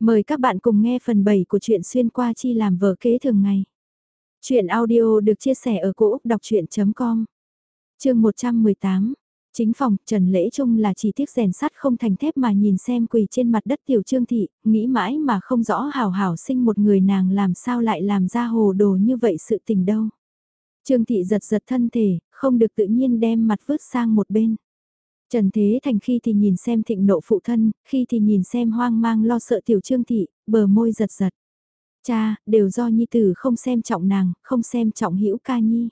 Mời các bạn cùng nghe phần 7 của truyện xuyên qua chi làm vợ kế thường ngày. Chuyện audio được chia sẻ ở cỗ đọc chuyện.com Trường 118 Chính phòng, Trần Lễ Trung là chỉ tiếc rèn sắt không thành thép mà nhìn xem quỳ trên mặt đất tiểu trương thị, nghĩ mãi mà không rõ hào hảo sinh một người nàng làm sao lại làm ra hồ đồ như vậy sự tình đâu. Trương thị giật giật thân thể, không được tự nhiên đem mặt vứt sang một bên. Trần Thế Thành khi thì nhìn xem thịnh nộ phụ thân, khi thì nhìn xem hoang mang lo sợ tiểu trương thị, bờ môi giật giật. Cha, đều do nhi tử không xem trọng nàng, không xem trọng hữu ca nhi.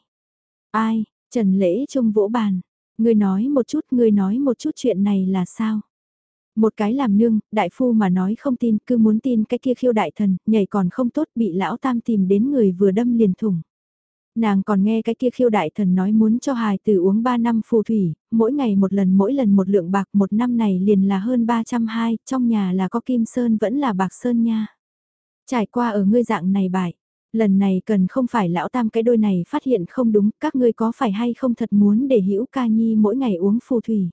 Ai, Trần Lễ Trung vỗ bàn. Ngươi nói một chút, ngươi nói một chút chuyện này là sao? Một cái làm nương, đại phu mà nói không tin, cứ muốn tin cái kia khiêu đại thần, nhảy còn không tốt bị lão tam tìm đến người vừa đâm liền thủng. Nàng còn nghe cái kia khiêu đại thần nói muốn cho hài tử uống 3 năm phù thủy, mỗi ngày một lần mỗi lần một lượng bạc một năm này liền là hơn 320, trong nhà là có kim sơn vẫn là bạc sơn nha. Trải qua ở ngươi dạng này bại, lần này cần không phải lão tam cái đôi này phát hiện không đúng, các ngươi có phải hay không thật muốn để hữu ca nhi mỗi ngày uống phù thủy.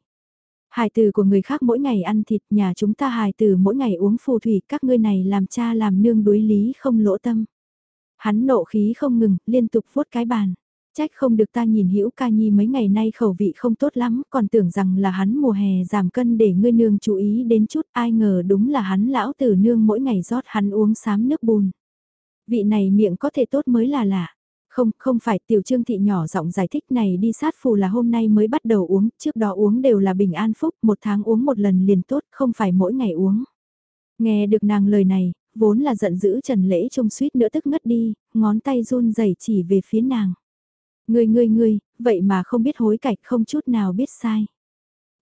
Hài tử của người khác mỗi ngày ăn thịt, nhà chúng ta hài tử mỗi ngày uống phù thủy, các ngươi này làm cha làm nương đối lý không lỗ tâm. Hắn nộ khí không ngừng, liên tục vuốt cái bàn. Trách không được ta nhìn Hữu Ca Nhi mấy ngày nay khẩu vị không tốt lắm, còn tưởng rằng là hắn mùa hè giảm cân để ngươi nương chú ý đến chút, ai ngờ đúng là hắn lão tử nương mỗi ngày rót hắn uống sám nước bùn. Vị này miệng có thể tốt mới là lạ. Không, không phải tiểu trương thị nhỏ giọng giải thích này đi sát phù là hôm nay mới bắt đầu uống, trước đó uống đều là bình an phúc, một tháng uống một lần liền tốt, không phải mỗi ngày uống. Nghe được nàng lời này, vốn là giận dữ Trần Lễ trông suýt nữa tức ngất đi, ngón tay run rẩy chỉ về phía nàng. Ngươi ngươi ngươi, vậy mà không biết hối cải không chút nào biết sai.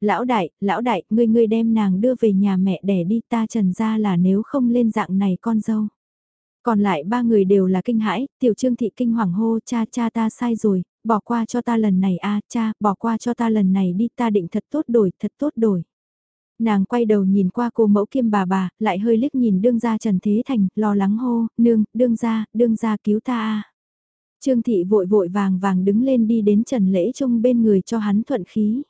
Lão đại, lão đại, ngươi ngươi đem nàng đưa về nhà mẹ đẻ đi ta trần ra là nếu không lên dạng này con dâu. Còn lại ba người đều là kinh hãi, tiểu trương thị kinh hoàng hô cha cha ta sai rồi, bỏ qua cho ta lần này a cha, bỏ qua cho ta lần này đi ta định thật tốt đổi, thật tốt đổi. Nàng quay đầu nhìn qua cô mẫu kiêm bà bà, lại hơi liếc nhìn đương gia Trần Thế Thành, lo lắng hô, nương, đương gia, đương gia cứu ta a. Trương thị vội vội vàng vàng đứng lên đi đến Trần Lễ Trung bên người cho hắn thuận khí.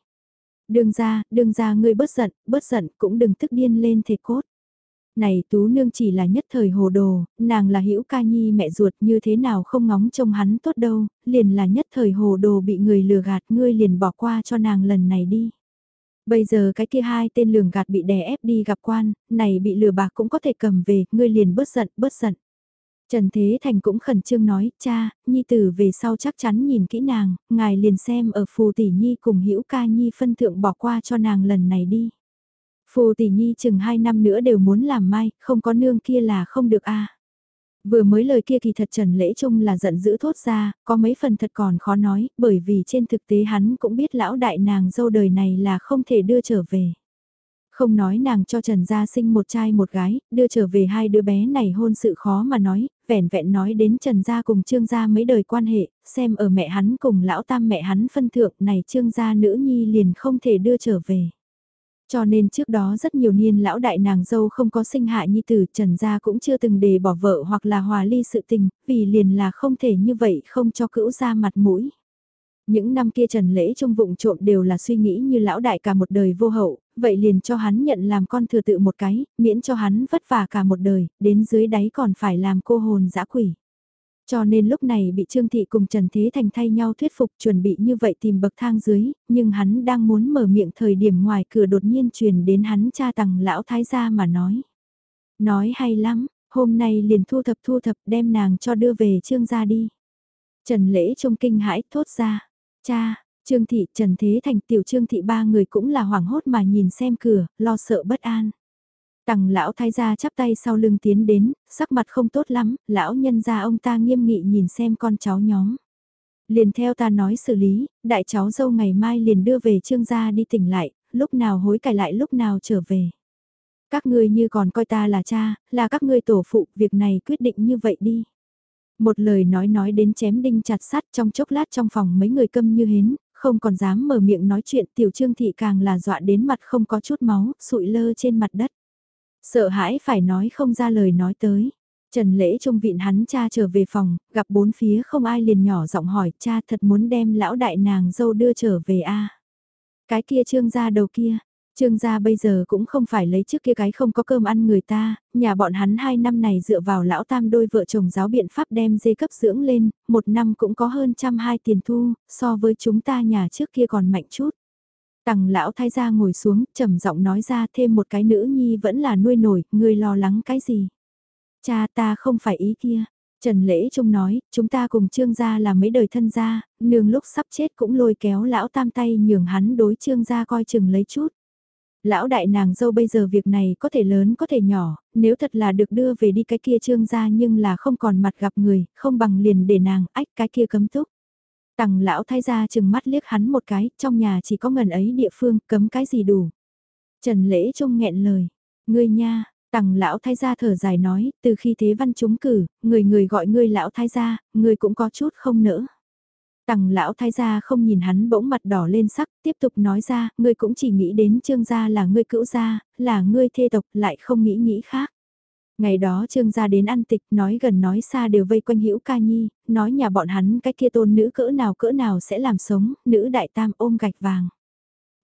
Đương gia, đương gia ngươi bớt giận, bớt giận cũng đừng tức điên lên thề cốt. Này tú nương chỉ là nhất thời hồ đồ, nàng là hữu ca nhi mẹ ruột như thế nào không ngóng trông hắn tốt đâu, liền là nhất thời hồ đồ bị người lừa gạt ngươi liền bỏ qua cho nàng lần này đi. Bây giờ cái kia hai tên lường gạt bị đè ép đi gặp quan, này bị lừa bạc cũng có thể cầm về, ngươi liền bớt giận, bớt giận. Trần Thế Thành cũng khẩn trương nói, cha, nhi tử về sau chắc chắn nhìn kỹ nàng, ngài liền xem ở phù tỷ nhi cùng hữu ca nhi phân thượng bỏ qua cho nàng lần này đi. Phù tỷ nhi chừng hai năm nữa đều muốn làm mai, không có nương kia là không được a. Vừa mới lời kia kỳ thật Trần Lễ Trung là giận dữ thốt ra, có mấy phần thật còn khó nói, bởi vì trên thực tế hắn cũng biết lão đại nàng dâu đời này là không thể đưa trở về. Không nói nàng cho Trần Gia sinh một trai một gái, đưa trở về hai đứa bé này hôn sự khó mà nói, vẻn vẹn nói đến Trần Gia cùng Trương Gia mấy đời quan hệ, xem ở mẹ hắn cùng lão tam mẹ hắn phân thượng này Trương Gia nữ nhi liền không thể đưa trở về. Cho nên trước đó rất nhiều niên lão đại nàng dâu không có sinh hạ nhi tử Trần Gia cũng chưa từng đề bỏ vợ hoặc là hòa ly sự tình, vì liền là không thể như vậy không cho cữu ra mặt mũi. Những năm kia Trần Lễ trong vụng trộm đều là suy nghĩ như lão đại cả một đời vô hậu, vậy liền cho hắn nhận làm con thừa tự một cái, miễn cho hắn vất vả cả một đời, đến dưới đáy còn phải làm cô hồn dã quỷ. Cho nên lúc này bị Trương Thị cùng Trần Thế Thành thay nhau thuyết phục chuẩn bị như vậy tìm bậc thang dưới, nhưng hắn đang muốn mở miệng thời điểm ngoài cửa đột nhiên truyền đến hắn cha tằng lão thái gia mà nói. Nói hay lắm, hôm nay liền thu thập thu thập đem nàng cho đưa về Trương gia đi. Trần Lễ trông kinh hãi thốt ra, cha, Trương Thị, Trần Thế Thành, Tiểu Trương Thị ba người cũng là hoảng hốt mà nhìn xem cửa, lo sợ bất an. Tằng lão thái gia chắp tay sau lưng tiến đến, sắc mặt không tốt lắm, lão nhân gia ông ta nghiêm nghị nhìn xem con cháu nhóm. Liền theo ta nói xử lý, đại cháu dâu ngày mai liền đưa về trương gia đi tỉnh lại, lúc nào hối cải lại lúc nào trở về. Các ngươi như còn coi ta là cha, là các ngươi tổ phụ, việc này quyết định như vậy đi. Một lời nói nói đến chém đinh chặt sắt trong chốc lát trong phòng mấy người câm như hến, không còn dám mở miệng nói chuyện tiểu trương thị càng là dọa đến mặt không có chút máu, sụi lơ trên mặt đất. Sợ hãi phải nói không ra lời nói tới. Trần lễ trông vịn hắn cha trở về phòng, gặp bốn phía không ai liền nhỏ giọng hỏi cha thật muốn đem lão đại nàng dâu đưa trở về a Cái kia trương gia đầu kia, Trương gia bây giờ cũng không phải lấy trước kia cái không có cơm ăn người ta, nhà bọn hắn hai năm này dựa vào lão tam đôi vợ chồng giáo biện pháp đem dê cấp dưỡng lên, một năm cũng có hơn trăm hai tiền thu, so với chúng ta nhà trước kia còn mạnh chút. Tằng lão thay ra ngồi xuống, trầm giọng nói ra thêm một cái nữ nhi vẫn là nuôi nổi, ngươi lo lắng cái gì. Cha ta không phải ý kia. Trần Lễ Trung nói, chúng ta cùng trương gia là mấy đời thân gia, nương lúc sắp chết cũng lôi kéo lão tam tay nhường hắn đối trương gia coi chừng lấy chút. Lão đại nàng dâu bây giờ việc này có thể lớn có thể nhỏ, nếu thật là được đưa về đi cái kia trương gia nhưng là không còn mặt gặp người, không bằng liền để nàng ách cái kia cấm túc. Tằng lão thay ra chừng mắt liếc hắn một cái, trong nhà chỉ có ngần ấy địa phương, cấm cái gì đủ. Trần lễ trung nghẹn lời, ngươi nha, tằng lão thay ra thở dài nói, từ khi thế văn chúng cử, người người gọi ngươi lão thay ra, ngươi cũng có chút không nỡ. Tằng lão thái gia không nhìn hắn bỗng mặt đỏ lên sắc, tiếp tục nói ra, ngươi cũng chỉ nghĩ đến trương gia là ngươi cữu gia, là ngươi thê tộc, lại không nghĩ nghĩ khác. Ngày đó trương gia đến ăn tịch, nói gần nói xa đều vây quanh hữu ca nhi, nói nhà bọn hắn cái kia tôn nữ cỡ nào cỡ nào sẽ làm sống, nữ đại tam ôm gạch vàng.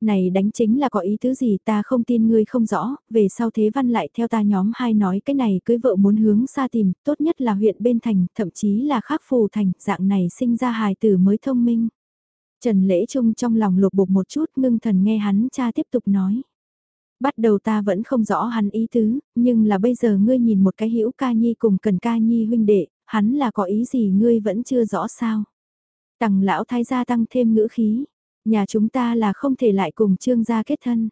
Này đánh chính là có ý tứ gì ta không tin ngươi không rõ, về sau thế văn lại theo ta nhóm hai nói cái này cưới vợ muốn hướng xa tìm, tốt nhất là huyện bên thành, thậm chí là khác phù thành, dạng này sinh ra hài tử mới thông minh. Trần Lễ Trung trong lòng lục bục một chút ngưng thần nghe hắn cha tiếp tục nói. Bắt đầu ta vẫn không rõ hắn ý tứ, nhưng là bây giờ ngươi nhìn một cái hữu ca nhi cùng cần ca nhi huynh đệ, hắn là có ý gì ngươi vẫn chưa rõ sao. Tằng lão thái gia tăng thêm ngữ khí, Nhà chúng ta là không thể lại cùng trương gia kết thân.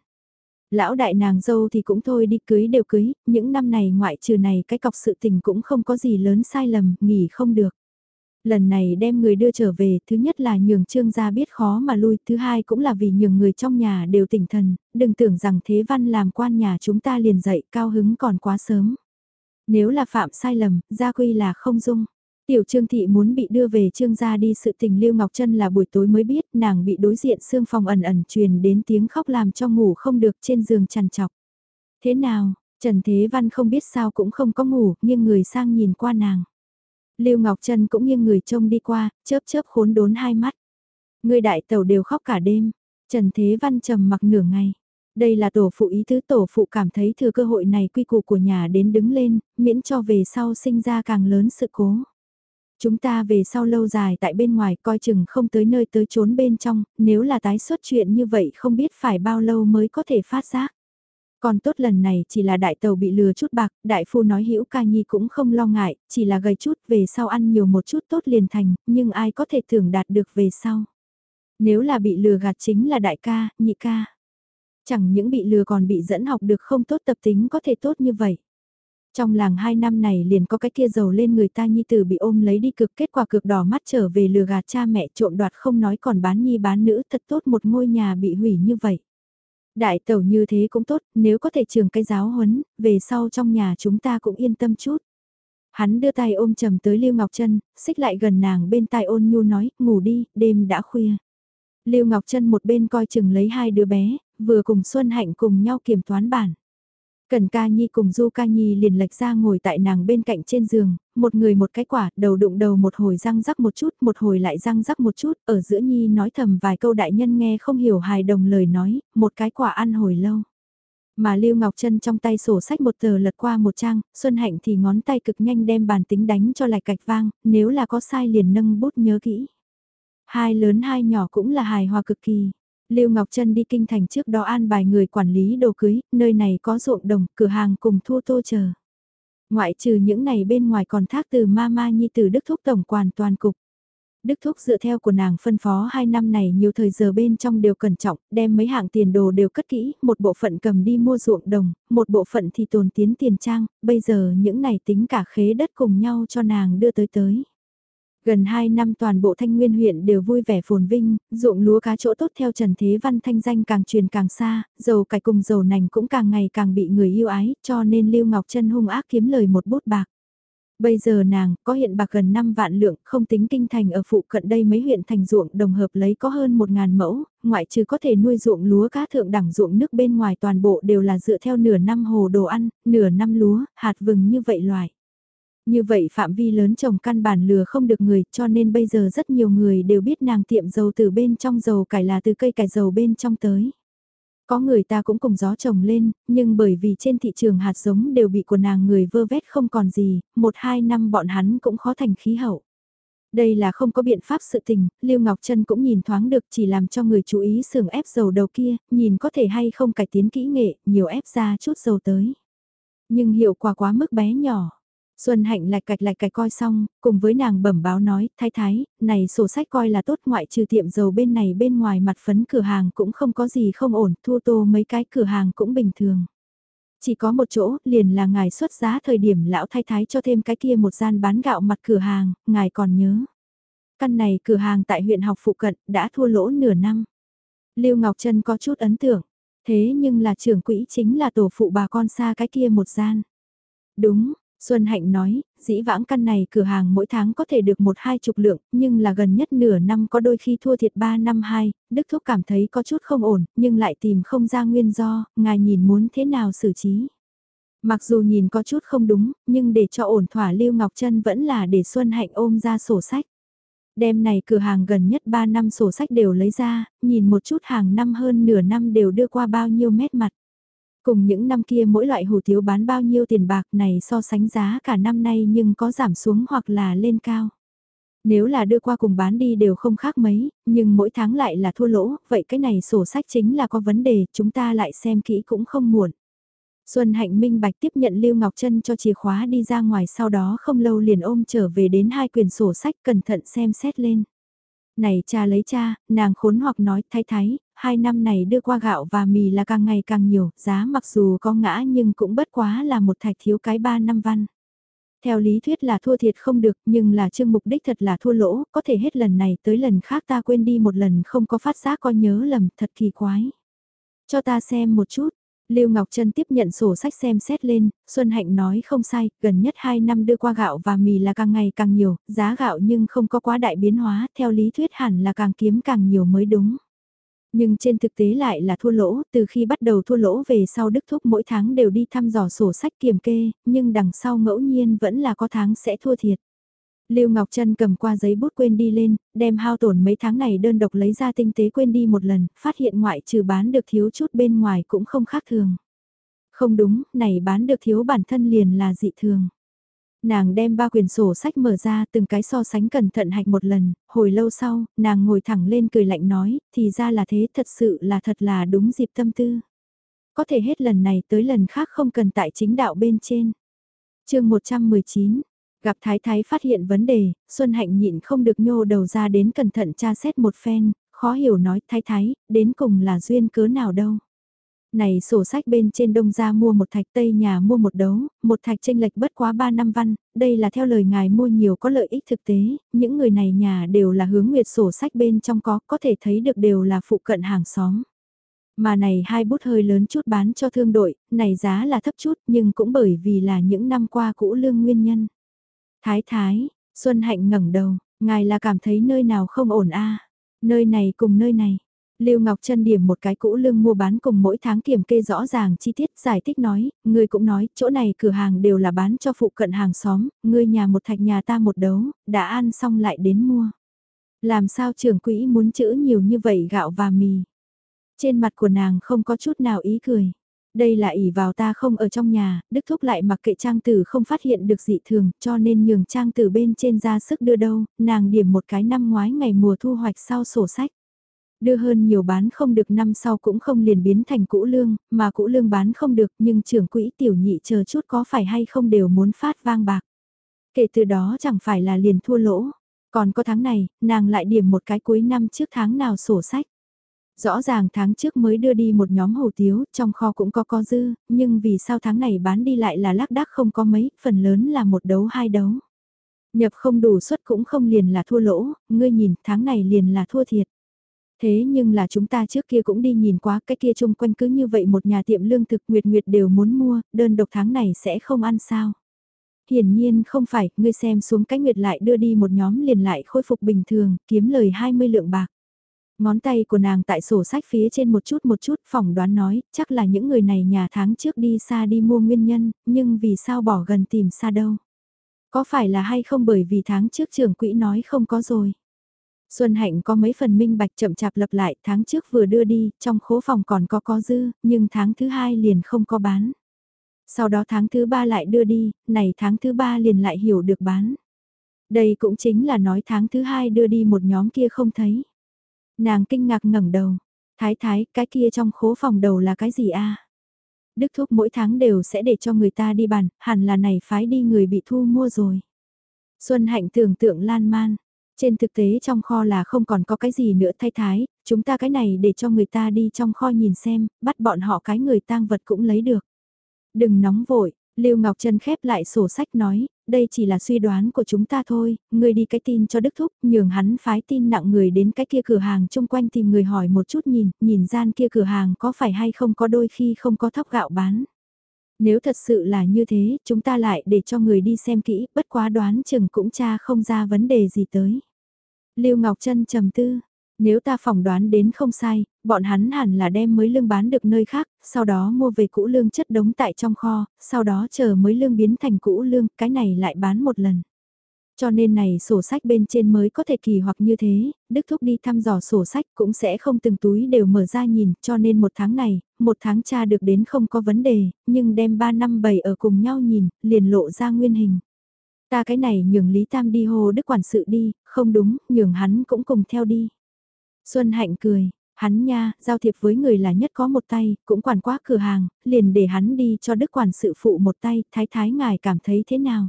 Lão đại nàng dâu thì cũng thôi đi cưới đều cưới, những năm này ngoại trừ này cái cọc sự tình cũng không có gì lớn sai lầm, nghỉ không được. Lần này đem người đưa trở về, thứ nhất là nhường trương gia biết khó mà lui, thứ hai cũng là vì nhường người trong nhà đều tỉnh thần, đừng tưởng rằng thế văn làm quan nhà chúng ta liền dậy cao hứng còn quá sớm. Nếu là phạm sai lầm, gia quy là không dung. Tiểu Trương Thị muốn bị đưa về Trương gia đi sự tình Lưu Ngọc Trân là buổi tối mới biết nàng bị đối diện xương phòng ẩn ẩn truyền đến tiếng khóc làm cho ngủ không được trên giường chằn chọc. Thế nào, Trần Thế Văn không biết sao cũng không có ngủ, nhưng người sang nhìn qua nàng. Lưu Ngọc Trân cũng nghiêng người trông đi qua, chớp chớp khốn đốn hai mắt. Người đại tàu đều khóc cả đêm, Trần Thế Văn trầm mặc nửa ngày. Đây là tổ phụ ý tứ tổ phụ cảm thấy thừa cơ hội này quy củ của nhà đến đứng lên, miễn cho về sau sinh ra càng lớn sự cố. Chúng ta về sau lâu dài tại bên ngoài coi chừng không tới nơi tới trốn bên trong, nếu là tái xuất chuyện như vậy không biết phải bao lâu mới có thể phát giác. Còn tốt lần này chỉ là đại tàu bị lừa chút bạc, đại phu nói hữu ca nhi cũng không lo ngại, chỉ là gầy chút về sau ăn nhiều một chút tốt liền thành, nhưng ai có thể thưởng đạt được về sau. Nếu là bị lừa gạt chính là đại ca, nhị ca. Chẳng những bị lừa còn bị dẫn học được không tốt tập tính có thể tốt như vậy. Trong làng hai năm này liền có cái kia giàu lên người ta nhi tử bị ôm lấy đi cực kết quả cực đỏ mắt trở về lừa gạt cha mẹ trộm đoạt không nói còn bán nhi bán nữ thật tốt một ngôi nhà bị hủy như vậy. Đại tẩu như thế cũng tốt, nếu có thể trường cái giáo huấn, về sau trong nhà chúng ta cũng yên tâm chút. Hắn đưa tay ôm trầm tới Lưu Ngọc Trân, xích lại gần nàng bên tai ôn nhu nói, ngủ đi, đêm đã khuya. Lưu Ngọc Trân một bên coi chừng lấy hai đứa bé, vừa cùng Xuân Hạnh cùng nhau kiểm toán bản. Cần ca nhi cùng du ca nhi liền lệch ra ngồi tại nàng bên cạnh trên giường, một người một cái quả, đầu đụng đầu một hồi răng rắc một chút, một hồi lại răng rắc một chút, ở giữa nhi nói thầm vài câu đại nhân nghe không hiểu hài đồng lời nói, một cái quả ăn hồi lâu. Mà Lưu Ngọc Trân trong tay sổ sách một tờ lật qua một trang, Xuân Hạnh thì ngón tay cực nhanh đem bàn tính đánh cho lại cạch vang, nếu là có sai liền nâng bút nhớ kỹ. Hai lớn hai nhỏ cũng là hài hòa cực kỳ. Lưu Ngọc Trân đi kinh thành trước đó an bài người quản lý đồ cưới, nơi này có ruộng đồng, cửa hàng cùng thua tô chờ. Ngoại trừ những này bên ngoài còn thác từ Mama Nhi từ Đức Thúc Tổng quản toàn cục. Đức Thúc dựa theo của nàng phân phó hai năm này nhiều thời giờ bên trong đều cẩn trọng, đem mấy hạng tiền đồ đều cất kỹ, một bộ phận cầm đi mua ruộng đồng, một bộ phận thì tồn tiến tiền trang, bây giờ những này tính cả khế đất cùng nhau cho nàng đưa tới tới. Gần 2 năm toàn bộ thanh nguyên huyện đều vui vẻ phồn vinh, ruộng lúa cá chỗ tốt theo Trần Thế Văn thanh danh càng truyền càng xa, dầu cải cùng dầu nành cũng càng ngày càng bị người yêu ái, cho nên Lưu Ngọc Trân hung ác kiếm lời một bút bạc. Bây giờ nàng có hiện bạc gần 5 vạn lượng, không tính kinh thành ở phụ cận đây mấy huyện thành ruộng đồng hợp lấy có hơn 1.000 mẫu, ngoại trừ có thể nuôi ruộng lúa cá thượng đẳng ruộng nước bên ngoài toàn bộ đều là dựa theo nửa năm hồ đồ ăn, nửa năm lúa, hạt vừng như vậy loại. Như vậy phạm vi lớn trồng căn bản lừa không được người cho nên bây giờ rất nhiều người đều biết nàng tiệm dầu từ bên trong dầu cải là từ cây cải dầu bên trong tới. Có người ta cũng cùng gió trồng lên, nhưng bởi vì trên thị trường hạt giống đều bị của nàng người vơ vét không còn gì, một hai năm bọn hắn cũng khó thành khí hậu. Đây là không có biện pháp sự tình, Lưu Ngọc Trân cũng nhìn thoáng được chỉ làm cho người chú ý sườn ép dầu đầu kia, nhìn có thể hay không cải tiến kỹ nghệ, nhiều ép ra chút dầu tới. Nhưng hiệu quả quá mức bé nhỏ. Xuân Hạnh lạch cạch lạch cạch coi xong, cùng với nàng bẩm báo nói, thái thái, này sổ sách coi là tốt ngoại trừ tiệm dầu bên này bên ngoài mặt phấn cửa hàng cũng không có gì không ổn, thua tô mấy cái cửa hàng cũng bình thường. Chỉ có một chỗ, liền là ngài xuất giá thời điểm lão thái thái cho thêm cái kia một gian bán gạo mặt cửa hàng, ngài còn nhớ. Căn này cửa hàng tại huyện học phụ cận, đã thua lỗ nửa năm. Lưu Ngọc Trân có chút ấn tượng, thế nhưng là trưởng quỹ chính là tổ phụ bà con xa cái kia một gian. Đúng, Xuân Hạnh nói, dĩ vãng căn này cửa hàng mỗi tháng có thể được một hai chục lượng, nhưng là gần nhất nửa năm có đôi khi thua thiệt ba năm hai, Đức Thúc cảm thấy có chút không ổn, nhưng lại tìm không ra nguyên do, ngài nhìn muốn thế nào xử trí. Mặc dù nhìn có chút không đúng, nhưng để cho ổn thỏa Lưu Ngọc Trân vẫn là để Xuân Hạnh ôm ra sổ sách. Đêm này cửa hàng gần nhất 3 năm sổ sách đều lấy ra, nhìn một chút hàng năm hơn nửa năm đều đưa qua bao nhiêu mét mặt. Cùng những năm kia mỗi loại hủ tiếu bán bao nhiêu tiền bạc này so sánh giá cả năm nay nhưng có giảm xuống hoặc là lên cao. Nếu là đưa qua cùng bán đi đều không khác mấy, nhưng mỗi tháng lại là thua lỗ, vậy cái này sổ sách chính là có vấn đề, chúng ta lại xem kỹ cũng không muộn. Xuân Hạnh minh bạch tiếp nhận Lưu Ngọc Trân cho chìa khóa đi ra ngoài sau đó không lâu liền ôm trở về đến hai quyền sổ sách cẩn thận xem xét lên. Này cha lấy cha, nàng khốn hoặc nói thái thái, hai năm này đưa qua gạo và mì là càng ngày càng nhiều, giá mặc dù có ngã nhưng cũng bất quá là một thạch thiếu cái ba năm văn. Theo lý thuyết là thua thiệt không được, nhưng là chương mục đích thật là thua lỗ, có thể hết lần này tới lần khác ta quên đi một lần không có phát giác con nhớ lầm, thật kỳ quái. Cho ta xem một chút, Lưu Ngọc Trân tiếp nhận sổ sách xem xét lên, Xuân Hạnh nói không sai, gần nhất 2 năm đưa qua gạo và mì là càng ngày càng nhiều, giá gạo nhưng không có quá đại biến hóa, theo lý thuyết hẳn là càng kiếm càng nhiều mới đúng. Nhưng trên thực tế lại là thua lỗ, từ khi bắt đầu thua lỗ về sau Đức Thúc mỗi tháng đều đi thăm dò sổ sách kiểm kê, nhưng đằng sau ngẫu nhiên vẫn là có tháng sẽ thua thiệt. Lưu Ngọc Trân cầm qua giấy bút quên đi lên, đem hao tổn mấy tháng này đơn độc lấy ra tinh tế quên đi một lần, phát hiện ngoại trừ bán được thiếu chút bên ngoài cũng không khác thường. Không đúng, này bán được thiếu bản thân liền là dị thường. Nàng đem ba quyển sổ sách mở ra từng cái so sánh cẩn thận hạch một lần, hồi lâu sau, nàng ngồi thẳng lên cười lạnh nói, thì ra là thế thật sự là thật là đúng dịp tâm tư. Có thể hết lần này tới lần khác không cần tại chính đạo bên trên. chương 119 Gặp Thái Thái phát hiện vấn đề, Xuân Hạnh nhịn không được nhô đầu ra đến cẩn thận tra xét một phen, khó hiểu nói Thái Thái, đến cùng là duyên cớ nào đâu. Này sổ sách bên trên đông ra mua một thạch tây nhà mua một đấu, một thạch tranh lệch bất quá 3 năm văn, đây là theo lời ngài mua nhiều có lợi ích thực tế, những người này nhà đều là hướng nguyệt sổ sách bên trong có, có thể thấy được đều là phụ cận hàng xóm. Mà này hai bút hơi lớn chút bán cho thương đội, này giá là thấp chút nhưng cũng bởi vì là những năm qua cũ lương nguyên nhân. Thái thái, Xuân Hạnh ngẩng đầu, ngài là cảm thấy nơi nào không ổn a Nơi này cùng nơi này. Lưu Ngọc Trân điểm một cái cũ lương mua bán cùng mỗi tháng kiểm kê rõ ràng chi tiết giải thích nói, người cũng nói, chỗ này cửa hàng đều là bán cho phụ cận hàng xóm, người nhà một thạch nhà ta một đấu, đã ăn xong lại đến mua. Làm sao trưởng quỹ muốn chữ nhiều như vậy gạo và mì. Trên mặt của nàng không có chút nào ý cười. Đây là ỷ vào ta không ở trong nhà, Đức Thúc lại mặc kệ Trang Tử không phát hiện được dị thường, cho nên nhường Trang Tử bên trên ra sức đưa đâu, nàng điểm một cái năm ngoái ngày mùa thu hoạch sau sổ sách. Đưa hơn nhiều bán không được năm sau cũng không liền biến thành cũ lương, mà cũ lương bán không được nhưng trưởng quỹ tiểu nhị chờ chút có phải hay không đều muốn phát vang bạc. Kể từ đó chẳng phải là liền thua lỗ, còn có tháng này, nàng lại điểm một cái cuối năm trước tháng nào sổ sách. Rõ ràng tháng trước mới đưa đi một nhóm hủ tiếu, trong kho cũng có có dư, nhưng vì sao tháng này bán đi lại là lác đác không có mấy, phần lớn là một đấu hai đấu. Nhập không đủ suất cũng không liền là thua lỗ, ngươi nhìn tháng này liền là thua thiệt. Thế nhưng là chúng ta trước kia cũng đi nhìn quá cái kia chung quanh cứ như vậy một nhà tiệm lương thực Nguyệt Nguyệt đều muốn mua, đơn độc tháng này sẽ không ăn sao. Hiển nhiên không phải, ngươi xem xuống cái Nguyệt lại đưa đi một nhóm liền lại khôi phục bình thường, kiếm lời 20 lượng bạc. Ngón tay của nàng tại sổ sách phía trên một chút một chút phỏng đoán nói, chắc là những người này nhà tháng trước đi xa đi mua nguyên nhân, nhưng vì sao bỏ gần tìm xa đâu. Có phải là hay không bởi vì tháng trước trưởng quỹ nói không có rồi. Xuân Hạnh có mấy phần minh bạch chậm chạp lập lại, tháng trước vừa đưa đi, trong khố phòng còn có có dư, nhưng tháng thứ hai liền không có bán. Sau đó tháng thứ ba lại đưa đi, này tháng thứ ba liền lại hiểu được bán. Đây cũng chính là nói tháng thứ hai đưa đi một nhóm kia không thấy. Nàng kinh ngạc ngẩng đầu, thái thái, cái kia trong khố phòng đầu là cái gì a? Đức Thúc mỗi tháng đều sẽ để cho người ta đi bàn, hẳn là này phái đi người bị thu mua rồi. Xuân Hạnh tưởng tượng lan man, trên thực tế trong kho là không còn có cái gì nữa thay thái, chúng ta cái này để cho người ta đi trong kho nhìn xem, bắt bọn họ cái người tang vật cũng lấy được. Đừng nóng vội, Lưu Ngọc Trân khép lại sổ sách nói, đây chỉ là suy đoán của chúng ta thôi, người đi cái tin cho Đức Thúc, nhường hắn phái tin nặng người đến cái kia cửa hàng chung quanh tìm người hỏi một chút nhìn, nhìn gian kia cửa hàng có phải hay không có đôi khi không có thóc gạo bán. Nếu thật sự là như thế, chúng ta lại để cho người đi xem kỹ, bất quá đoán chừng cũng cha không ra vấn đề gì tới. Lưu Ngọc Trân trầm tư, nếu ta phỏng đoán đến không sai, bọn hắn hẳn là đem mới lương bán được nơi khác, sau đó mua về cũ lương chất đống tại trong kho, sau đó chờ mới lương biến thành cũ lương, cái này lại bán một lần. Cho nên này sổ sách bên trên mới có thể kỳ hoặc như thế, Đức Thúc đi thăm dò sổ sách cũng sẽ không từng túi đều mở ra nhìn, cho nên một tháng này, một tháng cha được đến không có vấn đề, nhưng đem 3 năm 7 ở cùng nhau nhìn, liền lộ ra nguyên hình. Ta cái này nhường Lý Tam đi hồ Đức quản sự đi, không đúng, nhường hắn cũng cùng theo đi. Xuân Hạnh cười, hắn nha, giao thiệp với người là nhất có một tay, cũng quản quá cửa hàng, liền để hắn đi cho đức quản sự phụ một tay, thái thái ngài cảm thấy thế nào?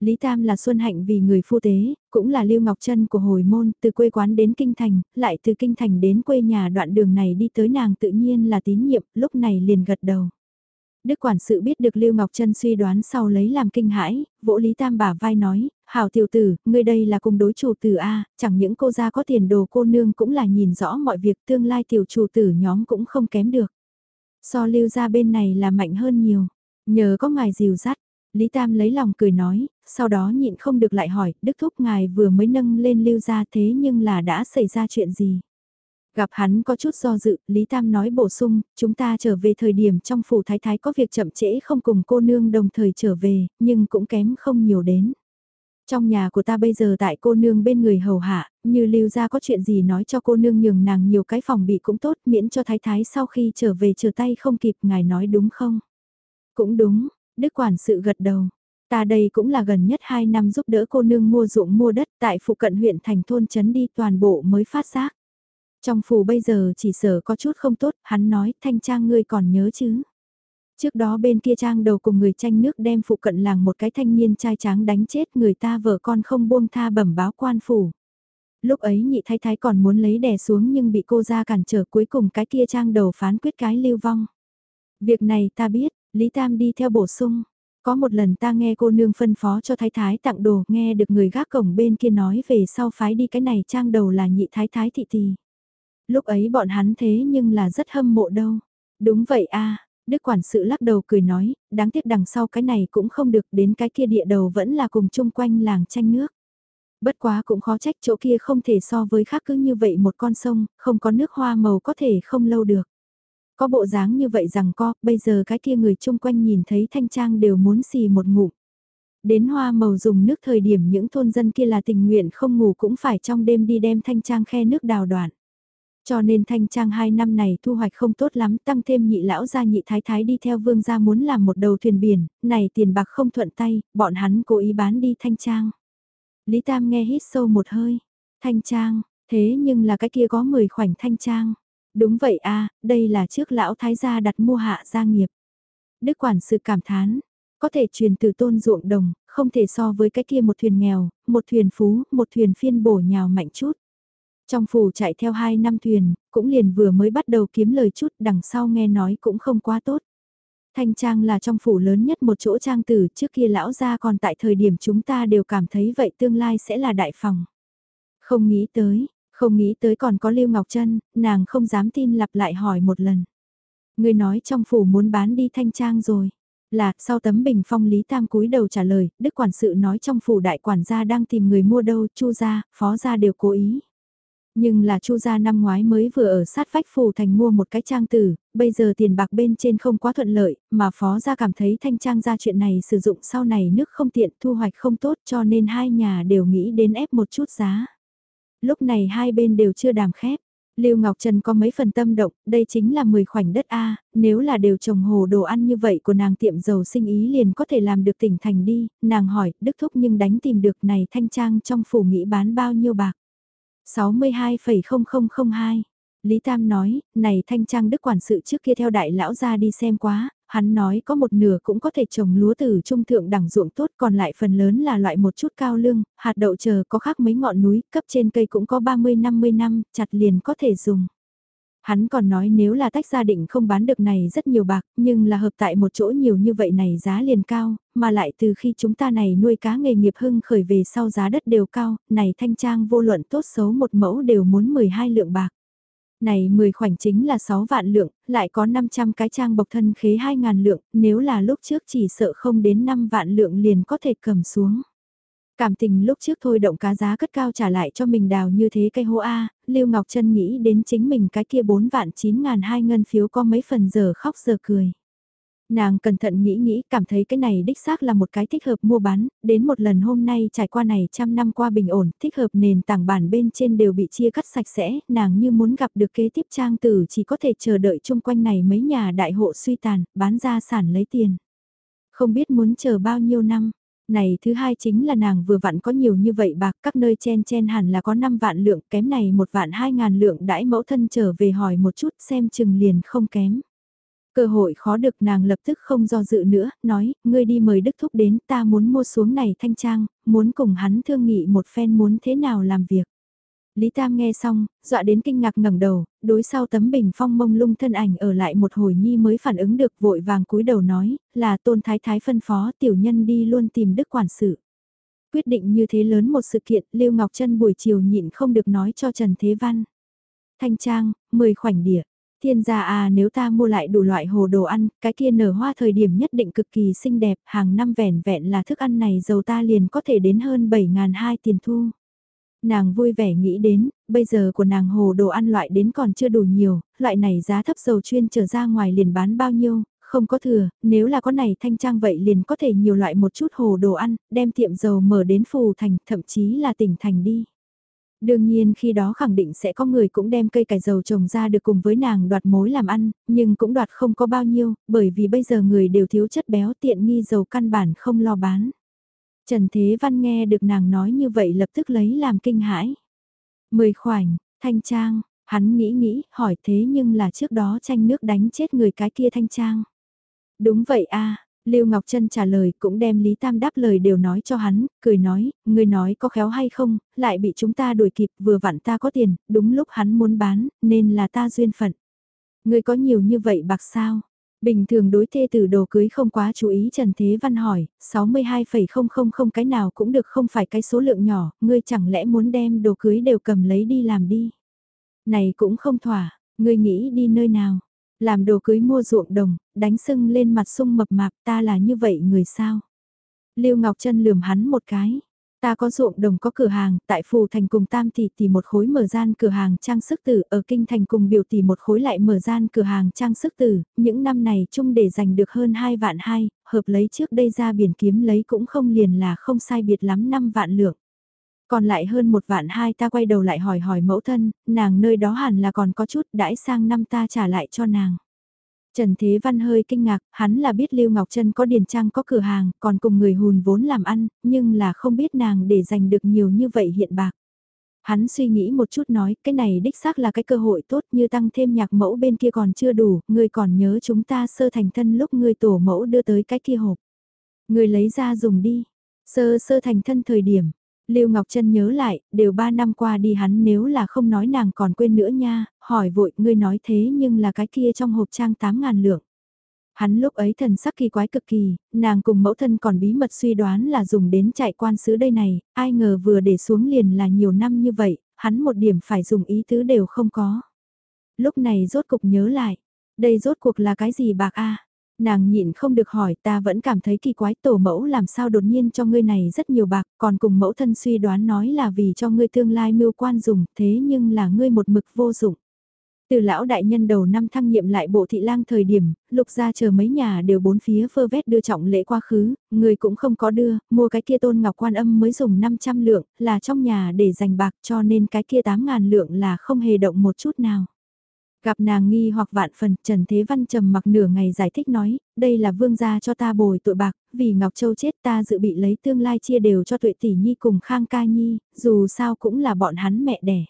Lý Tam là Xuân Hạnh vì người phu tế, cũng là Lưu Ngọc Trân của hồi môn, từ quê quán đến Kinh Thành, lại từ Kinh Thành đến quê nhà đoạn đường này đi tới nàng tự nhiên là tín nhiệm, lúc này liền gật đầu. Đức quản sự biết được Lưu Ngọc Trân suy đoán sau lấy làm kinh hãi, vỗ Lý Tam bả vai nói, hảo tiểu tử, ngươi đây là cùng đối chủ tử A, chẳng những cô gia có tiền đồ cô nương cũng là nhìn rõ mọi việc tương lai tiểu chủ tử nhóm cũng không kém được. So lưu ra bên này là mạnh hơn nhiều, nhờ có ngài dìu dắt, Lý Tam lấy lòng cười nói, sau đó nhịn không được lại hỏi, Đức Thúc ngài vừa mới nâng lên lưu ra thế nhưng là đã xảy ra chuyện gì? Gặp hắn có chút do dự, Lý Tam nói bổ sung, chúng ta trở về thời điểm trong phủ thái thái có việc chậm trễ không cùng cô nương đồng thời trở về, nhưng cũng kém không nhiều đến. Trong nhà của ta bây giờ tại cô nương bên người hầu hạ, như lưu ra có chuyện gì nói cho cô nương nhường nàng nhiều cái phòng bị cũng tốt miễn cho thái thái sau khi trở về trở tay không kịp ngài nói đúng không? Cũng đúng, Đức quản sự gật đầu. Ta đây cũng là gần nhất 2 năm giúp đỡ cô nương mua ruộng mua đất tại phụ cận huyện thành thôn chấn đi toàn bộ mới phát giác. Trong phủ bây giờ chỉ sở có chút không tốt, hắn nói, thanh trang ngươi còn nhớ chứ. Trước đó bên kia trang đầu cùng người tranh nước đem phụ cận làng một cái thanh niên trai tráng đánh chết người ta vợ con không buông tha bẩm báo quan phủ. Lúc ấy nhị thái thái còn muốn lấy đè xuống nhưng bị cô ra cản trở cuối cùng cái kia trang đầu phán quyết cái lưu vong. Việc này ta biết, Lý Tam đi theo bổ sung. Có một lần ta nghe cô nương phân phó cho thái thái tặng đồ nghe được người gác cổng bên kia nói về sau phái đi cái này trang đầu là nhị thái thái thị tì. Lúc ấy bọn hắn thế nhưng là rất hâm mộ đâu. Đúng vậy a Đức quản sự lắc đầu cười nói, đáng tiếc đằng sau cái này cũng không được đến cái kia địa đầu vẫn là cùng chung quanh làng tranh nước. Bất quá cũng khó trách chỗ kia không thể so với khác cứ như vậy một con sông, không có nước hoa màu có thể không lâu được. Có bộ dáng như vậy rằng co, bây giờ cái kia người chung quanh nhìn thấy thanh trang đều muốn xì một ngủ Đến hoa màu dùng nước thời điểm những thôn dân kia là tình nguyện không ngủ cũng phải trong đêm đi đem thanh trang khe nước đào đoạn. Cho nên thanh trang hai năm này thu hoạch không tốt lắm, tăng thêm nhị lão gia nhị thái thái đi theo vương gia muốn làm một đầu thuyền biển, này tiền bạc không thuận tay, bọn hắn cố ý bán đi thanh trang. Lý Tam nghe hít sâu một hơi, thanh trang, thế nhưng là cái kia có 10 khoảnh thanh trang. Đúng vậy a đây là trước lão thái gia đặt mua hạ gia nghiệp. Đức quản sự cảm thán, có thể truyền từ tôn ruộng đồng, không thể so với cái kia một thuyền nghèo, một thuyền phú, một thuyền phiên bổ nhào mạnh chút. Trong phủ chạy theo hai năm thuyền, cũng liền vừa mới bắt đầu kiếm lời chút đằng sau nghe nói cũng không quá tốt. Thanh Trang là trong phủ lớn nhất một chỗ trang tử trước kia lão gia còn tại thời điểm chúng ta đều cảm thấy vậy tương lai sẽ là đại phòng. Không nghĩ tới, không nghĩ tới còn có Lưu Ngọc Trân, nàng không dám tin lặp lại hỏi một lần. Người nói trong phủ muốn bán đi Thanh Trang rồi. Là, sau tấm bình phong Lý Tam cúi đầu trả lời, Đức Quản sự nói trong phủ đại quản gia đang tìm người mua đâu, chu gia, phó gia đều cố ý. Nhưng là Chu gia năm ngoái mới vừa ở sát vách phủ thành mua một cái trang tử, bây giờ tiền bạc bên trên không quá thuận lợi, mà phó gia cảm thấy thanh trang gia chuyện này sử dụng sau này nước không tiện thu hoạch không tốt cho nên hai nhà đều nghĩ đến ép một chút giá. Lúc này hai bên đều chưa đàm khép. Lưu Ngọc Trần có mấy phần tâm động, đây chính là 10 khoảnh đất A, nếu là đều trồng hồ đồ ăn như vậy của nàng tiệm dầu sinh ý liền có thể làm được tỉnh thành đi, nàng hỏi, Đức Thúc nhưng đánh tìm được này thanh trang trong phủ nghĩ bán bao nhiêu bạc. 62,0002 Lý Tam nói, này thanh trang đức quản sự trước kia theo đại lão ra đi xem quá, hắn nói có một nửa cũng có thể trồng lúa từ trung thượng đẳng ruộng tốt còn lại phần lớn là loại một chút cao lương, hạt đậu chờ có khác mấy ngọn núi, cấp trên cây cũng có 30-50 năm, chặt liền có thể dùng. Hắn còn nói nếu là tách gia định không bán được này rất nhiều bạc, nhưng là hợp tại một chỗ nhiều như vậy này giá liền cao, mà lại từ khi chúng ta này nuôi cá nghề nghiệp hưng khởi về sau giá đất đều cao, này thanh trang vô luận tốt xấu một mẫu đều muốn 12 lượng bạc. Này 10 khoảnh chính là 6 vạn lượng, lại có 500 cái trang bộc thân khế 2.000 lượng, nếu là lúc trước chỉ sợ không đến 5 vạn lượng liền có thể cầm xuống. Cảm tình lúc trước thôi động cá giá cất cao trả lại cho mình đào như thế cây hô A, Lưu Ngọc Trân nghĩ đến chính mình cái kia 4 vạn 9 ngàn hai ngân phiếu có mấy phần giờ khóc giờ cười. Nàng cẩn thận nghĩ nghĩ cảm thấy cái này đích xác là một cái thích hợp mua bán, đến một lần hôm nay trải qua này trăm năm qua bình ổn, thích hợp nền tảng bản bên trên đều bị chia cắt sạch sẽ, nàng như muốn gặp được kế tiếp trang tử chỉ có thể chờ đợi chung quanh này mấy nhà đại hộ suy tàn, bán ra sản lấy tiền. Không biết muốn chờ bao nhiêu năm, này thứ hai chính là nàng vừa vặn có nhiều như vậy bạc các nơi chen chen hẳn là có 5 vạn lượng kém này một vạn hai ngàn lượng đãi mẫu thân trở về hỏi một chút xem chừng liền không kém. Cơ hội khó được nàng lập tức không do dự nữa, nói, ngươi đi mời Đức Thúc đến, ta muốn mua xuống này thanh trang, muốn cùng hắn thương nghị một phen muốn thế nào làm việc. Lý Tam nghe xong, dọa đến kinh ngạc ngẩng đầu, đối sau tấm bình phong mông lung thân ảnh ở lại một hồi nhi mới phản ứng được vội vàng cúi đầu nói, là tôn thái thái phân phó tiểu nhân đi luôn tìm đức quản sự. Quyết định như thế lớn một sự kiện, Lưu Ngọc Trân buổi chiều nhịn không được nói cho Trần Thế Văn. Thanh Trang, 10 khoảnh địa, Thiên gia à nếu ta mua lại đủ loại hồ đồ ăn, cái kia nở hoa thời điểm nhất định cực kỳ xinh đẹp, hàng năm vẻn vẹn là thức ăn này dầu ta liền có thể đến hơn 7.000 hai tiền thu. Nàng vui vẻ nghĩ đến, bây giờ của nàng hồ đồ ăn loại đến còn chưa đủ nhiều, loại này giá thấp dầu chuyên trở ra ngoài liền bán bao nhiêu, không có thừa, nếu là có này thanh trang vậy liền có thể nhiều loại một chút hồ đồ ăn, đem tiệm dầu mở đến phù thành, thậm chí là tỉnh thành đi. Đương nhiên khi đó khẳng định sẽ có người cũng đem cây cải dầu trồng ra được cùng với nàng đoạt mối làm ăn, nhưng cũng đoạt không có bao nhiêu, bởi vì bây giờ người đều thiếu chất béo tiện nghi dầu căn bản không lo bán. Trần Thế Văn nghe được nàng nói như vậy lập tức lấy làm kinh hãi. Mười khoảnh, thanh trang, hắn nghĩ nghĩ, hỏi thế nhưng là trước đó tranh nước đánh chết người cái kia thanh trang. Đúng vậy a Lưu Ngọc Trân trả lời cũng đem Lý Tam đáp lời đều nói cho hắn, cười nói, người nói có khéo hay không, lại bị chúng ta đuổi kịp vừa vặn ta có tiền, đúng lúc hắn muốn bán, nên là ta duyên phận. Người có nhiều như vậy bạc sao? Bình thường đối thê tử đồ cưới không quá chú ý Trần Thế Văn hỏi, 62,000 cái nào cũng được không phải cái số lượng nhỏ, ngươi chẳng lẽ muốn đem đồ cưới đều cầm lấy đi làm đi. Này cũng không thỏa, ngươi nghĩ đi nơi nào, làm đồ cưới mua ruộng đồng, đánh sưng lên mặt sung mập mạp ta là như vậy người sao. Lưu Ngọc Trân lườm hắn một cái, Ta có ruộng đồng có cửa hàng, tại Phù Thành cùng Tam Tỷ Tỷ một khối mở gian cửa hàng trang sức tử, ở Kinh Thành cùng Biểu Tỷ một khối lại mở gian cửa hàng trang sức tử, những năm này chung để giành được hơn 2 vạn 2, hợp lấy trước đây ra biển kiếm lấy cũng không liền là không sai biệt lắm 5 vạn lượng. Còn lại hơn một vạn hai ta quay đầu lại hỏi hỏi mẫu thân, nàng nơi đó hẳn là còn có chút đãi sang năm ta trả lại cho nàng. Trần Thế Văn hơi kinh ngạc, hắn là biết Lưu Ngọc Trân có điền trang có cửa hàng, còn cùng người hùn vốn làm ăn, nhưng là không biết nàng để giành được nhiều như vậy hiện bạc. Hắn suy nghĩ một chút nói, cái này đích xác là cái cơ hội tốt như tăng thêm nhạc mẫu bên kia còn chưa đủ, người còn nhớ chúng ta sơ thành thân lúc người tổ mẫu đưa tới cái kia hộp. Người lấy ra dùng đi, sơ sơ thành thân thời điểm, Lưu Ngọc Trân nhớ lại, đều ba năm qua đi hắn nếu là không nói nàng còn quên nữa nha, hỏi vội, ngươi nói thế nhưng là cái kia trong hộp trang 8 ngàn lượng. Hắn lúc ấy thần sắc kỳ quái cực kỳ, nàng cùng mẫu thân còn bí mật suy đoán là dùng đến chạy quan sứ đây này, ai ngờ vừa để xuống liền là nhiều năm như vậy, hắn một điểm phải dùng ý tứ đều không có. Lúc này rốt cục nhớ lại, đây rốt cuộc là cái gì bạc a Nàng nhịn không được hỏi ta vẫn cảm thấy kỳ quái tổ mẫu làm sao đột nhiên cho ngươi này rất nhiều bạc, còn cùng mẫu thân suy đoán nói là vì cho ngươi tương lai mưu quan dùng, thế nhưng là ngươi một mực vô dụng. Từ lão đại nhân đầu năm thăng nhiệm lại bộ thị lang thời điểm, lục ra chờ mấy nhà đều bốn phía phơ vét đưa trọng lễ quá khứ, người cũng không có đưa, mua cái kia tôn ngọc quan âm mới dùng 500 lượng, là trong nhà để dành bạc cho nên cái kia 8.000 lượng là không hề động một chút nào. Gặp nàng nghi hoặc vạn phần, Trần Thế Văn trầm mặc nửa ngày giải thích nói, đây là vương gia cho ta bồi tội bạc, vì Ngọc Châu chết ta dự bị lấy tương lai chia đều cho tuệ tỷ nhi cùng Khang ca nhi, dù sao cũng là bọn hắn mẹ đẻ.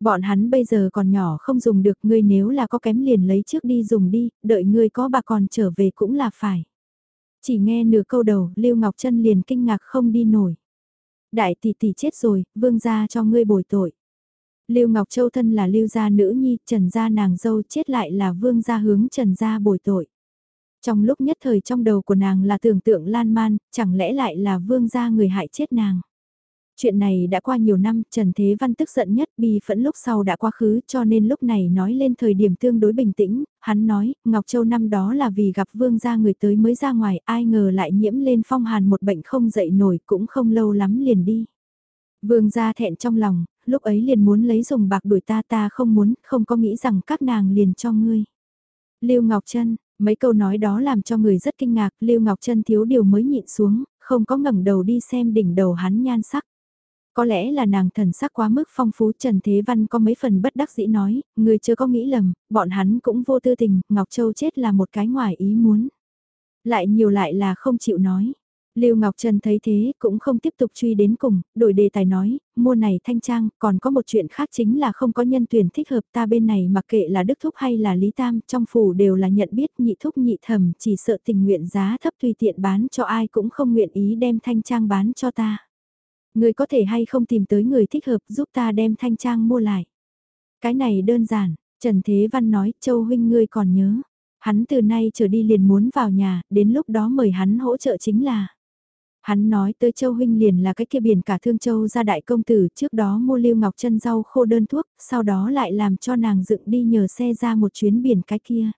Bọn hắn bây giờ còn nhỏ không dùng được ngươi nếu là có kém liền lấy trước đi dùng đi, đợi ngươi có bà còn trở về cũng là phải. Chỉ nghe nửa câu đầu, Lưu Ngọc Trân liền kinh ngạc không đi nổi. Đại tỷ tỷ chết rồi, vương gia cho ngươi bồi tội. Lưu Ngọc Châu thân là Lưu gia nữ nhi, Trần gia nàng dâu chết lại là vương gia hướng Trần gia bồi tội. Trong lúc nhất thời trong đầu của nàng là tưởng tượng lan man, chẳng lẽ lại là vương gia người hại chết nàng. Chuyện này đã qua nhiều năm, Trần Thế Văn tức giận nhất bi phẫn lúc sau đã quá khứ cho nên lúc này nói lên thời điểm tương đối bình tĩnh, hắn nói, Ngọc Châu năm đó là vì gặp vương gia người tới mới ra ngoài, ai ngờ lại nhiễm lên phong hàn một bệnh không dậy nổi cũng không lâu lắm liền đi. Vương gia thẹn trong lòng, lúc ấy liền muốn lấy dùng bạc đuổi ta ta không muốn, không có nghĩ rằng các nàng liền cho ngươi. Lưu Ngọc Trân, mấy câu nói đó làm cho người rất kinh ngạc, Lưu Ngọc Trân thiếu điều mới nhịn xuống, không có ngẩng đầu đi xem đỉnh đầu hắn nhan sắc. Có lẽ là nàng thần sắc quá mức phong phú Trần Thế Văn có mấy phần bất đắc dĩ nói, người chưa có nghĩ lầm, bọn hắn cũng vô tư tình, Ngọc Châu chết là một cái ngoài ý muốn. Lại nhiều lại là không chịu nói. Lưu Ngọc Trần thấy thế cũng không tiếp tục truy đến cùng, đổi đề tài nói, mua này thanh trang, còn có một chuyện khác chính là không có nhân tuyển thích hợp ta bên này mặc kệ là Đức Thúc hay là Lý Tam, trong phủ đều là nhận biết nhị thúc nhị thầm, chỉ sợ tình nguyện giá thấp tùy tiện bán cho ai cũng không nguyện ý đem thanh trang bán cho ta. Người có thể hay không tìm tới người thích hợp giúp ta đem thanh trang mua lại. Cái này đơn giản, Trần Thế Văn nói, Châu Huynh ngươi còn nhớ. Hắn từ nay trở đi liền muốn vào nhà, đến lúc đó mời hắn hỗ trợ chính là. Hắn nói tới Châu Huynh liền là cái kia biển cả thương Châu ra đại công tử trước đó mua lưu ngọc chân rau khô đơn thuốc, sau đó lại làm cho nàng dựng đi nhờ xe ra một chuyến biển cái kia.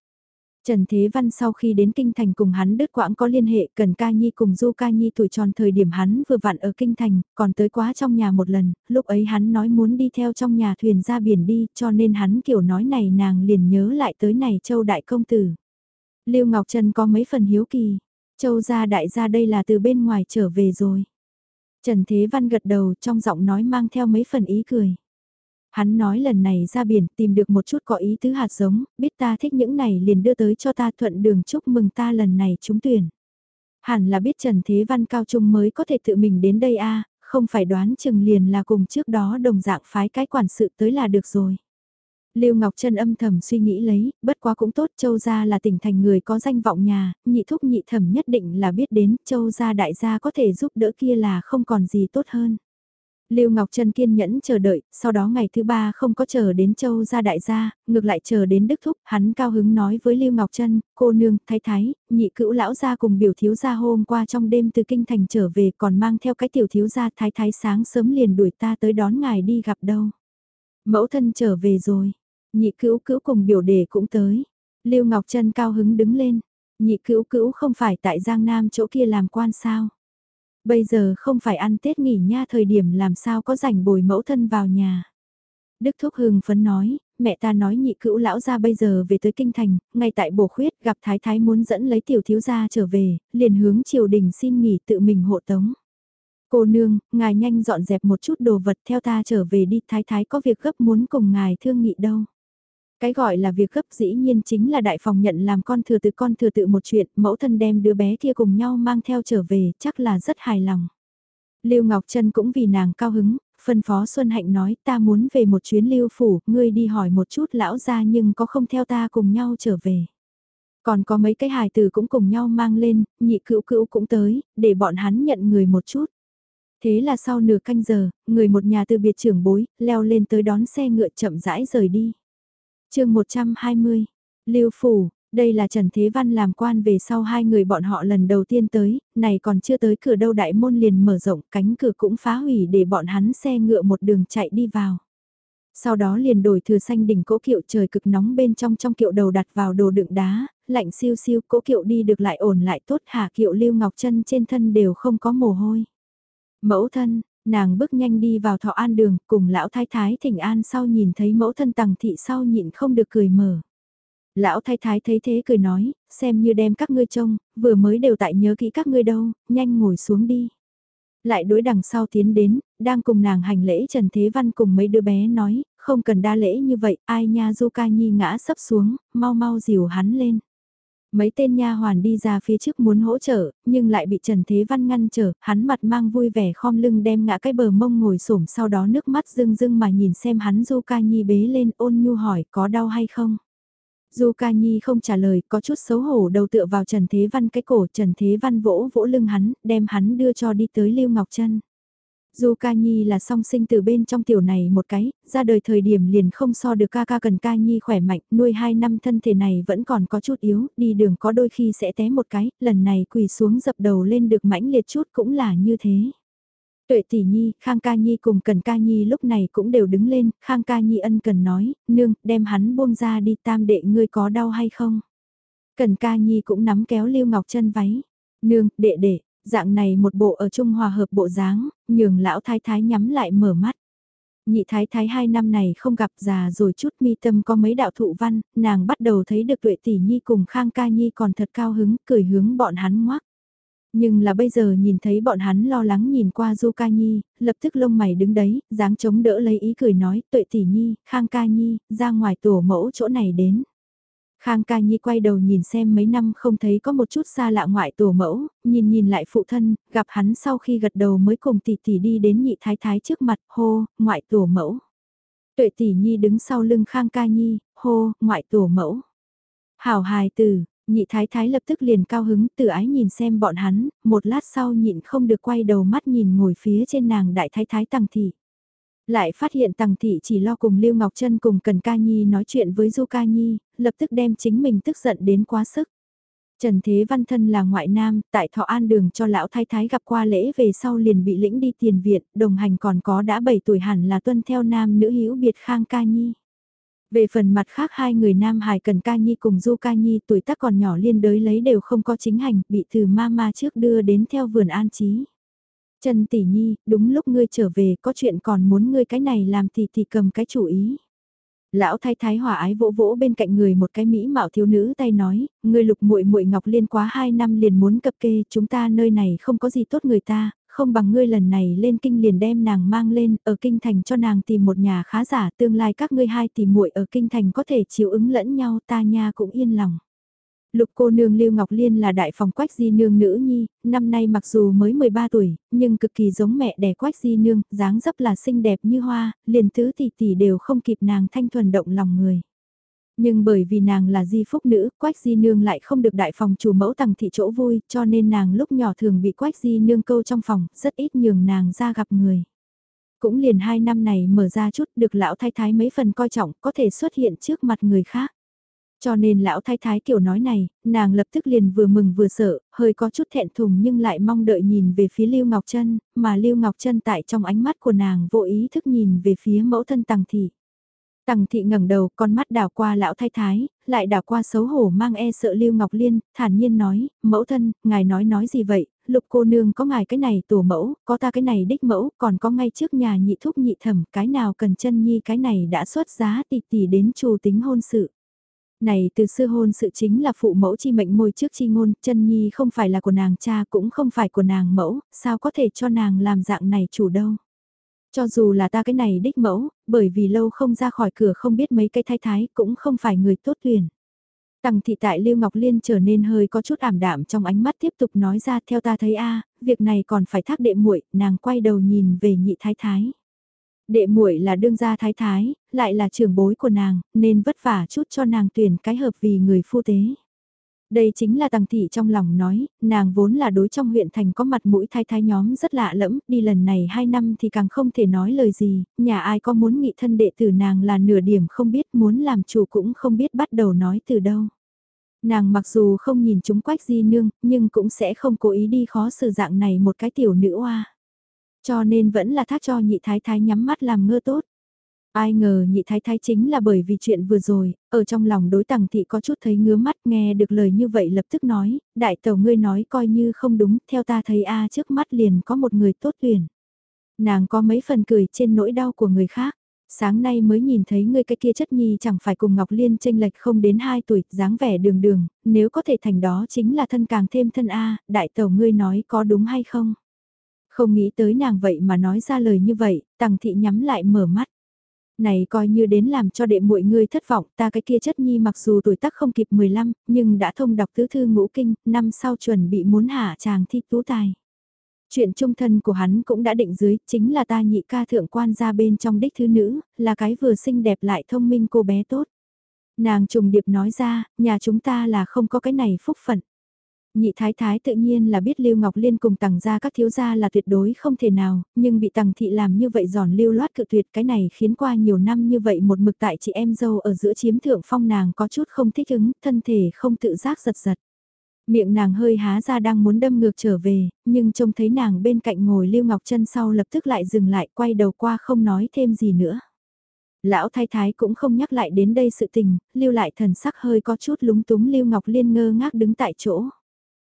Trần Thế Văn sau khi đến Kinh Thành cùng hắn đứt quãng có liên hệ cần ca nhi cùng Du ca nhi tuổi tròn thời điểm hắn vừa vặn ở Kinh Thành, còn tới quá trong nhà một lần, lúc ấy hắn nói muốn đi theo trong nhà thuyền ra biển đi cho nên hắn kiểu nói này nàng liền nhớ lại tới này châu đại công tử. Lưu Ngọc Trần có mấy phần hiếu kỳ, châu gia đại gia đây là từ bên ngoài trở về rồi. Trần Thế Văn gật đầu trong giọng nói mang theo mấy phần ý cười. Hắn nói lần này ra biển tìm được một chút có ý tứ hạt giống, biết ta thích những này liền đưa tới cho ta thuận đường chúc mừng ta lần này trúng tuyển. Hẳn là biết Trần Thế Văn cao trung mới có thể tự mình đến đây a không phải đoán chừng liền là cùng trước đó đồng dạng phái cái quản sự tới là được rồi. Lưu Ngọc Trân âm thầm suy nghĩ lấy, bất quá cũng tốt, Châu gia là tỉnh thành người có danh vọng nhà, nhị thúc nhị thẩm nhất định là biết đến, Châu gia đại gia có thể giúp đỡ kia là không còn gì tốt hơn. Lưu Ngọc Trân kiên nhẫn chờ đợi, sau đó ngày thứ ba không có chờ đến Châu gia đại gia, ngược lại chờ đến Đức Thúc, hắn cao hứng nói với Lưu Ngọc Trân, cô nương, thái thái, nhị cữu lão gia cùng biểu thiếu gia hôm qua trong đêm từ kinh thành trở về còn mang theo cái tiểu thiếu gia thái thái sáng sớm liền đuổi ta tới đón ngài đi gặp đâu. Mẫu thân trở về rồi, nhị cữu cữu cùng biểu đề cũng tới. Lưu Ngọc Trân cao hứng đứng lên, nhị cữu cữu không phải tại Giang Nam chỗ kia làm quan sao. Bây giờ không phải ăn Tết nghỉ nha thời điểm làm sao có rảnh bồi mẫu thân vào nhà. Đức Thúc Hưng phấn nói, mẹ ta nói nhị cữu lão ra bây giờ về tới kinh thành, ngay tại bổ khuyết gặp thái thái muốn dẫn lấy tiểu thiếu gia trở về, liền hướng triều đình xin nghỉ tự mình hộ tống. Cô nương, ngài nhanh dọn dẹp một chút đồ vật theo ta trở về đi, thái thái có việc gấp muốn cùng ngài thương nghị đâu. Cái gọi là việc gấp dĩ nhiên chính là đại phòng nhận làm con thừa tự con thừa tự một chuyện, mẫu thân đem đứa bé kia cùng nhau mang theo trở về, chắc là rất hài lòng. Lưu Ngọc Trân cũng vì nàng cao hứng, phân phó Xuân Hạnh nói ta muốn về một chuyến lưu phủ, ngươi đi hỏi một chút lão ra nhưng có không theo ta cùng nhau trở về. Còn có mấy cái hài từ cũng cùng nhau mang lên, nhị cữu cữu cũng tới, để bọn hắn nhận người một chút. Thế là sau nửa canh giờ, người một nhà từ biệt trưởng bối, leo lên tới đón xe ngựa chậm rãi rời đi chương 120, Lưu Phủ, đây là Trần Thế Văn làm quan về sau hai người bọn họ lần đầu tiên tới, này còn chưa tới cửa đâu đại môn liền mở rộng cánh cửa cũng phá hủy để bọn hắn xe ngựa một đường chạy đi vào. Sau đó liền đổi thừa xanh đỉnh cỗ kiệu trời cực nóng bên trong trong kiệu đầu đặt vào đồ đựng đá, lạnh siêu siêu cỗ kiệu đi được lại ổn lại tốt hạ kiệu lưu ngọc chân trên thân đều không có mồ hôi. Mẫu thân, Nàng bước nhanh đi vào thọ an đường, cùng lão thái thái thỉnh an sau nhìn thấy mẫu thân tằng thị sau nhịn không được cười mở. Lão thái thái thấy thế cười nói, xem như đem các ngươi trông, vừa mới đều tại nhớ kỹ các ngươi đâu, nhanh ngồi xuống đi. Lại đối đằng sau tiến đến, đang cùng nàng hành lễ Trần Thế Văn cùng mấy đứa bé nói, không cần đa lễ như vậy, ai nha Du Ca Nhi ngã sấp xuống, mau mau dìu hắn lên. Mấy tên nha hoàn đi ra phía trước muốn hỗ trợ, nhưng lại bị Trần Thế Văn ngăn trở, hắn mặt mang vui vẻ khom lưng đem ngã cái bờ mông ngồi xổm sau đó nước mắt rưng rưng mà nhìn xem hắn Du Ca Nhi bế lên ôn nhu hỏi có đau hay không. Du Ca Nhi không trả lời, có chút xấu hổ đầu tựa vào Trần Thế Văn cái cổ, Trần Thế Văn vỗ vỗ lưng hắn, đem hắn đưa cho đi tới Lưu Ngọc Trân. Du Ca Nhi là song sinh từ bên trong tiểu này một cái, ra đời thời điểm liền không so được ca ca cần Ca Nhi khỏe mạnh, nuôi hai năm thân thể này vẫn còn có chút yếu, đi đường có đôi khi sẽ té một cái, lần này quỳ xuống dập đầu lên được mãnh liệt chút cũng là như thế. Tuệ tỷ nhi, Khang ca nhi cùng Cần ca nhi lúc này cũng đều đứng lên, Khang ca nhi ân cần nói, nương, đem hắn buông ra đi tam đệ ngươi có đau hay không? Cần ca nhi cũng nắm kéo Lưu Ngọc chân váy, nương, đệ đệ, dạng này một bộ ở chung Hòa hợp bộ dáng, nhường lão thái thái nhắm lại mở mắt. Nhị thái thái hai năm này không gặp già rồi chút mi tâm có mấy đạo thụ văn, nàng bắt đầu thấy được tuệ tỷ nhi cùng Khang ca nhi còn thật cao hứng, cười hướng bọn hắn ngoác. Nhưng là bây giờ nhìn thấy bọn hắn lo lắng nhìn qua Du Ca Nhi, lập tức lông mày đứng đấy, dáng chống đỡ lấy ý cười nói, tuệ tỷ nhi, Khang Ca Nhi, ra ngoài tổ mẫu chỗ này đến. Khang Ca Nhi quay đầu nhìn xem mấy năm không thấy có một chút xa lạ ngoại tổ mẫu, nhìn nhìn lại phụ thân, gặp hắn sau khi gật đầu mới cùng tỷ tỷ đi đến nhị thái thái trước mặt, hô, ngoại tổ mẫu. Tuệ tỷ nhi đứng sau lưng Khang Ca Nhi, hô, ngoại tổ mẫu. Hảo hài từ, Nhị thái thái lập tức liền cao hứng tự ái nhìn xem bọn hắn, một lát sau nhịn không được quay đầu mắt nhìn ngồi phía trên nàng đại thái thái tằng thị. Lại phát hiện tằng thị chỉ lo cùng Lưu Ngọc Trân cùng Cần Ca Nhi nói chuyện với Du Ca Nhi, lập tức đem chính mình tức giận đến quá sức. Trần Thế Văn thân là ngoại nam, tại Thọ An đường cho lão thái thái gặp qua lễ về sau liền bị lĩnh đi tiền viện, đồng hành còn có đã 7 tuổi hẳn là tuân theo nam nữ hữu biệt Khang Ca Nhi. Về phần mặt khác hai người Nam Hải Cần Ca Nhi cùng Du Ca Nhi tuổi tác còn nhỏ liên đới lấy đều không có chính hành, bị từ ma trước đưa đến theo vườn an trí. Trần Tỷ Nhi, đúng lúc ngươi trở về có chuyện còn muốn ngươi cái này làm thì thì cầm cái chủ ý. Lão thái thái hòa ái vỗ vỗ bên cạnh người một cái mỹ mạo thiếu nữ tay nói, ngươi lục muội muội ngọc liên quá hai năm liền muốn cập kê, chúng ta nơi này không có gì tốt người ta, không bằng ngươi lần này lên kinh liền đem nàng mang lên, ở kinh thành cho nàng tìm một nhà khá giả, tương lai các ngươi hai tìm muội ở kinh thành có thể chiếu ứng lẫn nhau, ta nha cũng yên lòng. Lục cô nương Lưu Ngọc Liên là đại phòng quách di nương nữ nhi, năm nay mặc dù mới 13 tuổi, nhưng cực kỳ giống mẹ đẻ quách di nương, dáng dấp là xinh đẹp như hoa, liền tứ tỷ tỷ đều không kịp nàng thanh thuần động lòng người. Nhưng bởi vì nàng là di phúc nữ, quách di nương lại không được đại phòng chủ mẫu tầng thị chỗ vui, cho nên nàng lúc nhỏ thường bị quách di nương câu trong phòng, rất ít nhường nàng ra gặp người. Cũng liền hai năm này mở ra chút được lão thái thái mấy phần coi trọng có thể xuất hiện trước mặt người khác. Cho nên lão thái thái kiểu nói này, nàng lập tức liền vừa mừng vừa sợ, hơi có chút thẹn thùng nhưng lại mong đợi nhìn về phía Lưu Ngọc Trân, mà Lưu Ngọc Trân tại trong ánh mắt của nàng vô ý thức nhìn về phía mẫu thân Tằng thị. Tằng thị ngẩng đầu, con mắt đảo qua lão thái thái, lại đảo qua xấu hổ mang e sợ Lưu Ngọc Liên, thản nhiên nói, mẫu thân, ngài nói nói gì vậy, lục cô nương có ngài cái này tổ mẫu, có ta cái này đích mẫu, còn có ngay trước nhà nhị thúc nhị thẩm, cái nào cần chân nhi cái này đã xuất giá tỷ tỷ đến chủ tính hôn sự. Này từ sư hôn sự chính là phụ mẫu chi mệnh môi trước chi ngôn, chân nhi không phải là của nàng cha cũng không phải của nàng mẫu, sao có thể cho nàng làm dạng này chủ đâu. Cho dù là ta cái này đích mẫu, bởi vì lâu không ra khỏi cửa không biết mấy cái thái thái cũng không phải người tốt tuyển. Tằng thị tại Lưu Ngọc Liên trở nên hơi có chút ảm đạm trong ánh mắt tiếp tục nói ra theo ta thấy a việc này còn phải thác đệ muội nàng quay đầu nhìn về nhị thái thái. Đệ muội là đương gia thái thái, lại là trưởng bối của nàng, nên vất vả chút cho nàng tuyển cái hợp vì người phu tế. Đây chính là tàng thị trong lòng nói, nàng vốn là đối trong huyện thành có mặt mũi thái thái nhóm rất lạ lẫm, đi lần này 2 năm thì càng không thể nói lời gì, nhà ai có muốn nghị thân đệ tử nàng là nửa điểm không biết muốn làm chủ cũng không biết bắt đầu nói từ đâu. Nàng mặc dù không nhìn chúng quách di nương, nhưng cũng sẽ không cố ý đi khó xử dạng này một cái tiểu nữ oa. Cho nên vẫn là thác cho nhị thái thái nhắm mắt làm ngơ tốt. Ai ngờ nhị thái thái chính là bởi vì chuyện vừa rồi, ở trong lòng đối tằng thị có chút thấy ngứa mắt nghe được lời như vậy lập tức nói, đại tàu ngươi nói coi như không đúng, theo ta thấy a trước mắt liền có một người tốt tuyển. Nàng có mấy phần cười trên nỗi đau của người khác. Sáng nay mới nhìn thấy ngươi cái kia chất nhi chẳng phải cùng Ngọc Liên tranh lệch không đến 2 tuổi, dáng vẻ đường đường, nếu có thể thành đó chính là thân càng thêm thân A, đại tẩu ngươi nói có đúng hay không? Không nghĩ tới nàng vậy mà nói ra lời như vậy, tằng thị nhắm lại mở mắt. Này coi như đến làm cho đệ muội ngươi thất vọng, ta cái kia chất nhi mặc dù tuổi tác không kịp 15, nhưng đã thông đọc tứ thư ngũ kinh, năm sau chuẩn bị muốn hạ chàng thi tú tài. Chuyện trung thân của hắn cũng đã định dưới, chính là ta nhị ca thượng quan ra bên trong đích thứ nữ, là cái vừa xinh đẹp lại thông minh cô bé tốt. Nàng trùng điệp nói ra, nhà chúng ta là không có cái này phúc phận. Nhị thái thái tự nhiên là biết Lưu Ngọc Liên cùng tàng gia các thiếu gia là tuyệt đối không thể nào, nhưng bị tàng thị làm như vậy giòn lưu loát cự tuyệt cái này khiến qua nhiều năm như vậy một mực tại chị em dâu ở giữa chiếm thượng phong nàng có chút không thích ứng, thân thể không tự giác giật giật. Miệng nàng hơi há ra đang muốn đâm ngược trở về, nhưng trông thấy nàng bên cạnh ngồi Lưu Ngọc chân sau lập tức lại dừng lại quay đầu qua không nói thêm gì nữa. Lão thái thái cũng không nhắc lại đến đây sự tình, lưu lại thần sắc hơi có chút lúng túng Lưu Ngọc Liên ngơ ngác đứng tại chỗ.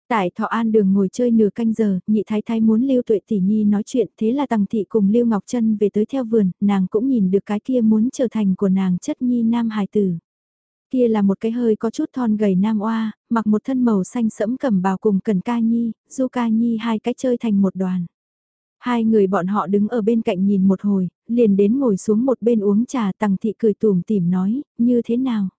Tại Thọ An đường ngồi chơi nửa canh giờ, nhị thái thái muốn Lưu Tuệ Tỷ Nhi nói chuyện, thế là Tằng Thị cùng Lưu Ngọc Trân về tới theo vườn, nàng cũng nhìn được cái kia muốn trở thành của nàng chất nhi nam hài tử. Kia là một cái hơi có chút thon gầy nam oa, mặc một thân màu xanh sẫm cầm bào cùng Cần Ca Nhi, Du Ca Nhi hai cái chơi thành một đoàn. Hai người bọn họ đứng ở bên cạnh nhìn một hồi, liền đến ngồi xuống một bên uống trà Tằng Thị cười tủm tìm nói, như thế nào?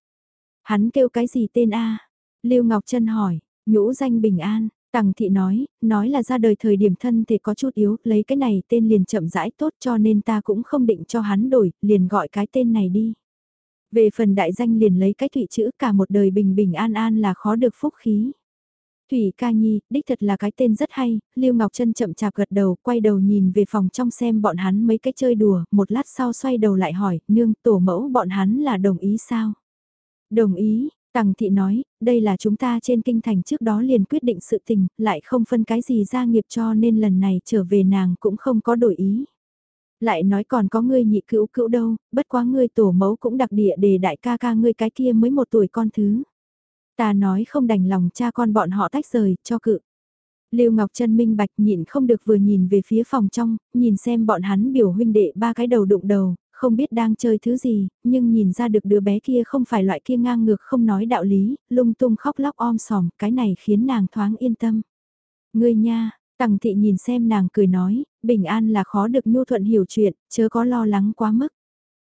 Hắn kêu cái gì tên A? Lưu Ngọc Trân hỏi, Nhũ danh bình an, Tằng thị nói, nói là ra đời thời điểm thân thể có chút yếu, lấy cái này tên liền chậm rãi tốt cho nên ta cũng không định cho hắn đổi, liền gọi cái tên này đi. Về phần đại danh liền lấy cái thủy chữ cả một đời bình bình an an là khó được phúc khí. Thủy ca nhi, đích thật là cái tên rất hay, Lưu Ngọc Trân chậm chạp gật đầu, quay đầu nhìn về phòng trong xem bọn hắn mấy cái chơi đùa, một lát sau xoay đầu lại hỏi, nương, tổ mẫu bọn hắn là đồng ý sao? Đồng ý, Tằng thị nói, đây là chúng ta trên kinh thành trước đó liền quyết định sự tình, lại không phân cái gì gia nghiệp cho nên lần này trở về nàng cũng không có đổi ý. Lại nói còn có ngươi nhị cữu cữu đâu, bất quá ngươi tổ mẫu cũng đặc địa để đại ca ca ngươi cái kia mới một tuổi con thứ. Ta nói không đành lòng cha con bọn họ tách rời, cho cự. Lưu Ngọc Trân minh bạch nhịn không được vừa nhìn về phía phòng trong, nhìn xem bọn hắn biểu huynh đệ ba cái đầu đụng đầu, không biết đang chơi thứ gì, nhưng nhìn ra được đứa bé kia không phải loại kia ngang ngược không nói đạo lý, lung tung khóc lóc om sòm, cái này khiến nàng thoáng yên tâm. Ngươi nha, Tằng thị nhìn xem nàng cười nói, bình an là khó được nhu thuận hiểu chuyện, chớ có lo lắng quá mức.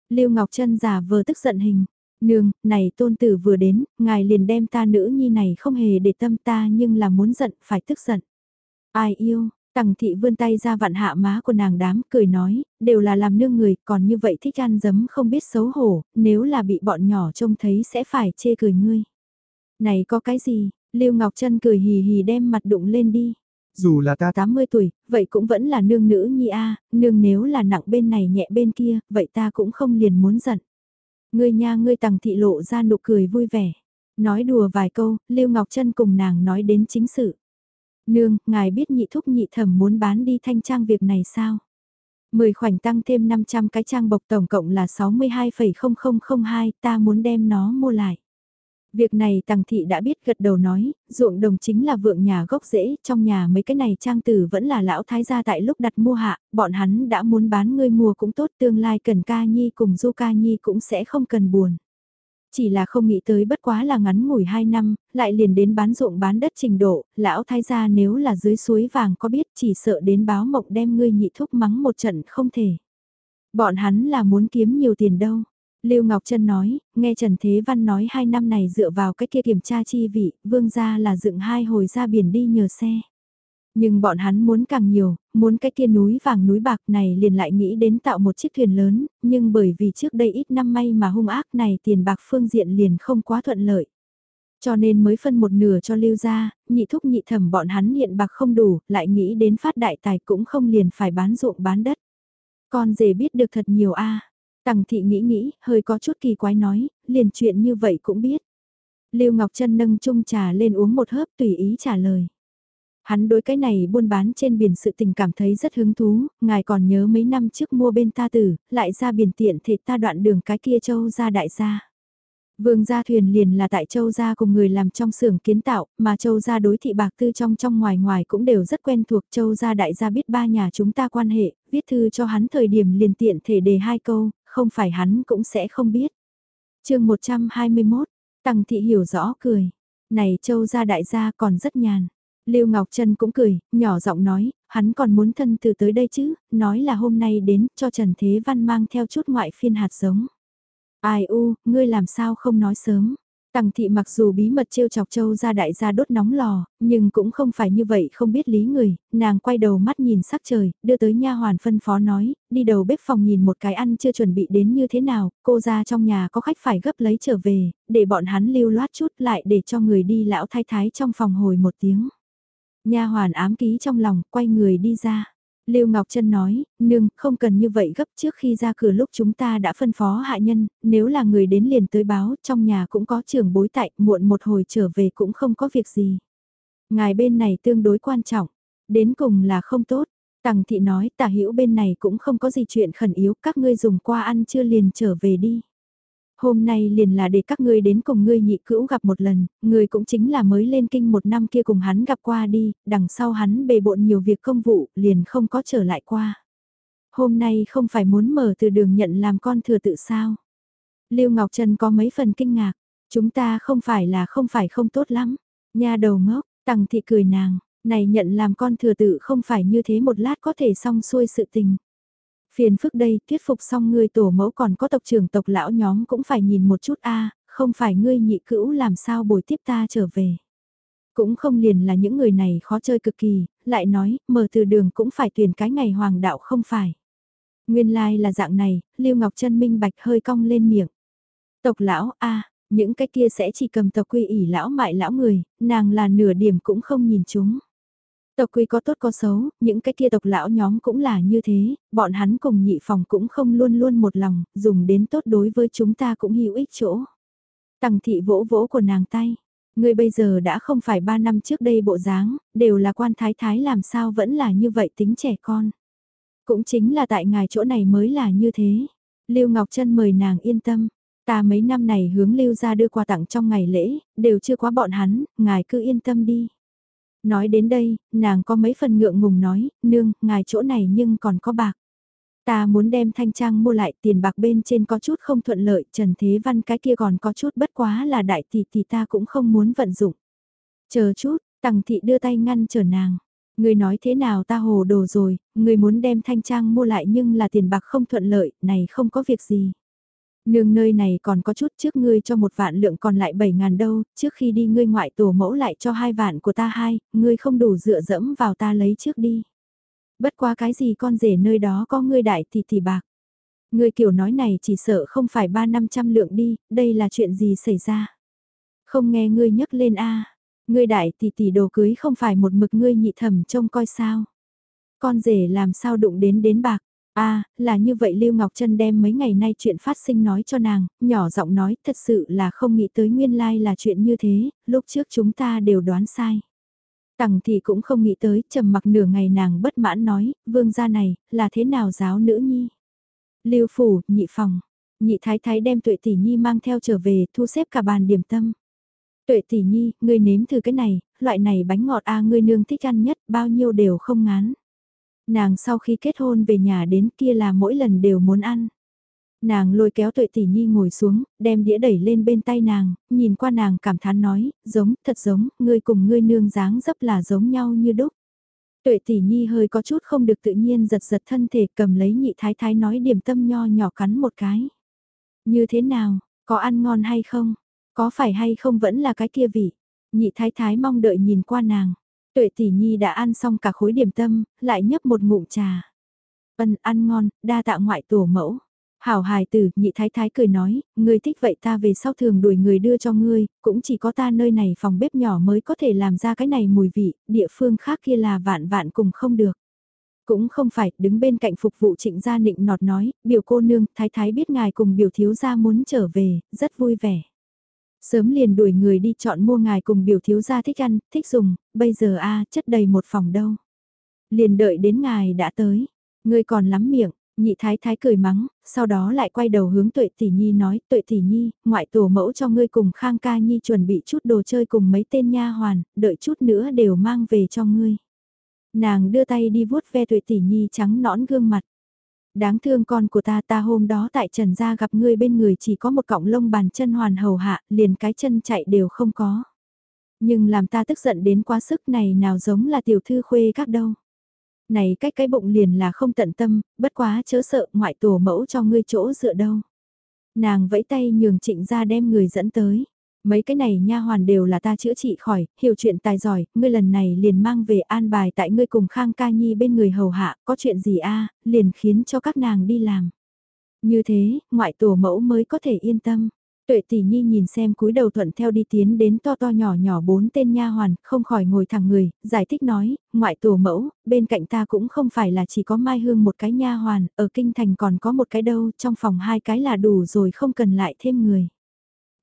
Lưu Ngọc Trân giả vờ tức giận hình, nương, này tôn tử vừa đến, ngài liền đem ta nữ nhi này không hề để tâm ta nhưng là muốn giận, phải tức giận. Ai yêu, Tằng thị vươn tay ra vặn hạ má của nàng đám, cười nói, đều là làm nương người, còn như vậy thích ăn dấm không biết xấu hổ, nếu là bị bọn nhỏ trông thấy sẽ phải chê cười ngươi. Này có cái gì, Lưu Ngọc Trân cười hì hì đem mặt đụng lên đi. Dù là ta 80 tuổi, vậy cũng vẫn là nương nữ nhi a, nương nếu là nặng bên này nhẹ bên kia, vậy ta cũng không liền muốn giận. Ngươi nha ngươi tằng thị lộ ra nụ cười vui vẻ. Nói đùa vài câu, Lưu Ngọc Trân cùng nàng nói đến chính sự. Nương, ngài biết nhị thúc nhị thẩm muốn bán đi thanh trang việc này sao? 10 khoảnh tăng thêm 500 cái trang bộc tổng cộng là 62,0002, ta muốn đem nó mua lại. Việc này Tằng Thị đã biết gật đầu nói, ruộng đồng chính là vượng nhà gốc rễ, trong nhà mấy cái này trang tử vẫn là lão thái gia tại lúc đặt mua hạ, bọn hắn đã muốn bán ngươi mua cũng tốt tương lai cần ca nhi cùng du ca nhi cũng sẽ không cần buồn. Chỉ là không nghĩ tới bất quá là ngắn ngủi 2 năm, lại liền đến bán ruộng bán đất trình độ, lão thái gia nếu là dưới suối vàng có biết chỉ sợ đến báo mộng đem ngươi nhị thúc mắng một trận không thể. Bọn hắn là muốn kiếm nhiều tiền đâu. Lưu Ngọc Trân nói, nghe Trần Thế Văn nói hai năm này dựa vào cái kia kiểm tra chi vị, vương gia là dựng hai hồi ra biển đi nhờ xe. Nhưng bọn hắn muốn càng nhiều, muốn cái kia núi vàng núi bạc này liền lại nghĩ đến tạo một chiếc thuyền lớn, nhưng bởi vì trước đây ít năm may mà hung ác này tiền bạc phương diện liền không quá thuận lợi. Cho nên mới phân một nửa cho lưu ra, nhị thúc nhị thẩm bọn hắn hiện bạc không đủ, lại nghĩ đến phát đại tài cũng không liền phải bán ruộng bán đất. Con rể biết được thật nhiều a à. Tằng thị nghĩ nghĩ, hơi có chút kỳ quái nói, liền chuyện như vậy cũng biết. Lưu Ngọc Trân nâng chung trà lên uống một hớp tùy ý trả lời. Hắn đối cái này buôn bán trên biển sự tình cảm thấy rất hứng thú, ngài còn nhớ mấy năm trước mua bên ta tử, lại ra biển tiện thể ta đoạn đường cái kia châu ra đại gia. Vương gia thuyền liền là tại châu gia cùng người làm trong xưởng kiến tạo, mà châu gia đối thị bạc tư trong trong ngoài ngoài cũng đều rất quen thuộc châu gia đại gia biết ba nhà chúng ta quan hệ, viết thư cho hắn thời điểm liền tiện thể đề hai câu, không phải hắn cũng sẽ không biết. chương 121, Tăng thị hiểu rõ cười, này châu gia đại gia còn rất nhàn. Lưu Ngọc Trân cũng cười, nhỏ giọng nói, hắn còn muốn thân từ tới đây chứ, nói là hôm nay đến cho Trần Thế Văn mang theo chút ngoại phiên hạt giống. Ai u, ngươi làm sao không nói sớm. Tằng thị mặc dù bí mật trêu chọc châu ra đại gia đốt nóng lò, nhưng cũng không phải như vậy không biết lý người, nàng quay đầu mắt nhìn sắc trời, đưa tới nha hoàn phân phó nói, đi đầu bếp phòng nhìn một cái ăn chưa chuẩn bị đến như thế nào, cô ra trong nhà có khách phải gấp lấy trở về, để bọn hắn lưu loát chút lại để cho người đi lão thái thái trong phòng hồi một tiếng. Nha hoàn ám ký trong lòng, quay người đi ra. Lưu Ngọc Trân nói, nương, không cần như vậy gấp trước khi ra cửa lúc chúng ta đã phân phó hạ nhân, nếu là người đến liền tới báo, trong nhà cũng có trường bối tại, muộn một hồi trở về cũng không có việc gì. Ngài bên này tương đối quan trọng, đến cùng là không tốt. Tằng thị nói, tả hữu bên này cũng không có gì chuyện khẩn yếu, các ngươi dùng qua ăn chưa liền trở về đi. Hôm nay liền là để các ngươi đến cùng ngươi nhị cữu gặp một lần, ngươi cũng chính là mới lên kinh một năm kia cùng hắn gặp qua đi, đằng sau hắn bề bộn nhiều việc công vụ, liền không có trở lại qua. Hôm nay không phải muốn mở từ đường nhận làm con thừa tự sao. Lưu Ngọc Trần có mấy phần kinh ngạc, chúng ta không phải là không phải không tốt lắm. Nha đầu ngốc, tằng thị cười nàng, này nhận làm con thừa tự không phải như thế một lát có thể xong xuôi sự tình. Phiền phức đây, thuyết phục xong ngươi tổ mẫu còn có tộc trưởng tộc lão nhóm cũng phải nhìn một chút a không phải ngươi nhị cữu làm sao bồi tiếp ta trở về. Cũng không liền là những người này khó chơi cực kỳ, lại nói, mở từ đường cũng phải tuyển cái ngày hoàng đạo không phải. Nguyên lai like là dạng này, Lưu Ngọc Trân minh bạch hơi cong lên miệng. Tộc lão, a những cái kia sẽ chỉ cầm tộc quy ỉ lão mại lão người, nàng là nửa điểm cũng không nhìn chúng. Tộc quy có tốt có xấu, những cái kia tộc lão nhóm cũng là như thế, bọn hắn cùng nhị phòng cũng không luôn luôn một lòng, dùng đến tốt đối với chúng ta cũng hữu ích chỗ. Tằng thị vỗ vỗ của nàng tay, người bây giờ đã không phải ba năm trước đây bộ dáng, đều là quan thái thái làm sao vẫn là như vậy tính trẻ con. Cũng chính là tại ngài chỗ này mới là như thế. Lưu Ngọc Trân mời nàng yên tâm, ta mấy năm này hướng Lưu ra đưa quà tặng trong ngày lễ, đều chưa quá bọn hắn, ngài cứ yên tâm đi. Nói đến đây, nàng có mấy phần ngượng ngùng nói, nương, ngài chỗ này nhưng còn có bạc. Ta muốn đem thanh trang mua lại tiền bạc bên trên có chút không thuận lợi, Trần Thế Văn cái kia còn có chút bất quá là đại tỷ thì ta cũng không muốn vận dụng. Chờ chút, Tằng thị đưa tay ngăn chờ nàng. Người nói thế nào ta hồ đồ rồi, người muốn đem thanh trang mua lại nhưng là tiền bạc không thuận lợi, này không có việc gì. Nương nơi này còn có chút trước ngươi cho một vạn lượng còn lại bảy ngàn đâu, trước khi đi ngươi ngoại tổ mẫu lại cho hai vạn của ta hai, ngươi không đủ dựa dẫm vào ta lấy trước đi. Bất quá cái gì con rể nơi đó có ngươi đại thì tỷ bạc. Ngươi kiểu nói này chỉ sợ không phải ba năm trăm lượng đi, đây là chuyện gì xảy ra. Không nghe ngươi nhấc lên a ngươi đại tỷ tỷ đồ cưới không phải một mực ngươi nhị thẩm trông coi sao. Con rể làm sao đụng đến đến bạc À, là như vậy Lưu Ngọc Trân đem mấy ngày nay chuyện phát sinh nói cho nàng, nhỏ giọng nói thật sự là không nghĩ tới nguyên lai là chuyện như thế, lúc trước chúng ta đều đoán sai. Tằng thì cũng không nghĩ tới, trầm mặc nửa ngày nàng bất mãn nói, vương gia này, là thế nào giáo nữ nhi? Lưu phủ, nhị phòng, nhị thái thái đem tuệ tỷ nhi mang theo trở về, thu xếp cả bàn điểm tâm. Tuệ tỷ nhi, ngươi nếm thử cái này, loại này bánh ngọt a ngươi nương thích ăn nhất, bao nhiêu đều không ngán. Nàng sau khi kết hôn về nhà đến kia là mỗi lần đều muốn ăn. Nàng lôi kéo tuệ tỷ nhi ngồi xuống, đem đĩa đẩy lên bên tay nàng, nhìn qua nàng cảm thán nói, giống, thật giống, ngươi cùng ngươi nương dáng dấp là giống nhau như đúc. Tuệ tỷ nhi hơi có chút không được tự nhiên giật giật thân thể cầm lấy nhị thái thái nói điểm tâm nho nhỏ cắn một cái. Như thế nào, có ăn ngon hay không? Có phải hay không vẫn là cái kia vị? Nhị thái thái mong đợi nhìn qua nàng. Tuệ tỷ nhi đã ăn xong cả khối điểm tâm, lại nhấp một ngụm trà. Vân ăn ngon, đa tạ ngoại tổ mẫu. Hảo hài tử, nhị thái thái cười nói, ngươi thích vậy ta về sau thường đuổi người đưa cho ngươi, cũng chỉ có ta nơi này phòng bếp nhỏ mới có thể làm ra cái này mùi vị, địa phương khác kia là vạn vạn cùng không được. Cũng không phải, đứng bên cạnh phục vụ trịnh gia nịnh nọt nói, biểu cô nương, thái thái biết ngài cùng biểu thiếu gia muốn trở về, rất vui vẻ. Sớm liền đuổi người đi chọn mua ngài cùng biểu thiếu gia thích ăn, thích dùng, bây giờ a chất đầy một phòng đâu. Liền đợi đến ngài đã tới, ngươi còn lắm miệng, Nhị thái thái cười mắng, sau đó lại quay đầu hướng tuệ tỷ nhi nói, tuệ tỷ nhi, ngoại tổ mẫu cho ngươi cùng khang ca nhi chuẩn bị chút đồ chơi cùng mấy tên nha hoàn, đợi chút nữa đều mang về cho ngươi. Nàng đưa tay đi vuốt ve tuệ tỷ nhi trắng nõn gương mặt. Đáng thương con của ta ta hôm đó tại trần gia gặp ngươi bên người chỉ có một cọng lông bàn chân hoàn hầu hạ, liền cái chân chạy đều không có. Nhưng làm ta tức giận đến quá sức này nào giống là tiểu thư khuê các đâu. Này cách cái bụng liền là không tận tâm, bất quá chớ sợ ngoại tổ mẫu cho ngươi chỗ dựa đâu. Nàng vẫy tay nhường trịnh ra đem người dẫn tới. Mấy cái này nha hoàn đều là ta chữa trị khỏi, hiểu chuyện tài giỏi, ngươi lần này liền mang về an bài tại ngươi cùng Khang Ca Nhi bên người hầu hạ, có chuyện gì a liền khiến cho các nàng đi làm. Như thế, ngoại tổ mẫu mới có thể yên tâm. Tuệ tỷ nhi nhìn xem cúi đầu thuận theo đi tiến đến to to nhỏ nhỏ bốn tên nha hoàn, không khỏi ngồi thẳng người, giải thích nói, ngoại tổ mẫu, bên cạnh ta cũng không phải là chỉ có Mai Hương một cái nha hoàn, ở kinh thành còn có một cái đâu, trong phòng hai cái là đủ rồi không cần lại thêm người.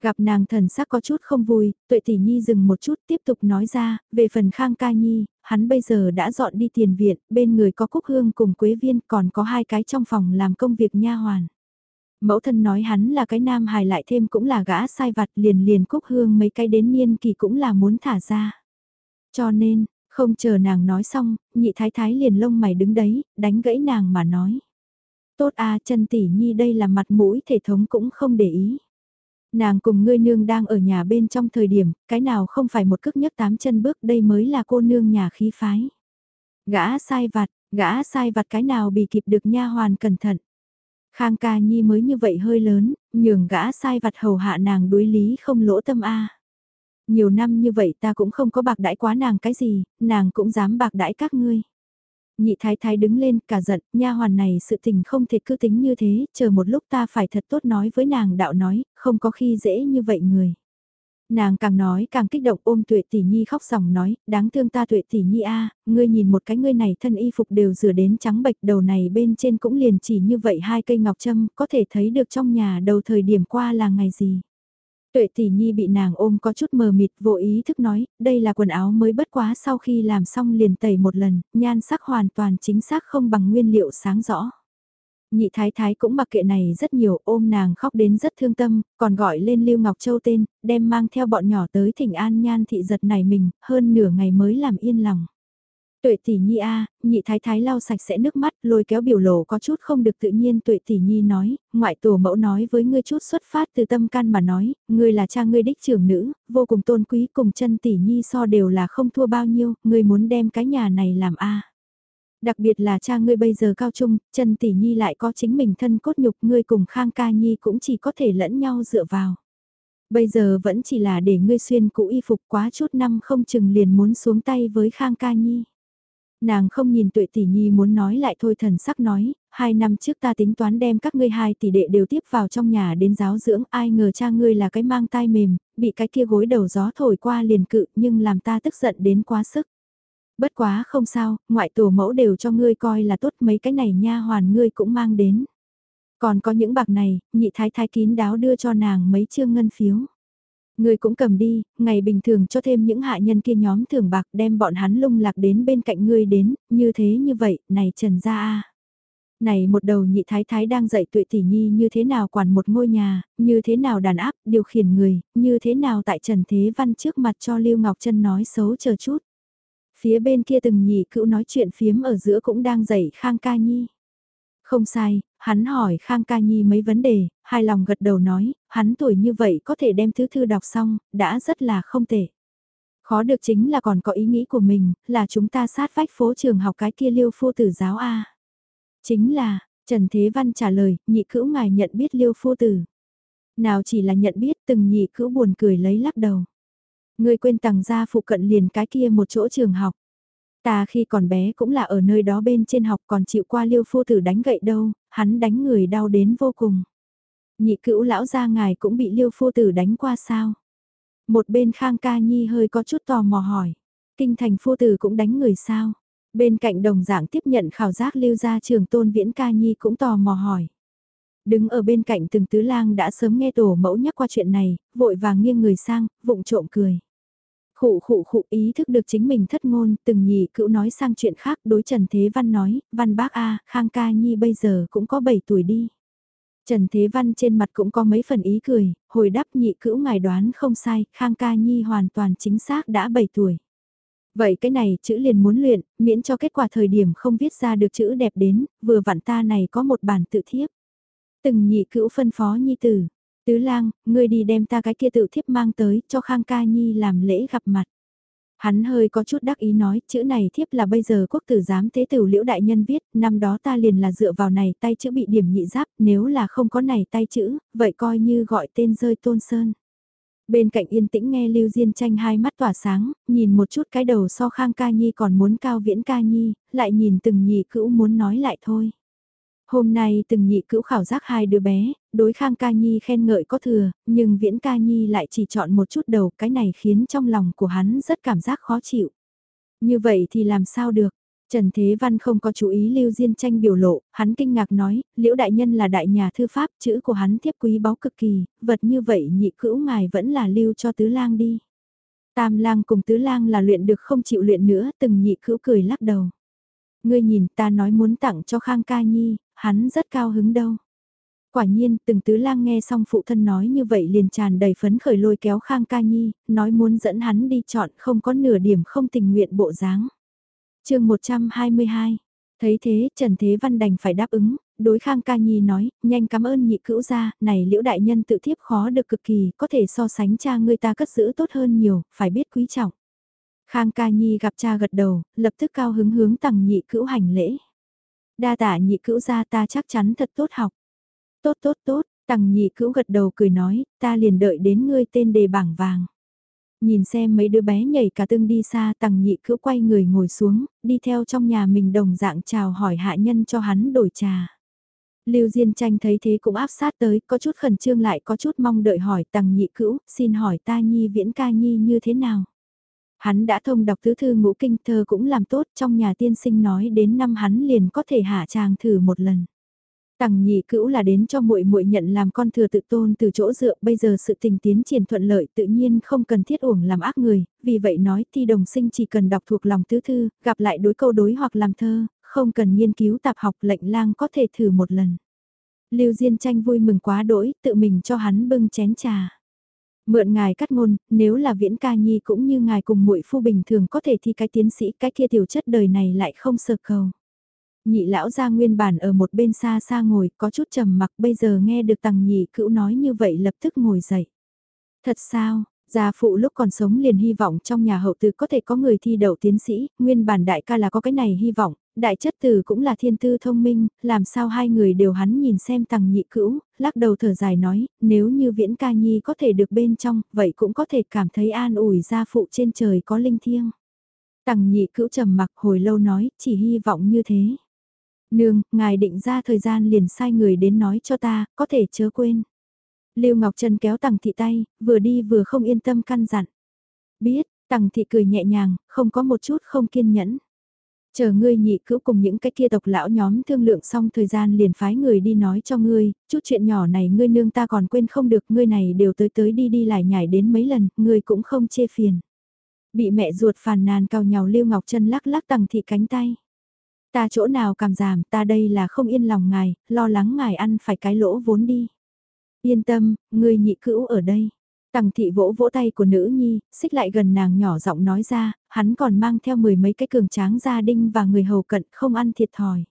Gặp nàng thần sắc có chút không vui, tuệ tỷ nhi dừng một chút tiếp tục nói ra, về phần khang ca nhi, hắn bây giờ đã dọn đi tiền viện, bên người có cúc hương cùng quế viên còn có hai cái trong phòng làm công việc nha hoàn. Mẫu thân nói hắn là cái nam hài lại thêm cũng là gã sai vặt liền liền cúc hương mấy cái đến niên kỳ cũng là muốn thả ra. Cho nên, không chờ nàng nói xong, nhị thái thái liền lông mày đứng đấy, đánh gãy nàng mà nói. Tốt a chân tỷ nhi đây là mặt mũi thể thống cũng không để ý. Nàng cùng ngươi nương đang ở nhà bên trong thời điểm, cái nào không phải một cước nhất tám chân bước đây mới là cô nương nhà khí phái. Gã sai vặt, gã sai vặt cái nào bị kịp được nha hoàn cẩn thận. Khang ca nhi mới như vậy hơi lớn, nhường gã sai vặt hầu hạ nàng đối lý không lỗ tâm a. Nhiều năm như vậy ta cũng không có bạc đãi quá nàng cái gì, nàng cũng dám bạc đãi các ngươi. Nhị thái thái đứng lên cả giận, nha hoàn này sự tình không thể cứ tính như thế, chờ một lúc ta phải thật tốt nói với nàng đạo nói, không có khi dễ như vậy người. Nàng càng nói càng kích động ôm tuệ tỷ nhi khóc sòng nói, đáng thương ta tuệ tỷ nhi a ngươi nhìn một cái ngươi này thân y phục đều rửa đến trắng bệch đầu này bên trên cũng liền chỉ như vậy hai cây ngọc châm có thể thấy được trong nhà đầu thời điểm qua là ngày gì. Tuệ tỷ nhi bị nàng ôm có chút mờ mịt vô ý thức nói, đây là quần áo mới bất quá sau khi làm xong liền tẩy một lần, nhan sắc hoàn toàn chính xác không bằng nguyên liệu sáng rõ. Nhị thái thái cũng mặc kệ này rất nhiều ôm nàng khóc đến rất thương tâm, còn gọi lên Lưu Ngọc Châu tên, đem mang theo bọn nhỏ tới thỉnh an nhan thị giật này mình, hơn nửa ngày mới làm yên lòng. Tuệ tỷ nhi a, nhị thái thái lau sạch sẽ nước mắt, lôi kéo biểu lộ có chút không được tự nhiên tuệ tỷ nhi nói, ngoại tổ mẫu nói với ngươi chút xuất phát từ tâm can mà nói, ngươi là cha ngươi đích trưởng nữ, vô cùng tôn quý cùng chân tỷ nhi so đều là không thua bao nhiêu, ngươi muốn đem cái nhà này làm a. Đặc biệt là cha ngươi bây giờ cao trung, chân tỷ nhi lại có chính mình thân cốt nhục ngươi cùng khang ca nhi cũng chỉ có thể lẫn nhau dựa vào. Bây giờ vẫn chỉ là để ngươi xuyên cũ y phục quá chút năm không chừng liền muốn xuống tay với khang ca nhi. Nàng không nhìn tuệ tỷ nhi muốn nói lại thôi thần sắc nói, hai năm trước ta tính toán đem các ngươi hai tỷ đệ đều tiếp vào trong nhà đến giáo dưỡng ai ngờ cha ngươi là cái mang tai mềm, bị cái kia gối đầu gió thổi qua liền cự nhưng làm ta tức giận đến quá sức. Bất quá không sao, ngoại tổ mẫu đều cho ngươi coi là tốt mấy cái này nha hoàn ngươi cũng mang đến. Còn có những bạc này, nhị thái thái kín đáo đưa cho nàng mấy chương ngân phiếu. Ngươi cũng cầm đi, ngày bình thường cho thêm những hạ nhân kia nhóm thường bạc đem bọn hắn lung lạc đến bên cạnh ngươi đến, như thế như vậy, này trần gia a Này một đầu nhị thái thái đang dạy tuệ tỷ nhi như thế nào quản một ngôi nhà, như thế nào đàn áp, điều khiển người, như thế nào tại trần thế văn trước mặt cho Lưu Ngọc Trân nói xấu chờ chút. Phía bên kia từng nhị cữu nói chuyện phiếm ở giữa cũng đang dạy Khang Ca Nhi. Không sai, hắn hỏi Khang Ca Nhi mấy vấn đề, hài lòng gật đầu nói, hắn tuổi như vậy có thể đem thứ thư đọc xong, đã rất là không tệ. Khó được chính là còn có ý nghĩ của mình, là chúng ta sát vách phố trường học cái kia liêu phu tử giáo A. Chính là, Trần Thế Văn trả lời, nhị cữu ngài nhận biết liêu phu tử. Nào chỉ là nhận biết từng nhị cữu buồn cười lấy lắc đầu. Người quên tầng ra phụ cận liền cái kia một chỗ trường học. Ta khi còn bé cũng là ở nơi đó bên trên học còn chịu qua liêu phu tử đánh gậy đâu, hắn đánh người đau đến vô cùng. Nhị cữu lão gia ngài cũng bị liêu phu tử đánh qua sao? Một bên khang ca nhi hơi có chút tò mò hỏi. Kinh thành phu tử cũng đánh người sao? Bên cạnh đồng dạng tiếp nhận khảo giác lưu gia trường tôn viễn ca nhi cũng tò mò hỏi. Đứng ở bên cạnh từng tứ lang đã sớm nghe tổ mẫu nhắc qua chuyện này, vội vàng nghiêng người sang, vụng trộm cười. Khụ khụ khụ ý thức được chính mình thất ngôn, từng nhị cữu nói sang chuyện khác đối Trần Thế Văn nói, Văn bác A, Khang Ca Nhi bây giờ cũng có 7 tuổi đi. Trần Thế Văn trên mặt cũng có mấy phần ý cười, hồi đáp nhị cữu ngài đoán không sai, Khang Ca Nhi hoàn toàn chính xác đã 7 tuổi. Vậy cái này chữ liền muốn luyện, miễn cho kết quả thời điểm không viết ra được chữ đẹp đến, vừa vặn ta này có một bản tự thiếp. Từng nhị cữu phân phó nhi tử, tứ lang, ngươi đi đem ta cái kia tự thiếp mang tới cho Khang Ca Nhi làm lễ gặp mặt. Hắn hơi có chút đắc ý nói, chữ này thiếp là bây giờ quốc tử giám thế tử liễu đại nhân viết, năm đó ta liền là dựa vào này tay chữ bị điểm nhị giáp, nếu là không có này tay chữ, vậy coi như gọi tên rơi tôn sơn. Bên cạnh yên tĩnh nghe Lưu Diên tranh hai mắt tỏa sáng, nhìn một chút cái đầu so khang ca nhi còn muốn cao viễn ca nhi, lại nhìn từng nhị cữu muốn nói lại thôi. Hôm nay từng nhị cữu khảo giác hai đứa bé, đối khang ca nhi khen ngợi có thừa, nhưng viễn ca nhi lại chỉ chọn một chút đầu, cái này khiến trong lòng của hắn rất cảm giác khó chịu. Như vậy thì làm sao được? Trần Thế Văn không có chú ý Lưu Diên tranh biểu lộ, hắn kinh ngạc nói, liễu đại nhân là đại nhà thư pháp, chữ của hắn thiếp quý báu cực kỳ, vật như vậy nhị cữu ngài vẫn là lưu cho tứ lang đi. Tam lang cùng tứ lang là luyện được không chịu luyện nữa, từng nhị cữu cười lắc đầu. Ngươi nhìn ta nói muốn tặng cho Khang Ca Nhi, hắn rất cao hứng đâu. Quả nhiên, từng tứ lang nghe xong phụ thân nói như vậy liền tràn đầy phấn khởi lôi kéo Khang Ca Nhi, nói muốn dẫn hắn đi chọn không có nửa điểm không tình nguyện bộ dáng chương 122 Thấy thế, Trần Thế Văn đành phải đáp ứng, đối Khang Ca Nhi nói, nhanh cảm ơn nhị cữu gia, này liễu đại nhân tự thiếp khó được cực kỳ, có thể so sánh cha người ta cất giữ tốt hơn nhiều, phải biết quý trọng. Khang Ca Nhi gặp cha gật đầu, lập tức cao hứng hướng tặng nhị cữu hành lễ. Đa tạ nhị cữu gia ta chắc chắn thật tốt học. Tốt tốt tốt, tằng nhị cữu gật đầu cười nói, ta liền đợi đến ngươi tên đề bảng vàng. Nhìn xem mấy đứa bé nhảy cả tương đi xa tằng nhị cữu quay người ngồi xuống, đi theo trong nhà mình đồng dạng chào hỏi hạ nhân cho hắn đổi trà. Lưu Diên tranh thấy thế cũng áp sát tới, có chút khẩn trương lại có chút mong đợi hỏi tằng nhị cữu, xin hỏi ta nhi viễn ca nhi như thế nào? Hắn đã thông đọc tứ thư ngũ kinh thơ cũng làm tốt trong nhà tiên sinh nói đến năm hắn liền có thể hạ chàng thử một lần. Tằng nhị cữu là đến cho muội muội nhận làm con thừa tự tôn từ chỗ dựa, bây giờ sự tình tiến triển thuận lợi tự nhiên không cần thiết uổng làm ác người, vì vậy nói thi đồng sinh chỉ cần đọc thuộc lòng tứ thư, gặp lại đối câu đối hoặc làm thơ, không cần nghiên cứu tạp học lệnh lang có thể thử một lần. Lưu Diên tranh vui mừng quá đỗi, tự mình cho hắn bưng chén trà. Mượn ngài cắt ngôn, nếu là viễn ca nhi cũng như ngài cùng muội phu bình thường có thể thi cái tiến sĩ, cái kia tiểu chất đời này lại không sợ cầu nhị lão ra nguyên bản ở một bên xa xa ngồi có chút trầm mặc bây giờ nghe được tằng nhị cữu nói như vậy lập tức ngồi dậy. Thật sao, Gia phụ lúc còn sống liền hy vọng trong nhà hậu từ có thể có người thi đậu tiến sĩ, nguyên bản đại ca là có cái này hy vọng, đại chất tử cũng là thiên tư thông minh, làm sao hai người đều hắn nhìn xem tằng nhị cữu, lắc đầu thở dài nói, nếu như viễn ca nhi có thể được bên trong, vậy cũng có thể cảm thấy an ủi gia phụ trên trời có linh thiêng. Tằng nhị cữu trầm mặc hồi lâu nói, chỉ hy vọng như thế. Nương, ngài định ra thời gian liền sai người đến nói cho ta, có thể chớ quên. Lưu Ngọc Trân kéo Tằng Thị tay, vừa đi vừa không yên tâm căn dặn. Biết, Tằng Thị cười nhẹ nhàng, không có một chút không kiên nhẫn. Chờ ngươi nhị cữu cùng những cái kia tộc lão nhóm thương lượng xong thời gian liền phái người đi nói cho ngươi, chút chuyện nhỏ này ngươi nương ta còn quên không được, ngươi này đều tới tới đi đi lại nhảy đến mấy lần, ngươi cũng không chê phiền. Bị mẹ ruột phàn nàn cao nhào Lưu Ngọc Trân lắc lắc Tằng Thị cánh tay. Ta chỗ nào cảm giảm, ta đây là không yên lòng ngài, lo lắng ngài ăn phải cái lỗ vốn đi. Yên tâm, ngươi nhị cữu ở đây. Tằng thị vỗ vỗ tay của nữ nhi, xích lại gần nàng nhỏ giọng nói ra, hắn còn mang theo mười mấy cái cường tráng gia đinh và người hầu cận không ăn thiệt thòi.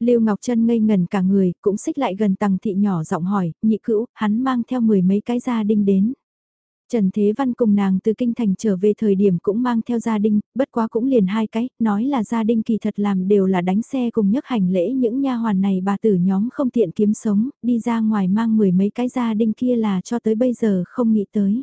Lưu Ngọc Trân ngây ngần cả người, cũng xích lại gần tằng thị nhỏ giọng hỏi, nhị cữu, hắn mang theo mười mấy cái gia đinh đến. Trần Thế Văn cùng nàng từ kinh thành trở về thời điểm cũng mang theo gia đình, bất quá cũng liền hai cái, nói là gia đình kỳ thật làm đều là đánh xe cùng nhấc hành lễ những nha hoàn này bà tử nhóm không tiện kiếm sống, đi ra ngoài mang mười mấy cái gia đình kia là cho tới bây giờ không nghĩ tới.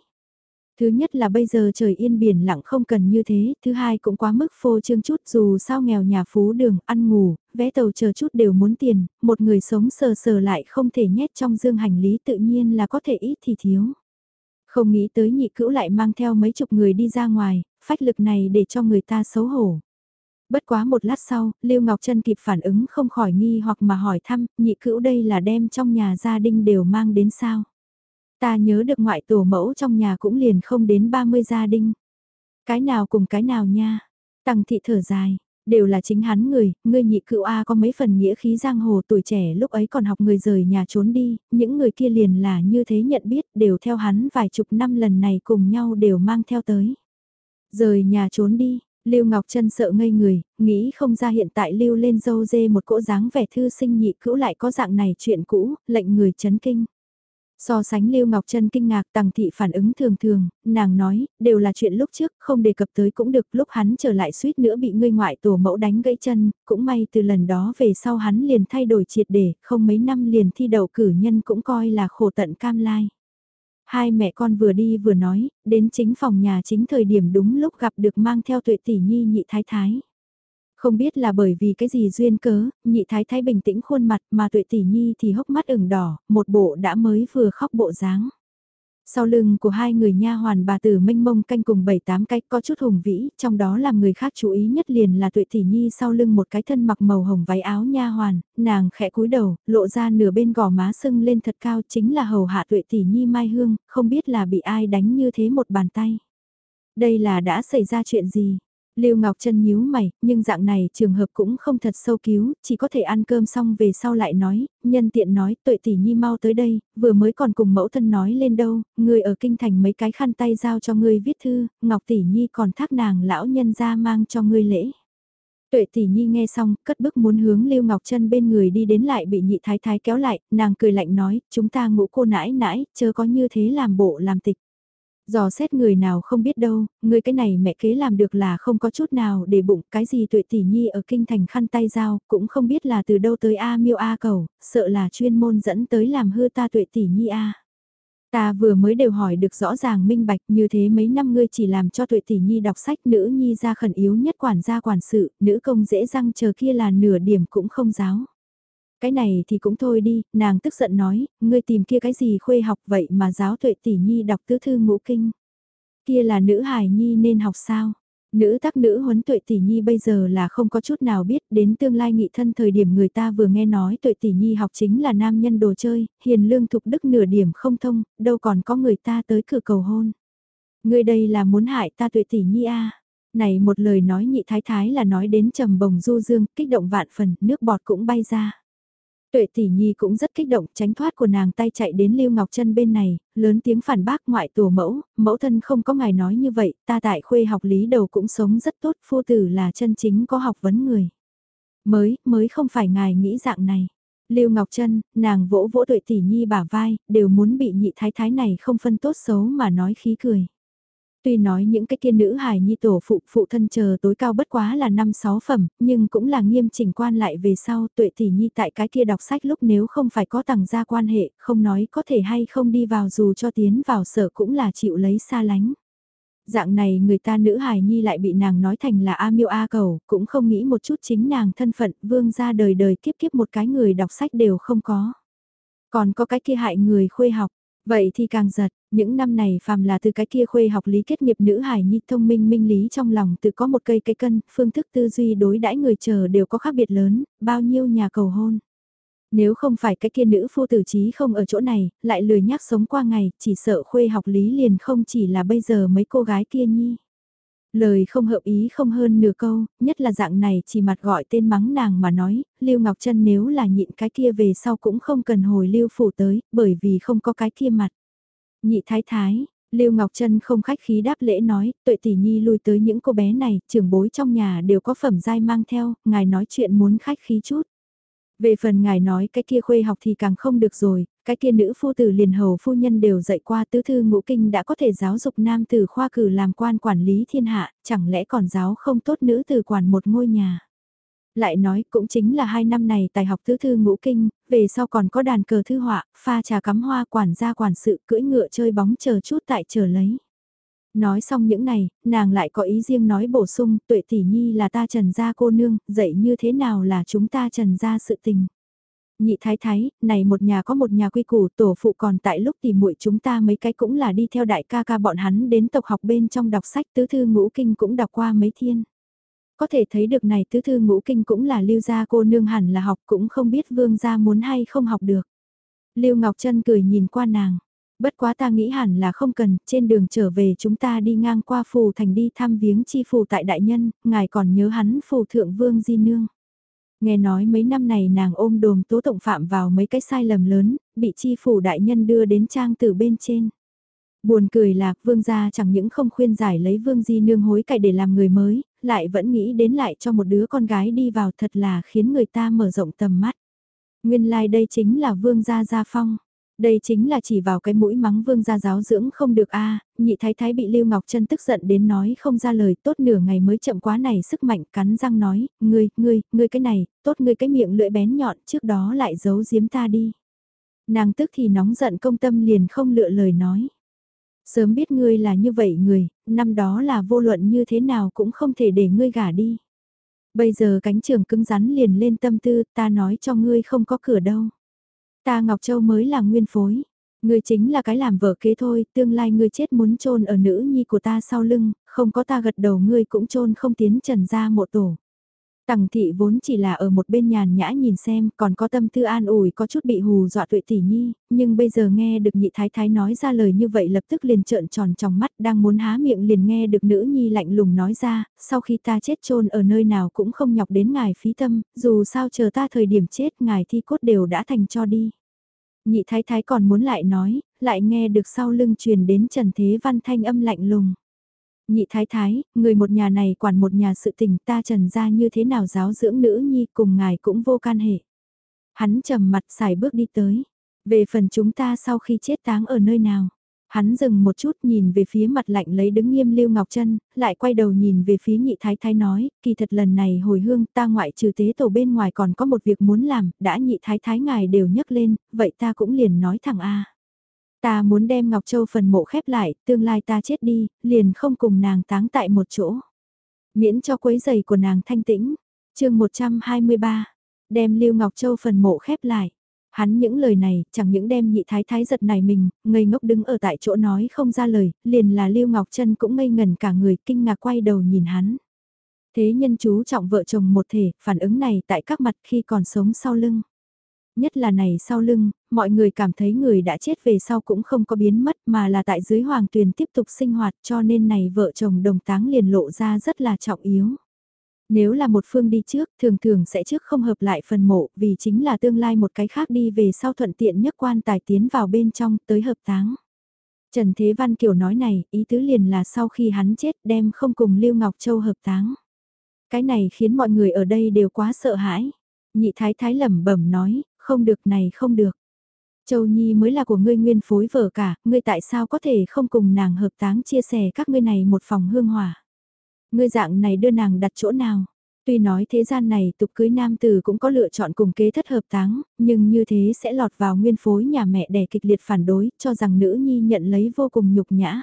Thứ nhất là bây giờ trời yên biển lặng không cần như thế, thứ hai cũng quá mức phô trương chút dù sao nghèo nhà phú đường, ăn ngủ, vé tàu chờ chút đều muốn tiền, một người sống sờ sờ lại không thể nhét trong dương hành lý tự nhiên là có thể ít thì thiếu. Không nghĩ tới nhị cữu lại mang theo mấy chục người đi ra ngoài, phách lực này để cho người ta xấu hổ. Bất quá một lát sau, Lưu Ngọc Trân kịp phản ứng không khỏi nghi hoặc mà hỏi thăm, nhị cữu đây là đem trong nhà gia đình đều mang đến sao. Ta nhớ được ngoại tổ mẫu trong nhà cũng liền không đến 30 gia đình. Cái nào cùng cái nào nha? Tăng thị thở dài, đều là chính hắn người, ngươi nhị cựu A có mấy phần nghĩa khí giang hồ tuổi trẻ lúc ấy còn học người rời nhà trốn đi, những người kia liền là như thế nhận biết đều theo hắn vài chục năm lần này cùng nhau đều mang theo tới. Rời nhà trốn đi, Lưu Ngọc Trân sợ ngây người, nghĩ không ra hiện tại Lưu lên dâu dê một cỗ dáng vẻ thư sinh nhị cữu lại có dạng này chuyện cũ, lệnh người chấn kinh. So sánh Lưu Ngọc Trân kinh ngạc Tằng Thị phản ứng thường thường, nàng nói, đều là chuyện lúc trước, không đề cập tới cũng được, lúc hắn trở lại suýt nữa bị ngươi ngoại tổ mẫu đánh gãy chân, cũng may từ lần đó về sau hắn liền thay đổi triệt để, không mấy năm liền thi đậu cử nhân cũng coi là khổ tận cam lai. Hai mẹ con vừa đi vừa nói, đến chính phòng nhà chính thời điểm đúng lúc gặp được mang theo tuệ tỷ nhi nhị thái thái. Không biết là bởi vì cái gì duyên cớ, nhị thái thái bình tĩnh khuôn mặt mà tuệ tỷ nhi thì hốc mắt ửng đỏ, một bộ đã mới vừa khóc bộ dáng. Sau lưng của hai người nha hoàn bà tử mênh mông canh cùng bảy tám cái có chút hùng vĩ, trong đó làm người khác chú ý nhất liền là tuệ tỷ nhi sau lưng một cái thân mặc màu hồng váy áo nha hoàn, nàng khẽ cúi đầu, lộ ra nửa bên gò má sưng lên thật cao chính là hầu hạ tuệ tỷ nhi mai hương, không biết là bị ai đánh như thế một bàn tay. Đây là đã xảy ra chuyện gì? Lưu Ngọc Trân nhíu mày, nhưng dạng này trường hợp cũng không thật sâu cứu, chỉ có thể ăn cơm xong về sau lại nói, nhân tiện nói, tuệ tỷ nhi mau tới đây, vừa mới còn cùng mẫu thân nói lên đâu, người ở kinh thành mấy cái khăn tay giao cho ngươi viết thư, Ngọc tỷ nhi còn thác nàng lão nhân ra mang cho ngươi lễ. Tuệ tỷ nhi nghe xong, cất bước muốn hướng Lưu Ngọc Trân bên người đi đến lại bị nhị thái thái kéo lại, nàng cười lạnh nói, chúng ta ngủ cô nãi nãi, chớ có như thế làm bộ làm tịch. Dò xét người nào không biết đâu, người cái này mẹ kế làm được là không có chút nào để bụng, cái gì tuệ tỷ nhi ở kinh thành khăn tay dao, cũng không biết là từ đâu tới A miêu A cầu, sợ là chuyên môn dẫn tới làm hư ta tuệ tỷ nhi A. Ta vừa mới đều hỏi được rõ ràng minh bạch như thế mấy năm ngươi chỉ làm cho tuệ tỷ nhi đọc sách nữ nhi ra khẩn yếu nhất quản gia quản sự, nữ công dễ răng chờ kia là nửa điểm cũng không giáo. Cái này thì cũng thôi đi, nàng tức giận nói, ngươi tìm kia cái gì khuê học vậy mà giáo tuệ tỷ nhi đọc tứ thư ngũ kinh. Kia là nữ hài nhi nên học sao? Nữ tác nữ huấn tuệ tỷ nhi bây giờ là không có chút nào biết đến tương lai nghị thân thời điểm người ta vừa nghe nói tuệ tỷ nhi học chính là nam nhân đồ chơi, hiền lương thục đức nửa điểm không thông, đâu còn có người ta tới cửa cầu hôn. ngươi đây là muốn hại ta tuệ tỷ nhi a Này một lời nói nhị thái thái là nói đến trầm bồng du dương, kích động vạn phần, nước bọt cũng bay ra. Tuệ tỷ nhi cũng rất kích động tránh thoát của nàng tay chạy đến Lưu Ngọc Trân bên này, lớn tiếng phản bác ngoại tổ mẫu, mẫu thân không có ngài nói như vậy, ta tại khuê học lý đầu cũng sống rất tốt, phu tử là chân chính có học vấn người. Mới, mới không phải ngài nghĩ dạng này. Lưu Ngọc Trân, nàng vỗ vỗ tuệ tỷ nhi bả vai, đều muốn bị nhị thái thái này không phân tốt xấu mà nói khí cười. Tuy nói những cái kia nữ hài nhi tổ phụ phụ thân chờ tối cao bất quá là năm sáu phẩm, nhưng cũng là nghiêm chỉnh quan lại về sau tuệ tỷ nhi tại cái kia đọc sách lúc nếu không phải có tầng gia quan hệ, không nói có thể hay không đi vào dù cho tiến vào sở cũng là chịu lấy xa lánh. Dạng này người ta nữ hài nhi lại bị nàng nói thành là A miêu A cầu, cũng không nghĩ một chút chính nàng thân phận vương ra đời đời kiếp kiếp một cái người đọc sách đều không có. Còn có cái kia hại người khuê học, vậy thì càng giật, những năm này phàm là từ cái kia khuê học lý kết nghiệp nữ hài nhi thông minh minh lý trong lòng tự có một cây cây cân, phương thức tư duy đối đãi người chờ đều có khác biệt lớn, bao nhiêu nhà cầu hôn. Nếu không phải cái kia nữ phu tử trí không ở chỗ này, lại lười nhắc sống qua ngày, chỉ sợ khuê học lý liền không chỉ là bây giờ mấy cô gái kia nhi. Lời không hợp ý không hơn nửa câu, nhất là dạng này chỉ mặt gọi tên mắng nàng mà nói, Lưu Ngọc Trân nếu là nhịn cái kia về sau cũng không cần hồi Lưu phủ tới, bởi vì không có cái kia mặt. Nhị thái thái, Lưu Ngọc Trân không khách khí đáp lễ nói, tuệ tỷ nhi lui tới những cô bé này, trưởng bối trong nhà đều có phẩm giai mang theo, ngài nói chuyện muốn khách khí chút. Về phần ngài nói cái kia khuê học thì càng không được rồi, cái kia nữ phu tử liền hầu phu nhân đều dạy qua tứ thư ngũ kinh đã có thể giáo dục nam tử khoa cử làm quan quản lý thiên hạ, chẳng lẽ còn giáo không tốt nữ tử quản một ngôi nhà. Lại nói cũng chính là hai năm này tài học tứ thư ngũ kinh, về sau còn có đàn cờ thư họa, pha trà cắm hoa quản gia quản sự cưỡi ngựa chơi bóng chờ chút tại chờ lấy. Nói xong những này, nàng lại có ý riêng nói bổ sung, tuệ tỷ nhi là ta trần gia cô nương, dạy như thế nào là chúng ta trần gia sự tình. Nhị thái thái, này một nhà có một nhà quy củ tổ phụ còn tại lúc tìm muội chúng ta mấy cái cũng là đi theo đại ca ca bọn hắn đến tộc học bên trong đọc sách tứ thư ngũ kinh cũng đọc qua mấy thiên. Có thể thấy được này tứ thư ngũ kinh cũng là lưu gia cô nương hẳn là học cũng không biết vương gia muốn hay không học được. Lưu Ngọc Trân cười nhìn qua nàng. Bất quá ta nghĩ hẳn là không cần, trên đường trở về chúng ta đi ngang qua phù thành đi thăm viếng chi phù tại đại nhân, ngài còn nhớ hắn phù thượng vương di nương. Nghe nói mấy năm này nàng ôm đồm tố tụng phạm vào mấy cái sai lầm lớn, bị chi phủ đại nhân đưa đến trang từ bên trên. Buồn cười là vương gia chẳng những không khuyên giải lấy vương di nương hối cải để làm người mới, lại vẫn nghĩ đến lại cho một đứa con gái đi vào thật là khiến người ta mở rộng tầm mắt. Nguyên lai like đây chính là vương gia gia phong. Đây chính là chỉ vào cái mũi mắng vương gia giáo dưỡng không được a nhị thái thái bị Lưu Ngọc Trân tức giận đến nói không ra lời tốt nửa ngày mới chậm quá này sức mạnh cắn răng nói, ngươi, ngươi, ngươi cái này, tốt ngươi cái miệng lưỡi bén nhọn trước đó lại giấu giếm ta đi. Nàng tức thì nóng giận công tâm liền không lựa lời nói. Sớm biết ngươi là như vậy người, năm đó là vô luận như thế nào cũng không thể để ngươi gả đi. Bây giờ cánh trường cứng rắn liền lên tâm tư ta nói cho ngươi không có cửa đâu. Ta Ngọc Châu mới là nguyên phối. Ngươi chính là cái làm vợ kế thôi, tương lai ngươi chết muốn chôn ở nữ nhi của ta sau lưng, không có ta gật đầu ngươi cũng chôn không tiến trần ra mộ tổ. Tằng thị vốn chỉ là ở một bên nhàn nhã nhìn xem, còn có tâm tư an ủi có chút bị hù dọa tuệ tỷ nhi, nhưng bây giờ nghe được nhị thái thái nói ra lời như vậy lập tức liền trợn tròn trong mắt đang muốn há miệng liền nghe được nữ nhi lạnh lùng nói ra, sau khi ta chết chôn ở nơi nào cũng không nhọc đến ngài phí tâm, dù sao chờ ta thời điểm chết ngài thi cốt đều đã thành cho đi. Nhị thái thái còn muốn lại nói, lại nghe được sau lưng truyền đến Trần Thế Văn thanh âm lạnh lùng. Nhị thái thái, người một nhà này quản một nhà sự tình ta trần ra như thế nào giáo dưỡng nữ nhi cùng ngài cũng vô can hệ. Hắn trầm mặt xài bước đi tới. Về phần chúng ta sau khi chết táng ở nơi nào. Hắn dừng một chút nhìn về phía mặt lạnh lấy đứng nghiêm Lưu Ngọc Trân, lại quay đầu nhìn về phía nhị thái thái nói, kỳ thật lần này hồi hương ta ngoại trừ tế tổ bên ngoài còn có một việc muốn làm, đã nhị thái thái ngài đều nhấc lên, vậy ta cũng liền nói thẳng a Ta muốn đem Ngọc Châu phần mộ khép lại, tương lai ta chết đi, liền không cùng nàng táng tại một chỗ. Miễn cho quấy giày của nàng thanh tĩnh. chương 123, đem Lưu Ngọc Châu phần mộ khép lại. Hắn những lời này, chẳng những đem nhị thái thái giật này mình, ngây ngốc đứng ở tại chỗ nói không ra lời, liền là Lưu Ngọc Trân cũng ngây ngần cả người kinh ngạc quay đầu nhìn hắn. Thế nhân chú trọng vợ chồng một thể, phản ứng này tại các mặt khi còn sống sau lưng. Nhất là này sau lưng, mọi người cảm thấy người đã chết về sau cũng không có biến mất mà là tại dưới hoàng tuyền tiếp tục sinh hoạt cho nên này vợ chồng đồng táng liền lộ ra rất là trọng yếu. Nếu là một phương đi trước, thường thường sẽ trước không hợp lại phần mộ, vì chính là tương lai một cái khác đi về sau thuận tiện nhất quan tài tiến vào bên trong tới hợp táng. Trần Thế Văn Kiều nói này, ý tứ liền là sau khi hắn chết đem không cùng Lưu Ngọc Châu hợp táng. Cái này khiến mọi người ở đây đều quá sợ hãi. Nhị Thái Thái lẩm bẩm nói, không được này không được. Châu Nhi mới là của ngươi nguyên phối vợ cả, ngươi tại sao có thể không cùng nàng hợp táng chia sẻ các ngươi này một phòng hương hỏa. Ngươi dạng này đưa nàng đặt chỗ nào? Tuy nói thế gian này tục cưới nam tử cũng có lựa chọn cùng kế thất hợp táng, nhưng như thế sẽ lọt vào nguyên phối nhà mẹ đẻ kịch liệt phản đối, cho rằng nữ nhi nhận lấy vô cùng nhục nhã.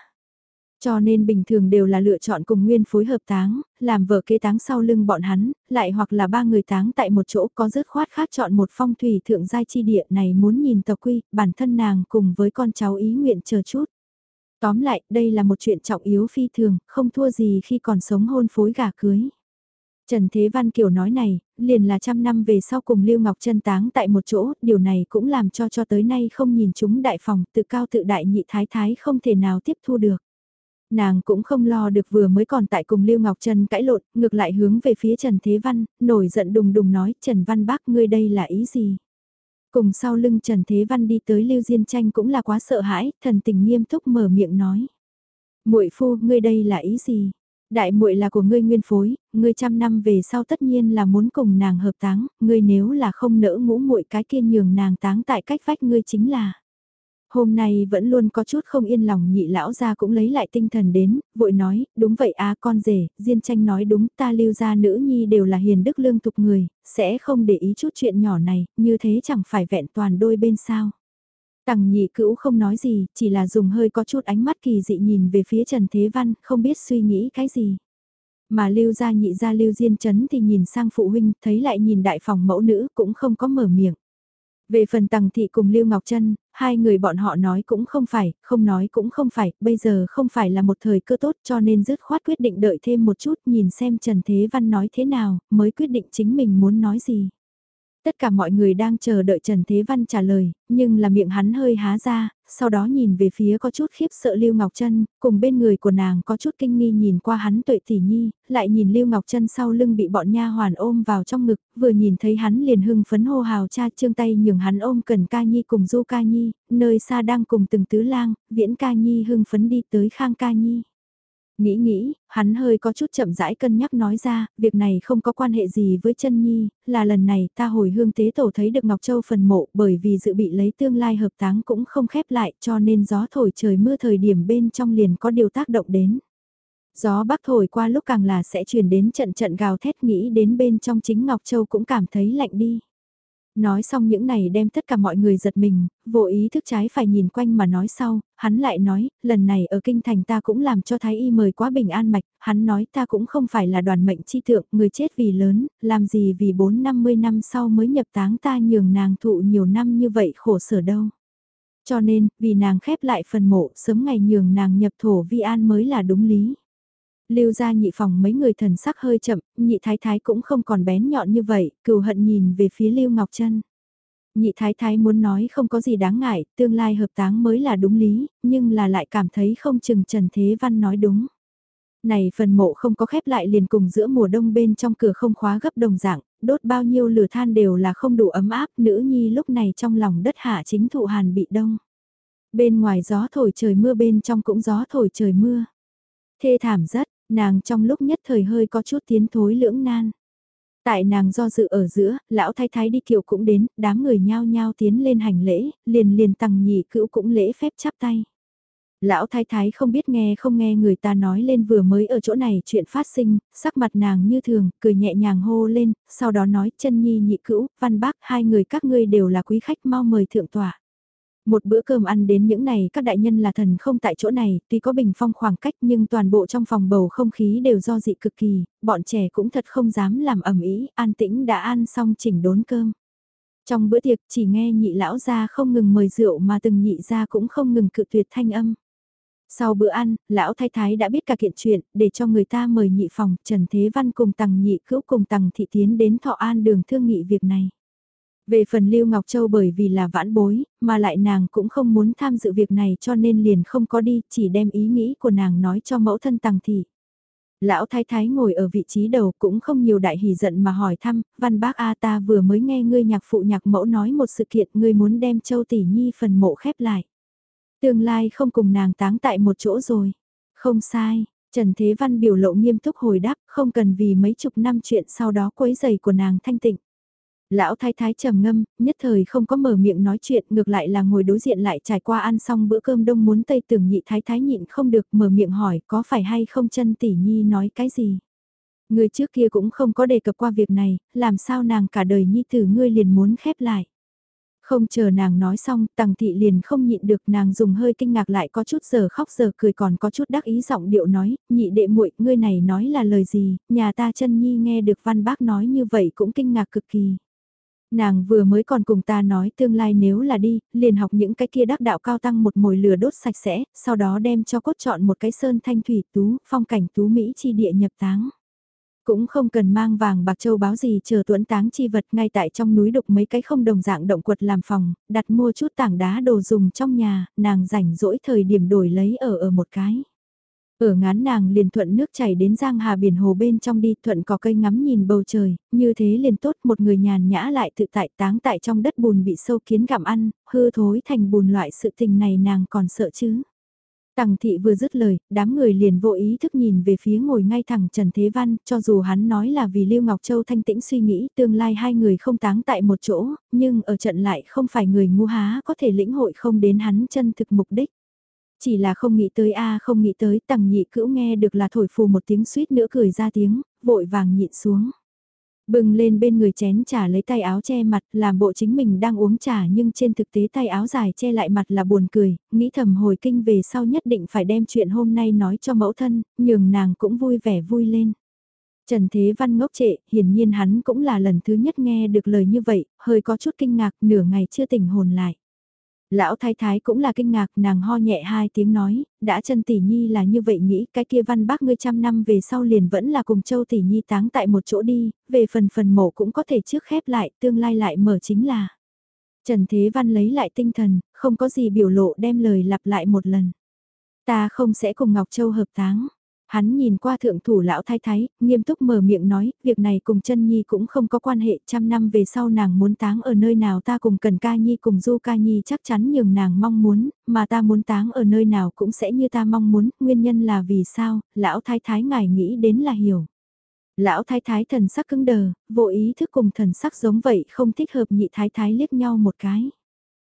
Cho nên bình thường đều là lựa chọn cùng nguyên phối hợp táng, làm vợ kế táng sau lưng bọn hắn, lại hoặc là ba người táng tại một chỗ có dứt khoát khác chọn một phong thủy thượng giai chi địa này muốn nhìn tộc quy, bản thân nàng cùng với con cháu ý nguyện chờ chút. Tóm lại, đây là một chuyện trọng yếu phi thường, không thua gì khi còn sống hôn phối gà cưới. Trần Thế Văn Kiều nói này, liền là trăm năm về sau cùng Lưu Ngọc Trân táng tại một chỗ, điều này cũng làm cho cho tới nay không nhìn chúng đại phòng tự cao tự đại nhị thái thái không thể nào tiếp thu được. Nàng cũng không lo được vừa mới còn tại cùng Lưu Ngọc Trân cãi lộn, ngược lại hướng về phía Trần Thế Văn, nổi giận đùng đùng nói, Trần Văn bác ngươi đây là ý gì? Cùng sau lưng Trần Thế Văn đi tới Lưu Diên Tranh cũng là quá sợ hãi, thần tình nghiêm túc mở miệng nói. muội phu, ngươi đây là ý gì? Đại muội là của ngươi nguyên phối, ngươi trăm năm về sau tất nhiên là muốn cùng nàng hợp táng, ngươi nếu là không nỡ ngũ muội cái kia nhường nàng táng tại cách vách ngươi chính là. Hôm nay vẫn luôn có chút không yên lòng nhị lão ra cũng lấy lại tinh thần đến, vội nói, đúng vậy à con rể, Diên tranh nói đúng ta lưu ra nữ nhi đều là hiền đức lương tục người, sẽ không để ý chút chuyện nhỏ này, như thế chẳng phải vẹn toàn đôi bên sao. Tằng nhị cữu không nói gì, chỉ là dùng hơi có chút ánh mắt kỳ dị nhìn về phía Trần Thế Văn, không biết suy nghĩ cái gì. Mà lưu gia nhị gia lưu diên chấn thì nhìn sang phụ huynh, thấy lại nhìn đại phòng mẫu nữ cũng không có mở miệng. Về phần Tằng Thị cùng Lưu Ngọc Trân, hai người bọn họ nói cũng không phải, không nói cũng không phải, bây giờ không phải là một thời cơ tốt cho nên dứt khoát quyết định đợi thêm một chút nhìn xem Trần Thế Văn nói thế nào, mới quyết định chính mình muốn nói gì. Tất cả mọi người đang chờ đợi Trần Thế Văn trả lời, nhưng là miệng hắn hơi há ra, sau đó nhìn về phía có chút khiếp sợ Lưu Ngọc Trân, cùng bên người của nàng có chút kinh nghi nhìn qua hắn tuệ tỷ nhi, lại nhìn Lưu Ngọc Trân sau lưng bị bọn nha hoàn ôm vào trong ngực, vừa nhìn thấy hắn liền hưng phấn hô hào cha trương tay nhường hắn ôm cần ca nhi cùng du ca nhi, nơi xa đang cùng từng tứ lang, viễn ca nhi hưng phấn đi tới khang ca nhi. Nghĩ nghĩ, hắn hơi có chút chậm rãi cân nhắc nói ra, việc này không có quan hệ gì với chân nhi, là lần này ta hồi hương tế tổ thấy được Ngọc Châu phần mộ bởi vì dự bị lấy tương lai hợp táng cũng không khép lại cho nên gió thổi trời mưa thời điểm bên trong liền có điều tác động đến. Gió bắc thổi qua lúc càng là sẽ truyền đến trận trận gào thét nghĩ đến bên trong chính Ngọc Châu cũng cảm thấy lạnh đi. Nói xong những này đem tất cả mọi người giật mình, vô ý thức trái phải nhìn quanh mà nói sau, hắn lại nói, lần này ở kinh thành ta cũng làm cho Thái Y mời quá bình an mạch, hắn nói ta cũng không phải là đoàn mệnh chi thượng, người chết vì lớn, làm gì vì 4-50 năm sau mới nhập táng ta nhường nàng thụ nhiều năm như vậy khổ sở đâu. Cho nên, vì nàng khép lại phần mộ, sớm ngày nhường nàng nhập thổ vi an mới là đúng lý lưu ra nhị phòng mấy người thần sắc hơi chậm, nhị thái thái cũng không còn bén nhọn như vậy, cừu hận nhìn về phía lưu ngọc chân Nhị thái thái muốn nói không có gì đáng ngại, tương lai hợp táng mới là đúng lý, nhưng là lại cảm thấy không chừng Trần Thế Văn nói đúng. Này phần mộ không có khép lại liền cùng giữa mùa đông bên trong cửa không khóa gấp đồng dạng, đốt bao nhiêu lửa than đều là không đủ ấm áp, nữ nhi lúc này trong lòng đất hạ chính thụ hàn bị đông. Bên ngoài gió thổi trời mưa bên trong cũng gió thổi trời mưa. Thê thảm rất, Nàng trong lúc nhất thời hơi có chút tiến thối lưỡng nan. Tại nàng do dự ở giữa, lão thái thái đi kiệu cũng đến, đám người nhao nhao tiến lên hành lễ, liền liền tằng nhị cữu cũng lễ phép chắp tay. Lão thái thái không biết nghe không nghe người ta nói lên vừa mới ở chỗ này chuyện phát sinh, sắc mặt nàng như thường, cười nhẹ nhàng hô lên, sau đó nói chân nhi nhị cữu, văn bác, hai người các ngươi đều là quý khách mau mời thượng tòa. Một bữa cơm ăn đến những này các đại nhân là thần không tại chỗ này, tuy có bình phong khoảng cách nhưng toàn bộ trong phòng bầu không khí đều do dị cực kỳ, bọn trẻ cũng thật không dám làm ẩm ý, an tĩnh đã ăn xong chỉnh đốn cơm. Trong bữa tiệc chỉ nghe nhị lão ra không ngừng mời rượu mà từng nhị ra cũng không ngừng cự tuyệt thanh âm. Sau bữa ăn, lão thái thái đã biết cả kiện chuyện, để cho người ta mời nhị phòng, Trần Thế Văn cùng tầng nhị cữu cùng tầng thị tiến đến thọ an đường thương nghị việc này. Về phần Lưu Ngọc Châu bởi vì là vãn bối, mà lại nàng cũng không muốn tham dự việc này cho nên liền không có đi, chỉ đem ý nghĩ của nàng nói cho mẫu thân tàng thị. Lão thái thái ngồi ở vị trí đầu cũng không nhiều đại hỉ giận mà hỏi thăm, văn bác A ta vừa mới nghe ngươi nhạc phụ nhạc mẫu nói một sự kiện ngươi muốn đem Châu Tỷ Nhi phần mộ khép lại. Tương lai không cùng nàng táng tại một chỗ rồi. Không sai, Trần Thế Văn biểu lộ nghiêm túc hồi đáp, không cần vì mấy chục năm chuyện sau đó quấy giày của nàng thanh tịnh. Lão thái thái trầm ngâm, nhất thời không có mở miệng nói chuyện, ngược lại là ngồi đối diện lại trải qua ăn xong bữa cơm đông muốn tây tưởng nhị thái thái nhịn không được mở miệng hỏi có phải hay không chân tỷ nhi nói cái gì. Người trước kia cũng không có đề cập qua việc này, làm sao nàng cả đời nhi tử ngươi liền muốn khép lại. Không chờ nàng nói xong, tằng thị liền không nhịn được nàng dùng hơi kinh ngạc lại có chút giờ khóc giờ cười còn có chút đắc ý giọng điệu nói, nhị đệ muội ngươi này nói là lời gì, nhà ta chân nhi nghe được văn bác nói như vậy cũng kinh ngạc cực kỳ. Nàng vừa mới còn cùng ta nói tương lai nếu là đi, liền học những cái kia đắc đạo cao tăng một mồi lửa đốt sạch sẽ, sau đó đem cho cốt chọn một cái sơn thanh thủy tú, phong cảnh tú Mỹ chi địa nhập táng. Cũng không cần mang vàng bạc châu báo gì chờ tuẫn táng chi vật ngay tại trong núi đục mấy cái không đồng dạng động quật làm phòng, đặt mua chút tảng đá đồ dùng trong nhà, nàng rảnh rỗi thời điểm đổi lấy ở ở một cái. Ở ngán nàng liền thuận nước chảy đến giang hà biển hồ bên trong đi thuận có cây ngắm nhìn bầu trời, như thế liền tốt một người nhàn nhã lại tự tại táng tại trong đất bùn bị sâu kiến gặm ăn, hư thối thành bùn loại sự tình này nàng còn sợ chứ. Tằng thị vừa dứt lời, đám người liền vô ý thức nhìn về phía ngồi ngay thẳng Trần Thế Văn, cho dù hắn nói là vì Lưu Ngọc Châu thanh tĩnh suy nghĩ tương lai hai người không táng tại một chỗ, nhưng ở trận lại không phải người ngu há có thể lĩnh hội không đến hắn chân thực mục đích. Chỉ là không nghĩ tới a không nghĩ tới tằng nhị cữu nghe được là thổi phù một tiếng suýt nữa cười ra tiếng, vội vàng nhịn xuống. Bừng lên bên người chén trà lấy tay áo che mặt, làm bộ chính mình đang uống trà nhưng trên thực tế tay áo dài che lại mặt là buồn cười, nghĩ thầm hồi kinh về sau nhất định phải đem chuyện hôm nay nói cho mẫu thân, nhường nàng cũng vui vẻ vui lên. Trần Thế Văn ngốc trệ, hiển nhiên hắn cũng là lần thứ nhất nghe được lời như vậy, hơi có chút kinh ngạc, nửa ngày chưa tỉnh hồn lại. Lão thái thái cũng là kinh ngạc, nàng ho nhẹ hai tiếng nói, đã chân tỷ nhi là như vậy nghĩ, cái kia văn bác ngươi trăm năm về sau liền vẫn là cùng châu tỷ nhi táng tại một chỗ đi, về phần phần mộ cũng có thể trước khép lại, tương lai lại mở chính là. Trần Thế Văn lấy lại tinh thần, không có gì biểu lộ đem lời lặp lại một lần. Ta không sẽ cùng Ngọc Châu hợp táng. Hắn nhìn qua thượng thủ lão thái thái, nghiêm túc mở miệng nói, việc này cùng chân nhi cũng không có quan hệ, trăm năm về sau nàng muốn táng ở nơi nào ta cùng cần ca nhi cùng du ca nhi chắc chắn nhường nàng mong muốn, mà ta muốn táng ở nơi nào cũng sẽ như ta mong muốn, nguyên nhân là vì sao, lão thái thái ngài nghĩ đến là hiểu. Lão thái thái thần sắc cứng đờ, vô ý thức cùng thần sắc giống vậy không thích hợp nhị thái thái liếc nhau một cái.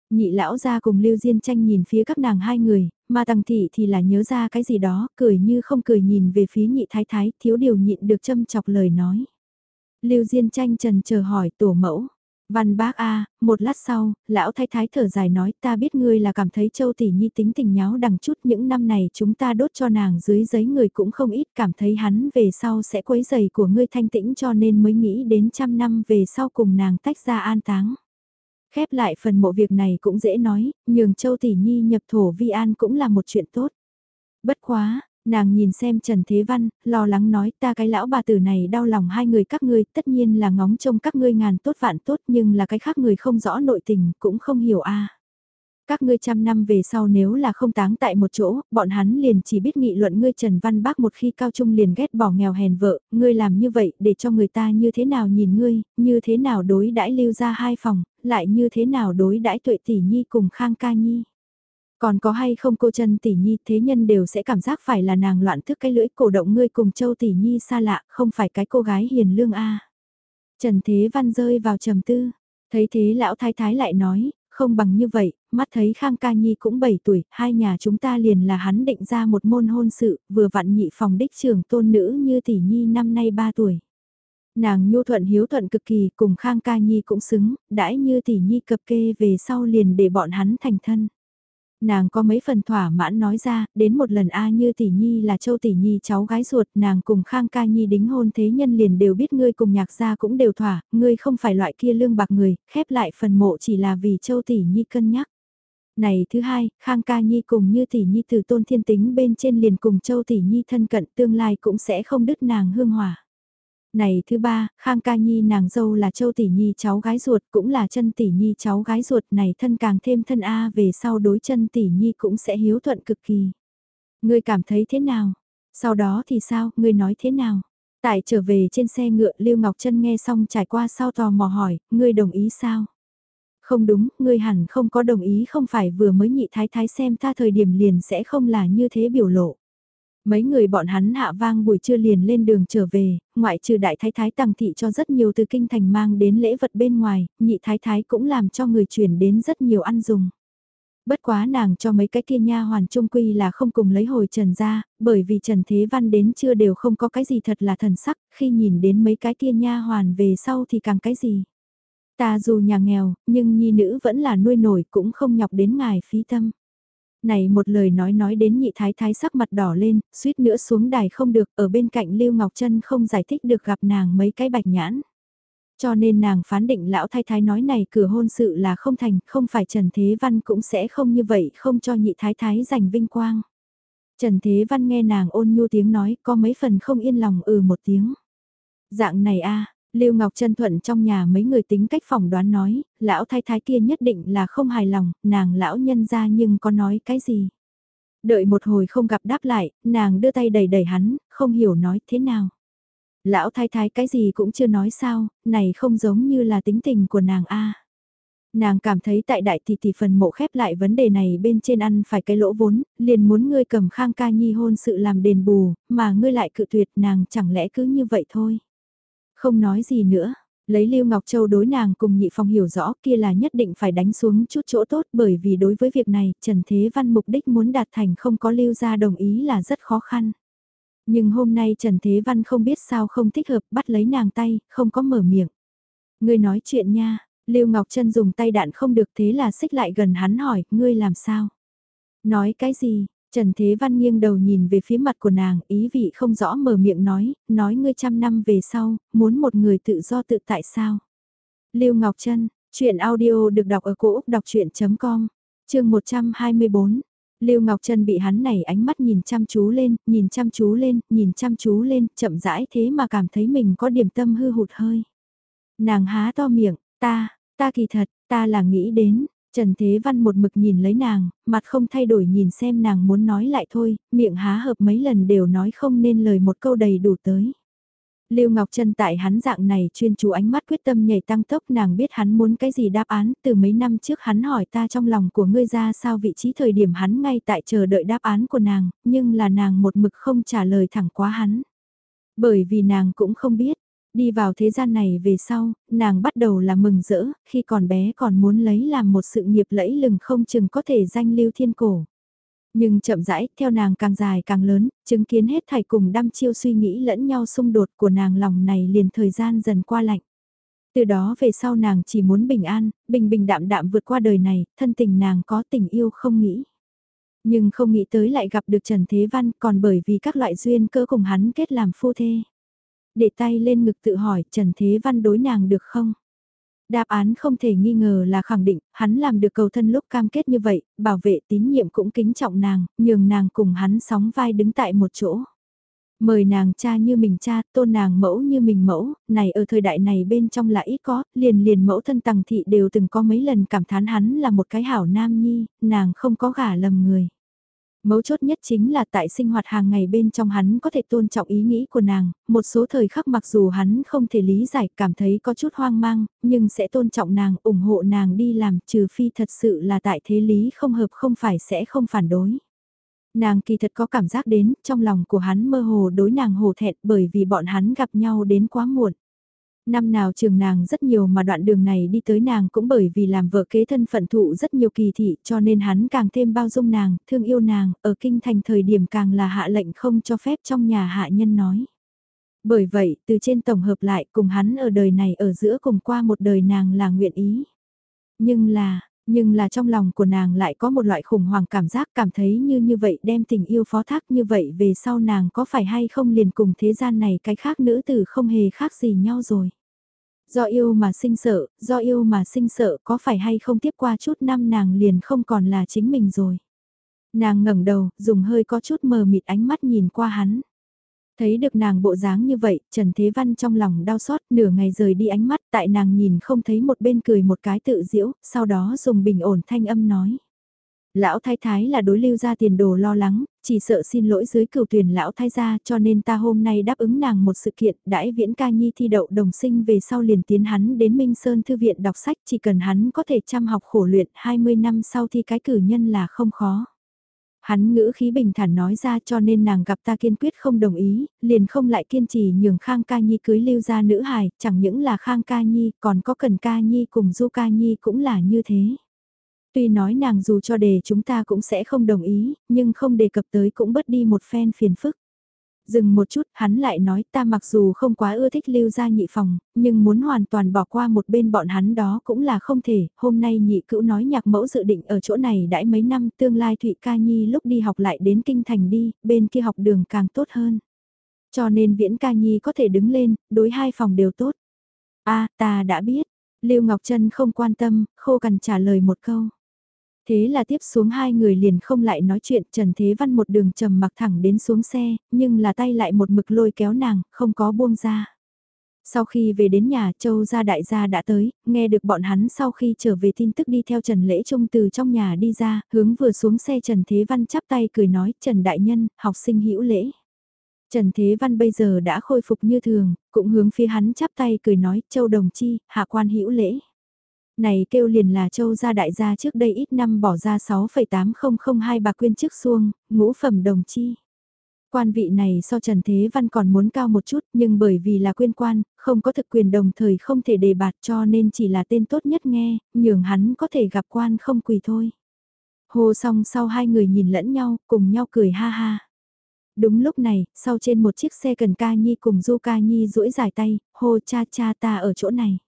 Nhị lão ra cùng Lưu Diên tranh nhìn phía các nàng hai người, mà Tằng Thị thì là nhớ ra cái gì đó, cười như không cười nhìn về phía nhị thái thái, thiếu điều nhịn được châm chọc lời nói. Lưu Diên tranh trần chờ hỏi tổ mẫu. Văn bác A, một lát sau, lão thái thái thở dài nói ta biết ngươi là cảm thấy châu tỷ nhi tính tình nháo đằng chút những năm này chúng ta đốt cho nàng dưới giấy người cũng không ít cảm thấy hắn về sau sẽ quấy giày của ngươi thanh tĩnh cho nên mới nghĩ đến trăm năm về sau cùng nàng tách ra an táng. Khép lại phần mộ việc này cũng dễ nói, nhường Châu Tỷ Nhi nhập thổ vi an cũng là một chuyện tốt. Bất quá, nàng nhìn xem Trần Thế Văn, lo lắng nói ta cái lão bà tử này đau lòng hai người các ngươi tất nhiên là ngóng trông các ngươi ngàn tốt vạn tốt nhưng là cái khác người không rõ nội tình cũng không hiểu a các ngươi trăm năm về sau nếu là không táng tại một chỗ, bọn hắn liền chỉ biết nghị luận ngươi Trần Văn Bác một khi cao trung liền ghét bỏ nghèo hèn vợ, ngươi làm như vậy để cho người ta như thế nào nhìn ngươi, như thế nào đối đãi lưu ra hai phòng, lại như thế nào đối đãi tuệ tỷ nhi cùng khang ca nhi. Còn có hay không cô Trần tỷ nhi thế nhân đều sẽ cảm giác phải là nàng loạn thức cái lưỡi cổ động ngươi cùng châu tỷ nhi xa lạ, không phải cái cô gái hiền lương a Trần Thế Văn rơi vào trầm tư. Thấy thế lão thái thái lại nói, không bằng như vậy, mắt thấy Khang Ca Nhi cũng 7 tuổi, hai nhà chúng ta liền là hắn định ra một môn hôn sự, vừa vặn nhị phòng đích trưởng tôn nữ như tỷ nhi năm nay 3 tuổi. Nàng nhu thuận hiếu thuận cực kỳ cùng Khang Ca Nhi cũng xứng, đãi như tỷ nhi cập kê về sau liền để bọn hắn thành thân. Nàng có mấy phần thỏa mãn nói ra, đến một lần A như tỷ nhi là châu tỷ nhi cháu gái ruột, nàng cùng Khang Ca Nhi đính hôn thế nhân liền đều biết ngươi cùng nhạc gia cũng đều thỏa, ngươi không phải loại kia lương bạc người, khép lại phần mộ chỉ là vì châu tỷ nhi cân nhắc. Này thứ hai, Khang Ca Nhi cùng như tỷ nhi từ tôn thiên tính bên trên liền cùng châu tỷ nhi thân cận tương lai cũng sẽ không đứt nàng hương hỏa. Này thứ ba, Khang Ca Nhi nàng dâu là Châu Tỷ Nhi cháu gái ruột cũng là chân Tỷ Nhi cháu gái ruột này thân càng thêm thân A về sau đối chân Tỷ Nhi cũng sẽ hiếu thuận cực kỳ. Ngươi cảm thấy thế nào? Sau đó thì sao, ngươi nói thế nào? Tại trở về trên xe ngựa Lưu Ngọc Trân nghe xong trải qua sau tò mò hỏi, ngươi đồng ý sao? Không đúng, ngươi hẳn không có đồng ý không phải vừa mới nhị thái thái xem ta thời điểm liền sẽ không là như thế biểu lộ. Mấy người bọn hắn hạ vang buổi trưa liền lên đường trở về, ngoại trừ đại thái thái tăng thị cho rất nhiều từ kinh thành mang đến lễ vật bên ngoài, nhị thái thái cũng làm cho người chuyển đến rất nhiều ăn dùng. Bất quá nàng cho mấy cái kia nha hoàn trung quy là không cùng lấy hồi trần ra, bởi vì trần thế văn đến chưa đều không có cái gì thật là thần sắc, khi nhìn đến mấy cái kia nha hoàn về sau thì càng cái gì. Ta dù nhà nghèo, nhưng nhi nữ vẫn là nuôi nổi cũng không nhọc đến ngài phí tâm. Này một lời nói nói đến nhị thái thái sắc mặt đỏ lên, suýt nữa xuống đài không được, ở bên cạnh Lưu Ngọc Trân không giải thích được gặp nàng mấy cái bạch nhãn. Cho nên nàng phán định lão thái thái nói này cửa hôn sự là không thành, không phải Trần Thế Văn cũng sẽ không như vậy, không cho nhị thái thái giành vinh quang. Trần Thế Văn nghe nàng ôn nhu tiếng nói, có mấy phần không yên lòng ừ một tiếng. Dạng này a Lưu Ngọc Trân Thuận trong nhà mấy người tính cách phỏng đoán nói, lão thái thái kia nhất định là không hài lòng, nàng lão nhân ra nhưng có nói cái gì. Đợi một hồi không gặp đáp lại, nàng đưa tay đẩy đẩy hắn, không hiểu nói thế nào. Lão thái thái cái gì cũng chưa nói sao, này không giống như là tính tình của nàng a. Nàng cảm thấy tại đại tỷ tỷ phần mộ khép lại vấn đề này bên trên ăn phải cái lỗ vốn, liền muốn ngươi cầm khang ca nhi hôn sự làm đền bù, mà ngươi lại cự tuyệt nàng chẳng lẽ cứ như vậy thôi. Không nói gì nữa, lấy Lưu Ngọc Châu đối nàng cùng nhị phong hiểu rõ kia là nhất định phải đánh xuống chút chỗ tốt bởi vì đối với việc này Trần Thế Văn mục đích muốn đạt thành không có Lưu ra đồng ý là rất khó khăn. Nhưng hôm nay Trần Thế Văn không biết sao không thích hợp bắt lấy nàng tay, không có mở miệng. Ngươi nói chuyện nha, Lưu Ngọc Trân dùng tay đạn không được thế là xích lại gần hắn hỏi, ngươi làm sao? Nói cái gì, Trần Thế Văn nghiêng đầu nhìn về phía mặt của nàng, ý vị không rõ mở miệng nói, nói ngươi trăm năm về sau, muốn một người tự do tự tại sao. Lưu Ngọc Trân, chuyện audio được đọc ở cổ Úc đọc chuyện.com chương 124 Lưu Ngọc Trân bị hắn này ánh mắt nhìn chăm chú lên, nhìn chăm chú lên, nhìn chăm chú lên, chậm rãi thế mà cảm thấy mình có điểm tâm hư hụt hơi. Nàng há to miệng, ta, ta kỳ thật, ta là nghĩ đến, Trần Thế Văn một mực nhìn lấy nàng, mặt không thay đổi nhìn xem nàng muốn nói lại thôi, miệng há hợp mấy lần đều nói không nên lời một câu đầy đủ tới. Lưu Ngọc Trân tại hắn dạng này chuyên chú ánh mắt quyết tâm nhảy tăng tốc nàng biết hắn muốn cái gì đáp án từ mấy năm trước hắn hỏi ta trong lòng của ngươi ra sao vị trí thời điểm hắn ngay tại chờ đợi đáp án của nàng, nhưng là nàng một mực không trả lời thẳng quá hắn. Bởi vì nàng cũng không biết, đi vào thế gian này về sau, nàng bắt đầu là mừng rỡ, khi còn bé còn muốn lấy làm một sự nghiệp lẫy lừng không chừng có thể danh lưu thiên cổ. Nhưng chậm rãi, theo nàng càng dài càng lớn, chứng kiến hết thảy cùng đăm chiêu suy nghĩ lẫn nhau xung đột của nàng lòng này liền thời gian dần qua lạnh. Từ đó về sau nàng chỉ muốn bình an, bình bình đạm đạm vượt qua đời này, thân tình nàng có tình yêu không nghĩ. Nhưng không nghĩ tới lại gặp được Trần Thế Văn còn bởi vì các loại duyên cơ cùng hắn kết làm phu thê. Để tay lên ngực tự hỏi Trần Thế Văn đối nàng được không? Đáp án không thể nghi ngờ là khẳng định, hắn làm được cầu thân lúc cam kết như vậy, bảo vệ tín nhiệm cũng kính trọng nàng, nhường nàng cùng hắn sóng vai đứng tại một chỗ. Mời nàng cha như mình cha, tôn nàng mẫu như mình mẫu, này ở thời đại này bên trong là ít có, liền liền mẫu thân tầng thị đều từng có mấy lần cảm thán hắn là một cái hảo nam nhi, nàng không có gả lầm người. Mấu chốt nhất chính là tại sinh hoạt hàng ngày bên trong hắn có thể tôn trọng ý nghĩ của nàng, một số thời khắc mặc dù hắn không thể lý giải cảm thấy có chút hoang mang, nhưng sẽ tôn trọng nàng, ủng hộ nàng đi làm trừ phi thật sự là tại thế lý không hợp không phải sẽ không phản đối. Nàng kỳ thật có cảm giác đến, trong lòng của hắn mơ hồ đối nàng hồ thẹn bởi vì bọn hắn gặp nhau đến quá muộn. Năm nào trường nàng rất nhiều mà đoạn đường này đi tới nàng cũng bởi vì làm vợ kế thân phận thụ rất nhiều kỳ thị cho nên hắn càng thêm bao dung nàng, thương yêu nàng, ở kinh thành thời điểm càng là hạ lệnh không cho phép trong nhà hạ nhân nói. Bởi vậy, từ trên tổng hợp lại cùng hắn ở đời này ở giữa cùng qua một đời nàng là nguyện ý. Nhưng là, nhưng là trong lòng của nàng lại có một loại khủng hoảng cảm giác cảm thấy như như vậy đem tình yêu phó thác như vậy về sau nàng có phải hay không liền cùng thế gian này cái khác nữ tử không hề khác gì nhau rồi. Do yêu mà sinh sợ, do yêu mà sinh sợ có phải hay không tiếp qua chút năm nàng liền không còn là chính mình rồi. Nàng ngẩng đầu, dùng hơi có chút mờ mịt ánh mắt nhìn qua hắn. Thấy được nàng bộ dáng như vậy, Trần Thế Văn trong lòng đau xót nửa ngày rời đi ánh mắt tại nàng nhìn không thấy một bên cười một cái tự diễu, sau đó dùng bình ổn thanh âm nói. Lão thái thái là đối lưu ra tiền đồ lo lắng, chỉ sợ xin lỗi dưới cửu tuyển lão thái gia cho nên ta hôm nay đáp ứng nàng một sự kiện đãi viễn ca nhi thi đậu đồng sinh về sau liền tiến hắn đến Minh Sơn Thư viện đọc sách chỉ cần hắn có thể chăm học khổ luyện 20 năm sau thi cái cử nhân là không khó. Hắn ngữ khí bình thản nói ra cho nên nàng gặp ta kiên quyết không đồng ý, liền không lại kiên trì nhường Khang Ca Nhi cưới lưu ra nữ hài, chẳng những là Khang Ca Nhi, còn có Cần Ca Nhi cùng Du Ca Nhi cũng là như thế. Tuy nói nàng dù cho đề chúng ta cũng sẽ không đồng ý, nhưng không đề cập tới cũng bớt đi một phen phiền phức. Dừng một chút, hắn lại nói ta mặc dù không quá ưa thích lưu ra nhị phòng, nhưng muốn hoàn toàn bỏ qua một bên bọn hắn đó cũng là không thể. Hôm nay nhị cữu nói nhạc mẫu dự định ở chỗ này đãi mấy năm tương lai Thụy Ca Nhi lúc đi học lại đến kinh thành đi, bên kia học đường càng tốt hơn. Cho nên viễn ca nhi có thể đứng lên, đối hai phòng đều tốt. a ta đã biết. Lưu Ngọc Trân không quan tâm, khô cằn trả lời một câu. Thế là tiếp xuống hai người liền không lại nói chuyện Trần Thế Văn một đường trầm mặc thẳng đến xuống xe, nhưng là tay lại một mực lôi kéo nàng, không có buông ra. Sau khi về đến nhà Châu gia đại gia đã tới, nghe được bọn hắn sau khi trở về tin tức đi theo Trần Lễ Trung từ trong nhà đi ra, hướng vừa xuống xe Trần Thế Văn chắp tay cười nói Trần Đại Nhân, học sinh hữu lễ. Trần Thế Văn bây giờ đã khôi phục như thường, cũng hướng phía hắn chắp tay cười nói Châu Đồng Chi, hạ quan hữu lễ này kêu liền là châu gia đại gia trước đây ít năm bỏ ra 6,8002 bạc quyên chức xuông, ngũ phẩm đồng chi. Quan vị này so Trần Thế Văn còn muốn cao một chút nhưng bởi vì là quyên quan, không có thực quyền đồng thời không thể đề bạt cho nên chỉ là tên tốt nhất nghe, nhường hắn có thể gặp quan không quỳ thôi. Hồ xong sau hai người nhìn lẫn nhau, cùng nhau cười ha ha. Đúng lúc này, sau trên một chiếc xe cần ca nhi cùng du ca nhi duỗi dài tay, hô cha cha ta ở chỗ này.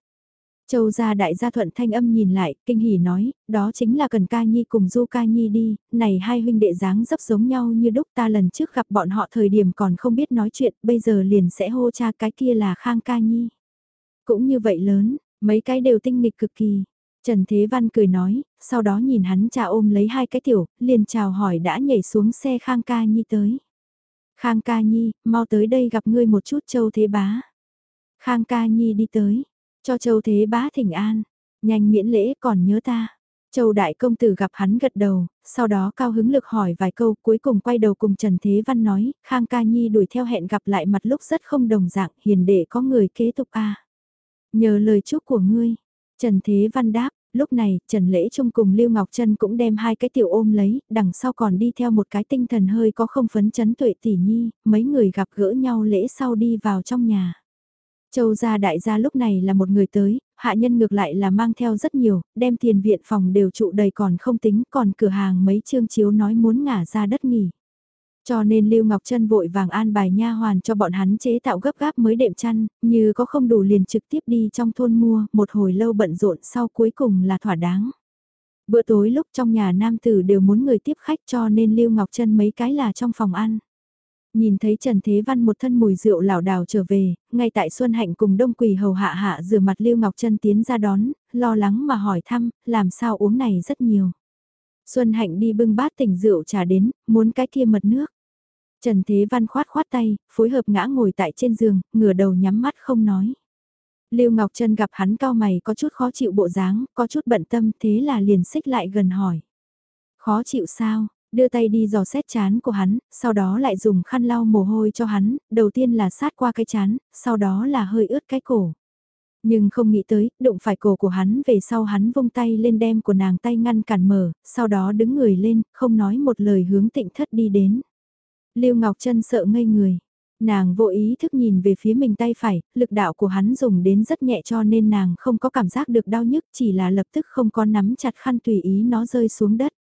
Châu gia đại gia thuận thanh âm nhìn lại, kinh hỉ nói, đó chính là cần ca nhi cùng du ca nhi đi, này hai huynh đệ dáng dấp giống nhau như đúc ta lần trước gặp bọn họ thời điểm còn không biết nói chuyện, bây giờ liền sẽ hô cha cái kia là khang ca nhi. Cũng như vậy lớn, mấy cái đều tinh nghịch cực kỳ. Trần Thế Văn cười nói, sau đó nhìn hắn cha ôm lấy hai cái tiểu, liền chào hỏi đã nhảy xuống xe Khang Ca Nhi tới. Khang Ca Nhi, mau tới đây gặp ngươi một chút Châu Thế Bá. Khang Ca Nhi đi tới, cho Châu Thế Bá thỉnh an, nhanh miễn lễ còn nhớ ta. Châu Đại Công Tử gặp hắn gật đầu, sau đó cao hứng lực hỏi vài câu cuối cùng quay đầu cùng Trần Thế Văn nói, Khang Ca Nhi đuổi theo hẹn gặp lại mặt lúc rất không đồng dạng, hiền để có người kế tục a Nhờ lời chúc của ngươi, Trần Thế Văn đáp, lúc này Trần Lễ Trung cùng Lưu Ngọc Trân cũng đem hai cái tiểu ôm lấy, đằng sau còn đi theo một cái tinh thần hơi có không phấn chấn tuệ tỷ nhi, mấy người gặp gỡ nhau lễ sau đi vào trong nhà. Châu gia đại gia lúc này là một người tới, hạ nhân ngược lại là mang theo rất nhiều, đem tiền viện phòng đều trụ đầy còn không tính, còn cửa hàng mấy chương chiếu nói muốn ngả ra đất nghỉ. Cho nên Lưu Ngọc Trân vội vàng an bài nha hoàn cho bọn hắn chế tạo gấp gáp mới đệm chăn, như có không đủ liền trực tiếp đi trong thôn mua, một hồi lâu bận rộn sau cuối cùng là thỏa đáng. Bữa tối lúc trong nhà nam tử đều muốn người tiếp khách cho nên Lưu Ngọc Trân mấy cái là trong phòng ăn. Nhìn thấy Trần Thế Văn một thân mùi rượu lảo đảo trở về, ngay tại Xuân Hạnh cùng Đông Quỳ hầu hạ hạ rửa mặt Lưu Ngọc Trân tiến ra đón, lo lắng mà hỏi thăm, làm sao uống này rất nhiều. Xuân Hạnh đi bưng bát tỉnh rượu trà đến, muốn cái kia mật nước. Trần Thế Văn khoát khoát tay, phối hợp ngã ngồi tại trên giường, ngửa đầu nhắm mắt không nói. Lưu Ngọc Trân gặp hắn cao mày có chút khó chịu bộ dáng, có chút bận tâm thế là liền xích lại gần hỏi. Khó chịu sao, đưa tay đi dò xét chán của hắn, sau đó lại dùng khăn lau mồ hôi cho hắn, đầu tiên là sát qua cái chán, sau đó là hơi ướt cái cổ. Nhưng không nghĩ tới, đụng phải cổ của hắn về sau hắn vung tay lên đem của nàng tay ngăn cản mở, sau đó đứng người lên, không nói một lời hướng tịnh thất đi đến. Lưu Ngọc Trân sợ ngây người. Nàng vô ý thức nhìn về phía mình tay phải, lực đạo của hắn dùng đến rất nhẹ cho nên nàng không có cảm giác được đau nhức chỉ là lập tức không có nắm chặt khăn tùy ý nó rơi xuống đất.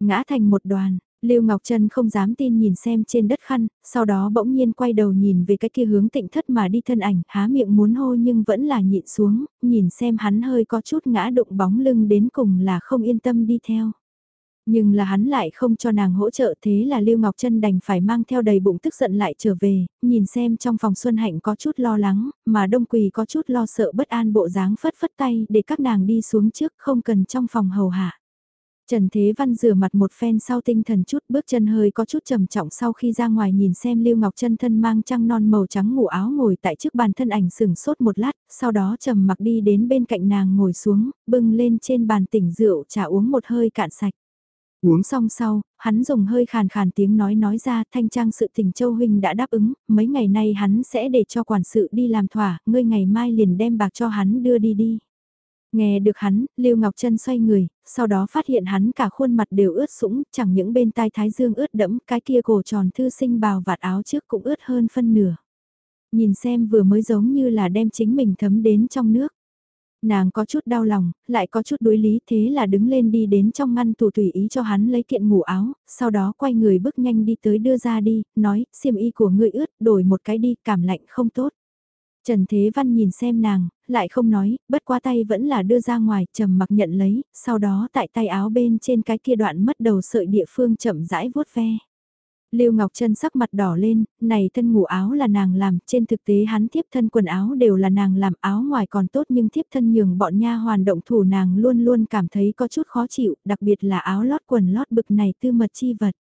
Ngã thành một đoàn, Lưu Ngọc Trân không dám tin nhìn xem trên đất khăn, sau đó bỗng nhiên quay đầu nhìn về cái kia hướng tịnh thất mà đi thân ảnh, há miệng muốn hô nhưng vẫn là nhịn xuống, nhìn xem hắn hơi có chút ngã đụng bóng lưng đến cùng là không yên tâm đi theo. Nhưng là hắn lại không cho nàng hỗ trợ thế là Lưu Ngọc Trân đành phải mang theo đầy bụng tức giận lại trở về, nhìn xem trong phòng Xuân Hạnh có chút lo lắng, mà Đông Quỳ có chút lo sợ bất an bộ dáng phất phất tay để các nàng đi xuống trước không cần trong phòng hầu hạ. Trần Thế Văn rửa mặt một phen sau tinh thần chút bước chân hơi có chút trầm trọng sau khi ra ngoài nhìn xem Lưu Ngọc Trân thân mang trăng non màu trắng ngủ áo ngồi tại trước bàn thân ảnh sừng sốt một lát, sau đó trầm mặc đi đến bên cạnh nàng ngồi xuống, bưng lên trên bàn tỉnh rượu trà uống một hơi cạn sạch. Uống xong sau, hắn dùng hơi khàn khàn tiếng nói nói ra thanh trang sự tình Châu Huynh đã đáp ứng, mấy ngày nay hắn sẽ để cho quản sự đi làm thỏa, ngươi ngày mai liền đem bạc cho hắn đưa đi đi. Nghe được hắn, Lưu Ngọc Trân xoay người, sau đó phát hiện hắn cả khuôn mặt đều ướt sũng, chẳng những bên tai thái dương ướt đẫm, cái kia cổ tròn thư sinh bào vạt áo trước cũng ướt hơn phân nửa. Nhìn xem vừa mới giống như là đem chính mình thấm đến trong nước. Nàng có chút đau lòng, lại có chút đối lý thế là đứng lên đi đến trong ngăn tủ tùy ý cho hắn lấy kiện ngủ áo, sau đó quay người bước nhanh đi tới đưa ra đi, nói, xiêm y của ngươi ướt, đổi một cái đi, cảm lạnh không tốt. Trần Thế Văn nhìn xem nàng, lại không nói, bất qua tay vẫn là đưa ra ngoài, trầm mặc nhận lấy, sau đó tại tay áo bên trên cái kia đoạn mất đầu sợi địa phương chậm rãi vuốt ve. Lưu Ngọc Trân sắc mặt đỏ lên, này thân ngủ áo là nàng làm, trên thực tế hắn tiếp thân quần áo đều là nàng làm áo ngoài còn tốt nhưng tiếp thân nhường bọn nha hoàn động thủ nàng luôn luôn cảm thấy có chút khó chịu, đặc biệt là áo lót quần lót bực này tư mật chi vật.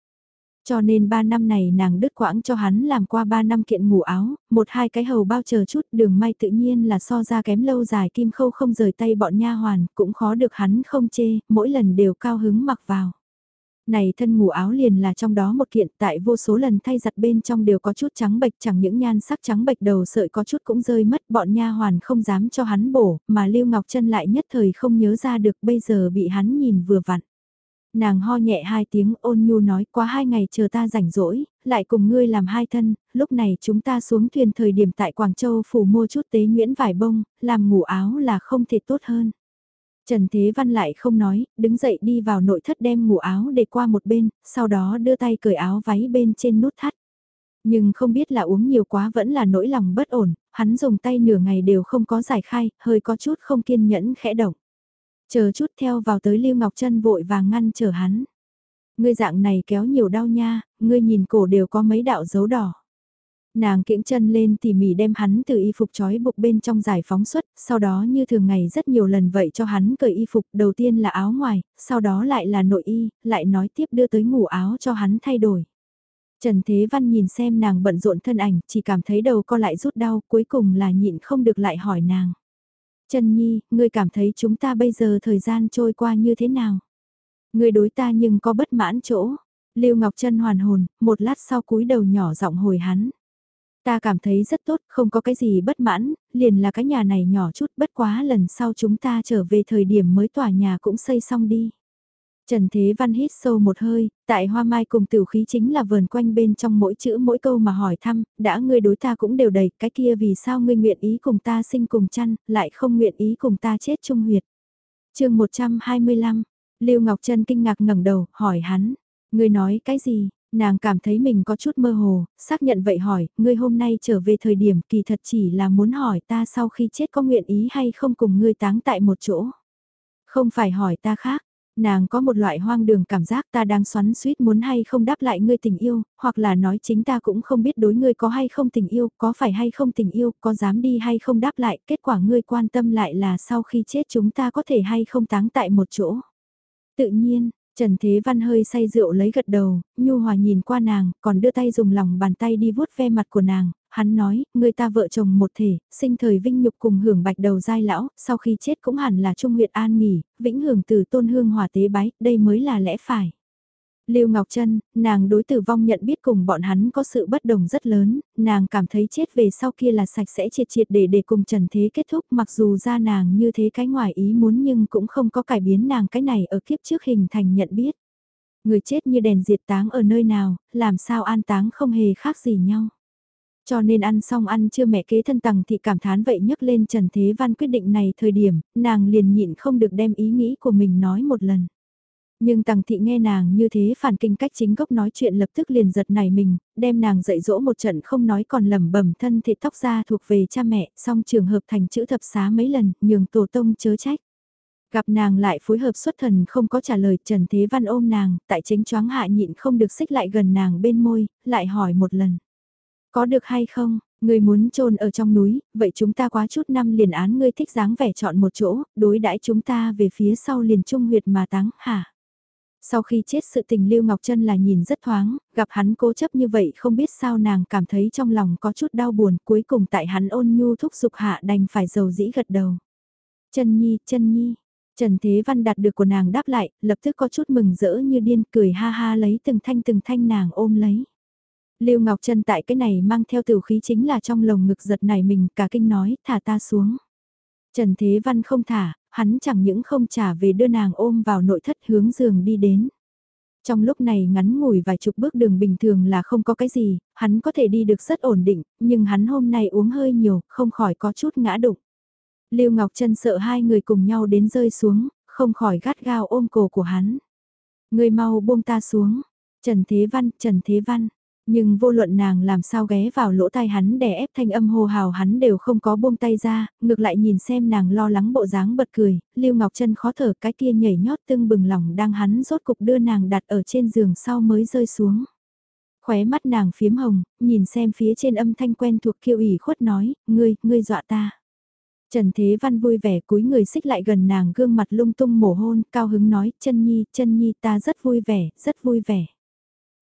Cho nên 3 năm này nàng đứt quãng cho hắn làm qua 3 năm kiện ngủ áo, một hai cái hầu bao chờ chút đường may tự nhiên là so ra kém lâu dài kim khâu không rời tay bọn nha hoàn, cũng khó được hắn không chê, mỗi lần đều cao hứng mặc vào. Này thân ngủ áo liền là trong đó một kiện tại vô số lần thay giặt bên trong đều có chút trắng bệch chẳng những nhan sắc trắng bệch đầu sợi có chút cũng rơi mất bọn nha hoàn không dám cho hắn bổ mà Lưu Ngọc Trân lại nhất thời không nhớ ra được bây giờ bị hắn nhìn vừa vặn. Nàng ho nhẹ hai tiếng ôn nhu nói qua hai ngày chờ ta rảnh rỗi, lại cùng ngươi làm hai thân, lúc này chúng ta xuống thuyền thời điểm tại Quảng Châu phủ mua chút tế nguyễn vải bông, làm ngủ áo là không thể tốt hơn. Trần Thế Văn lại không nói, đứng dậy đi vào nội thất đem ngủ áo để qua một bên, sau đó đưa tay cởi áo váy bên trên nút thắt. Nhưng không biết là uống nhiều quá vẫn là nỗi lòng bất ổn, hắn dùng tay nửa ngày đều không có giải khai, hơi có chút không kiên nhẫn khẽ động. Chờ chút theo vào tới Lưu Ngọc Trân vội vàng ngăn chở hắn. Ngươi dạng này kéo nhiều đau nha, ngươi nhìn cổ đều có mấy đạo dấu đỏ. Nàng kiễng chân lên tỉ mỉ đem hắn từ y phục trói buộc bên trong giải phóng xuất, sau đó như thường ngày rất nhiều lần vậy cho hắn cởi y phục, đầu tiên là áo ngoài, sau đó lại là nội y, lại nói tiếp đưa tới ngủ áo cho hắn thay đổi. Trần Thế Văn nhìn xem nàng bận rộn thân ảnh, chỉ cảm thấy đầu co lại rút đau, cuối cùng là nhịn không được lại hỏi nàng. Trần Nhi, ngươi cảm thấy chúng ta bây giờ thời gian trôi qua như thế nào? Ngươi đối ta nhưng có bất mãn chỗ. Lưu Ngọc Trân hoàn hồn, một lát sau cúi đầu nhỏ giọng hồi hắn. Ta cảm thấy rất tốt, không có cái gì bất mãn, liền là cái nhà này nhỏ chút bất quá lần sau chúng ta trở về thời điểm mới tòa nhà cũng xây xong đi. Trần Thế Văn hít sâu một hơi, tại hoa mai cùng tiểu khí chính là vờn quanh bên trong mỗi chữ mỗi câu mà hỏi thăm, đã ngươi đối ta cũng đều đầy, cái kia vì sao ngươi nguyện ý cùng ta sinh cùng chăn, lại không nguyện ý cùng ta chết chung huyệt. chương 125, Lưu Ngọc Trân kinh ngạc ngẩng đầu, hỏi hắn, ngươi nói cái gì, nàng cảm thấy mình có chút mơ hồ, xác nhận vậy hỏi, ngươi hôm nay trở về thời điểm kỳ thật chỉ là muốn hỏi ta sau khi chết có nguyện ý hay không cùng ngươi táng tại một chỗ. Không phải hỏi ta khác, nàng có một loại hoang đường cảm giác ta đang xoắn suýt muốn hay không đáp lại ngươi tình yêu, hoặc là nói chính ta cũng không biết đối ngươi có hay không tình yêu, có phải hay không tình yêu, có dám đi hay không đáp lại, kết quả ngươi quan tâm lại là sau khi chết chúng ta có thể hay không táng tại một chỗ. Tự nhiên, Trần Thế Văn hơi say rượu lấy gật đầu, nhu hòa nhìn qua nàng, còn đưa tay dùng lòng bàn tay đi vuốt ve mặt của nàng, hắn nói, người ta vợ chồng một thể, sinh thời vinh nhục cùng hưởng bạch đầu giai lão, sau khi chết cũng hẳn là trung nguyệt an nghỉ, vĩnh hưởng từ tôn hương hòa tế bái, đây mới là lẽ phải. Lưu Ngọc Trân, nàng đối tử vong nhận biết cùng bọn hắn có sự bất đồng rất lớn, nàng cảm thấy chết về sau kia là sạch sẽ triệt triệt để để cùng Trần Thế kết thúc mặc dù ra nàng như thế cái ngoài ý muốn nhưng cũng không có cải biến nàng cái này ở kiếp trước hình thành nhận biết. Người chết như đèn diệt táng ở nơi nào, làm sao an táng không hề khác gì nhau. Cho nên ăn xong ăn chưa mẹ kế thân tầng thì cảm thán vậy nhấc lên Trần Thế Văn quyết định này thời điểm, nàng liền nhịn không được đem ý nghĩ của mình nói một lần. Nhưng tằng thị nghe nàng như thế phản kinh cách chính gốc nói chuyện lập tức liền giật nảy mình, đem nàng dạy dỗ một trận không nói còn lẩm bẩm thân thịt tóc ra thuộc về cha mẹ, song trường hợp thành chữ thập xá mấy lần, nhường tổ tông chớ trách. Gặp nàng lại phối hợp xuất thần không có trả lời Trần Thế Văn ôm nàng, tại chính choáng hạ nhịn không được xích lại gần nàng bên môi, lại hỏi một lần. Có được hay không, người muốn trôn ở trong núi, vậy chúng ta quá chút năm liền án ngươi thích dáng vẻ chọn một chỗ, đối đãi chúng ta về phía sau liền trung huyệt mà táng, hả? Sau khi chết sự tình Lưu Ngọc Trân là nhìn rất thoáng, gặp hắn cố chấp như vậy không biết sao nàng cảm thấy trong lòng có chút đau buồn cuối cùng tại hắn ôn nhu thúc giục hạ đành phải dầu dĩ gật đầu. Trân Nhi, Trân Nhi, Trần Thế Văn đạt được của nàng đáp lại, lập tức có chút mừng rỡ như điên cười ha ha lấy từng thanh từng thanh nàng ôm lấy. Lưu Ngọc Trân tại cái này mang theo tiểu khí chính là trong lồng ngực giật này mình cả kinh nói thả ta xuống. Trần Thế Văn không thả, hắn chẳng những không trả về đưa nàng ôm vào nội thất hướng giường đi đến. Trong lúc này ngắn ngủi vài chục bước đường bình thường là không có cái gì, hắn có thể đi được rất ổn định, nhưng hắn hôm nay uống hơi nhiều, không khỏi có chút ngã đụng. Lưu Ngọc Trân sợ hai người cùng nhau đến rơi xuống, không khỏi gắt gao ôm cổ của hắn. Người mau buông ta xuống. Trần Thế Văn, Trần Thế Văn. Nhưng vô luận nàng làm sao ghé vào lỗ tai hắn để ép thanh âm hồ hào hắn đều không có buông tay ra, ngược lại nhìn xem nàng lo lắng bộ dáng bật cười, Lưu Ngọc Trân khó thở cái kia nhảy nhót tưng bừng lòng đang hắn rốt cục đưa nàng đặt ở trên giường sau mới rơi xuống. Khóe mắt nàng phiếm hồng, nhìn xem phía trên âm thanh quen thuộc kiêu ủy khuất nói, ngươi, ngươi dọa ta. Trần Thế Văn vui vẻ cúi người xích lại gần nàng gương mặt lung tung mổ hôn, cao hứng nói, chân nhi, chân nhi ta rất vui vẻ, rất vui vẻ.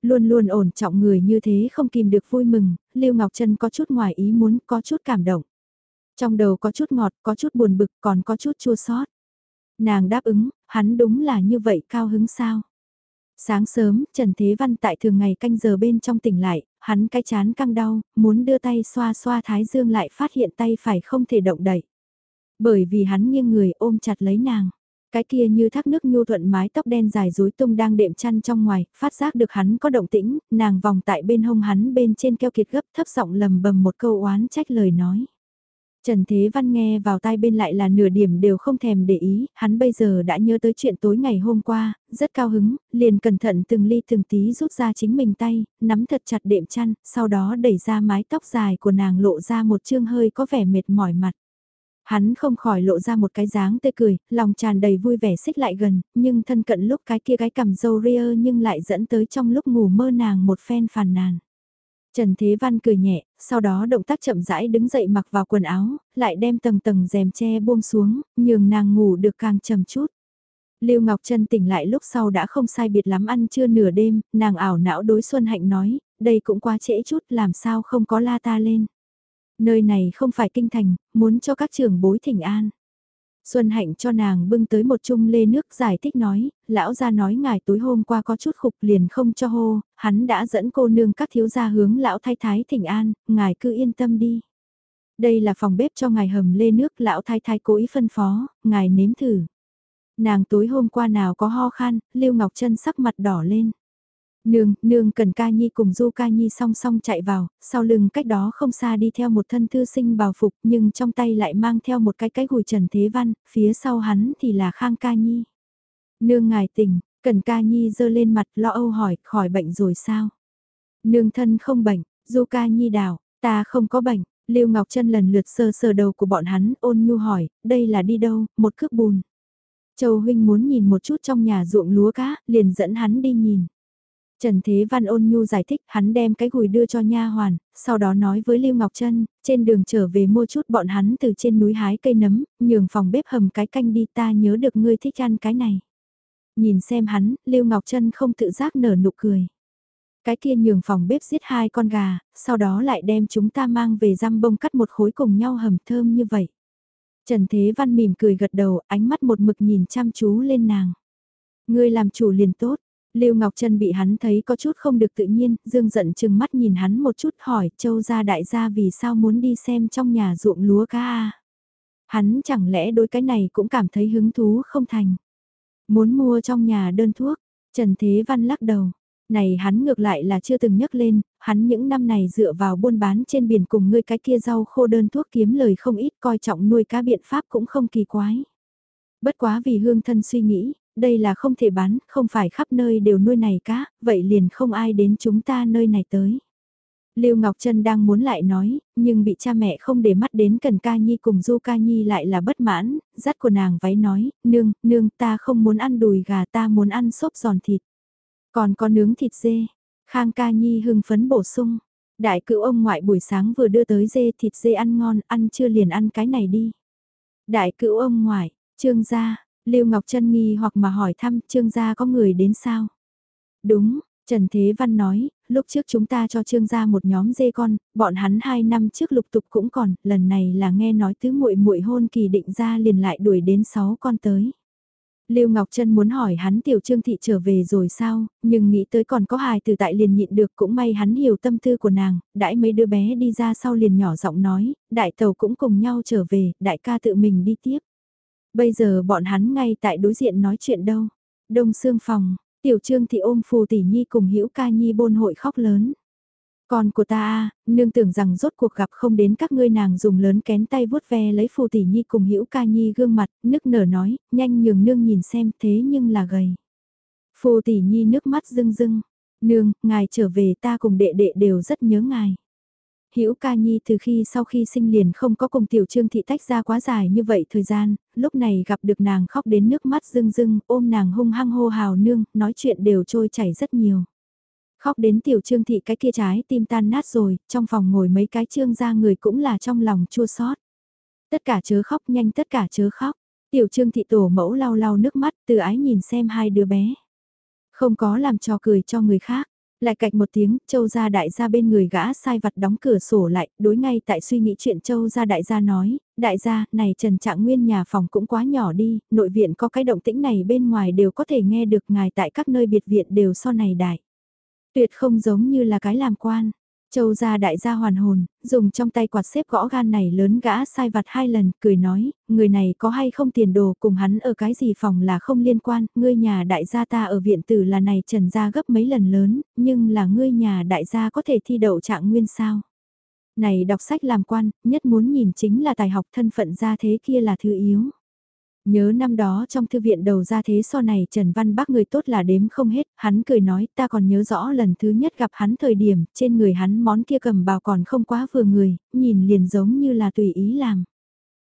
Luôn luôn ổn trọng người như thế không kìm được vui mừng, Lưu Ngọc Trân có chút ngoài ý muốn, có chút cảm động. Trong đầu có chút ngọt, có chút buồn bực, còn có chút chua xót. Nàng đáp ứng, hắn đúng là như vậy cao hứng sao. Sáng sớm, Trần Thế Văn tại thường ngày canh giờ bên trong tỉnh lại, hắn cái chán căng đau, muốn đưa tay xoa xoa thái dương lại phát hiện tay phải không thể động đậy. Bởi vì hắn nghiêng người ôm chặt lấy nàng. Cái kia như thác nước nhu thuận mái tóc đen dài rối tung đang đệm chăn trong ngoài, phát giác được hắn có động tĩnh, nàng vòng tại bên hông hắn bên trên keo kiệt gấp thấp giọng lầm bầm một câu oán trách lời nói. Trần Thế Văn nghe vào tai bên lại là nửa điểm đều không thèm để ý, hắn bây giờ đã nhớ tới chuyện tối ngày hôm qua, rất cao hứng, liền cẩn thận từng ly từng tí rút ra chính mình tay, nắm thật chặt đệm chăn, sau đó đẩy ra mái tóc dài của nàng lộ ra một chương hơi có vẻ mệt mỏi mặt. Hắn không khỏi lộ ra một cái dáng tươi cười, lòng tràn đầy vui vẻ xích lại gần, nhưng thân cận lúc cái kia cái cầm dâu ria nhưng lại dẫn tới trong lúc ngủ mơ nàng một phen phàn nàn. Trần Thế Văn cười nhẹ, sau đó động tác chậm rãi đứng dậy mặc vào quần áo, lại đem tầng tầng rèm che buông xuống, nhường nàng ngủ được càng trầm chút. Lưu Ngọc Trân tỉnh lại lúc sau đã không sai biệt lắm ăn trưa nửa đêm, nàng ảo não đối Xuân Hạnh nói, đây cũng quá trễ chút làm sao không có la ta lên. Nơi này không phải kinh thành, muốn cho các trưởng bối thỉnh an. Xuân Hạnh cho nàng bưng tới một chung lê nước giải thích nói, lão ra nói ngài tối hôm qua có chút khục liền không cho hô, hắn đã dẫn cô nương các thiếu gia hướng lão thái thái thỉnh an, ngài cứ yên tâm đi. Đây là phòng bếp cho ngài hầm lê nước lão thái thái cố ý phân phó, ngài nếm thử. Nàng tối hôm qua nào có ho khan, Lưu Ngọc Trân sắc mặt đỏ lên. Nương, nương cần ca nhi cùng du ca nhi song song chạy vào, sau lưng cách đó không xa đi theo một thân thư sinh bào phục nhưng trong tay lại mang theo một cái cái gùi trần thế văn, phía sau hắn thì là khang ca nhi. Nương ngài tỉnh, cần ca nhi dơ lên mặt lo âu hỏi, khỏi bệnh rồi sao? Nương thân không bệnh, du ca nhi đào, ta không có bệnh, Lưu Ngọc Trân lần lượt sơ sờ đầu của bọn hắn ôn nhu hỏi, đây là đi đâu, một cước bùn. Châu Huynh muốn nhìn một chút trong nhà ruộng lúa cá, liền dẫn hắn đi nhìn. Trần Thế Văn ôn nhu giải thích, hắn đem cái gùi đưa cho nha hoàn, sau đó nói với Lưu Ngọc Trân, trên đường trở về mua chút bọn hắn từ trên núi hái cây nấm, nhường phòng bếp hầm cái canh đi ta nhớ được ngươi thích ăn cái này. Nhìn xem hắn, Lưu Ngọc Trân không tự giác nở nụ cười. Cái kia nhường phòng bếp giết hai con gà, sau đó lại đem chúng ta mang về răm bông cắt một khối cùng nhau hầm thơm như vậy. Trần Thế Văn mỉm cười gật đầu, ánh mắt một mực nhìn chăm chú lên nàng. Ngươi làm chủ liền tốt, Lưu Ngọc Trân bị hắn thấy có chút không được tự nhiên, dương giận chừng mắt nhìn hắn một chút hỏi châu gia đại gia vì sao muốn đi xem trong nhà ruộng lúa ca à? Hắn chẳng lẽ đối cái này cũng cảm thấy hứng thú không thành. Muốn mua trong nhà đơn thuốc, Trần Thế Văn lắc đầu. Này hắn ngược lại là chưa từng nhắc lên, hắn những năm này dựa vào buôn bán trên biển cùng ngươi cái kia rau khô đơn thuốc kiếm lời không ít coi trọng nuôi cá biện pháp cũng không kỳ quái. Bất quá vì hương thân suy nghĩ, đây là không thể bán, không phải khắp nơi đều nuôi này cá, vậy liền không ai đến chúng ta nơi này tới. Lưu Ngọc Trân đang muốn lại nói, nhưng bị cha mẹ không để mắt đến Cần Ca Nhi cùng Du Ca Nhi lại là bất mãn, dắt của nàng váy nói, nương, nương ta không muốn ăn đùi gà ta muốn ăn xốp giòn thịt. Còn có nướng thịt dê, Khang Ca Nhi hưng phấn bổ sung. Đại cựu ông ngoại buổi sáng vừa đưa tới dê thịt dê ăn ngon, ăn chưa liền ăn cái này đi. Đại cựu ông ngoại, trương gia, Lưu Ngọc Trân nghi hoặc mà hỏi thăm trương gia có người đến sao? Đúng, Trần Thế Văn nói, lúc trước chúng ta cho trương gia một nhóm dê con, bọn hắn hai năm trước lục tục cũng còn, lần này là nghe nói tứ muội muội hôn kỳ định ra liền lại đuổi đến sáu con tới. Lưu Ngọc Trân muốn hỏi hắn tiểu trương thị trở về rồi sao, nhưng nghĩ tới còn có hài từ tại liền nhịn được cũng may hắn hiểu tâm tư của nàng, đãi mấy đứa bé đi ra sau liền nhỏ giọng nói, đại tàu cũng cùng nhau trở về, đại ca tự mình đi tiếp. Bây giờ bọn hắn ngay tại đối diện nói chuyện đâu. Đông xương phòng, tiểu trương thì ôm phù tỷ nhi cùng hữu ca nhi bôn hội khóc lớn. Con của ta a nương tưởng rằng rốt cuộc gặp không đến các ngươi nàng dùng lớn kén tay vuốt ve lấy phù tỷ nhi cùng hữu ca nhi gương mặt, nức nở nói, nhanh nhường nương nhìn xem thế nhưng là gầy. Phù tỷ nhi nước mắt rưng rưng, nương, ngài trở về ta cùng đệ đệ đều rất nhớ ngài. Hữu Ca Nhi từ khi sau khi sinh liền không có cùng tiểu trương thị tách ra quá dài như vậy thời gian, lúc này gặp được nàng khóc đến nước mắt rưng rưng, ôm nàng hung hăng hô hào nương, nói chuyện đều trôi chảy rất nhiều. Khóc đến tiểu trương thị cái kia trái tim tan nát rồi, trong phòng ngồi mấy cái trương ra người cũng là trong lòng chua xót. Tất cả chớ khóc nhanh tất cả chớ khóc, tiểu trương thị tổ mẫu lau lau nước mắt từ ái nhìn xem hai đứa bé. Không có làm trò cười cho người khác lại cạch một tiếng, châu gia đại gia bên người gã sai vặt đóng cửa sổ lại, đối ngay tại suy nghĩ chuyện châu gia đại gia nói, đại gia, này trần trạng nguyên nhà phòng cũng quá nhỏ đi, nội viện có cái động tĩnh này bên ngoài đều có thể nghe được ngài tại các nơi biệt viện đều so này đại. Tuyệt không giống như là cái làm quan. Châu gia đại gia hoàn hồn, dùng trong tay quạt xếp gõ gan này lớn gã sai vặt hai lần, cười nói, người này có hay không tiền đồ cùng hắn ở cái gì phòng là không liên quan, ngươi nhà đại gia ta ở viện tử là này trần gia gấp mấy lần lớn, nhưng là ngươi nhà đại gia có thể thi đậu trạng nguyên sao. Này đọc sách làm quan, nhất muốn nhìn chính là tài học thân phận gia thế kia là thứ yếu. Nhớ năm đó trong thư viện đầu ra thế so này Trần Văn Bắc người tốt là đếm không hết, hắn cười nói ta còn nhớ rõ lần thứ nhất gặp hắn thời điểm, trên người hắn món kia cầm bào còn không quá vừa người, nhìn liền giống như là tùy ý làm.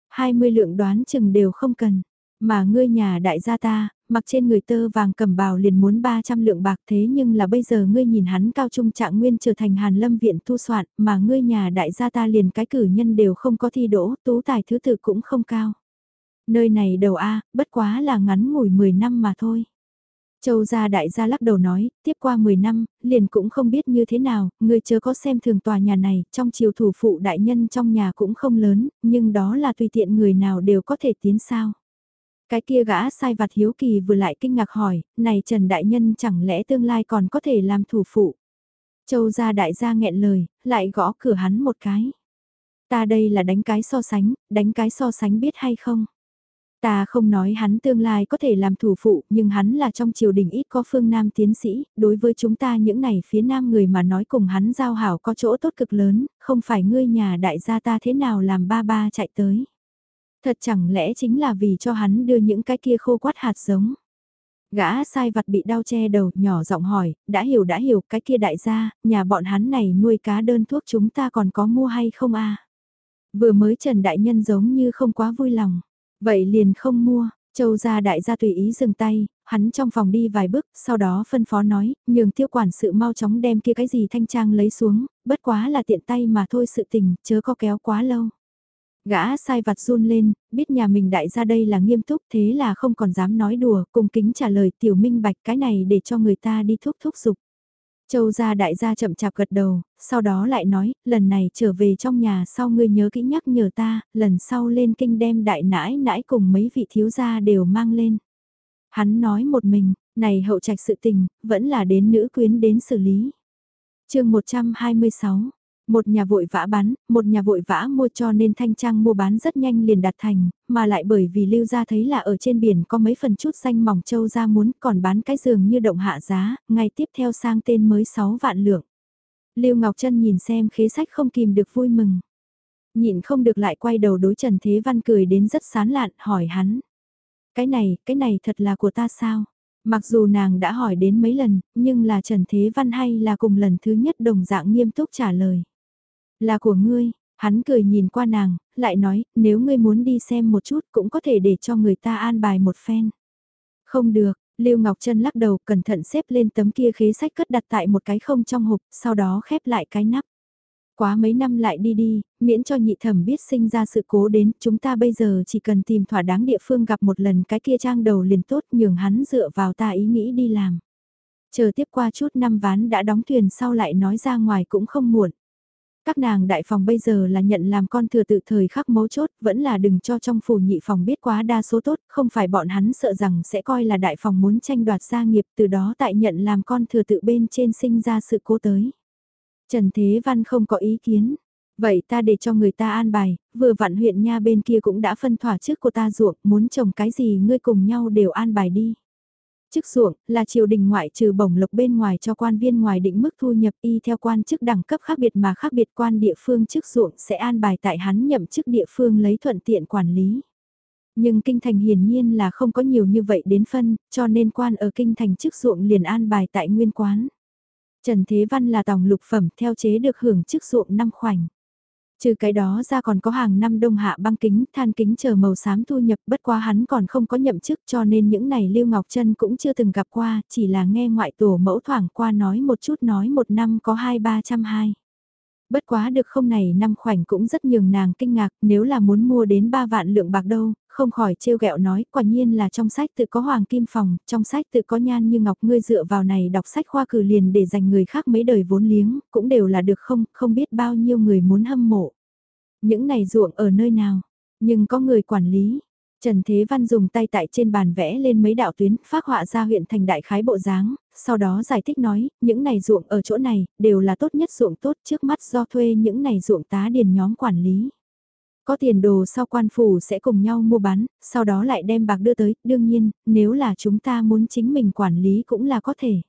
20 lượng đoán chừng đều không cần. Mà ngươi nhà đại gia ta, mặc trên người tơ vàng cầm bào liền muốn 300 lượng bạc thế nhưng là bây giờ ngươi nhìn hắn cao trung trạng nguyên trở thành hàn lâm viện thu soạn mà ngươi nhà đại gia ta liền cái cử nhân đều không có thi đỗ, tú tài thứ tự cũng không cao. Nơi này đầu A, bất quá là ngắn ngủi 10 năm mà thôi. Châu gia đại gia lắc đầu nói, tiếp qua 10 năm, liền cũng không biết như thế nào, người chớ có xem thường tòa nhà này, trong chiều thủ phụ đại nhân trong nhà cũng không lớn, nhưng đó là tùy tiện người nào đều có thể tiến sao. Cái kia gã sai vặt hiếu kỳ vừa lại kinh ngạc hỏi, này Trần Đại Nhân chẳng lẽ tương lai còn có thể làm thủ phụ. Châu gia đại gia nghẹn lời, lại gõ cửa hắn một cái. Ta đây là đánh cái so sánh, đánh cái so sánh biết hay không? Ta không nói hắn tương lai có thể làm thủ phụ, nhưng hắn là trong triều đình ít có phương Nam tiến sĩ, đối với chúng ta những này phía Nam người mà nói cùng hắn giao hảo có chỗ tốt cực lớn, không phải ngươi nhà đại gia ta thế nào làm ba ba chạy tới. Thật chẳng lẽ chính là vì cho hắn đưa những cái kia khô quát hạt giống. Gã sai vặt bị đau che đầu, nhỏ giọng hỏi, đã hiểu đã hiểu, cái kia đại gia, nhà bọn hắn này nuôi cá đơn thuốc chúng ta còn có mua hay không a Vừa mới Trần Đại Nhân giống như không quá vui lòng. Vậy liền không mua, Châu gia đại gia tùy ý dừng tay, hắn trong phòng đi vài bước, sau đó phân phó nói, nhường tiêu quản sự mau chóng đem kia cái gì thanh trang lấy xuống, bất quá là tiện tay mà thôi sự tình, chớ có kéo quá lâu. Gã sai vặt run lên, biết nhà mình đại gia đây là nghiêm túc thế là không còn dám nói đùa, cùng kính trả lời tiểu minh bạch cái này để cho người ta đi thúc thúc dục Châu gia đại gia chậm chạp gật đầu, sau đó lại nói, lần này trở về trong nhà sau ngươi nhớ kỹ nhắc nhở ta, lần sau lên kinh đem đại nãi nãi cùng mấy vị thiếu gia đều mang lên. Hắn nói một mình, này hậu trạch sự tình, vẫn là đến nữ quyến đến xử lý. chương 126 một nhà vội vã bán, một nhà vội vã mua cho nên thanh trang mua bán rất nhanh liền đặt thành, mà lại bởi vì lưu gia thấy là ở trên biển có mấy phần chút xanh mỏng châu ra muốn còn bán cái giường như động hạ giá, ngày tiếp theo sang tên mới 6 vạn lượng. Lưu Ngọc Trân nhìn xem khế sách không kìm được vui mừng. Nhịn không được lại quay đầu đối Trần Thế Văn cười đến rất sán lạn hỏi hắn. Cái này, cái này thật là của ta sao? Mặc dù nàng đã hỏi đến mấy lần, nhưng là Trần Thế Văn hay là cùng lần thứ nhất đồng dạng nghiêm túc trả lời. Là của ngươi, hắn cười nhìn qua nàng, lại nói, nếu ngươi muốn đi xem một chút cũng có thể để cho người ta an bài một phen. Không được, Lưu Ngọc Trân lắc đầu cẩn thận xếp lên tấm kia khế sách cất đặt tại một cái không trong hộp, sau đó khép lại cái nắp. Quá mấy năm lại đi đi, miễn cho nhị thẩm biết sinh ra sự cố đến, chúng ta bây giờ chỉ cần tìm thỏa đáng địa phương gặp một lần cái kia trang đầu liền tốt nhường hắn dựa vào ta ý nghĩ đi làm. Chờ tiếp qua chút năm ván đã đóng thuyền sau lại nói ra ngoài cũng không muộn. Các nàng đại phòng bây giờ là nhận làm con thừa tự thời khắc mấu chốt, vẫn là đừng cho trong phủ nhị phòng biết quá đa số tốt, không phải bọn hắn sợ rằng sẽ coi là đại phòng muốn tranh đoạt gia nghiệp từ đó tại nhận làm con thừa tự bên trên sinh ra sự cố tới. Trần Thế Văn không có ý kiến. Vậy ta để cho người ta an bài, vừa vặn huyện nha bên kia cũng đã phân thỏa trước của ta ruộng, muốn trồng cái gì ngươi cùng nhau đều an bài đi. Chức ruộng là triều đình ngoại trừ bổng lộc bên ngoài cho quan viên ngoài định mức thu nhập y theo quan chức đẳng cấp khác biệt mà khác biệt quan địa phương chức ruộng sẽ an bài tại hắn nhậm chức địa phương lấy thuận tiện quản lý. Nhưng kinh thành hiển nhiên là không có nhiều như vậy đến phân, cho nên quan ở kinh thành chức ruộng liền an bài tại nguyên quán. Trần Thế Văn là tổng lục phẩm theo chế được hưởng chức ruộng năm khoảnh. Trừ cái đó ra còn có hàng năm đông hạ băng kính, than kính chờ màu xám thu nhập bất quá hắn còn không có nhậm chức cho nên những này Lưu Ngọc Trân cũng chưa từng gặp qua, chỉ là nghe ngoại tổ mẫu thoảng qua nói một chút nói một năm có hai ba trăm hai. Bất quá được không này năm khoảnh cũng rất nhường nàng kinh ngạc nếu là muốn mua đến ba vạn lượng bạc đâu, không khỏi trêu ghẹo nói quả nhiên là trong sách tự có hoàng kim phòng, trong sách tự có nhan như ngọc ngươi dựa vào này đọc sách khoa cử liền để dành người khác mấy đời vốn liếng, cũng đều là được không, không biết bao nhiêu người muốn hâm mộ. Những này ruộng ở nơi nào, nhưng có người quản lý. Trần Thế Văn dùng tay tại trên bàn vẽ lên mấy đạo tuyến, phát họa ra huyện thành đại khái bộ dáng, sau đó giải thích nói, những này ruộng ở chỗ này, đều là tốt nhất ruộng tốt trước mắt do thuê những này ruộng tá điền nhóm quản lý. Có tiền đồ sau quan phủ sẽ cùng nhau mua bán, sau đó lại đem bạc đưa tới, đương nhiên, nếu là chúng ta muốn chính mình quản lý cũng là có thể.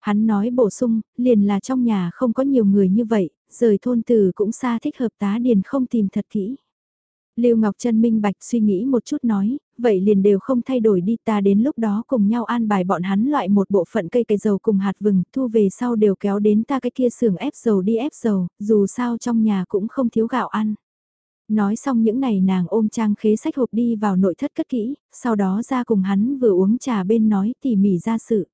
Hắn nói bổ sung, liền là trong nhà không có nhiều người như vậy, rời thôn từ cũng xa thích hợp tá điền không tìm thật kỹ. Lưu Ngọc Trân minh bạch suy nghĩ một chút nói, vậy liền đều không thay đổi đi ta đến lúc đó cùng nhau an bài bọn hắn loại một bộ phận cây cây dầu cùng hạt vừng, thu về sau đều kéo đến ta cái kia xưởng ép dầu đi ép dầu, dù sao trong nhà cũng không thiếu gạo ăn. Nói xong những này nàng ôm trang khế sách hộp đi vào nội thất cất kỹ, sau đó ra cùng hắn vừa uống trà bên nói tỉ mỉ ra sự.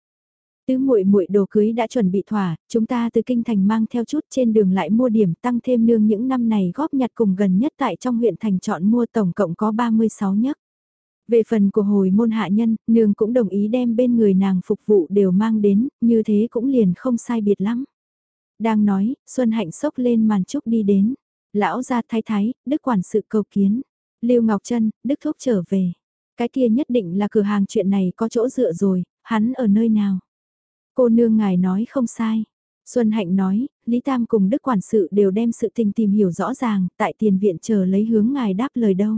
Tứ muội muội đồ cưới đã chuẩn bị thỏa, chúng ta từ kinh thành mang theo chút trên đường lại mua điểm tăng thêm nương những năm này góp nhặt cùng gần nhất tại trong huyện thành chọn mua tổng cộng có 36 nhất. Về phần của hồi môn hạ nhân, nương cũng đồng ý đem bên người nàng phục vụ đều mang đến, như thế cũng liền không sai biệt lắm. Đang nói, Xuân Hạnh sốc lên màn trúc đi đến. Lão ra thái thái, đức quản sự cầu kiến. Lưu Ngọc Trân, đức thuốc trở về. Cái kia nhất định là cửa hàng chuyện này có chỗ dựa rồi, hắn ở nơi nào? Cô nương ngài nói không sai. Xuân Hạnh nói, Lý Tam cùng Đức Quản sự đều đem sự tình tìm hiểu rõ ràng, tại tiền viện chờ lấy hướng ngài đáp lời đâu.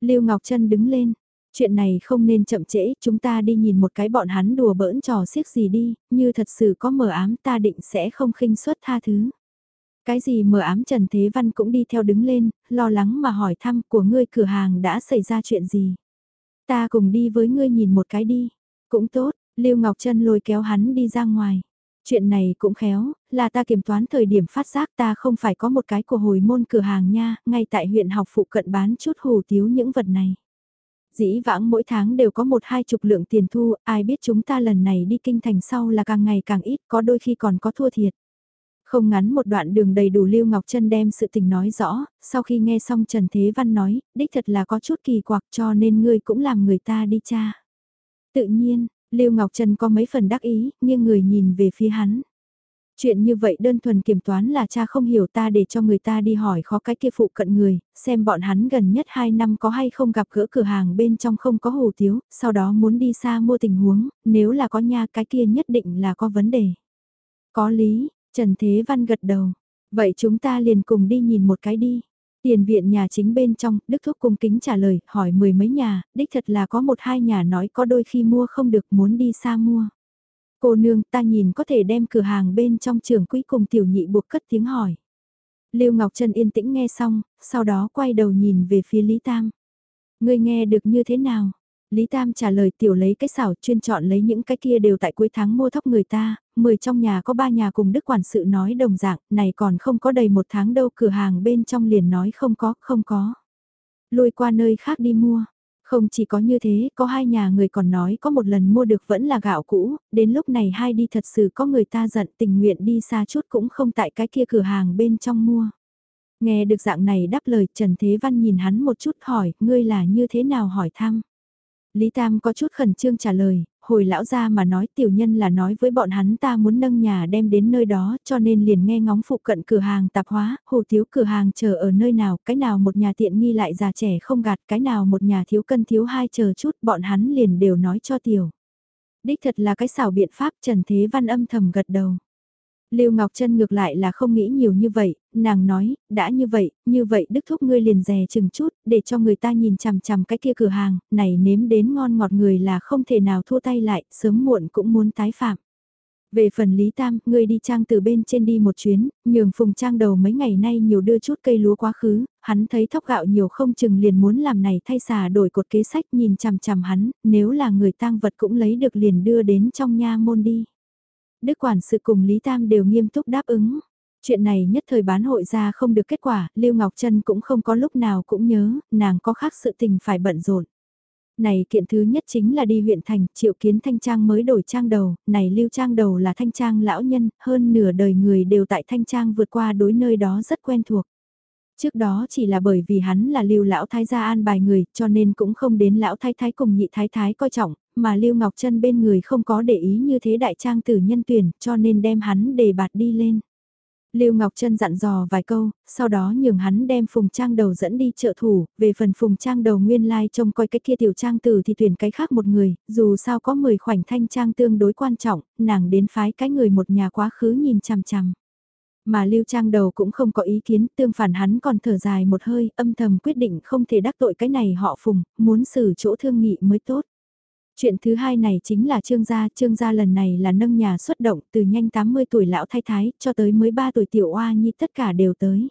Lưu Ngọc Trân đứng lên, chuyện này không nên chậm trễ, chúng ta đi nhìn một cái bọn hắn đùa bỡn trò xiếc gì đi, như thật sự có mờ ám ta định sẽ không khinh suất tha thứ. Cái gì mờ ám Trần Thế Văn cũng đi theo đứng lên, lo lắng mà hỏi thăm của ngươi cửa hàng đã xảy ra chuyện gì. Ta cùng đi với ngươi nhìn một cái đi. Cũng tốt, Lưu Ngọc Trân lôi kéo hắn đi ra ngoài. Chuyện này cũng khéo, là ta kiểm toán thời điểm phát giác ta không phải có một cái của hồi môn cửa hàng nha, ngay tại huyện học phụ cận bán chút hủ tiếu những vật này. Dĩ vãng mỗi tháng đều có một hai chục lượng tiền thu, ai biết chúng ta lần này đi kinh thành sau là càng ngày càng ít, có đôi khi còn có thua thiệt. Không ngắn một đoạn đường đầy đủ Lưu Ngọc Trân đem sự tình nói rõ, sau khi nghe xong Trần Thế Văn nói, đích thật là có chút kỳ quặc cho nên ngươi cũng làm người ta đi cha. Tự nhiên, Lưu Ngọc Trân có mấy phần đắc ý, nhưng người nhìn về phía hắn. Chuyện như vậy đơn thuần kiểm toán là cha không hiểu ta để cho người ta đi hỏi khó cái kia phụ cận người, xem bọn hắn gần nhất 2 năm có hay không gặp gỡ cửa hàng bên trong không có hồ tiếu, sau đó muốn đi xa mua tình huống, nếu là có nha cái kia nhất định là có vấn đề. Có lý, Trần Thế Văn gật đầu. Vậy chúng ta liền cùng đi nhìn một cái đi. Tiền viện nhà chính bên trong, Đức Thúc cung kính trả lời, hỏi mười mấy nhà, đích thật là có một hai nhà nói có đôi khi mua không được muốn đi xa mua. Cô nương ta nhìn có thể đem cửa hàng bên trong trường quỹ cùng tiểu nhị buộc cất tiếng hỏi. Lưu Ngọc Trân yên tĩnh nghe xong, sau đó quay đầu nhìn về phía Lý Tam. Ngươi nghe được như thế nào? Lý Tam trả lời tiểu lấy cái xảo chuyên chọn lấy những cái kia đều tại cuối tháng mua thóc người ta, 10 trong nhà có 3 nhà cùng đức quản sự nói đồng dạng, này còn không có đầy một tháng đâu cửa hàng bên trong liền nói không có, không có. Lùi qua nơi khác đi mua. Không chỉ có như thế, có hai nhà người còn nói có một lần mua được vẫn là gạo cũ, đến lúc này hai đi thật sự có người ta giận tình nguyện đi xa chút cũng không tại cái kia cửa hàng bên trong mua. Nghe được dạng này đáp lời Trần Thế Văn nhìn hắn một chút hỏi, ngươi là như thế nào hỏi thăm. Lý Tam có chút khẩn trương trả lời, hồi lão ra mà nói tiểu nhân là nói với bọn hắn ta muốn nâng nhà đem đến nơi đó cho nên liền nghe ngóng phụ cận cửa hàng tạp hóa, hồ thiếu cửa hàng chờ ở nơi nào, cái nào một nhà tiện nghi lại già trẻ không gạt, cái nào một nhà thiếu cân thiếu hai chờ chút, bọn hắn liền đều nói cho tiểu. Đích thật là cái xảo biện pháp Trần Thế Văn âm thầm gật đầu. Lưu Ngọc Trân ngược lại là không nghĩ nhiều như vậy, nàng nói, đã như vậy, như vậy Đức Thúc ngươi liền dè chừng chút, để cho người ta nhìn chằm chằm cái kia cửa hàng, này nếm đến ngon ngọt người là không thể nào thua tay lại, sớm muộn cũng muốn tái phạm. Về phần Lý Tam, ngươi đi trang từ bên trên đi một chuyến, nhường phùng trang đầu mấy ngày nay nhiều đưa chút cây lúa quá khứ, hắn thấy thóc gạo nhiều không chừng liền muốn làm này thay xà đổi cột kế sách nhìn chằm chằm hắn, nếu là người tang vật cũng lấy được liền đưa đến trong nha môn đi. Đức quản sự cùng Lý Tam đều nghiêm túc đáp ứng. Chuyện này nhất thời bán hội ra không được kết quả, Lưu Ngọc Trân cũng không có lúc nào cũng nhớ, nàng có khác sự tình phải bận rộn. Này kiện thứ nhất chính là đi huyện thành, triệu kiến thanh trang mới đổi trang đầu, này lưu trang đầu là thanh trang lão nhân, hơn nửa đời người đều tại thanh trang vượt qua đối nơi đó rất quen thuộc. Trước đó chỉ là bởi vì hắn là lưu lão thái gia an bài người, cho nên cũng không đến lão thái thái cùng nhị thái thái coi trọng, mà lưu ngọc chân bên người không có để ý như thế đại trang tử nhân tuyển, cho nên đem hắn đề bạt đi lên. Lưu Ngọc Trân dặn dò vài câu, sau đó nhường hắn đem Phùng Trang đầu dẫn đi trợ thủ, về phần Phùng Trang đầu nguyên lai like trông coi cái kia tiểu trang tử thì tuyển cái khác một người, dù sao có 10 khoảnh thanh trang tương đối quan trọng, nàng đến phái cái người một nhà quá khứ nhìn chằm chằm. Mà Lưu Trang đầu cũng không có ý kiến, tương phản hắn còn thở dài một hơi, âm thầm quyết định không thể đắc tội cái này họ Phùng, muốn xử chỗ thương nghị mới tốt. Chuyện thứ hai này chính là Trương gia, Trương gia lần này là nâng nhà xuất động từ nhanh 80 tuổi lão thái thái cho tới mới 3 tuổi tiểu oa nhi tất cả đều tới.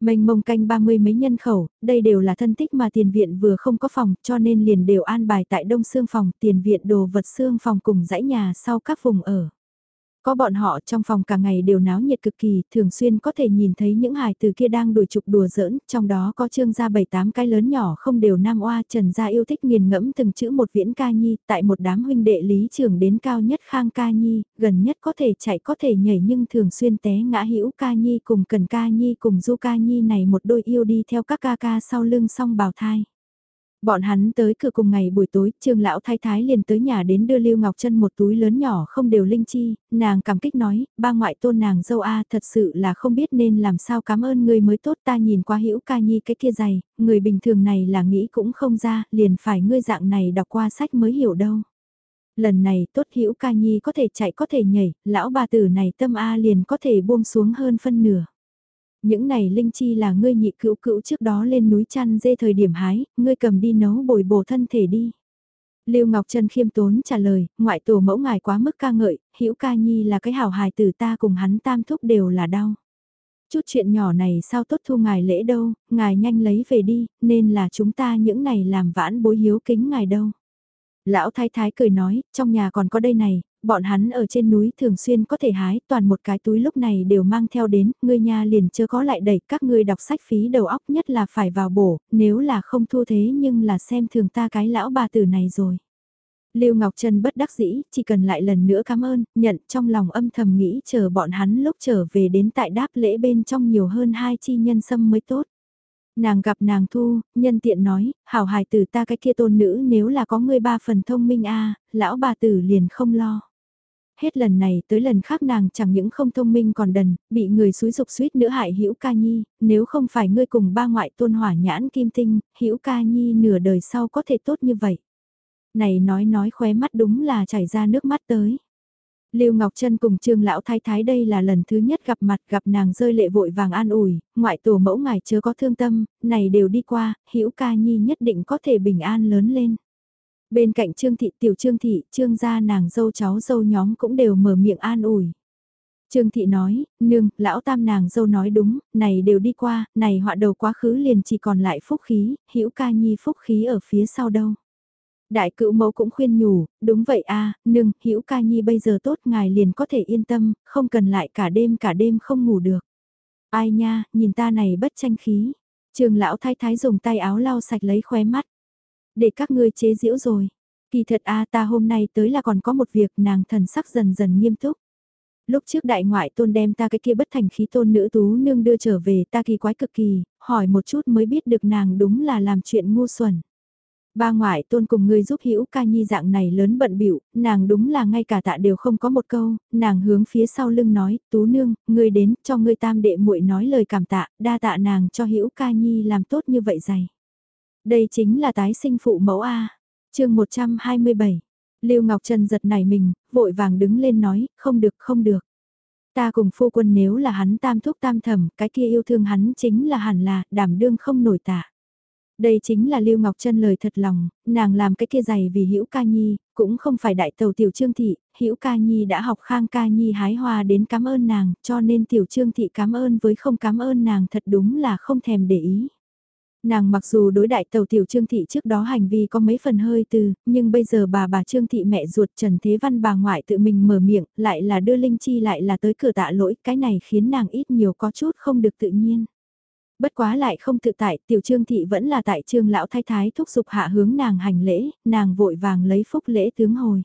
Mênh mông canh 30 mấy nhân khẩu, đây đều là thân tích mà tiền viện vừa không có phòng cho nên liền đều an bài tại đông xương phòng, tiền viện đồ vật xương phòng cùng dãy nhà sau các vùng ở. Có bọn họ trong phòng cả ngày đều náo nhiệt cực kỳ, thường xuyên có thể nhìn thấy những hài từ kia đang đùa trục đùa giỡn, trong đó có trương gia bảy tám cái lớn nhỏ không đều nam oa trần gia yêu thích nghiền ngẫm từng chữ một viễn ca nhi, tại một đám huynh đệ lý trưởng đến cao nhất khang ca nhi, gần nhất có thể chạy có thể nhảy nhưng thường xuyên té ngã hữu ca nhi cùng cần ca nhi cùng du ca nhi này một đôi yêu đi theo các ca ca sau lưng song bào thai. Bọn hắn tới cửa cùng ngày buổi tối, trương lão thái thái liền tới nhà đến đưa Lưu Ngọc Trân một túi lớn nhỏ không đều linh chi, nàng cảm kích nói, ba ngoại tôn nàng dâu A thật sự là không biết nên làm sao cảm ơn người mới tốt ta nhìn qua hữu ca nhi cái kia dày, người bình thường này là nghĩ cũng không ra, liền phải ngươi dạng này đọc qua sách mới hiểu đâu. Lần này tốt hữu ca nhi có thể chạy có thể nhảy, lão bà tử này tâm A liền có thể buông xuống hơn phân nửa. Những này linh chi là ngươi nhị cữu cữu trước đó lên núi chăn dê thời điểm hái, ngươi cầm đi nấu bồi bổ thân thể đi. Lưu Ngọc Trân khiêm tốn trả lời, ngoại tổ mẫu ngài quá mức ca ngợi, hữu ca nhi là cái hảo hài tử ta cùng hắn tam thúc đều là đau. Chút chuyện nhỏ này sao tốt thu ngài lễ đâu, ngài nhanh lấy về đi, nên là chúng ta những này làm vãn bối hiếu kính ngài đâu. Lão thái thái cười nói, trong nhà còn có đây này, bọn hắn ở trên núi thường xuyên có thể hái, toàn một cái túi lúc này đều mang theo đến, ngươi nhà liền chưa có lại đẩy các ngươi đọc sách phí đầu óc nhất là phải vào bổ, nếu là không thu thế nhưng là xem thường ta cái lão bà tử này rồi. Lưu Ngọc Trân bất đắc dĩ, chỉ cần lại lần nữa cảm ơn, nhận trong lòng âm thầm nghĩ chờ bọn hắn lúc trở về đến tại đáp lễ bên trong nhiều hơn hai chi nhân sâm mới tốt. Nàng gặp nàng thu, nhân tiện nói, hảo hài tử ta cái kia tôn nữ nếu là có người ba phần thông minh a lão bà tử liền không lo. Hết lần này tới lần khác nàng chẳng những không thông minh còn đần, bị người xúi dục suýt nữa hại hữu ca nhi, nếu không phải ngươi cùng ba ngoại tôn hỏa nhãn kim tinh, hữu ca nhi nửa đời sau có thể tốt như vậy. Này nói nói khóe mắt đúng là chảy ra nước mắt tới. Lưu Ngọc Trân cùng Trương lão thái thái đây là lần thứ nhất gặp mặt, gặp nàng rơi lệ vội vàng an ủi, ngoại tổ mẫu ngài chưa có thương tâm, này đều đi qua, Hữu Ca Nhi nhất định có thể bình an lớn lên. Bên cạnh Trương thị, tiểu Trương thị, Trương gia nàng dâu cháu dâu nhóm cũng đều mở miệng an ủi. Trương thị nói, nương, lão tam nàng dâu nói đúng, này đều đi qua, này họa đầu quá khứ liền chỉ còn lại phúc khí, Hữu Ca Nhi phúc khí ở phía sau đâu. Đại cựu mẫu cũng khuyên nhủ, đúng vậy a, nương, hữu ca nhi bây giờ tốt ngài liền có thể yên tâm, không cần lại cả đêm cả đêm không ngủ được. Ai nha, nhìn ta này bất tranh khí. Trường lão thái thái dùng tay áo lau sạch lấy khóe mắt. Để các ngươi chế giễu rồi. Kỳ thật a ta hôm nay tới là còn có một việc nàng thần sắc dần dần nghiêm túc. Lúc trước đại ngoại tôn đem ta cái kia bất thành khí tôn nữ tú nương đưa trở về ta kỳ quái cực kỳ, hỏi một chút mới biết được nàng đúng là làm chuyện ngu xuẩn. Ba ngoại tôn cùng ngươi giúp hữu ca nhi dạng này lớn bận bịu nàng đúng là ngay cả tạ đều không có một câu, nàng hướng phía sau lưng nói, tú nương, ngươi đến, cho ngươi tam đệ muội nói lời cảm tạ, đa tạ nàng cho hữu ca nhi làm tốt như vậy dày. Đây chính là tái sinh phụ mẫu A. chương 127, Lưu Ngọc Trần giật nảy mình, vội vàng đứng lên nói, không được không được. Ta cùng phu quân nếu là hắn tam thúc tam thẩm cái kia yêu thương hắn chính là hẳn là, đảm đương không nổi tạ. Đây chính là Lưu Ngọc Trân lời thật lòng, nàng làm cái kia giày vì Hữu Ca Nhi, cũng không phải đại tàu tiểu Trương thị, Hữu Ca Nhi đã học Khang Ca Nhi hái hoa đến cảm ơn nàng, cho nên tiểu Trương thị cảm ơn với không cảm ơn nàng thật đúng là không thèm để ý. Nàng mặc dù đối đại tàu tiểu Trương Thị trước đó hành vi có mấy phần hơi từ, nhưng bây giờ bà bà Trương Thị mẹ ruột Trần Thế Văn bà ngoại tự mình mở miệng, lại là đưa Linh Chi lại là tới cửa tạ lỗi, cái này khiến nàng ít nhiều có chút không được tự nhiên bất quá lại không tự tại, tiểu trương thị vẫn là tại trương lão thái thái thúc giục hạ hướng nàng hành lễ, nàng vội vàng lấy phúc lễ tướng hồi.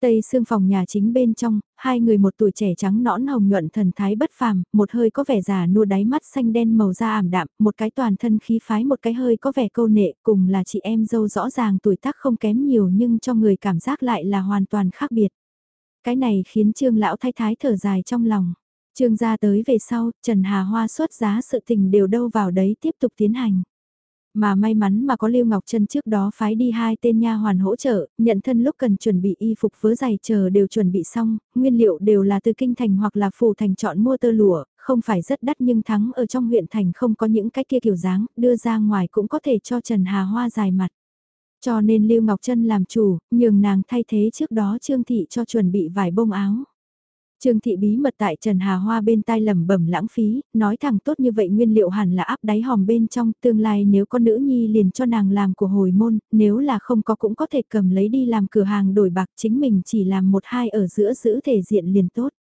Tây xương phòng nhà chính bên trong, hai người một tuổi trẻ trắng nõn hồng nhuận thần thái bất phàm, một hơi có vẻ già nua đáy mắt xanh đen màu da ảm đạm, một cái toàn thân khí phái một cái hơi có vẻ câu nệ, cùng là chị em dâu rõ ràng tuổi tác không kém nhiều nhưng cho người cảm giác lại là hoàn toàn khác biệt. Cái này khiến trương lão thái thái thở dài trong lòng. Trương gia tới về sau, Trần Hà Hoa xuất giá sự tình đều đâu vào đấy tiếp tục tiến hành. Mà may mắn mà có Lưu Ngọc Trân trước đó phái đi hai tên nha hoàn hỗ trợ, nhận thân lúc cần chuẩn bị y phục vớ giày chờ đều chuẩn bị xong, nguyên liệu đều là từ kinh thành hoặc là phủ thành chọn mua tơ lụa, không phải rất đắt nhưng thắng ở trong huyện thành không có những cái kia kiểu dáng, đưa ra ngoài cũng có thể cho Trần Hà Hoa dài mặt. Cho nên Lưu Ngọc Trân làm chủ, nhường nàng thay thế trước đó Trương Thị cho chuẩn bị vải bông áo. Trương thị bí mật tại Trần Hà Hoa bên tai lầm bẩm lãng phí, nói thẳng tốt như vậy nguyên liệu hẳn là áp đáy hòm bên trong, tương lai nếu có nữ nhi liền cho nàng làm của hồi môn, nếu là không có cũng có thể cầm lấy đi làm cửa hàng đổi bạc chính mình chỉ làm một hai ở giữa giữ thể diện liền tốt.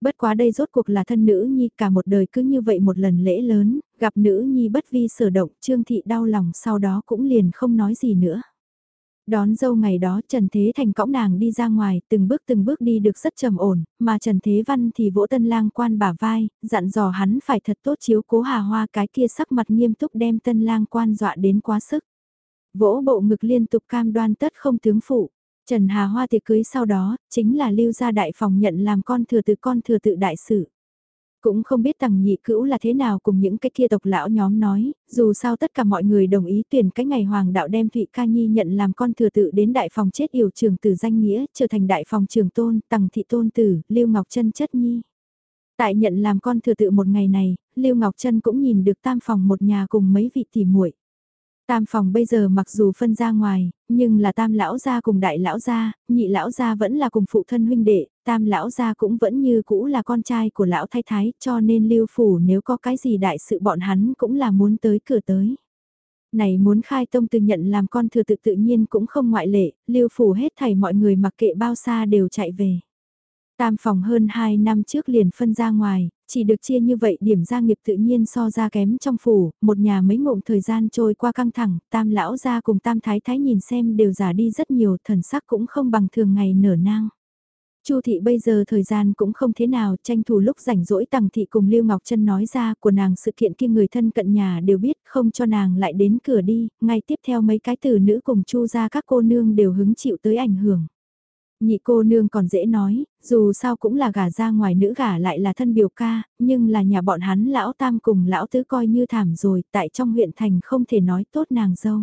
Bất quá đây rốt cuộc là thân nữ nhi cả một đời cứ như vậy một lần lễ lớn, gặp nữ nhi bất vi sở động Trương Thị đau lòng sau đó cũng liền không nói gì nữa. Đón dâu ngày đó Trần Thế Thành cõng nàng đi ra ngoài, từng bước từng bước đi được rất trầm ổn, mà Trần Thế Văn thì vỗ tân lang quan bả vai, dặn dò hắn phải thật tốt chiếu cố hà hoa cái kia sắc mặt nghiêm túc đem tân lang quan dọa đến quá sức. Vỗ bộ ngực liên tục cam đoan tất không tướng phụ. Trần Hà Hoa tiệc cưới sau đó, chính là lưu gia đại phòng nhận làm con thừa tự con thừa tự đại sự. Cũng không biết tầng nhị cữu là thế nào cùng những cái kia tộc lão nhóm nói, dù sao tất cả mọi người đồng ý tuyển cái ngày hoàng đạo đem Thụy Ca Nhi nhận làm con thừa tự đến đại phòng chết yểu trường tử danh nghĩa, trở thành đại phòng trường tôn, tầng thị tôn tử, Lưu Ngọc Trân chất nhi. Tại nhận làm con thừa tự một ngày này, Lưu Ngọc Trân cũng nhìn được tam phòng một nhà cùng mấy vị tỷ muội. Tam phòng bây giờ mặc dù phân ra ngoài, nhưng là tam lão gia cùng đại lão gia, nhị lão gia vẫn là cùng phụ thân huynh đệ, tam lão gia cũng vẫn như cũ là con trai của lão thái thái, cho nên lưu phủ nếu có cái gì đại sự bọn hắn cũng là muốn tới cửa tới. Này muốn khai tông từ nhận làm con thừa tự tự nhiên cũng không ngoại lệ, lưu phủ hết thảy mọi người mặc kệ bao xa đều chạy về. Tam phòng hơn 2 năm trước liền phân ra ngoài, chỉ được chia như vậy điểm gia nghiệp tự nhiên so ra kém trong phủ, một nhà mấy ngụm thời gian trôi qua căng thẳng, tam lão gia cùng tam thái thái nhìn xem đều già đi rất nhiều, thần sắc cũng không bằng thường ngày nở nang. Chu thị bây giờ thời gian cũng không thế nào, tranh thủ lúc rảnh rỗi tằng thị cùng Lưu Ngọc Trân nói ra của nàng sự kiện kia người thân cận nhà đều biết, không cho nàng lại đến cửa đi, ngay tiếp theo mấy cái từ nữ cùng Chu ra các cô nương đều hứng chịu tới ảnh hưởng. Nhị cô nương còn dễ nói, dù sao cũng là gả ra ngoài nữ gả lại là thân biểu ca, nhưng là nhà bọn hắn lão tam cùng lão tứ coi như thảm rồi, tại trong huyện thành không thể nói tốt nàng dâu.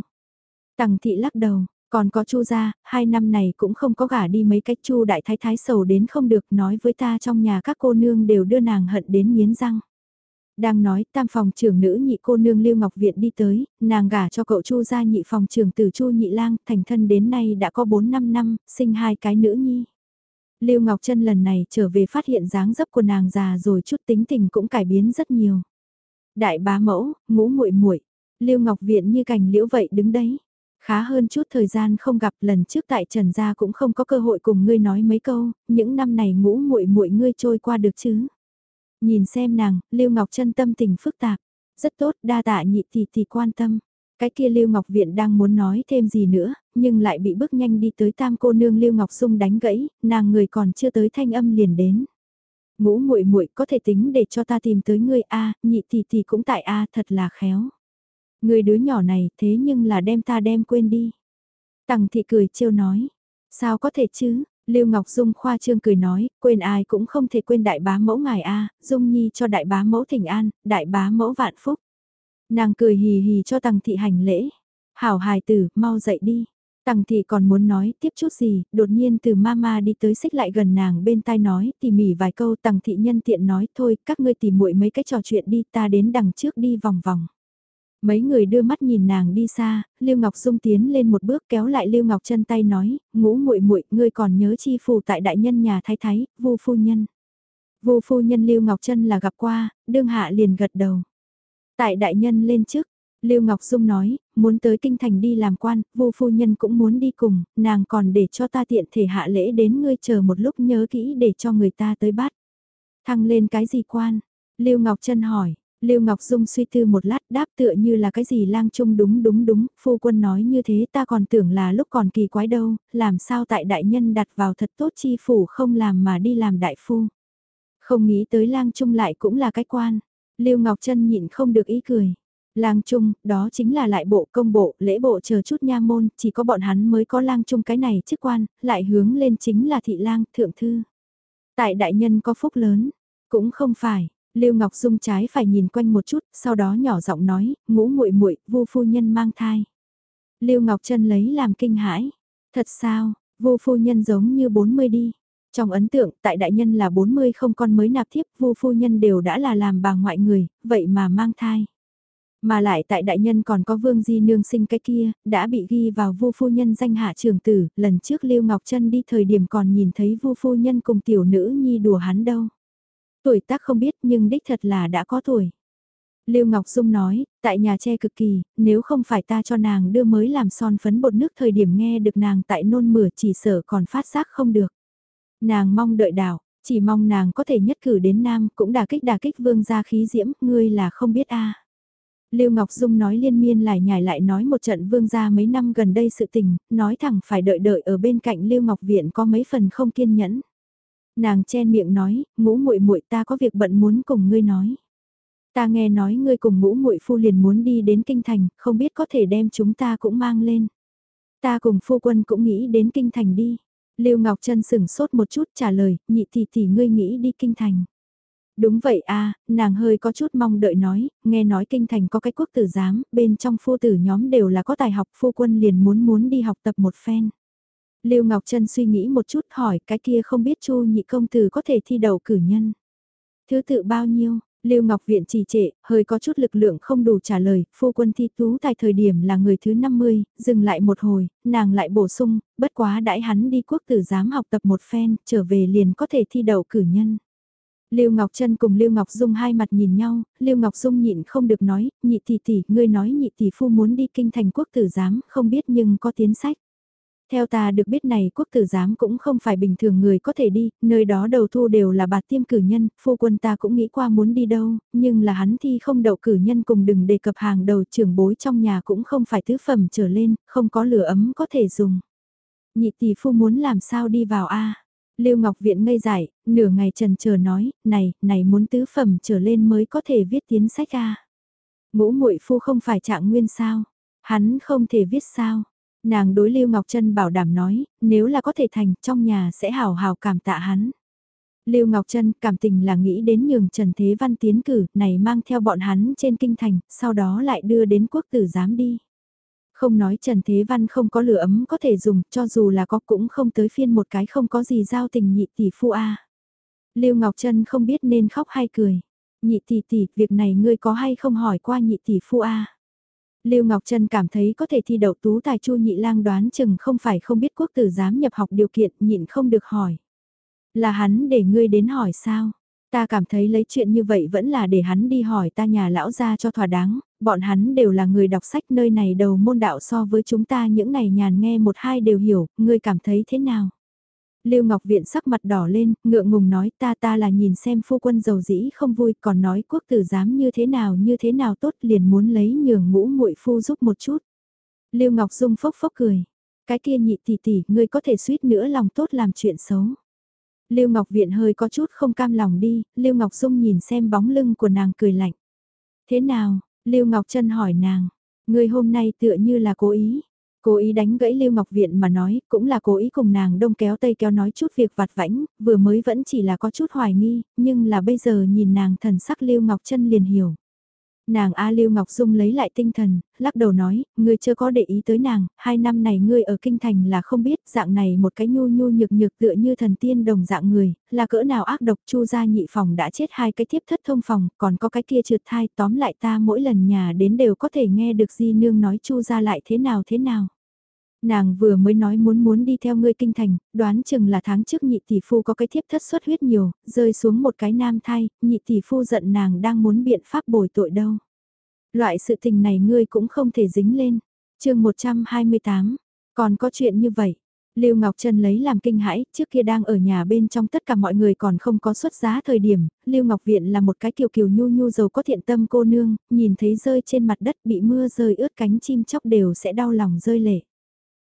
Tằng thị lắc đầu, còn có chu gia, hai năm này cũng không có gả đi mấy cách chu đại thái thái sầu đến không được nói với ta trong nhà các cô nương đều đưa nàng hận đến miến răng. Đang nói, tam phòng trưởng nữ nhị cô nương Lưu Ngọc Viện đi tới, nàng gả cho cậu Chu gia nhị phòng trưởng từ Chu nhị lang, thành thân đến nay đã có 4-5 năm, sinh hai cái nữ nhi. Lưu Ngọc Trân lần này trở về phát hiện dáng dấp của nàng già rồi chút tính tình cũng cải biến rất nhiều. Đại bá mẫu, ngũ muội muội, Lưu Ngọc Viện như cành liễu vậy đứng đấy. Khá hơn chút thời gian không gặp lần trước tại Trần gia cũng không có cơ hội cùng ngươi nói mấy câu, những năm này ngũ muội muội ngươi trôi qua được chứ? Nhìn xem nàng, Lưu Ngọc Trân tâm tình phức tạp. Rất tốt, đa tạ nhị tỷ tỷ quan tâm. Cái kia Lưu Ngọc Viện đang muốn nói thêm gì nữa, nhưng lại bị bước nhanh đi tới tam cô nương Lưu Ngọc Dung đánh gãy, nàng người còn chưa tới thanh âm liền đến. Ngũ muội muội có thể tính để cho ta tìm tới ngươi a, nhị tỷ tỷ cũng tại a, thật là khéo. Người đứa nhỏ này thế nhưng là đem ta đem quên đi. Tằng thị cười trêu nói, sao có thể chứ, Lưu Ngọc Dung khoa trương cười nói, quên ai cũng không thể quên đại bá mẫu ngài a, Dung Nhi cho đại bá mẫu thỉnh an, đại bá mẫu vạn phúc. Nàng cười hì hì cho Tằng thị hành lễ. Hảo hài tử, mau dậy đi. Tằng thị còn muốn nói tiếp chút gì, đột nhiên từ mama đi tới xích lại gần nàng bên tai nói, tỉ mỉ vài câu Tằng thị nhân tiện nói, thôi, các ngươi tỉ muội mấy cái trò chuyện đi, ta đến đằng trước đi vòng vòng. Mấy người đưa mắt nhìn nàng đi xa, Lưu Ngọc Dung tiến lên một bước kéo lại Lưu Ngọc chân tay nói, ngũ muội muội, ngươi còn nhớ chi phù tại đại nhân nhà thái thái, Vu phu nhân. Vu phu nhân Lưu Ngọc chân là gặp qua, đương hạ liền gật đầu. Tại đại nhân lên trước, Lưu Ngọc Dung nói, muốn tới kinh thành đi làm quan, Vu phu nhân cũng muốn đi cùng, nàng còn để cho ta tiện thể hạ lễ đến ngươi chờ một lúc nhớ kỹ để cho người ta tới bắt. Thăng lên cái gì quan? Lưu Ngọc chân hỏi, Lưu Ngọc Dung suy tư một lát đáp tựa như là cái gì lang trung đúng đúng đúng, phu quân nói như thế ta còn tưởng là lúc còn kỳ quái đâu, làm sao tại đại nhân đặt vào thật tốt chi phủ không làm mà đi làm đại phu. Không nghĩ tới lang trung lại cũng là cái quan. Lưu Ngọc Trân nhịn không được ý cười. Lang trung, đó chính là lại bộ công bộ, lễ bộ chờ chút nha môn, chỉ có bọn hắn mới có lang trung cái này chức quan, lại hướng lên chính là thị lang, thượng thư. Tại đại nhân có phúc lớn, cũng không phải, Lưu Ngọc Dung trái phải nhìn quanh một chút, sau đó nhỏ giọng nói, ngũ muội muội, Vu phu nhân mang thai. Lưu Ngọc Trân lấy làm kinh hãi. Thật sao, Vu phu nhân giống như 40 đi. Trong ấn tượng, tại đại nhân là 40 không con mới nạp thiếp, Vu phu nhân đều đã là làm bà ngoại người, vậy mà mang thai. Mà lại tại đại nhân còn có Vương Di nương sinh cái kia, đã bị ghi vào Vu phu nhân danh hạ trường tử, lần trước Lưu Ngọc Trân đi thời điểm còn nhìn thấy Vu phu nhân cùng tiểu nữ nhi đùa hắn đâu. Tuổi tác không biết nhưng đích thật là đã có tuổi. Lưu Ngọc Dung nói, tại nhà che cực kỳ, nếu không phải ta cho nàng đưa mới làm son phấn bột nước thời điểm nghe được nàng tại nôn mửa chỉ sợ còn phát giác không được. Nàng mong đợi đảo, Chỉ mong nàng có thể nhất cử đến Nam cũng đà kích đà kích vương gia khí diễm, ngươi là không biết a. Lưu Ngọc Dung nói liên miên lại nhảy lại nói một trận vương gia mấy năm gần đây sự tình, nói thẳng phải đợi đợi ở bên cạnh Lưu Ngọc Viện có mấy phần không kiên nhẫn. Nàng chen miệng nói, ngũ muội muội ta có việc bận muốn cùng ngươi nói. Ta nghe nói ngươi cùng ngũ muội phu liền muốn đi đến kinh thành, không biết có thể đem chúng ta cũng mang lên. Ta cùng phu quân cũng nghĩ đến kinh thành đi. Lưu Ngọc Trân sừng sốt một chút trả lời, nhị tỷ tỷ ngươi nghĩ đi kinh thành. Đúng vậy a nàng hơi có chút mong đợi nói, nghe nói kinh thành có cái quốc tử giám, bên trong phu tử nhóm đều là có tài học phu quân liền muốn muốn đi học tập một phen. Lưu Ngọc Trân suy nghĩ một chút hỏi cái kia không biết Chu nhị công tử có thể thi đầu cử nhân. Thứ tự bao nhiêu, Lưu Ngọc Viện trì trệ, hơi có chút lực lượng không đủ trả lời, phu quân thi tú tại thời điểm là người thứ 50, dừng lại một hồi, nàng lại bổ sung, bất quá đãi hắn đi quốc tử giám học tập một phen, trở về liền có thể thi đậu cử nhân. Lưu Ngọc Trân cùng Lưu Ngọc Dung hai mặt nhìn nhau, Lưu Ngọc Dung nhịn không được nói, nhị tỷ tỷ, ngươi nói nhị tỷ phu muốn đi kinh thành quốc tử giám, không biết nhưng có tiến sách. Theo ta được biết này quốc tử giám cũng không phải bình thường người có thể đi, nơi đó đầu thu đều là bạt tiêm cử nhân, phu quân ta cũng nghĩ qua muốn đi đâu, nhưng là hắn thi không đậu cử nhân cùng đừng đề cập hàng đầu trưởng bối trong nhà cũng không phải tứ phẩm trở lên, không có lửa ấm có thể dùng. Nhị tỷ phu muốn làm sao đi vào a Lưu Ngọc Viện ngây dại, nửa ngày trần chờ nói, này, này muốn tứ phẩm trở lên mới có thể viết tiến sách a Ngũ muội phu không phải trạng nguyên sao? Hắn không thể viết sao? Nàng đối Lưu Ngọc Trân bảo đảm nói, nếu là có thể thành, trong nhà sẽ hào hào cảm tạ hắn. Lưu Ngọc Trân cảm tình là nghĩ đến nhường Trần Thế Văn tiến cử, này mang theo bọn hắn trên kinh thành, sau đó lại đưa đến quốc tử giám đi. Không nói Trần Thế Văn không có lửa ấm có thể dùng, cho dù là có cũng không tới phiên một cái không có gì giao tình nhị tỷ phu a. Lưu Ngọc Trân không biết nên khóc hay cười. Nhị tỷ tỷ, việc này ngươi có hay không hỏi qua nhị tỷ phu a? Lưu Ngọc Trân cảm thấy có thể thi đậu tú tài chu nhị lang đoán chừng không phải không biết quốc tử giám nhập học điều kiện nhịn không được hỏi. Là hắn để ngươi đến hỏi sao? Ta cảm thấy lấy chuyện như vậy vẫn là để hắn đi hỏi ta nhà lão ra cho thỏa đáng, bọn hắn đều là người đọc sách nơi này đầu môn đạo so với chúng ta những này nhàn nghe một hai đều hiểu, ngươi cảm thấy thế nào? Lưu Ngọc Viện sắc mặt đỏ lên, ngượng ngùng nói ta ta là nhìn xem phu quân giàu dĩ không vui còn nói quốc tử dám như thế nào như thế nào tốt liền muốn lấy nhường ngũ muội phu giúp một chút. Lưu Ngọc Dung phốc phốc cười. Cái kia nhị tỷ tỷ, ngươi có thể suýt nữa lòng tốt làm chuyện xấu. Lưu Ngọc Viện hơi có chút không cam lòng đi, Lưu Ngọc Dung nhìn xem bóng lưng của nàng cười lạnh. Thế nào, Lưu Ngọc Trân hỏi nàng, ngươi hôm nay tựa như là cố ý. Cố ý đánh gãy Lưu Ngọc Viện mà nói, cũng là cố ý cùng nàng đông kéo tây kéo nói chút việc vặt vãnh, vừa mới vẫn chỉ là có chút hoài nghi, nhưng là bây giờ nhìn nàng thần sắc Lưu Ngọc Trân liền hiểu. Nàng A Lưu Ngọc Dung lấy lại tinh thần, lắc đầu nói, ngươi chưa có để ý tới nàng, hai năm này ngươi ở kinh thành là không biết, dạng này một cái nhu nhu nhược nhược tựa như thần tiên đồng dạng người, là cỡ nào ác độc chu gia nhị phòng đã chết hai cái tiếp thất thông phòng, còn có cái kia trượt thai tóm lại ta mỗi lần nhà đến đều có thể nghe được di nương nói chu gia lại thế nào thế nào. Nàng vừa mới nói muốn muốn đi theo ngươi kinh thành, đoán chừng là tháng trước nhị tỷ phu có cái thiếp thất xuất huyết nhiều, rơi xuống một cái nam thai, nhị tỷ phu giận nàng đang muốn biện pháp bồi tội đâu. Loại sự tình này ngươi cũng không thể dính lên. chương 128, còn có chuyện như vậy. Lưu Ngọc Trân lấy làm kinh hãi, trước kia đang ở nhà bên trong tất cả mọi người còn không có xuất giá thời điểm, Lưu Ngọc Viện là một cái kiều kiều nhu nhu giàu có thiện tâm cô nương, nhìn thấy rơi trên mặt đất bị mưa rơi ướt cánh chim chóc đều sẽ đau lòng rơi lệ.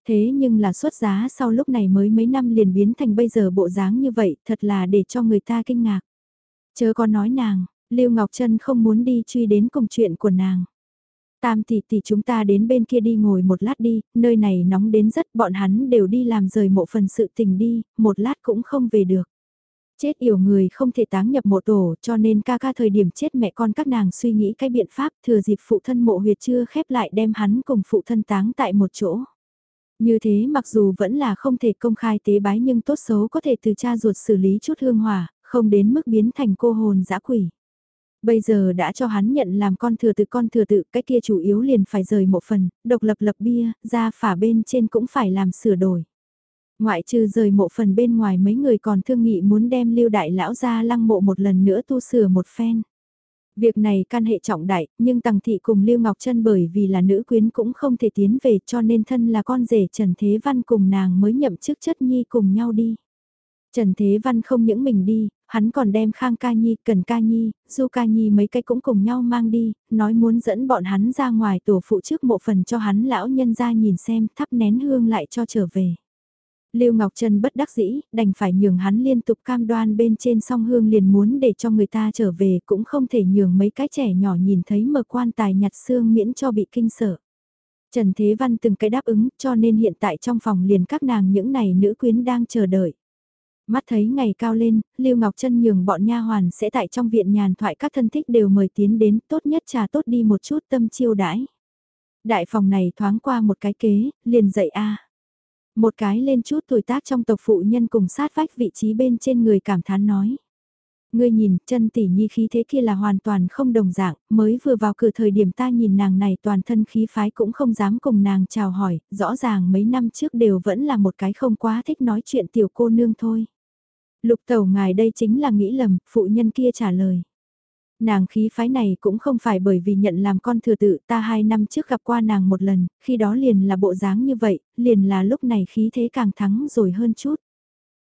Thế nhưng là xuất giá sau lúc này mới mấy năm liền biến thành bây giờ bộ dáng như vậy, thật là để cho người ta kinh ngạc. Chớ có nói nàng, Lưu Ngọc Trân không muốn đi truy đến cùng chuyện của nàng. Tam tỷ tỷ chúng ta đến bên kia đi ngồi một lát đi, nơi này nóng đến rất bọn hắn đều đi làm rời mộ phần sự tình đi, một lát cũng không về được. Chết yểu người không thể táng nhập mộ tổ cho nên ca ca thời điểm chết mẹ con các nàng suy nghĩ cái biện pháp thừa dịp phụ thân mộ huyệt chưa khép lại đem hắn cùng phụ thân táng tại một chỗ. Như thế mặc dù vẫn là không thể công khai tế bái nhưng tốt xấu có thể từ cha ruột xử lý chút hương hỏa, không đến mức biến thành cô hồn dã quỷ. Bây giờ đã cho hắn nhận làm con thừa tự con thừa tự, cái kia chủ yếu liền phải rời một phần, độc lập lập bia, ra phả bên trên cũng phải làm sửa đổi. Ngoại trừ rời mộ phần bên ngoài mấy người còn thương nghị muốn đem lưu đại lão ra lăng mộ một lần nữa tu sửa một phen. Việc này can hệ trọng đại, nhưng Tằng Thị cùng Lưu Ngọc Trân bởi vì là nữ quyến cũng không thể tiến về cho nên thân là con rể Trần Thế Văn cùng nàng mới nhậm chức chất nhi cùng nhau đi. Trần Thế Văn không những mình đi, hắn còn đem Khang Ca Nhi, Cần Ca Nhi, Du Ca Nhi mấy cái cũng cùng nhau mang đi, nói muốn dẫn bọn hắn ra ngoài tổ phụ trước mộ phần cho hắn lão nhân ra nhìn xem thắp nén hương lại cho trở về. Lưu Ngọc Trân bất đắc dĩ, đành phải nhường hắn liên tục cam đoan bên trên song hương liền muốn để cho người ta trở về cũng không thể nhường mấy cái trẻ nhỏ nhìn thấy mờ quan tài nhặt xương miễn cho bị kinh sợ. Trần Thế Văn từng cái đáp ứng cho nên hiện tại trong phòng liền các nàng những này nữ quyến đang chờ đợi. Mắt thấy ngày cao lên, Lưu Ngọc Trân nhường bọn nha hoàn sẽ tại trong viện nhàn thoại các thân thích đều mời tiến đến tốt nhất trà tốt đi một chút tâm chiêu đãi. Đại phòng này thoáng qua một cái kế, liền dậy a một cái lên chút tuổi tác trong tộc phụ nhân cùng sát vách vị trí bên trên người cảm thán nói. Ngươi nhìn, chân tỷ nhi khí thế kia là hoàn toàn không đồng dạng, mới vừa vào cửa thời điểm ta nhìn nàng này toàn thân khí phái cũng không dám cùng nàng chào hỏi, rõ ràng mấy năm trước đều vẫn là một cái không quá thích nói chuyện tiểu cô nương thôi. Lục tẩu ngài đây chính là nghĩ lầm, phụ nhân kia trả lời. Nàng khí phái này cũng không phải bởi vì nhận làm con thừa tự ta hai năm trước gặp qua nàng một lần, khi đó liền là bộ dáng như vậy, liền là lúc này khí thế càng thắng rồi hơn chút.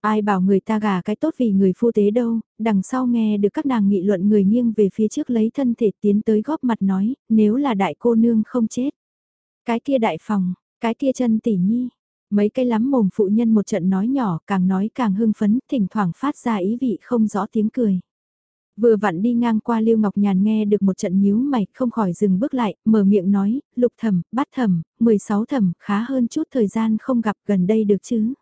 Ai bảo người ta gà cái tốt vì người phu tế đâu, đằng sau nghe được các nàng nghị luận người nghiêng về phía trước lấy thân thể tiến tới góp mặt nói, nếu là đại cô nương không chết. Cái kia đại phòng, cái kia chân tỷ nhi, mấy cái lắm mồm phụ nhân một trận nói nhỏ càng nói càng hưng phấn, thỉnh thoảng phát ra ý vị không rõ tiếng cười. Vừa vặn đi ngang qua Lưu Ngọc Nhàn nghe được một trận nhíu mày, không khỏi dừng bước lại, mở miệng nói, lục thẩm, bát thẩm, 16 thẩm, khá hơn chút thời gian không gặp gần đây được chứ.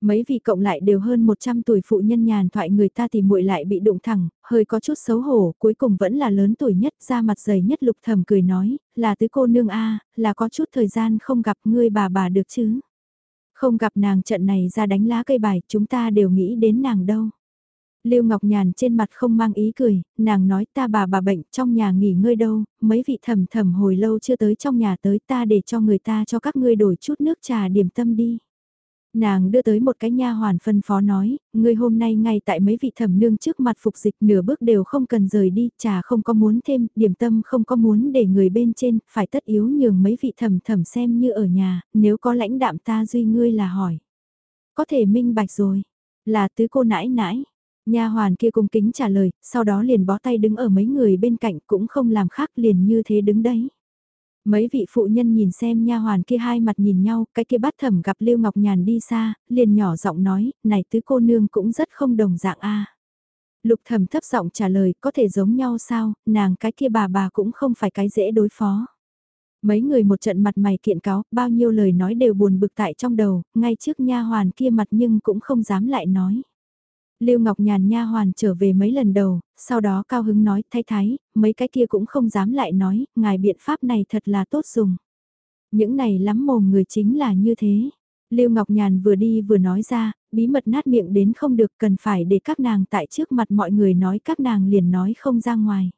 Mấy vị cộng lại đều hơn 100 tuổi phụ nhân nhàn thoại người ta thì muội lại bị đụng thẳng, hơi có chút xấu hổ, cuối cùng vẫn là lớn tuổi nhất, ra mặt dày nhất lục thẩm cười nói, là tứ cô nương A, là có chút thời gian không gặp ngươi bà bà được chứ. Không gặp nàng trận này ra đánh lá cây bài, chúng ta đều nghĩ đến nàng đâu. Lưu Ngọc Nhàn trên mặt không mang ý cười, nàng nói ta bà bà bệnh trong nhà nghỉ ngơi đâu, mấy vị thầm thầm hồi lâu chưa tới trong nhà tới ta để cho người ta cho các ngươi đổi chút nước trà điểm tâm đi. Nàng đưa tới một cái nha hoàn phân phó nói, ngươi hôm nay ngay tại mấy vị thẩm nương trước mặt phục dịch nửa bước đều không cần rời đi, trà không có muốn thêm, điểm tâm không có muốn để người bên trên, phải tất yếu nhường mấy vị thẩm thẩm xem như ở nhà, nếu có lãnh đạm ta duy ngươi là hỏi. Có thể minh bạch rồi, là tứ cô nãi nãi. Nha hoàn kia cung kính trả lời, sau đó liền bó tay đứng ở mấy người bên cạnh cũng không làm khác liền như thế đứng đấy. Mấy vị phụ nhân nhìn xem nha hoàn kia hai mặt nhìn nhau, cái kia bắt thẩm gặp Lưu Ngọc Nhàn đi xa, liền nhỏ giọng nói, này tứ cô nương cũng rất không đồng dạng a. Lục thẩm thấp giọng trả lời, có thể giống nhau sao, nàng cái kia bà bà cũng không phải cái dễ đối phó. Mấy người một trận mặt mày kiện cáo, bao nhiêu lời nói đều buồn bực tại trong đầu, ngay trước nha hoàn kia mặt nhưng cũng không dám lại nói. Lưu Ngọc Nhàn nha hoàn trở về mấy lần đầu, sau đó cao hứng nói thay thái, mấy cái kia cũng không dám lại nói, ngài biện pháp này thật là tốt dùng. Những này lắm mồm người chính là như thế. Lưu Ngọc Nhàn vừa đi vừa nói ra, bí mật nát miệng đến không được cần phải để các nàng tại trước mặt mọi người nói các nàng liền nói không ra ngoài.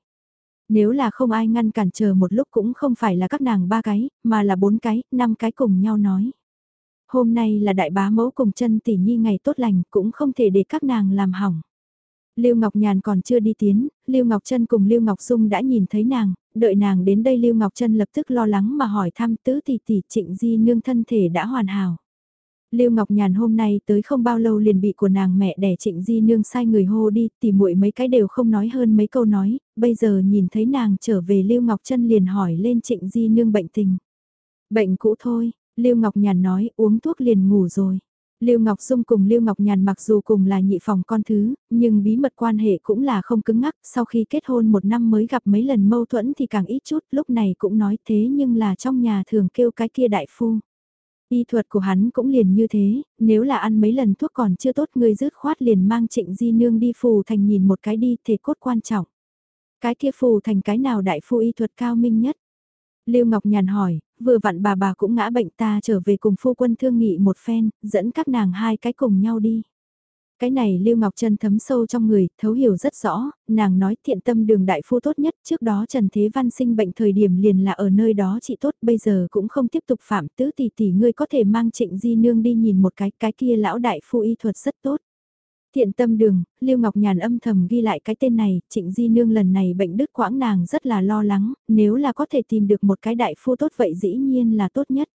Nếu là không ai ngăn cản chờ một lúc cũng không phải là các nàng ba cái, mà là bốn cái, năm cái cùng nhau nói. Hôm nay là đại bá mẫu cùng chân tỷ nhi ngày tốt lành cũng không thể để các nàng làm hỏng. Lưu Ngọc Nhàn còn chưa đi tiến, Lưu Ngọc Trân cùng Lưu Ngọc Dung đã nhìn thấy nàng, đợi nàng đến đây Lưu Ngọc Trân lập tức lo lắng mà hỏi thăm tứ tỷ tỷ trịnh di nương thân thể đã hoàn hảo. Lưu Ngọc Nhàn hôm nay tới không bao lâu liền bị của nàng mẹ đẻ Trịnh Di nương sai người hô đi, tỉ muội mấy cái đều không nói hơn mấy câu nói, bây giờ nhìn thấy nàng trở về Lưu Ngọc Trân liền hỏi lên Trịnh Di nương bệnh tình. Bệnh cũ thôi, Lưu Ngọc Nhàn nói uống thuốc liền ngủ rồi. Lưu Ngọc Dung cùng Lưu Ngọc Nhàn mặc dù cùng là nhị phòng con thứ, nhưng bí mật quan hệ cũng là không cứng ngắc, sau khi kết hôn một năm mới gặp mấy lần mâu thuẫn thì càng ít chút, lúc này cũng nói thế nhưng là trong nhà thường kêu cái kia đại phu. Y thuật của hắn cũng liền như thế, nếu là ăn mấy lần thuốc còn chưa tốt người rứt khoát liền mang trịnh di nương đi phù thành nhìn một cái đi thể cốt quan trọng. Cái kia phù thành cái nào đại phu y thuật cao minh nhất? Lưu Ngọc Nhàn hỏi, vừa vặn bà bà cũng ngã bệnh ta trở về cùng phu quân thương nghị một phen, dẫn các nàng hai cái cùng nhau đi. Cái này Lưu Ngọc Trân thấm sâu trong người, thấu hiểu rất rõ, nàng nói thiện tâm đường đại phu tốt nhất, trước đó Trần Thế Văn sinh bệnh thời điểm liền là ở nơi đó chị tốt, bây giờ cũng không tiếp tục phạm tứ tỷ tỷ ngươi có thể mang trịnh di nương đi nhìn một cái, cái kia lão đại phu y thuật rất tốt. Thiện tâm đường, Lưu Ngọc Nhàn âm thầm ghi lại cái tên này, Trịnh Di Nương lần này bệnh đứt quãng nàng rất là lo lắng, nếu là có thể tìm được một cái đại phu tốt vậy dĩ nhiên là tốt nhất.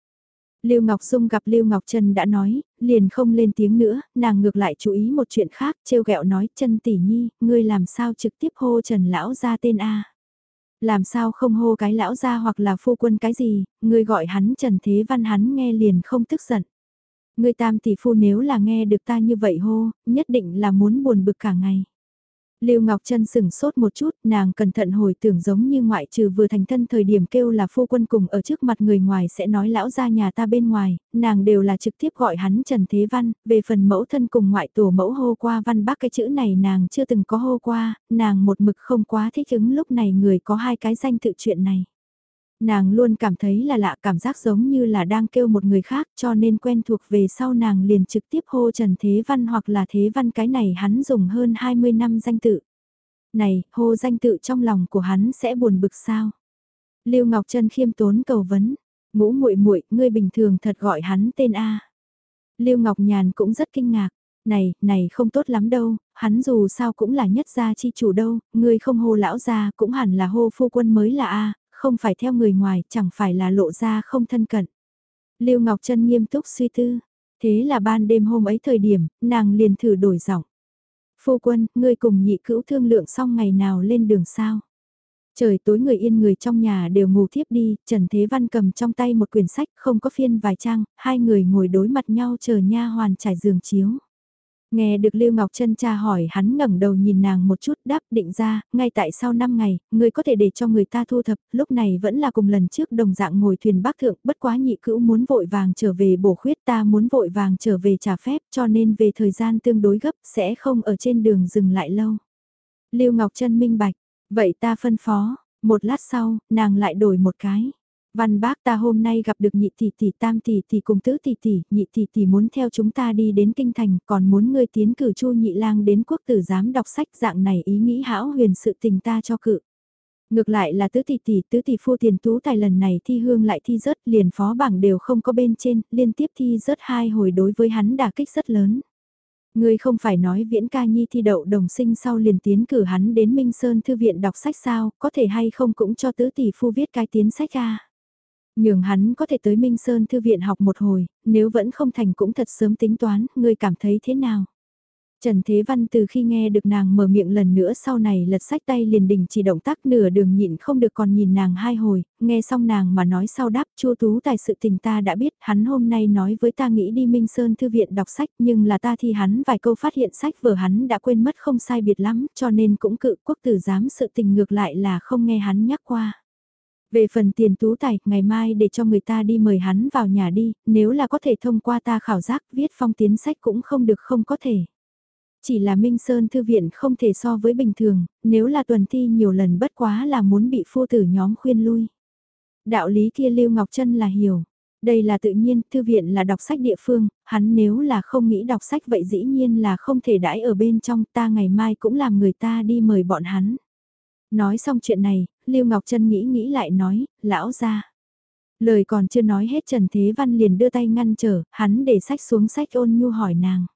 Lưu Ngọc Dung gặp Lưu Ngọc Trân đã nói, liền không lên tiếng nữa, nàng ngược lại chú ý một chuyện khác, trêu ghẹo nói, "Trân tỷ nhi, ngươi làm sao trực tiếp hô Trần lão gia tên a?" Làm sao không hô cái lão gia hoặc là phu quân cái gì, ngươi gọi hắn Trần Thế Văn hắn nghe liền không tức giận. Ngươi tam tỷ phu nếu là nghe được ta như vậy hô, nhất định là muốn buồn bực cả ngày. Lưu Ngọc Trân sừng sốt một chút, nàng cẩn thận hồi tưởng giống như ngoại trừ vừa thành thân thời điểm kêu là phu quân cùng ở trước mặt người ngoài sẽ nói lão ra nhà ta bên ngoài, nàng đều là trực tiếp gọi hắn Trần Thế Văn, về phần mẫu thân cùng ngoại tổ mẫu hô qua văn bác cái chữ này nàng chưa từng có hô qua, nàng một mực không quá thích ứng lúc này người có hai cái danh tự chuyện này. Nàng luôn cảm thấy là lạ cảm giác giống như là đang kêu một người khác cho nên quen thuộc về sau nàng liền trực tiếp hô Trần Thế Văn hoặc là Thế Văn cái này hắn dùng hơn 20 năm danh tự. Này, hô danh tự trong lòng của hắn sẽ buồn bực sao? Lưu Ngọc Trân khiêm tốn cầu vấn, ngũ muội muội ngươi bình thường thật gọi hắn tên A. Lưu Ngọc Nhàn cũng rất kinh ngạc, này, này không tốt lắm đâu, hắn dù sao cũng là nhất gia chi chủ đâu, ngươi không hô lão gia cũng hẳn là hô phu quân mới là A, không phải theo người ngoài, chẳng phải là lộ ra không thân cận. Lưu Ngọc Trân nghiêm túc suy tư, thế là ban đêm hôm ấy thời điểm, nàng liền thử đổi giọng. Phu quân, ngươi cùng nhị cữu thương lượng xong ngày nào lên đường sao? Trời tối người yên người trong nhà đều ngủ thiếp đi, Trần Thế Văn cầm trong tay một quyển sách không có phiên vài trang, hai người ngồi đối mặt nhau chờ nha hoàn trải giường chiếu. Nghe được Lưu Ngọc Trân cha hỏi hắn ngẩng đầu nhìn nàng một chút đáp định ra, ngay tại sau 5 ngày, người có thể để cho người ta thu thập, lúc này vẫn là cùng lần trước đồng dạng ngồi thuyền bác thượng, bất quá nhị cữu muốn vội vàng trở về bổ khuyết ta muốn vội vàng trở về trả phép cho nên về thời gian tương đối gấp sẽ không ở trên đường dừng lại lâu. Lưu Ngọc Trân minh bạch, vậy ta phân phó, một lát sau, nàng lại đổi một cái. Văn bác ta hôm nay gặp được nhị tỷ tỷ tam tỷ tỷ cùng tứ tỷ tỷ, nhị tỷ tỷ muốn theo chúng ta đi đến kinh thành, còn muốn ngươi tiến cử chu nhị lang đến quốc tử giám đọc sách dạng này ý nghĩ hão huyền sự tình ta cho cự. Ngược lại là tứ tỷ tỷ, tứ tỷ phu tiền tú tài lần này thi hương lại thi rớt liền phó bảng đều không có bên trên, liên tiếp thi rớt hai hồi đối với hắn đả kích rất lớn. Ngươi không phải nói viễn ca nhi thi đậu đồng sinh sau liền tiến cử hắn đến Minh Sơn Thư viện đọc sách sao, có thể hay không cũng cho tứ tỷ phu viết cái tiến sách ra. Nhường hắn có thể tới Minh Sơn Thư viện học một hồi, nếu vẫn không thành cũng thật sớm tính toán, ngươi cảm thấy thế nào? Trần Thế Văn từ khi nghe được nàng mở miệng lần nữa sau này lật sách tay liền đình chỉ động tác nửa đường nhịn không được còn nhìn nàng hai hồi, nghe xong nàng mà nói sau đáp chua tú tài sự tình ta đã biết hắn hôm nay nói với ta nghĩ đi Minh Sơn Thư viện đọc sách nhưng là ta thi hắn vài câu phát hiện sách vừa hắn đã quên mất không sai biệt lắm cho nên cũng cự quốc tử giám sự tình ngược lại là không nghe hắn nhắc qua. Về phần tiền tú tài, ngày mai để cho người ta đi mời hắn vào nhà đi, nếu là có thể thông qua ta khảo giác viết phong tiến sách cũng không được không có thể. Chỉ là Minh Sơn Thư viện không thể so với bình thường, nếu là tuần thi nhiều lần bất quá là muốn bị phu tử nhóm khuyên lui. Đạo lý kia Lưu Ngọc Trân là hiểu. Đây là tự nhiên, thư viện là đọc sách địa phương, hắn nếu là không nghĩ đọc sách vậy dĩ nhiên là không thể đãi ở bên trong ta ngày mai cũng làm người ta đi mời bọn hắn. Nói xong chuyện này, Lưu Ngọc Trân nghĩ nghĩ lại nói, lão ra. Lời còn chưa nói hết Trần Thế Văn liền đưa tay ngăn trở, hắn để sách xuống sách ôn nhu hỏi nàng.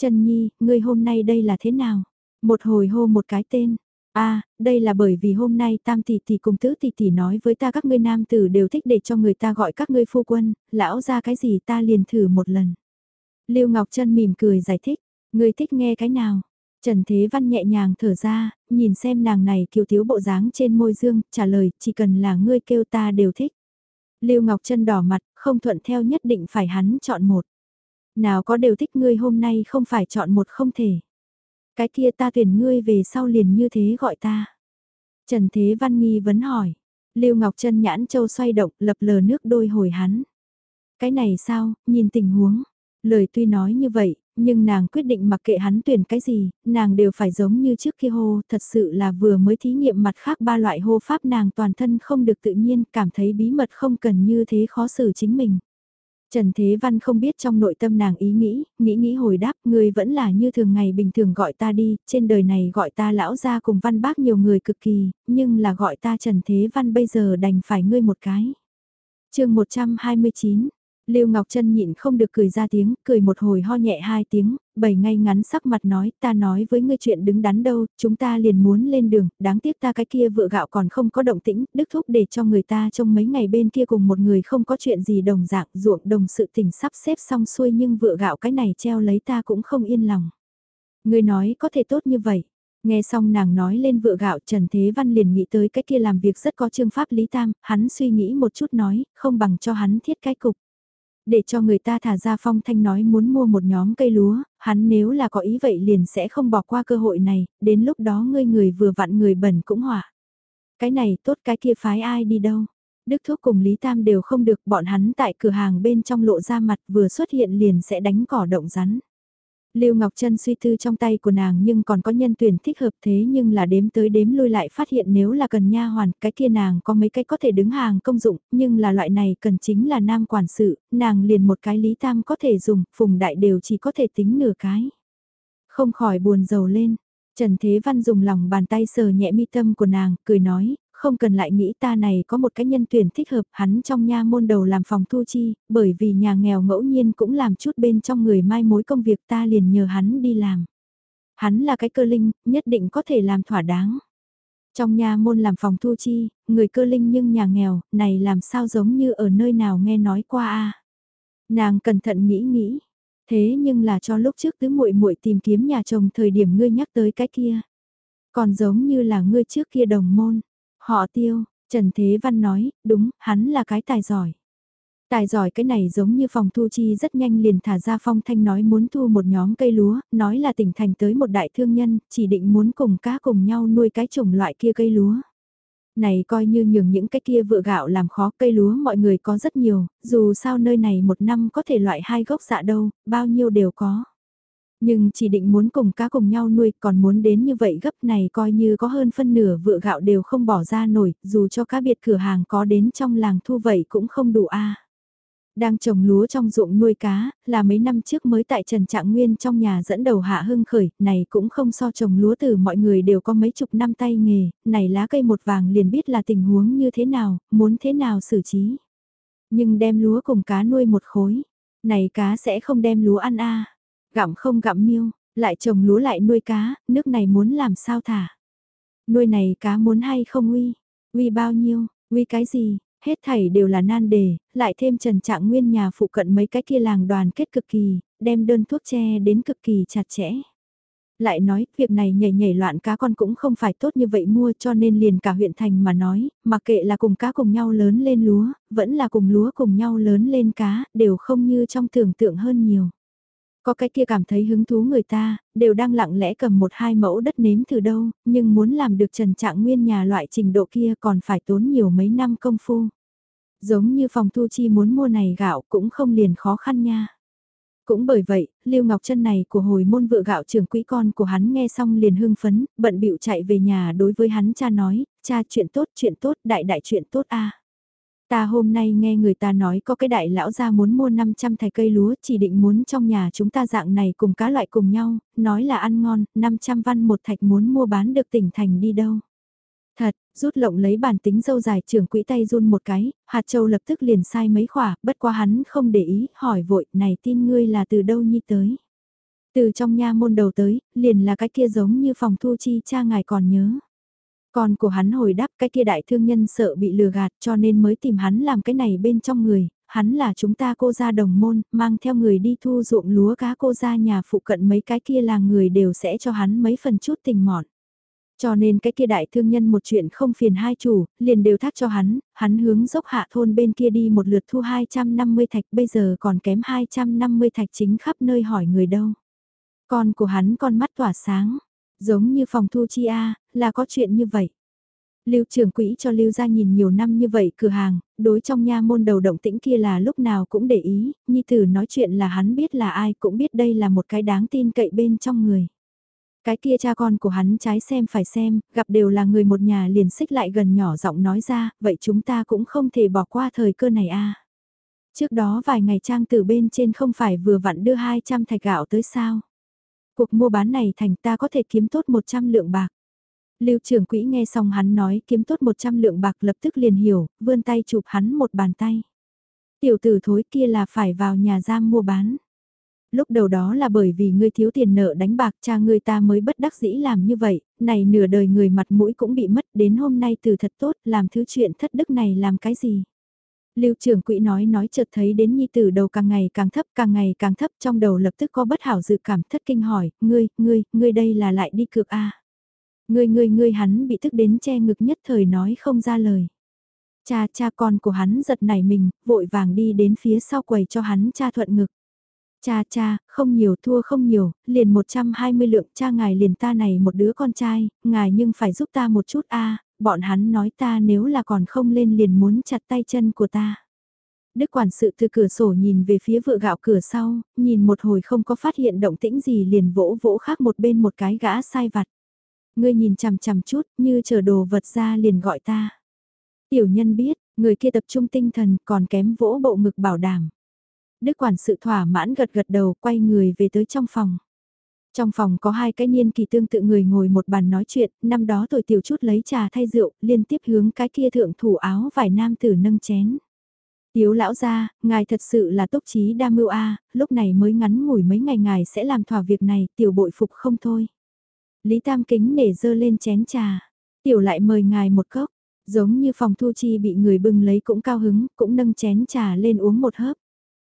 Trần Nhi, ngươi hôm nay đây là thế nào? Một hồi hô một cái tên. a à, đây là bởi vì hôm nay tam tỷ tỷ cùng tứ tỷ tỷ nói với ta các ngươi nam tử đều thích để cho người ta gọi các ngươi phu quân, lão ra cái gì ta liền thử một lần. Lưu Ngọc Trân mỉm cười giải thích, ngươi thích nghe cái nào? Trần Thế Văn nhẹ nhàng thở ra, nhìn xem nàng này kiều thiếu bộ dáng trên môi dương, trả lời, chỉ cần là ngươi kêu ta đều thích. Lưu Ngọc Trân đỏ mặt, không thuận theo nhất định phải hắn chọn một. Nào có đều thích ngươi hôm nay không phải chọn một không thể. Cái kia ta tuyển ngươi về sau liền như thế gọi ta. Trần Thế Văn nghi vấn hỏi. Lưu Ngọc Trân nhãn châu xoay động, lập lờ nước đôi hồi hắn. Cái này sao, nhìn tình huống. Lời tuy nói như vậy, nhưng nàng quyết định mặc kệ hắn tuyển cái gì, nàng đều phải giống như trước kia hô, thật sự là vừa mới thí nghiệm mặt khác ba loại hô pháp nàng toàn thân không được tự nhiên, cảm thấy bí mật không cần như thế khó xử chính mình. Trần Thế Văn không biết trong nội tâm nàng ý nghĩ, nghĩ nghĩ hồi đáp, ngươi vẫn là như thường ngày bình thường gọi ta đi, trên đời này gọi ta lão gia cùng văn bác nhiều người cực kỳ, nhưng là gọi ta Trần Thế Văn bây giờ đành phải ngươi một cái. chương 129 Lưu Ngọc Trân nhịn không được cười ra tiếng, cười một hồi ho nhẹ hai tiếng, Bảy ngay ngắn sắc mặt nói, ta nói với ngươi chuyện đứng đắn đâu, chúng ta liền muốn lên đường, đáng tiếc ta cái kia vựa gạo còn không có động tĩnh, đức thúc để cho người ta trong mấy ngày bên kia cùng một người không có chuyện gì đồng dạng, ruộng đồng sự tình sắp xếp xong xuôi nhưng vựa gạo cái này treo lấy ta cũng không yên lòng. Ngươi nói có thể tốt như vậy. Nghe xong nàng nói lên vựa gạo Trần Thế Văn liền nghĩ tới cái kia làm việc rất có chương pháp lý tam, hắn suy nghĩ một chút nói, không bằng cho hắn thiết cái cục để cho người ta thả ra phong thanh nói muốn mua một nhóm cây lúa, hắn nếu là có ý vậy liền sẽ không bỏ qua cơ hội này, đến lúc đó ngươi người vừa vặn người bẩn cũng hỏa. Cái này tốt cái kia phái ai đi đâu. Đức Thúc cùng Lý Tam đều không được bọn hắn tại cửa hàng bên trong lộ ra mặt vừa xuất hiện liền sẽ đánh cỏ động rắn. Lưu Ngọc Trân suy tư trong tay của nàng nhưng còn có nhân tuyển thích hợp thế nhưng là đếm tới đếm lui lại phát hiện nếu là cần nha hoàn, cái kia nàng có mấy cái có thể đứng hàng công dụng, nhưng là loại này cần chính là nam quản sự, nàng liền một cái lý tam có thể dùng, phùng đại đều chỉ có thể tính nửa cái. Không khỏi buồn rầu lên, Trần Thế Văn dùng lòng bàn tay sờ nhẹ mi tâm của nàng, cười nói, không cần lại nghĩ ta này có một cái nhân tuyển thích hợp hắn trong nha môn đầu làm phòng thu chi, bởi vì nhà nghèo ngẫu nhiên cũng làm chút bên trong người mai mối công việc ta liền nhờ hắn đi làm. Hắn là cái cơ linh, nhất định có thể làm thỏa đáng. Trong nhà môn làm phòng thu chi, người cơ linh nhưng nhà nghèo, này làm sao giống như ở nơi nào nghe nói qua a Nàng cẩn thận nghĩ nghĩ, thế nhưng là cho lúc trước tứ muội muội tìm kiếm nhà chồng thời điểm ngươi nhắc tới cái kia. Còn giống như là ngươi trước kia đồng môn. Họ tiêu, Trần Thế Văn nói, đúng, hắn là cái tài giỏi. Tài giỏi cái này giống như phòng thu chi rất nhanh liền thả ra phong thanh nói muốn thu một nhóm cây lúa, nói là tỉnh thành tới một đại thương nhân, chỉ định muốn cùng cá cùng nhau nuôi cái chủng loại kia cây lúa. Này coi như nhường những cái kia vựa gạo làm khó cây lúa mọi người có rất nhiều, dù sao nơi này một năm có thể loại hai gốc dạ đâu, bao nhiêu đều có. Nhưng chỉ định muốn cùng cá cùng nhau nuôi còn muốn đến như vậy gấp này coi như có hơn phân nửa vựa gạo đều không bỏ ra nổi, dù cho cá biệt cửa hàng có đến trong làng thu vậy cũng không đủ a đang trồng lúa trong ruộng nuôi cá, là mấy năm trước mới tại Trần Trạng Nguyên trong nhà dẫn đầu hạ hưng khởi, này cũng không so trồng lúa từ mọi người đều có mấy chục năm tay nghề, này lá cây một vàng liền biết là tình huống như thế nào, muốn thế nào xử trí. Nhưng đem lúa cùng cá nuôi một khối, này cá sẽ không đem lúa ăn a Gặm không gặm miêu, lại trồng lúa lại nuôi cá, nước này muốn làm sao thả. Nuôi này cá muốn hay không uy, uy bao nhiêu, uy cái gì, hết thảy đều là nan đề, lại thêm trần trạng nguyên nhà phụ cận mấy cái kia làng đoàn kết cực kỳ, đem đơn thuốc che đến cực kỳ chặt chẽ. Lại nói, việc này nhảy nhảy loạn cá con cũng không phải tốt như vậy mua cho nên liền cả huyện thành mà nói, mà kệ là cùng cá cùng nhau lớn lên lúa, vẫn là cùng lúa cùng nhau lớn lên cá, đều không như trong tưởng tượng hơn nhiều. Có cái kia cảm thấy hứng thú người ta, đều đang lặng lẽ cầm một hai mẫu đất nếm thử đâu, nhưng muốn làm được trần trạng nguyên nhà loại trình độ kia còn phải tốn nhiều mấy năm công phu. Giống như phòng thu chi muốn mua này gạo cũng không liền khó khăn nha. Cũng bởi vậy, Lưu Ngọc Trân này của hồi môn vựa gạo trưởng quỹ con của hắn nghe xong liền hưng phấn, bận bịu chạy về nhà đối với hắn cha nói, cha chuyện tốt chuyện tốt đại đại chuyện tốt a Ta hôm nay nghe người ta nói có cái đại lão gia muốn mua 500 thải cây lúa chỉ định muốn trong nhà chúng ta dạng này cùng cá loại cùng nhau, nói là ăn ngon, 500 văn một thạch muốn mua bán được tỉnh thành đi đâu. Thật, rút lộng lấy bản tính dâu dài trưởng quỹ tay run một cái, hạt châu lập tức liền sai mấy khỏa, bất quá hắn không để ý, hỏi vội, này tin ngươi là từ đâu nhi tới. Từ trong nha môn đầu tới, liền là cái kia giống như phòng thu chi cha ngài còn nhớ. Con của hắn hồi đáp cái kia đại thương nhân sợ bị lừa gạt cho nên mới tìm hắn làm cái này bên trong người, hắn là chúng ta cô gia đồng môn, mang theo người đi thu ruộng lúa cá cô gia nhà phụ cận mấy cái kia là người đều sẽ cho hắn mấy phần chút tình mọn. Cho nên cái kia đại thương nhân một chuyện không phiền hai chủ, liền đều thác cho hắn, hắn hướng dốc hạ thôn bên kia đi một lượt thu 250 thạch bây giờ còn kém 250 thạch chính khắp nơi hỏi người đâu. Con của hắn con mắt tỏa sáng, Giống như phòng thu chi A, là có chuyện như vậy. Lưu trưởng quỹ cho Lưu gia nhìn nhiều năm như vậy cửa hàng, đối trong nha môn đầu động tĩnh kia là lúc nào cũng để ý, Nhi Tử nói chuyện là hắn biết là ai cũng biết đây là một cái đáng tin cậy bên trong người. Cái kia cha con của hắn trái xem phải xem, gặp đều là người một nhà liền xích lại gần nhỏ giọng nói ra, vậy chúng ta cũng không thể bỏ qua thời cơ này a. Trước đó vài ngày trang từ bên trên không phải vừa vặn đưa 200 thạch gạo tới sao. Cuộc mua bán này thành ta có thể kiếm tốt 100 lượng bạc. Lưu trưởng quỹ nghe xong hắn nói kiếm tốt 100 lượng bạc lập tức liền hiểu, vươn tay chụp hắn một bàn tay. Tiểu tử thối kia là phải vào nhà giam mua bán. Lúc đầu đó là bởi vì ngươi thiếu tiền nợ đánh bạc cha ngươi ta mới bất đắc dĩ làm như vậy, này nửa đời người mặt mũi cũng bị mất đến hôm nay từ thật tốt làm thứ chuyện thất đức này làm cái gì. Lưu trưởng quỹ nói nói chợt thấy đến nhi tử đầu càng ngày càng thấp càng ngày càng thấp trong đầu lập tức có bất hảo dự cảm thất kinh hỏi, ngươi, ngươi, ngươi đây là lại đi cược a Ngươi ngươi ngươi hắn bị tức đến che ngực nhất thời nói không ra lời. Cha cha con của hắn giật nảy mình, vội vàng đi đến phía sau quầy cho hắn cha thuận ngực. Cha cha, không nhiều thua không nhiều, liền 120 lượng cha ngài liền ta này một đứa con trai, ngài nhưng phải giúp ta một chút a bọn hắn nói ta nếu là còn không lên liền muốn chặt tay chân của ta. Đức quản sự từ cửa sổ nhìn về phía vựa gạo cửa sau, nhìn một hồi không có phát hiện động tĩnh gì liền vỗ vỗ khác một bên một cái gã sai vặt. Ngươi nhìn chằm chằm chút như chờ đồ vật ra liền gọi ta. Tiểu nhân biết, người kia tập trung tinh thần còn kém vỗ bộ ngực bảo đảm. Đức quản sự thỏa mãn gật gật đầu quay người về tới trong phòng. Trong phòng có hai cái niên kỳ tương tự người ngồi một bàn nói chuyện, năm đó tuổi tiểu chút lấy trà thay rượu, liên tiếp hướng cái kia thượng thủ áo vải nam tử nâng chén. Tiếu lão gia ngài thật sự là tốc trí đa mưu a lúc này mới ngắn ngủi mấy ngày ngài sẽ làm thỏa việc này, tiểu bội phục không thôi. Lý Tam kính nể dơ lên chén trà, tiểu lại mời ngài một cốc, giống như phòng thu chi bị người bưng lấy cũng cao hứng, cũng nâng chén trà lên uống một hớp.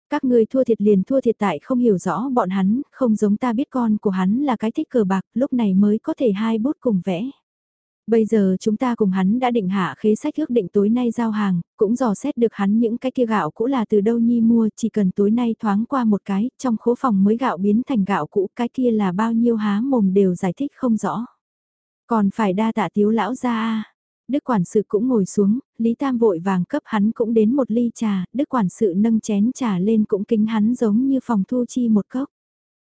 Các ngươi thua thiệt liền thua thiệt tại không hiểu rõ bọn hắn, không giống ta biết con của hắn là cái thích cờ bạc, lúc này mới có thể hai bút cùng vẽ. Bây giờ chúng ta cùng hắn đã định hạ khế sách ước định tối nay giao hàng, cũng dò xét được hắn những cái kia gạo cũ là từ đâu nhi mua, chỉ cần tối nay thoáng qua một cái, trong khố phòng mới gạo biến thành gạo cũ, cái kia là bao nhiêu há mồm đều giải thích không rõ. Còn phải đa tạ tiếu lão ra Đức quản sự cũng ngồi xuống, Lý Tam vội vàng cấp hắn cũng đến một ly trà, Đức quản sự nâng chén trà lên cũng kính hắn giống như phòng thu chi một cốc.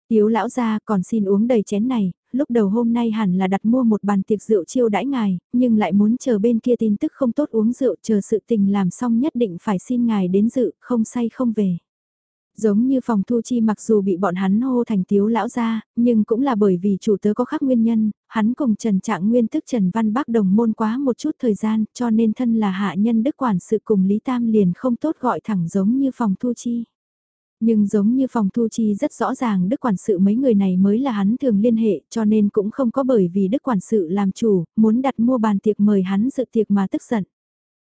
Tiếu lão gia còn xin uống đầy chén này, lúc đầu hôm nay hẳn là đặt mua một bàn tiệc rượu chiêu đãi ngài, nhưng lại muốn chờ bên kia tin tức không tốt uống rượu chờ sự tình làm xong nhất định phải xin ngài đến dự, không say không về. Giống như phòng thu chi mặc dù bị bọn hắn hô thành tiếu lão gia, nhưng cũng là bởi vì chủ tớ có khác nguyên nhân, hắn cùng Trần Trạng Nguyên tức Trần Văn Bắc đồng môn quá một chút thời gian cho nên thân là hạ nhân đức quản sự cùng Lý Tam liền không tốt gọi thẳng giống như phòng thu chi. Nhưng giống như phòng thu chi rất rõ ràng đức quản sự mấy người này mới là hắn thường liên hệ cho nên cũng không có bởi vì đức quản sự làm chủ, muốn đặt mua bàn tiệc mời hắn dự tiệc mà tức giận.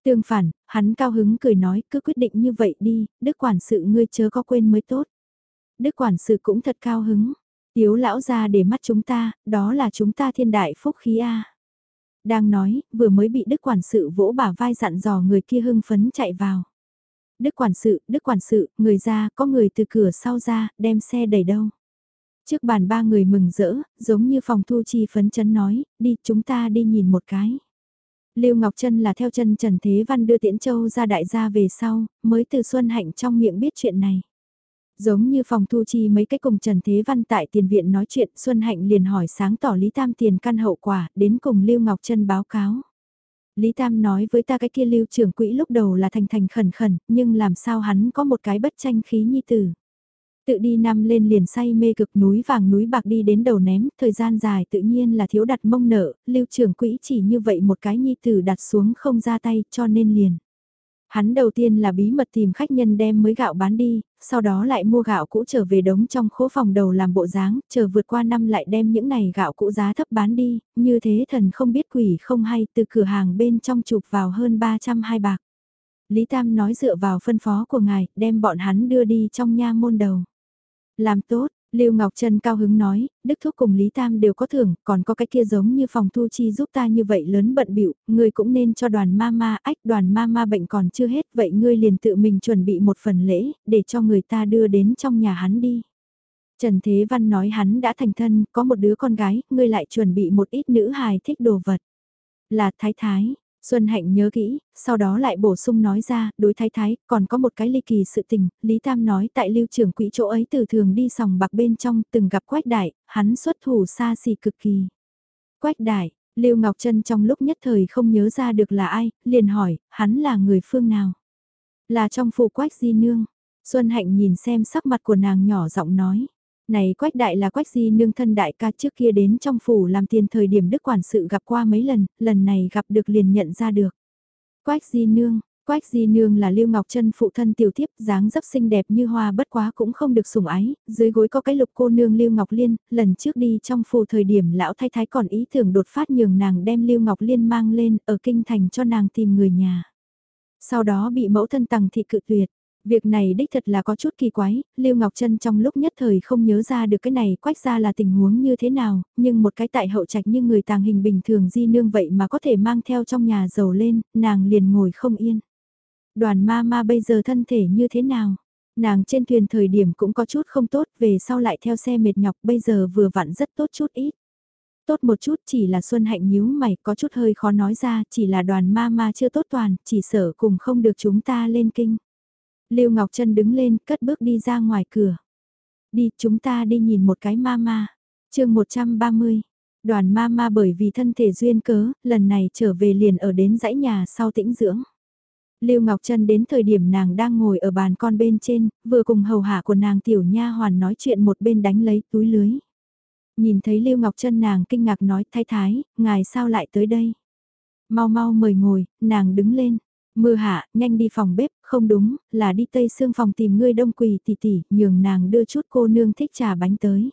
Tương phản, hắn cao hứng cười nói cứ quyết định như vậy đi, đức quản sự ngươi chớ có quên mới tốt. Đức quản sự cũng thật cao hứng, tiếu lão ra để mắt chúng ta, đó là chúng ta thiên đại phúc khí A. Đang nói, vừa mới bị đức quản sự vỗ bả vai dặn dò người kia hưng phấn chạy vào. Đức quản sự, đức quản sự, người ra, có người từ cửa sau ra, đem xe đẩy đâu. Trước bàn ba người mừng rỡ, giống như phòng thu chi phấn chấn nói, đi chúng ta đi nhìn một cái. Lưu Ngọc Trân là theo chân Trần Thế Văn đưa Tiễn Châu ra đại gia về sau, mới từ Xuân Hạnh trong miệng biết chuyện này. Giống như phòng thu chi mấy cái cùng Trần Thế Văn tại tiền viện nói chuyện, Xuân Hạnh liền hỏi sáng tỏ Lý Tam tiền căn hậu quả, đến cùng Lưu Ngọc Trân báo cáo. Lý Tam nói với ta cái kia lưu trưởng quỹ lúc đầu là thành thành khẩn khẩn, nhưng làm sao hắn có một cái bất tranh khí nhi tử. Tự đi năm lên liền say mê cực núi vàng núi bạc đi đến đầu ném, thời gian dài tự nhiên là thiếu đặt mông nợ, lưu trưởng quỹ chỉ như vậy một cái nhi tử đặt xuống không ra tay cho nên liền. Hắn đầu tiên là bí mật tìm khách nhân đem mới gạo bán đi, sau đó lại mua gạo cũ trở về đống trong khố phòng đầu làm bộ dáng, chờ vượt qua năm lại đem những này gạo cũ giá thấp bán đi, như thế thần không biết quỷ không hay từ cửa hàng bên trong chụp vào hơn 300 hai bạc. Lý Tam nói dựa vào phân phó của ngài, đem bọn hắn đưa đi trong nha môn đầu. Làm tốt, Lưu Ngọc Trân cao hứng nói, Đức Thúc cùng Lý Tam đều có thưởng, còn có cái kia giống như phòng thu chi giúp ta như vậy lớn bận bịu, ngươi cũng nên cho đoàn ma ma ách đoàn ma ma bệnh còn chưa hết, vậy ngươi liền tự mình chuẩn bị một phần lễ, để cho người ta đưa đến trong nhà hắn đi. Trần Thế Văn nói hắn đã thành thân, có một đứa con gái, ngươi lại chuẩn bị một ít nữ hài thích đồ vật. Là thái thái, Xuân Hạnh nhớ kỹ, sau đó lại bổ sung nói ra, đối thái thái, còn có một cái ly kỳ sự tình, Lý Tam nói tại lưu trưởng quỹ chỗ ấy từ thường đi sòng bạc bên trong, từng gặp Quách Đại, hắn xuất thủ xa xỉ cực kỳ. Quách Đại, Lưu Ngọc Trân trong lúc nhất thời không nhớ ra được là ai, liền hỏi, hắn là người phương nào? Là trong phủ Quách Di Nương. Xuân Hạnh nhìn xem sắc mặt của nàng nhỏ giọng nói. Này quách đại là quách di nương thân đại ca trước kia đến trong phủ làm tiền thời điểm đức quản sự gặp qua mấy lần, lần này gặp được liền nhận ra được. Quách di nương, Quách Di Nương là Lưu Ngọc Trân phụ thân tiểu thiếp, dáng dấp xinh đẹp như hoa bất quá cũng không được sủng ái, dưới gối có cái lục cô nương Lưu Ngọc Liên, lần trước đi trong phù thời điểm lão thái thái còn ý tưởng đột phát nhường nàng đem Lưu Ngọc Liên mang lên ở kinh thành cho nàng tìm người nhà. Sau đó bị mẫu thân tằng thị cự tuyệt. Việc này đích thật là có chút kỳ quái, Lưu Ngọc Trân trong lúc nhất thời không nhớ ra được cái này quách ra là tình huống như thế nào, nhưng một cái tại hậu trạch như người tàng hình bình thường di nương vậy mà có thể mang theo trong nhà giàu lên, nàng liền ngồi không yên. Đoàn ma ma bây giờ thân thể như thế nào? Nàng trên thuyền thời điểm cũng có chút không tốt, về sau lại theo xe mệt nhọc bây giờ vừa vặn rất tốt chút ít. Tốt một chút chỉ là Xuân Hạnh nhíu mày có chút hơi khó nói ra, chỉ là đoàn ma ma chưa tốt toàn, chỉ sợ cùng không được chúng ta lên kinh. Lưu Ngọc Trân đứng lên, cất bước đi ra ngoài cửa. Đi, chúng ta đi nhìn một cái ma ma. chương 130. Đoàn ma ma bởi vì thân thể duyên cớ, lần này trở về liền ở đến dãy nhà sau tĩnh dưỡng. Lưu Ngọc Trân đến thời điểm nàng đang ngồi ở bàn con bên trên, vừa cùng hầu hạ của nàng tiểu nha hoàn nói chuyện một bên đánh lấy túi lưới. Nhìn thấy Lưu Ngọc Trân nàng kinh ngạc nói thái thái, ngài sao lại tới đây? Mau mau mời ngồi, nàng đứng lên. Mưa hạ, nhanh đi phòng bếp, không đúng, là đi tây xương phòng tìm ngươi đông quỳ tỷ tỷ, nhường nàng đưa chút cô nương thích trà bánh tới.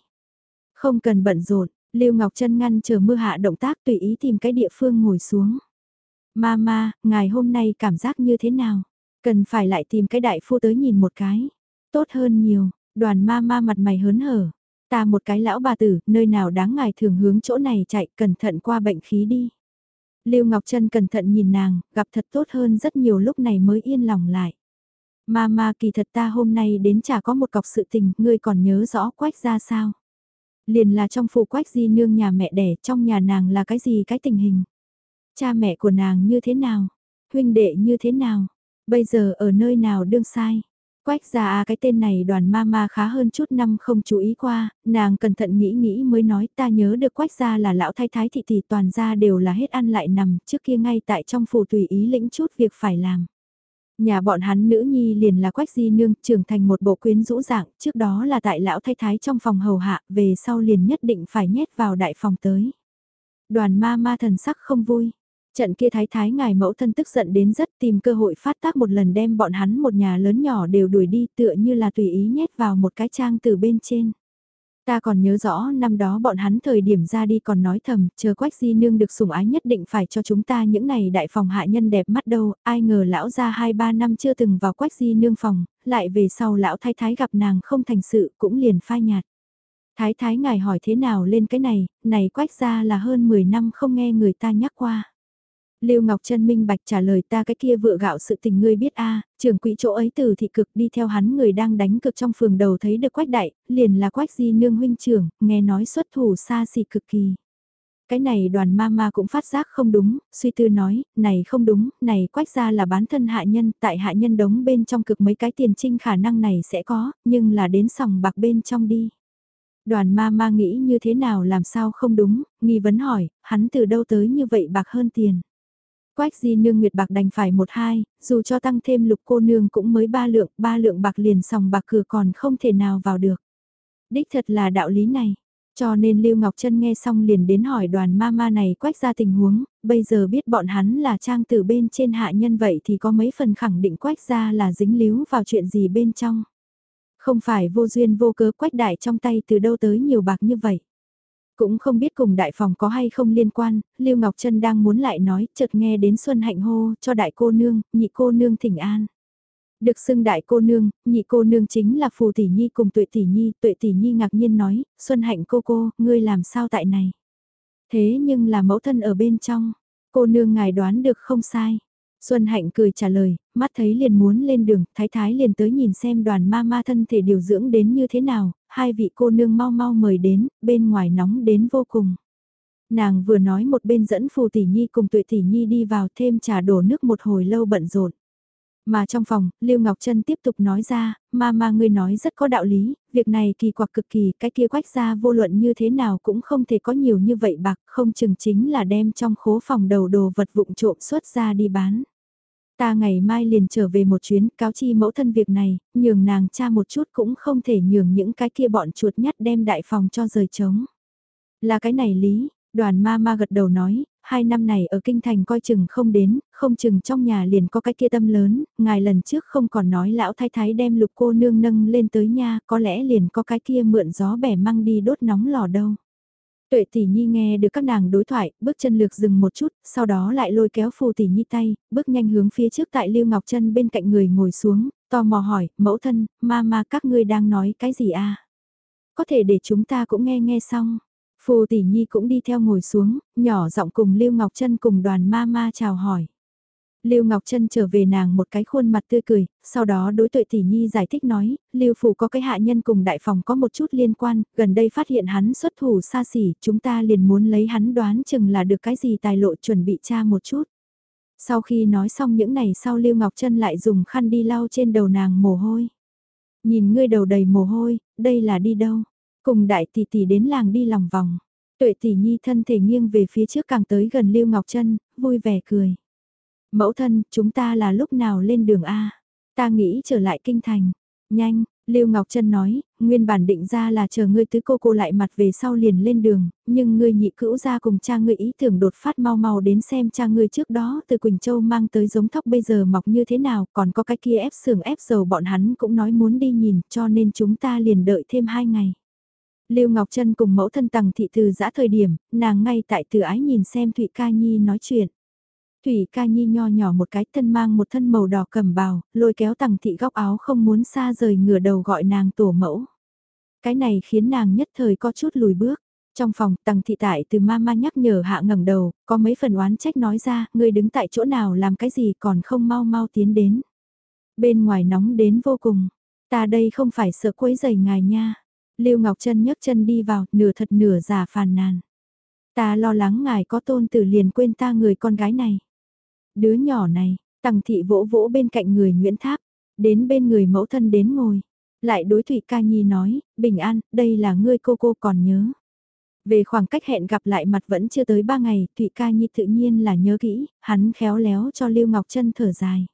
Không cần bận rộn, Lưu Ngọc Trân ngăn chờ mưa hạ động tác tùy ý tìm cái địa phương ngồi xuống. Mama, ngài hôm nay cảm giác như thế nào? Cần phải lại tìm cái đại phu tới nhìn một cái. Tốt hơn nhiều, đoàn Mama mặt mày hớn hở. Ta một cái lão bà tử, nơi nào đáng ngài thường hướng chỗ này chạy, cẩn thận qua bệnh khí đi. Lưu Ngọc Trân cẩn thận nhìn nàng, gặp thật tốt hơn rất nhiều lúc này mới yên lòng lại. Mama kỳ thật ta hôm nay đến chả có một cọc sự tình, ngươi còn nhớ rõ quách ra sao? Liền là trong phủ quách di nương nhà mẹ đẻ, trong nhà nàng là cái gì cái tình hình? Cha mẹ của nàng như thế nào? Huynh đệ như thế nào? Bây giờ ở nơi nào đương sai? Quách ra à cái tên này đoàn ma ma khá hơn chút năm không chú ý qua, nàng cẩn thận nghĩ nghĩ mới nói ta nhớ được quách ra là lão thái thái thị tỷ toàn ra đều là hết ăn lại nằm trước kia ngay tại trong phủ tùy ý lĩnh chút việc phải làm. Nhà bọn hắn nữ nhi liền là quách di nương trưởng thành một bộ quyến rũ dạng, trước đó là tại lão thái thái trong phòng hầu hạ, về sau liền nhất định phải nhét vào đại phòng tới. Đoàn ma ma thần sắc không vui, Trận kia thái thái ngài mẫu thân tức giận đến rất tìm cơ hội phát tác một lần đem bọn hắn một nhà lớn nhỏ đều đuổi đi tựa như là tùy ý nhét vào một cái trang từ bên trên. Ta còn nhớ rõ năm đó bọn hắn thời điểm ra đi còn nói thầm, chờ quách di nương được sủng ái nhất định phải cho chúng ta những này đại phòng hạ nhân đẹp mắt đâu, ai ngờ lão ra 2-3 năm chưa từng vào quách di nương phòng, lại về sau lão thái thái gặp nàng không thành sự cũng liền phai nhạt. Thái thái ngài hỏi thế nào lên cái này, này quách ra là hơn 10 năm không nghe người ta nhắc qua. Lưu Ngọc Trân minh bạch trả lời ta cái kia vựa gạo sự tình ngươi biết a, trưởng quỹ chỗ ấy từ thị cực đi theo hắn người đang đánh cực trong phường đầu thấy được quách đại, liền là quách di nương huynh trưởng, nghe nói xuất thủ xa xỉ cực kỳ. Cái này đoàn ma ma cũng phát giác không đúng, suy tư nói, này không đúng, này quách ra là bán thân hạ nhân, tại hạ nhân đống bên trong cực mấy cái tiền trinh khả năng này sẽ có, nhưng là đến sòng bạc bên trong đi. Đoàn ma ma nghĩ như thế nào làm sao không đúng, nghi vấn hỏi, hắn từ đâu tới như vậy bạc hơn tiền. Quách di nương nguyệt bạc đành phải một hai, dù cho tăng thêm lục cô nương cũng mới ba lượng, ba lượng bạc liền sòng bạc cửa còn không thể nào vào được. Đích thật là đạo lý này. Cho nên Lưu Ngọc Trân nghe xong liền đến hỏi đoàn ma ma này quách ra tình huống, bây giờ biết bọn hắn là trang từ bên trên hạ nhân vậy thì có mấy phần khẳng định quách ra là dính líu vào chuyện gì bên trong. Không phải vô duyên vô cớ quách đại trong tay từ đâu tới nhiều bạc như vậy. Cũng không biết cùng đại phòng có hay không liên quan, Lưu Ngọc Trân đang muốn lại nói, chợt nghe đến Xuân Hạnh hô cho đại cô nương, nhị cô nương thỉnh an. Được xưng đại cô nương, nhị cô nương chính là Phù Tỷ Nhi cùng Tuệ Tỷ Nhi, Tuệ Tỷ Nhi ngạc nhiên nói, Xuân Hạnh cô cô, ngươi làm sao tại này? Thế nhưng là mẫu thân ở bên trong, cô nương ngài đoán được không sai. Xuân Hạnh cười trả lời, mắt thấy liền muốn lên đường, thái thái liền tới nhìn xem đoàn ma ma thân thể điều dưỡng đến như thế nào, hai vị cô nương mau mau mời đến, bên ngoài nóng đến vô cùng. Nàng vừa nói một bên dẫn phù tỷ nhi cùng tuệ tỷ nhi đi vào thêm trà đổ nước một hồi lâu bận rộn. Mà trong phòng, Lưu Ngọc Trân tiếp tục nói ra, ma ma ngươi nói rất có đạo lý, việc này kỳ quặc cực kỳ, cái kia quách ra vô luận như thế nào cũng không thể có nhiều như vậy bạc, không chừng chính là đem trong khố phòng đầu đồ vật vụng trộm xuất ra đi bán. Ta ngày mai liền trở về một chuyến cáo chi mẫu thân việc này, nhường nàng cha một chút cũng không thể nhường những cái kia bọn chuột nhắt đem đại phòng cho rời trống. Là cái này lý, đoàn ma ma gật đầu nói, hai năm này ở kinh thành coi chừng không đến, không chừng trong nhà liền có cái kia tâm lớn, ngài lần trước không còn nói lão thái thái đem lục cô nương nâng lên tới nha, có lẽ liền có cái kia mượn gió bẻ măng đi đốt nóng lò đâu. Tuệ tỷ nhi nghe được các nàng đối thoại, bước chân lược dừng một chút, sau đó lại lôi kéo phù tỷ nhi tay, bước nhanh hướng phía trước tại Lưu Ngọc Trân bên cạnh người ngồi xuống, tò mò hỏi, mẫu thân, ma ma các ngươi đang nói cái gì à? Có thể để chúng ta cũng nghe nghe xong. Phù tỷ nhi cũng đi theo ngồi xuống, nhỏ giọng cùng Lưu Ngọc Trân cùng đoàn ma ma chào hỏi. Lưu Ngọc Trân trở về nàng một cái khuôn mặt tươi cười, sau đó đối tuệ tỷ nhi giải thích nói, Lưu Phủ có cái hạ nhân cùng đại phòng có một chút liên quan, gần đây phát hiện hắn xuất thủ xa xỉ, chúng ta liền muốn lấy hắn đoán chừng là được cái gì tài lộ chuẩn bị tra một chút. Sau khi nói xong những này sau Lưu Ngọc Trân lại dùng khăn đi lau trên đầu nàng mồ hôi. Nhìn ngươi đầu đầy mồ hôi, đây là đi đâu? Cùng đại tỷ tỷ đến làng đi lòng vòng. Tuệ tỷ nhi thân thể nghiêng về phía trước càng tới gần Lưu Ngọc Trân, vui vẻ cười. Mẫu thân, chúng ta là lúc nào lên đường A? Ta nghĩ trở lại kinh thành. Nhanh, Lưu Ngọc Trân nói, nguyên bản định ra là chờ ngươi tứ cô cô lại mặt về sau liền lên đường, nhưng ngươi nhị cữu ra cùng cha ngươi ý tưởng đột phát mau mau đến xem cha ngươi trước đó từ Quỳnh Châu mang tới giống thóc bây giờ mọc như thế nào, còn có cái kia ép sườn ép dầu bọn hắn cũng nói muốn đi nhìn, cho nên chúng ta liền đợi thêm hai ngày. Lưu Ngọc Trân cùng mẫu thân tầng thị từ giã thời điểm, nàng ngay tại từ ái nhìn xem Thụy Ca Nhi nói chuyện. Thủy ca nhi nho nhỏ một cái thân mang một thân màu đỏ cầm bào, lôi kéo tằng thị góc áo không muốn xa rời ngửa đầu gọi nàng tổ mẫu. Cái này khiến nàng nhất thời có chút lùi bước. Trong phòng, tằng thị tại từ mama nhắc nhở hạ ngẩng đầu, có mấy phần oán trách nói ra, ngươi đứng tại chỗ nào làm cái gì còn không mau mau tiến đến. Bên ngoài nóng đến vô cùng, ta đây không phải sợ quấy giày ngài nha. Lưu Ngọc Trân nhấc chân đi vào, nửa thật nửa giả phàn nàn. Ta lo lắng ngài có tôn tử liền quên ta người con gái này. Đứa nhỏ này, tằng thị vỗ vỗ bên cạnh người Nguyễn Tháp, đến bên người mẫu thân đến ngồi. Lại đối Thụy Ca Nhi nói, bình an, đây là ngươi cô cô còn nhớ. Về khoảng cách hẹn gặp lại mặt vẫn chưa tới ba ngày, Thụy Ca Nhi tự nhiên là nhớ kỹ, hắn khéo léo cho Lưu Ngọc Trân thở dài.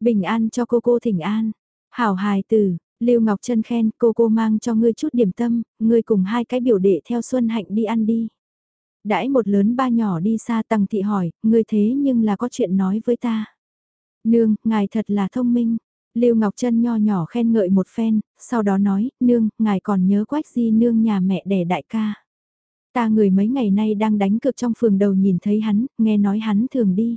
Bình an cho cô cô thỉnh an. Hảo hài tử, Lưu Ngọc Trân khen cô cô mang cho ngươi chút điểm tâm, ngươi cùng hai cái biểu đệ theo Xuân Hạnh đi ăn đi đãi một lớn ba nhỏ đi xa tằng thị hỏi, người thế nhưng là có chuyện nói với ta. Nương, ngài thật là thông minh. Lưu Ngọc Trân nho nhỏ khen ngợi một phen, sau đó nói, nương, ngài còn nhớ quách di nương nhà mẹ đẻ đại ca. Ta người mấy ngày nay đang đánh cược trong phường đầu nhìn thấy hắn, nghe nói hắn thường đi.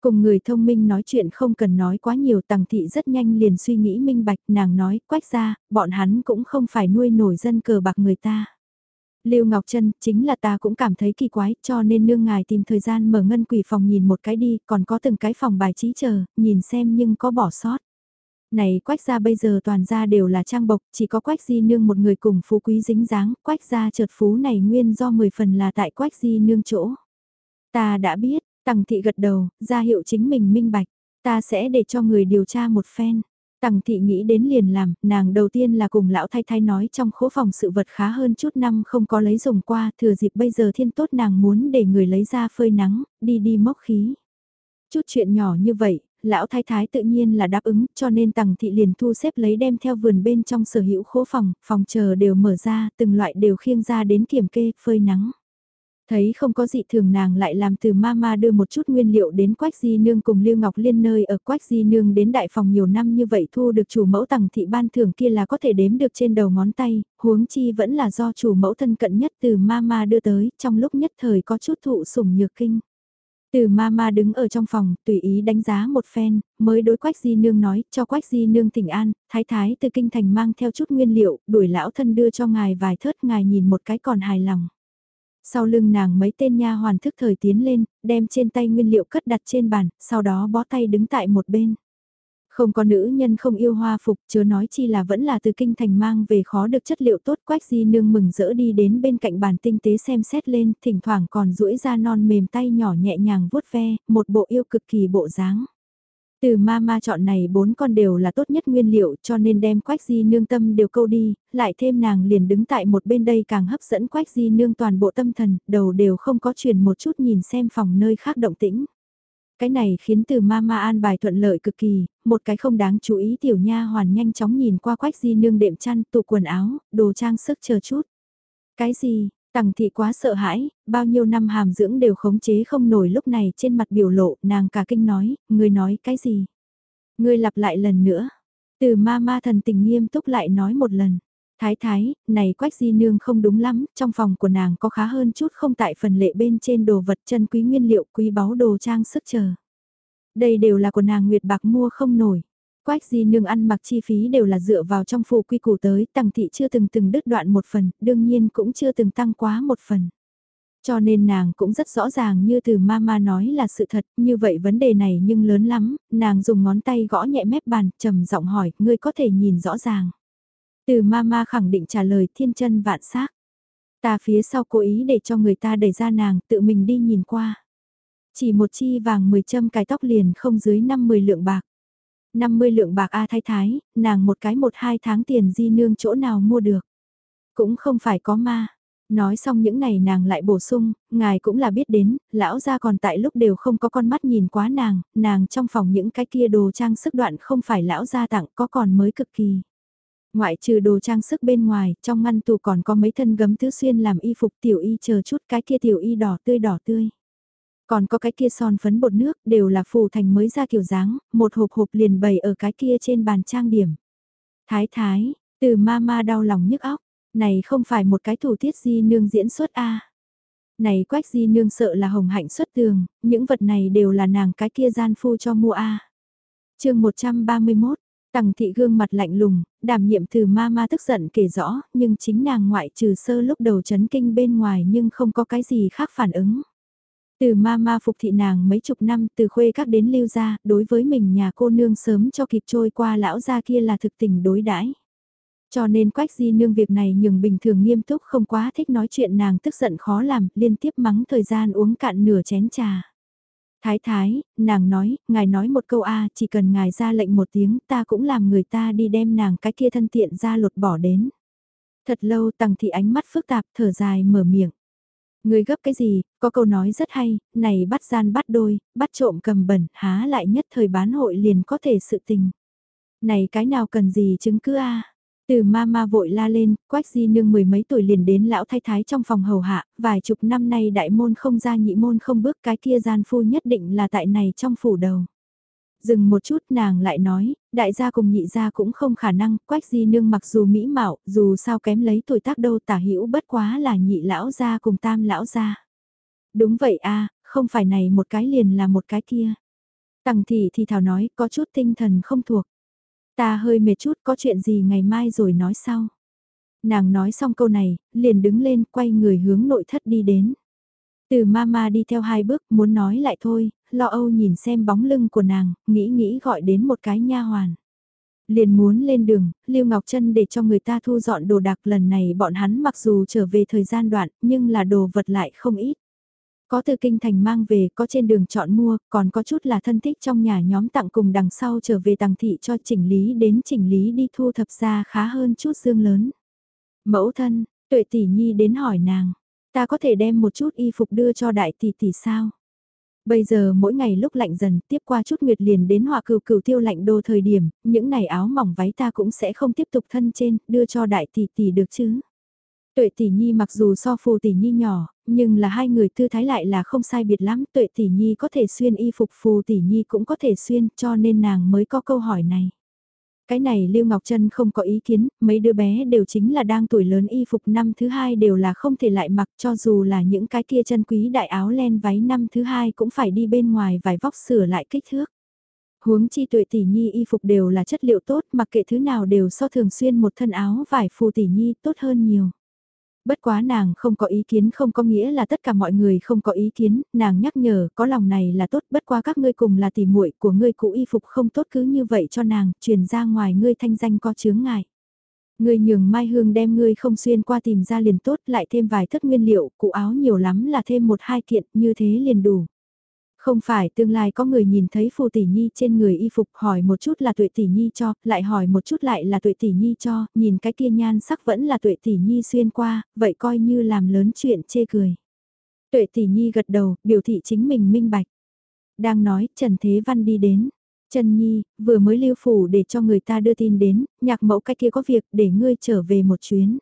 Cùng người thông minh nói chuyện không cần nói quá nhiều tằng thị rất nhanh liền suy nghĩ minh bạch nàng nói quách ra, bọn hắn cũng không phải nuôi nổi dân cờ bạc người ta. Lưu Ngọc Trân, chính là ta cũng cảm thấy kỳ quái, cho nên nương ngài tìm thời gian mở ngân quỷ phòng nhìn một cái đi, còn có từng cái phòng bài trí chờ, nhìn xem nhưng có bỏ sót. Này quách gia bây giờ toàn gia đều là trang bộc, chỉ có quách di nương một người cùng phú quý dính dáng, quách gia chợt phú này nguyên do 10 phần là tại quách di nương chỗ. Ta đã biết, tằng thị gật đầu, ra hiệu chính mình minh bạch, ta sẽ để cho người điều tra một phen. Tằng thị nghĩ đến liền làm, nàng đầu tiên là cùng lão thay thay nói trong khố phòng sự vật khá hơn chút năm không có lấy dùng qua, thừa dịp bây giờ thiên tốt nàng muốn để người lấy ra phơi nắng, đi đi mốc khí. Chút chuyện nhỏ như vậy, lão thái thái tự nhiên là đáp ứng, cho nên tằng thị liền thu xếp lấy đem theo vườn bên trong sở hữu khố phòng, phòng chờ đều mở ra, từng loại đều khiêng ra đến kiểm kê, phơi nắng. Thấy không có gì thường nàng lại làm từ mama đưa một chút nguyên liệu đến Quách Di Nương cùng Lưu Ngọc Liên nơi ở Quách Di Nương đến đại phòng nhiều năm như vậy thu được chủ mẫu tầng thị ban thưởng kia là có thể đếm được trên đầu ngón tay, huống chi vẫn là do chủ mẫu thân cận nhất từ mama đưa tới, trong lúc nhất thời có chút thụ sủng nhược kinh. Từ mama đứng ở trong phòng, tùy ý đánh giá một phen, mới đối Quách Di Nương nói, cho Quách Di Nương thỉnh an, thái thái từ kinh thành mang theo chút nguyên liệu, đuổi lão thân đưa cho ngài vài thớt ngài nhìn một cái còn hài lòng. Sau lưng nàng mấy tên nha hoàn thức thời tiến lên, đem trên tay nguyên liệu cất đặt trên bàn, sau đó bó tay đứng tại một bên. Không có nữ nhân không yêu hoa phục, chớ nói chi là vẫn là từ kinh thành mang về khó được chất liệu tốt quách di nương mừng rỡ đi đến bên cạnh bàn tinh tế xem xét lên, thỉnh thoảng còn duỗi ra non mềm tay nhỏ nhẹ nhàng vuốt ve, một bộ yêu cực kỳ bộ dáng. Từ ma ma chọn này bốn con đều là tốt nhất nguyên liệu cho nên đem quách di nương tâm đều câu đi, lại thêm nàng liền đứng tại một bên đây càng hấp dẫn quách di nương toàn bộ tâm thần, đầu đều không có truyền một chút nhìn xem phòng nơi khác động tĩnh. Cái này khiến từ ma ma an bài thuận lợi cực kỳ, một cái không đáng chú ý tiểu nha hoàn nhanh chóng nhìn qua quách di nương đệm chăn, tụ quần áo, đồ trang sức chờ chút. Cái gì, Tằng thị quá sợ hãi, bao nhiêu năm hàm dưỡng đều khống chế không nổi lúc này trên mặt biểu lộ, nàng cả kinh nói, ngươi nói cái gì? Ngươi lặp lại lần nữa. Từ ma ma thần tình nghiêm túc lại nói một lần. Thái thái, này quách di nương không đúng lắm, trong phòng của nàng có khá hơn chút không tại phần lệ bên trên đồ vật chân quý nguyên liệu quý báu đồ trang sức chờ. Đây đều là của nàng Nguyệt Bạc mua không nổi. Quách di nương ăn mặc chi phí đều là dựa vào trong phù quy củ tới, tầng thị chưa từng từng đứt đoạn một phần, đương nhiên cũng chưa từng tăng quá một phần. Cho nên nàng cũng rất rõ ràng như từ mama nói là sự thật, như vậy vấn đề này nhưng lớn lắm, nàng dùng ngón tay gõ nhẹ mép bàn, trầm giọng hỏi, ngươi có thể nhìn rõ ràng. Từ mama khẳng định trả lời thiên chân vạn xác Ta phía sau cố ý để cho người ta đẩy ra nàng, tự mình đi nhìn qua. Chỉ một chi vàng 10 châm cài tóc liền không dưới 50 lượng bạc. 50 lượng bạc A thái thái, nàng một cái một hai tháng tiền di nương chỗ nào mua được. Cũng không phải có ma. Nói xong những ngày nàng lại bổ sung, ngài cũng là biết đến, lão gia còn tại lúc đều không có con mắt nhìn quá nàng, nàng trong phòng những cái kia đồ trang sức đoạn không phải lão gia tặng có còn mới cực kỳ. Ngoại trừ đồ trang sức bên ngoài, trong ngăn tủ còn có mấy thân gấm thứ xuyên làm y phục tiểu y chờ chút cái kia tiểu y đỏ tươi đỏ tươi. Còn có cái kia son phấn bột nước đều là phù thành mới ra kiểu dáng, một hộp hộp liền bày ở cái kia trên bàn trang điểm. Thái thái, từ ma ma đau lòng nhức óc, này không phải một cái thủ tiết di nương diễn xuất a Này quách di nương sợ là hồng hạnh xuất tường, những vật này đều là nàng cái kia gian phu cho mua a à. chương 131 Tằng thị gương mặt lạnh lùng, đảm nhiệm từ ma ma tức giận kể rõ, nhưng chính nàng ngoại trừ sơ lúc đầu chấn kinh bên ngoài nhưng không có cái gì khác phản ứng. Từ ma ma phục thị nàng mấy chục năm từ khuê các đến lưu gia, đối với mình nhà cô nương sớm cho kịp trôi qua lão gia kia là thực tình đối đãi. Cho nên quách di nương việc này nhường bình thường nghiêm túc không quá thích nói chuyện nàng tức giận khó làm, liên tiếp mắng thời gian uống cạn nửa chén trà. Thái thái, nàng nói, ngài nói một câu A, chỉ cần ngài ra lệnh một tiếng ta cũng làm người ta đi đem nàng cái kia thân tiện ra lột bỏ đến. Thật lâu tằng thị ánh mắt phức tạp thở dài mở miệng. Người gấp cái gì, có câu nói rất hay, này bắt gian bắt đôi, bắt trộm cầm bẩn, há lại nhất thời bán hội liền có thể sự tình. Này cái nào cần gì chứng cứ a Từ ma ma vội la lên, quách di nương mười mấy tuổi liền đến lão thái thái trong phòng hầu hạ, vài chục năm nay đại môn không ra nhị môn không bước cái kia gian phu nhất định là tại này trong phủ đầu. Dừng một chút nàng lại nói, đại gia cùng nhị gia cũng không khả năng, quách di nương mặc dù mỹ mạo, dù sao kém lấy tuổi tác đâu tả hữu bất quá là nhị lão gia cùng tam lão gia. Đúng vậy a không phải này một cái liền là một cái kia. Tằng thị thì thảo nói, có chút tinh thần không thuộc. Ta hơi mệt chút, có chuyện gì ngày mai rồi nói sau. Nàng nói xong câu này, liền đứng lên, quay người hướng nội thất đi đến. Từ mama đi theo hai bước, muốn nói lại thôi, lo âu nhìn xem bóng lưng của nàng, nghĩ nghĩ gọi đến một cái nha hoàn. Liền muốn lên đường, Lưu Ngọc Trân để cho người ta thu dọn đồ đạc lần này bọn hắn mặc dù trở về thời gian đoạn, nhưng là đồ vật lại không ít. Có từ kinh thành mang về, có trên đường chọn mua, còn có chút là thân thích trong nhà nhóm tặng cùng đằng sau trở về tàng thị cho chỉnh lý đến chỉnh lý đi thu thập ra khá hơn chút dương lớn. Mẫu thân, tuệ tỷ nhi đến hỏi nàng, ta có thể đem một chút y phục đưa cho đại tỷ tỷ sao? Bây giờ mỗi ngày lúc lạnh dần tiếp qua chút nguyệt liền đến hòa cừu cừu tiêu lạnh đô thời điểm, những này áo mỏng váy ta cũng sẽ không tiếp tục thân trên, đưa cho đại tỷ tỷ được chứ. Tuệ tỷ nhi mặc dù so phù tỷ nhi nhỏ, nhưng là hai người tư thái lại là không sai biệt lắm. Tuệ tỷ nhi có thể xuyên y phục phù tỷ nhi cũng có thể xuyên cho nên nàng mới có câu hỏi này. Cái này Lưu Ngọc Trân không có ý kiến, mấy đứa bé đều chính là đang tuổi lớn y phục năm thứ hai đều là không thể lại mặc cho dù là những cái kia chân quý đại áo len váy năm thứ hai cũng phải đi bên ngoài vài vóc sửa lại kích thước. Huống chi tuệ tỷ nhi y phục đều là chất liệu tốt mặc kệ thứ nào đều so thường xuyên một thân áo vải phù tỷ nhi tốt hơn nhiều bất quá nàng không có ý kiến không có nghĩa là tất cả mọi người không có ý kiến, nàng nhắc nhở, có lòng này là tốt, bất quá các ngươi cùng là tỉ muội của ngươi cũ y phục không tốt cứ như vậy cho nàng, truyền ra ngoài ngươi thanh danh có chướng ngại. Ngươi nhường Mai Hương đem ngươi không xuyên qua tìm ra liền tốt lại thêm vài thất nguyên liệu, cụ áo nhiều lắm là thêm một hai kiện, như thế liền đủ. Không phải tương lai có người nhìn thấy phù tỷ nhi trên người y phục hỏi một chút là tuệ tỷ nhi cho, lại hỏi một chút lại là tuệ tỷ nhi cho, nhìn cái kia nhan sắc vẫn là tuệ tỷ nhi xuyên qua, vậy coi như làm lớn chuyện chê cười. Tuệ tỷ nhi gật đầu, biểu thị chính mình minh bạch. Đang nói, Trần Thế Văn đi đến. Trần Nhi, vừa mới lưu phủ để cho người ta đưa tin đến, nhạc mẫu cái kia có việc để ngươi trở về một chuyến.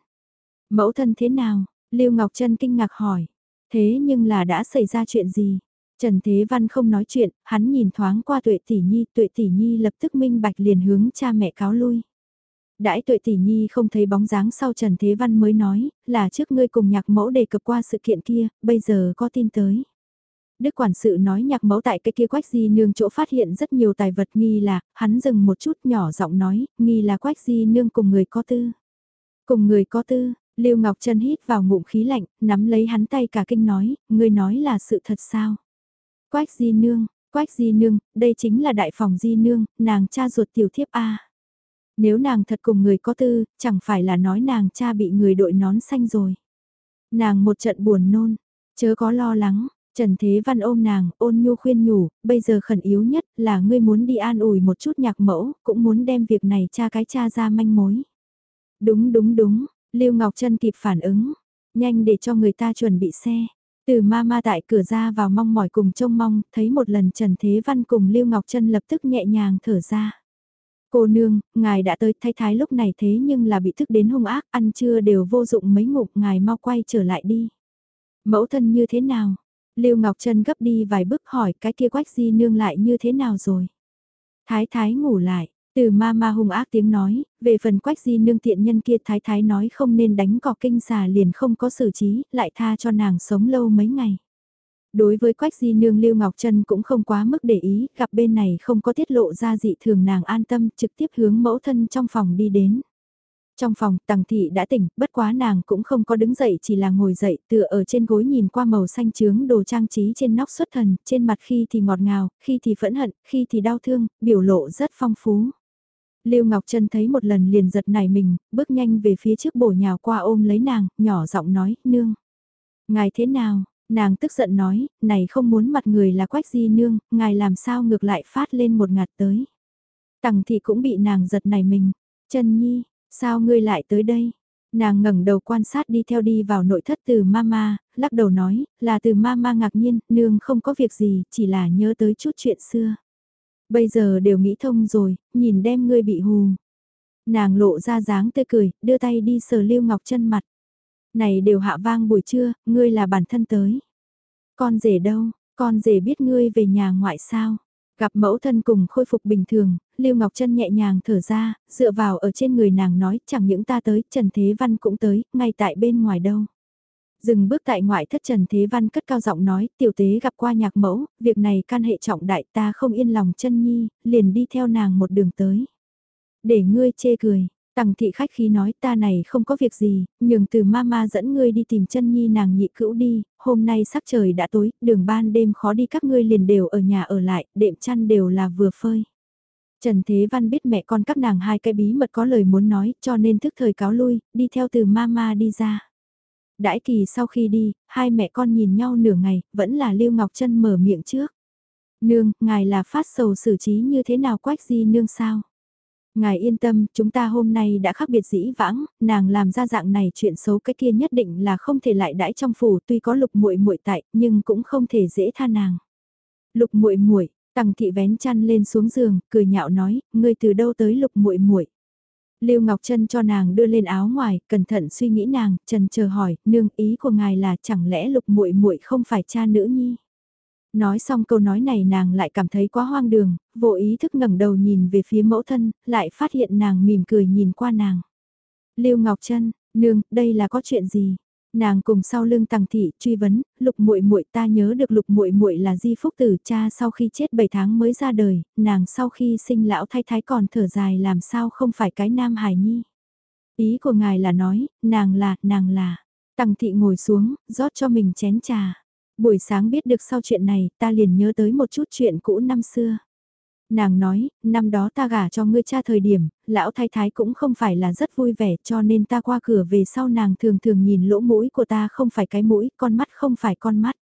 Mẫu thân thế nào? Lưu Ngọc Trân kinh ngạc hỏi, thế nhưng là đã xảy ra chuyện gì? Trần Thế Văn không nói chuyện, hắn nhìn thoáng qua tuệ tỷ nhi, tuệ tỷ nhi lập tức minh bạch liền hướng cha mẹ cáo lui. Đãi tuệ tỷ nhi không thấy bóng dáng sau Trần Thế Văn mới nói, là trước ngươi cùng nhạc mẫu đề cập qua sự kiện kia, bây giờ có tin tới. Đức quản sự nói nhạc mẫu tại cái kia quách di nương chỗ phát hiện rất nhiều tài vật nghi là, hắn dừng một chút nhỏ giọng nói, nghi là quách di nương cùng người có tư. Cùng người có tư, Lưu Ngọc Trân hít vào ngụm khí lạnh, nắm lấy hắn tay cả kinh nói, ngươi nói là sự thật sao? Quách di nương, quách di nương, đây chính là đại phòng di nương, nàng cha ruột tiểu thiếp A. Nếu nàng thật cùng người có tư, chẳng phải là nói nàng cha bị người đội nón xanh rồi. Nàng một trận buồn nôn, chớ có lo lắng, Trần Thế Văn ôm nàng, ôn nhu khuyên nhủ, bây giờ khẩn yếu nhất là ngươi muốn đi an ủi một chút nhạc mẫu, cũng muốn đem việc này cha cái cha ra manh mối. Đúng đúng đúng, Lưu Ngọc Trân kịp phản ứng, nhanh để cho người ta chuẩn bị xe. Từ ma ma tại cửa ra vào mong mỏi cùng trông mong, thấy một lần Trần Thế Văn cùng Lưu Ngọc Trân lập tức nhẹ nhàng thở ra. Cô nương, ngài đã tới thay thái lúc này thế nhưng là bị thức đến hung ác, ăn trưa đều vô dụng mấy ngục, ngài mau quay trở lại đi. Mẫu thân như thế nào? Lưu Ngọc Trân gấp đi vài bước hỏi cái kia quách di nương lại như thế nào rồi? Thái thái ngủ lại, từ ma ma hung ác tiếng nói, về phần quách di nương tiện nhân kia thái thái nói không nên đánh cỏ kinh xà liền không có xử trí, lại tha cho nàng sống lâu mấy ngày. Đối với quách di nương Lưu Ngọc Trân cũng không quá mức để ý, gặp bên này không có tiết lộ ra dị thường nàng an tâm trực tiếp hướng mẫu thân trong phòng đi đến. Trong phòng, tằng thị đã tỉnh, bất quá nàng cũng không có đứng dậy chỉ là ngồi dậy tựa ở trên gối nhìn qua màu xanh trướng đồ trang trí trên nóc xuất thần, trên mặt khi thì ngọt ngào, khi thì phẫn hận, khi thì đau thương, biểu lộ rất phong phú. Lưu Ngọc Trân thấy một lần liền giật nảy mình, bước nhanh về phía trước bổ nhào qua ôm lấy nàng, nhỏ giọng nói, nương. Ngài thế nào? Nàng tức giận nói, này không muốn mặt người là quách di nương, ngài làm sao ngược lại phát lên một ngạt tới. Tằng Thị cũng bị nàng giật nảy mình. Trân Nhi, sao ngươi lại tới đây? Nàng ngẩng đầu quan sát đi theo đi vào nội thất từ mama, lắc đầu nói, là từ mama ngạc nhiên, nương không có việc gì, chỉ là nhớ tới chút chuyện xưa. Bây giờ đều nghĩ thông rồi, nhìn đem ngươi bị hù. Nàng lộ ra dáng tươi cười, đưa tay đi sờ Lưu Ngọc chân mặt. Này đều hạ vang buổi trưa, ngươi là bản thân tới. Con rể đâu, con rể biết ngươi về nhà ngoại sao. Gặp mẫu thân cùng khôi phục bình thường, Lưu Ngọc Trân nhẹ nhàng thở ra, dựa vào ở trên người nàng nói chẳng những ta tới, Trần Thế Văn cũng tới, ngay tại bên ngoài đâu. Dừng bước tại ngoại thất Trần Thế Văn cất cao giọng nói, tiểu tế gặp qua nhạc mẫu, việc này can hệ trọng đại ta không yên lòng chân nhi, liền đi theo nàng một đường tới. Để ngươi chê cười, Tằng thị khách khí nói ta này không có việc gì, nhường từ mama dẫn ngươi đi tìm chân nhi nàng nhị cữu đi, hôm nay sắc trời đã tối, đường ban đêm khó đi các ngươi liền đều ở nhà ở lại, đệm chăn đều là vừa phơi. Trần Thế Văn biết mẹ con các nàng hai cái bí mật có lời muốn nói cho nên thức thời cáo lui, đi theo từ mama đi ra. Đãi kỳ sau khi đi, hai mẹ con nhìn nhau nửa ngày, vẫn là Lưu Ngọc Trân mở miệng trước. Nương, ngài là phát sầu xử trí như thế nào quách di nương sao? Ngài yên tâm, chúng ta hôm nay đã khác biệt dĩ vãng, nàng làm ra dạng này chuyện xấu cái kia nhất định là không thể lại đãi trong phủ, tuy có lục muội muội tại, nhưng cũng không thể dễ tha nàng. Lục muội muội, Tằng thị vén chăn lên xuống giường, cười nhạo nói, ngươi từ đâu tới lục muội muội? Lưu Ngọc Trân cho nàng đưa lên áo ngoài, cẩn thận suy nghĩ nàng, trần chờ hỏi, nương ý của ngài là chẳng lẽ lục muội muội không phải cha nữ nhi? Nói xong câu nói này nàng lại cảm thấy quá hoang đường, vô ý thức ngẩng đầu nhìn về phía mẫu thân, lại phát hiện nàng mỉm cười nhìn qua nàng. Lưu Ngọc Trân, nương, đây là có chuyện gì? Nàng cùng sau lưng Tằng thị truy vấn, Lục Muội Muội ta nhớ được Lục Muội Muội là Di Phúc tử cha sau khi chết 7 tháng mới ra đời, nàng sau khi sinh lão thái thái còn thở dài làm sao không phải cái nam hài nhi. Ý của ngài là nói, nàng là, nàng là. Tằng thị ngồi xuống, rót cho mình chén trà. Buổi sáng biết được sau chuyện này, ta liền nhớ tới một chút chuyện cũ năm xưa. Nàng nói, năm đó ta gả cho ngươi cha thời điểm, lão thái thái cũng không phải là rất vui vẻ cho nên ta qua cửa về sau nàng thường thường nhìn lỗ mũi của ta không phải cái mũi, con mắt không phải con mắt.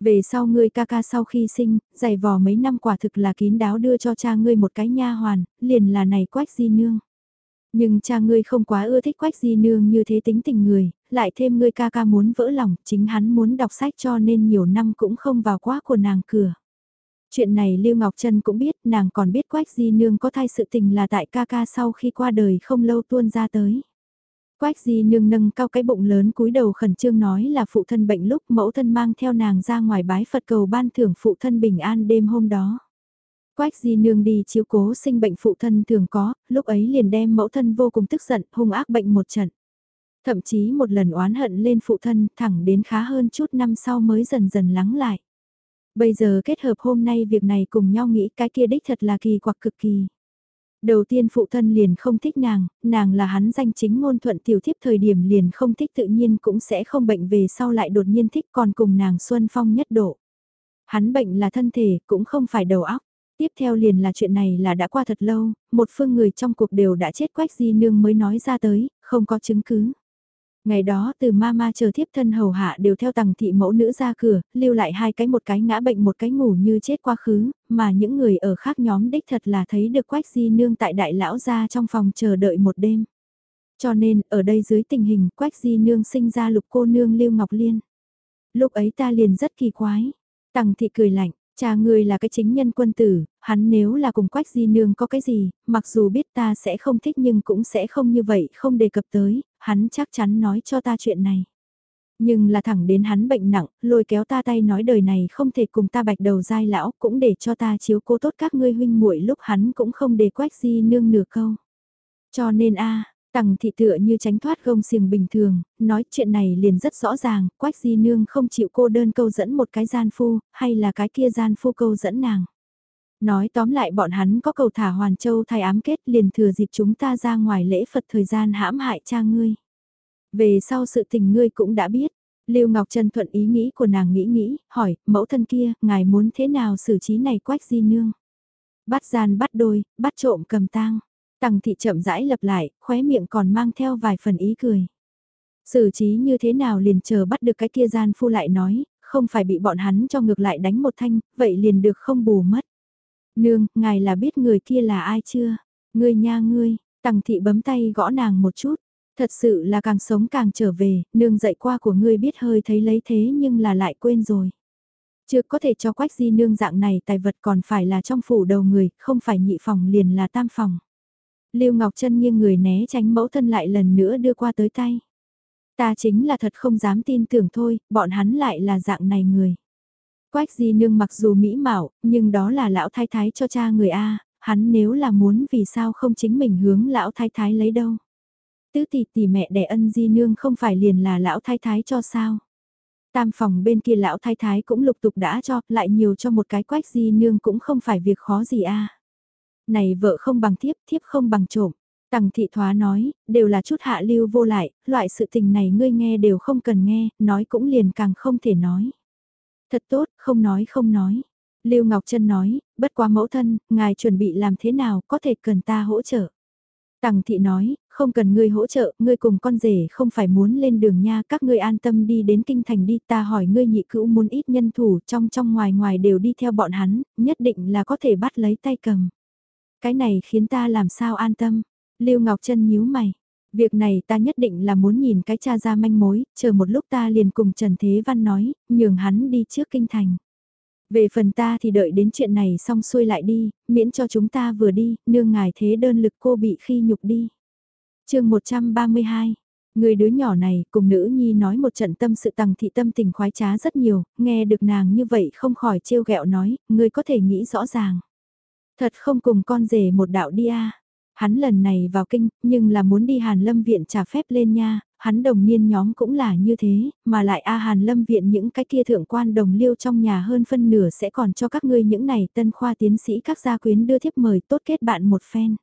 Về sau ngươi ca ca sau khi sinh, dày vò mấy năm quả thực là kín đáo đưa cho cha ngươi một cái nha hoàn, liền là này quách di nương. Nhưng cha ngươi không quá ưa thích quách di nương như thế tính tình người, lại thêm ngươi ca ca muốn vỡ lòng, chính hắn muốn đọc sách cho nên nhiều năm cũng không vào quá của nàng cửa. Chuyện này Lưu Ngọc Trân cũng biết, nàng còn biết Quách Di Nương có thai sự tình là tại ca ca sau khi qua đời không lâu tuôn ra tới. Quách di nương nâng cao cái bụng lớn cúi đầu khẩn trương nói là phụ thân bệnh lúc mẫu thân mang theo nàng ra ngoài bái Phật cầu ban thưởng phụ thân bình an đêm hôm đó. Quách di nương đi chiếu cố sinh bệnh phụ thân thường có, lúc ấy liền đem mẫu thân vô cùng tức giận, hung ác bệnh một trận. Thậm chí một lần oán hận lên phụ thân thẳng đến khá hơn chút năm sau mới dần dần lắng lại. Bây giờ kết hợp hôm nay việc này cùng nhau nghĩ cái kia đích thật là kỳ quặc cực kỳ. Đầu tiên phụ thân liền không thích nàng, nàng là hắn danh chính ngôn thuận tiểu thiếp thời điểm liền không thích tự nhiên cũng sẽ không bệnh về sau lại đột nhiên thích còn cùng nàng xuân phong nhất độ. Hắn bệnh là thân thể, cũng không phải đầu óc. Tiếp theo liền là chuyện này là đã qua thật lâu, một phương người trong cuộc đều đã chết quách di nương mới nói ra tới, không có chứng cứ. Ngày đó từ mama chờ thiếp thân hầu hạ đều theo tầng thị mẫu nữ ra cửa, lưu lại hai cái một cái ngã bệnh một cái ngủ như chết quá khứ, mà những người ở khác nhóm đích thật là thấy được quách di nương tại đại lão ra trong phòng chờ đợi một đêm. Cho nên, ở đây dưới tình hình quách di nương sinh ra lục cô nương lưu ngọc liên. Lúc ấy ta liền rất kỳ quái. Tằng thị cười lạnh, Cha ngươi là cái chính nhân quân tử, hắn nếu là cùng quách di nương có cái gì, mặc dù biết ta sẽ không thích nhưng cũng sẽ không như vậy, không đề cập tới, hắn chắc chắn nói cho ta chuyện này. Nhưng là thẳng đến hắn bệnh nặng, lôi kéo ta tay nói đời này không thể cùng ta bạch đầu dai lão, cũng để cho ta chiếu cố tốt các ngươi huynh muội lúc hắn cũng không để quách di nương nửa câu. Cho nên a Tằng thị tựa như tránh thoát gông xiềng bình thường, nói chuyện này liền rất rõ ràng, quách di nương không chịu cô đơn câu dẫn một cái gian phu, hay là cái kia gian phu câu dẫn nàng. Nói tóm lại bọn hắn có cầu thả Hoàn Châu thay ám kết liền thừa dịp chúng ta ra ngoài lễ Phật thời gian hãm hại cha ngươi. Về sau sự tình ngươi cũng đã biết, Lưu Ngọc Trân thuận ý nghĩ của nàng nghĩ nghĩ, hỏi, mẫu thân kia, ngài muốn thế nào xử trí này quách di nương? Bắt gian bắt đôi, bắt trộm cầm tang. Tằng thị chậm rãi lập lại, khóe miệng còn mang theo vài phần ý cười. Xử trí như thế nào liền chờ bắt được cái kia gian phu lại nói, không phải bị bọn hắn cho ngược lại đánh một thanh, vậy liền được không bù mất. Nương, ngài là biết người kia là ai chưa? Ngươi nha ngươi, tằng thị bấm tay gõ nàng một chút. Thật sự là càng sống càng trở về, nương dạy qua của ngươi biết hơi thấy lấy thế nhưng là lại quên rồi. Chưa có thể cho quách di nương dạng này tài vật còn phải là trong phủ đầu người, không phải nhị phòng liền là tam phòng. Lưu Ngọc Trân nghiêng người né tránh mẫu thân lại lần nữa đưa qua tới tay. Ta chính là thật không dám tin tưởng thôi, bọn hắn lại là dạng này người. Quách di nương mặc dù mỹ mạo, nhưng đó là lão thái thái cho cha người A, hắn nếu là muốn vì sao không chính mình hướng lão thái thái lấy đâu. Tứ tỷ tỷ mẹ đẻ ân di nương không phải liền là lão thái thái cho sao. Tam phòng bên kia lão thái thái cũng lục tục đã cho, lại nhiều cho một cái quách di nương cũng không phải việc khó gì a. Này vợ không bằng thiếp, thiếp không bằng trộm. Tằng thị thoá nói, đều là chút hạ lưu vô lại, loại sự tình này ngươi nghe đều không cần nghe, nói cũng liền càng không thể nói. Thật tốt, không nói không nói. Lưu Ngọc Trân nói, bất quá mẫu thân, ngài chuẩn bị làm thế nào, có thể cần ta hỗ trợ. Tằng thị nói, không cần ngươi hỗ trợ, ngươi cùng con rể không phải muốn lên đường nha, các ngươi an tâm đi đến kinh thành đi, ta hỏi ngươi nhị cữu muốn ít nhân thủ, trong trong ngoài ngoài đều đi theo bọn hắn, nhất định là có thể bắt lấy tay cầm. Cái này khiến ta làm sao an tâm. Lưu Ngọc Trân nhíu mày. Việc này ta nhất định là muốn nhìn cái cha ra manh mối, chờ một lúc ta liền cùng Trần Thế Văn nói, nhường hắn đi trước kinh thành. Về phần ta thì đợi đến chuyện này xong xuôi lại đi, miễn cho chúng ta vừa đi, nương ngài thế đơn lực cô bị khi nhục đi. chương 132 Người đứa nhỏ này cùng nữ nhi nói một trận tâm sự tằng thị tâm tình khoái trá rất nhiều, nghe được nàng như vậy không khỏi trêu ghẹo nói, người có thể nghĩ rõ ràng. Thật không cùng con rể một đạo đi a Hắn lần này vào kinh, nhưng là muốn đi Hàn Lâm Viện trả phép lên nha, hắn đồng niên nhóm cũng là như thế, mà lại A Hàn Lâm Viện những cái kia thượng quan đồng liêu trong nhà hơn phân nửa sẽ còn cho các ngươi những này tân khoa tiến sĩ các gia quyến đưa thiếp mời tốt kết bạn một phen.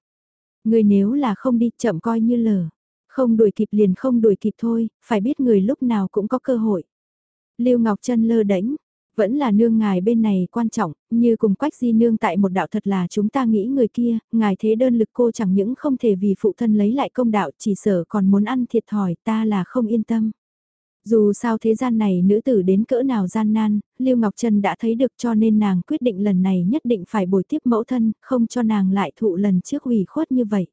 Người nếu là không đi chậm coi như lờ, không đuổi kịp liền không đuổi kịp thôi, phải biết người lúc nào cũng có cơ hội. Lưu Ngọc Trân lơ đễnh, vẫn là nương ngài bên này quan trọng, như cùng quách di nương tại một đạo thật là chúng ta nghĩ người kia, ngài thế đơn lực cô chẳng những không thể vì phụ thân lấy lại công đạo chỉ sợ còn muốn ăn thiệt thòi ta là không yên tâm. Dù sao thế gian này nữ tử đến cỡ nào gian nan, Lưu Ngọc Trân đã thấy được cho nên nàng quyết định lần này nhất định phải bồi tiếp mẫu thân, không cho nàng lại thụ lần trước hủy khuất như vậy.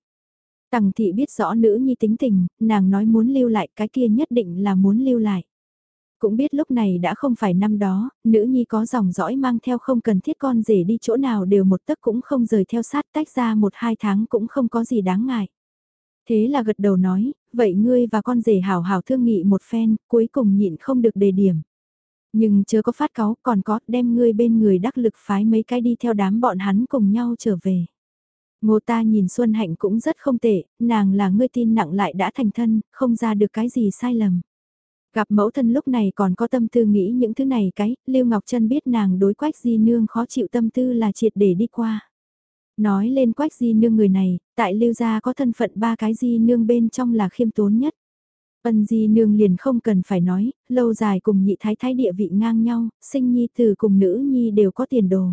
Tằng thị biết rõ nữ nhi tính tình, nàng nói muốn lưu lại cái kia nhất định là muốn lưu lại. Cũng biết lúc này đã không phải năm đó, nữ nhi có dòng dõi mang theo không cần thiết con rể đi chỗ nào đều một tấc cũng không rời theo sát tách ra một hai tháng cũng không có gì đáng ngại. Thế là gật đầu nói, vậy ngươi và con rể hào hào thương nghị một phen, cuối cùng nhịn không được đề điểm. Nhưng chưa có phát cáo, còn có, đem ngươi bên người đắc lực phái mấy cái đi theo đám bọn hắn cùng nhau trở về. Ngô ta nhìn Xuân Hạnh cũng rất không tệ, nàng là ngươi tin nặng lại đã thành thân, không ra được cái gì sai lầm. Gặp mẫu thân lúc này còn có tâm tư nghĩ những thứ này cái, Lưu Ngọc Trân biết nàng đối quách di nương khó chịu tâm tư là triệt để đi qua. Nói lên quách di nương người này, tại Lưu gia có thân phận ba cái di nương bên trong là khiêm tốn nhất. Ân di nương liền không cần phải nói, lâu dài cùng nhị thái thái địa vị ngang nhau, sinh nhi từ cùng nữ nhi đều có tiền đồ.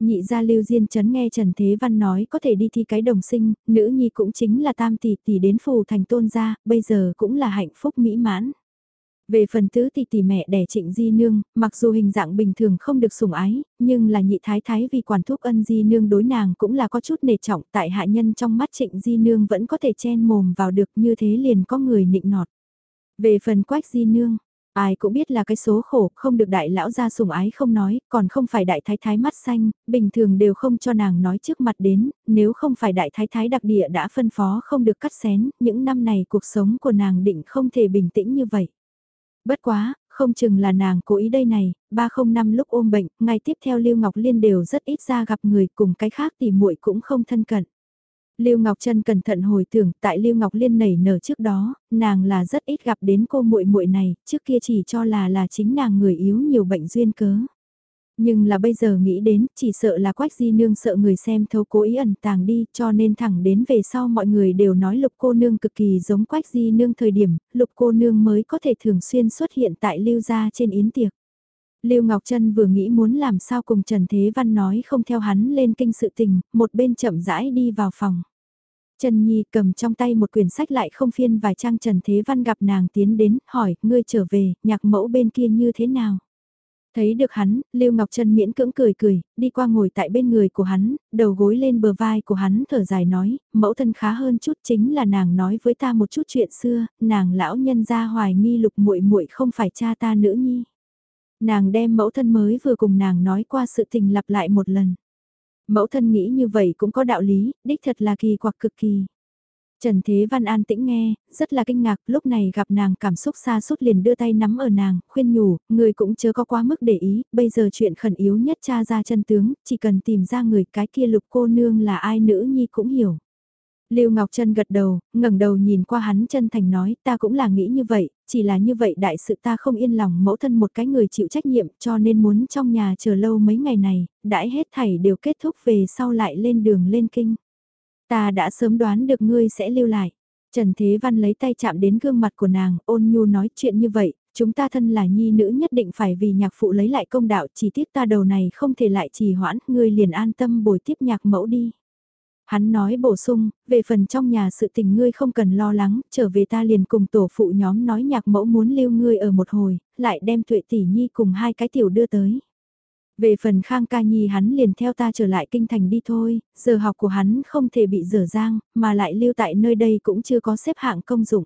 Nhị gia lưu diên chấn nghe Trần Thế Văn nói có thể đi thi cái đồng sinh, nữ nhi cũng chính là tam tỷ tỷ đến phù thành tôn gia, bây giờ cũng là hạnh phúc mỹ mãn. Về phần tứ tỷ tỷ mẹ đẻ trịnh di nương, mặc dù hình dạng bình thường không được sủng ái, nhưng là nhị thái thái vì quản thúc ân di nương đối nàng cũng là có chút nề trọng tại hạ nhân trong mắt trịnh di nương vẫn có thể chen mồm vào được như thế liền có người nịnh nọt. Về phần quách di nương, ai cũng biết là cái số khổ, không được đại lão ra sủng ái không nói, còn không phải đại thái thái mắt xanh, bình thường đều không cho nàng nói trước mặt đến, nếu không phải đại thái thái đặc địa đã phân phó không được cắt xén, những năm này cuộc sống của nàng định không thể bình tĩnh như vậy. Bất quá, không chừng là nàng cố ý đây này, ba không năm lúc ôm bệnh, ngày tiếp theo Lưu Ngọc Liên đều rất ít ra gặp người cùng cái khác thì muội cũng không thân cận. Lưu Ngọc Trân cẩn thận hồi tưởng, tại Lưu Ngọc Liên nảy nở trước đó, nàng là rất ít gặp đến cô muội muội này, trước kia chỉ cho là là chính nàng người yếu nhiều bệnh duyên cớ. Nhưng là bây giờ nghĩ đến, chỉ sợ là quách di nương sợ người xem thấu cố ý ẩn tàng đi, cho nên thẳng đến về sau mọi người đều nói lục cô nương cực kỳ giống quách di nương thời điểm, lục cô nương mới có thể thường xuyên xuất hiện tại lưu gia trên yến tiệc. Lưu Ngọc Trân vừa nghĩ muốn làm sao cùng Trần Thế Văn nói không theo hắn lên kinh sự tình, một bên chậm rãi đi vào phòng. Trần Nhi cầm trong tay một quyển sách lại không phiên vài trang Trần Thế Văn gặp nàng tiến đến, hỏi, ngươi trở về, nhạc mẫu bên kia như thế nào? Thấy được hắn, Lưu Ngọc Trân miễn cưỡng cười cười, đi qua ngồi tại bên người của hắn, đầu gối lên bờ vai của hắn thở dài nói, mẫu thân khá hơn chút chính là nàng nói với ta một chút chuyện xưa, nàng lão nhân gia hoài nghi lục muội muội không phải cha ta nữ nhi. Nàng đem mẫu thân mới vừa cùng nàng nói qua sự tình lặp lại một lần. Mẫu thân nghĩ như vậy cũng có đạo lý, đích thật là kỳ quặc cực kỳ. Trần Thế Văn an tĩnh nghe, rất là kinh ngạc, lúc này gặp nàng cảm xúc xa sút liền đưa tay nắm ở nàng, khuyên nhủ, người cũng chưa có quá mức để ý, bây giờ chuyện khẩn yếu nhất cha ra chân tướng, chỉ cần tìm ra người cái kia lục cô nương là ai nữ nhi cũng hiểu. Lưu Ngọc Trân gật đầu, ngẩng đầu nhìn qua hắn chân thành nói, ta cũng là nghĩ như vậy, chỉ là như vậy đại sự ta không yên lòng mẫu thân một cái người chịu trách nhiệm cho nên muốn trong nhà chờ lâu mấy ngày này, đãi hết thảy đều kết thúc về sau lại lên đường lên kinh. Ta đã sớm đoán được ngươi sẽ lưu lại. Trần Thế Văn lấy tay chạm đến gương mặt của nàng, ôn nhu nói chuyện như vậy, chúng ta thân là nhi nữ nhất định phải vì nhạc phụ lấy lại công đạo, chỉ tiếc ta đầu này không thể lại trì hoãn, ngươi liền an tâm bồi tiếp nhạc mẫu đi. Hắn nói bổ sung, về phần trong nhà sự tình ngươi không cần lo lắng, trở về ta liền cùng tổ phụ nhóm nói nhạc mẫu muốn lưu ngươi ở một hồi, lại đem tuệ tỷ nhi cùng hai cái tiểu đưa tới. Về phần Khang Ca Nhi hắn liền theo ta trở lại kinh thành đi thôi, giờ học của hắn không thể bị dở dang, mà lại lưu tại nơi đây cũng chưa có xếp hạng công dụng.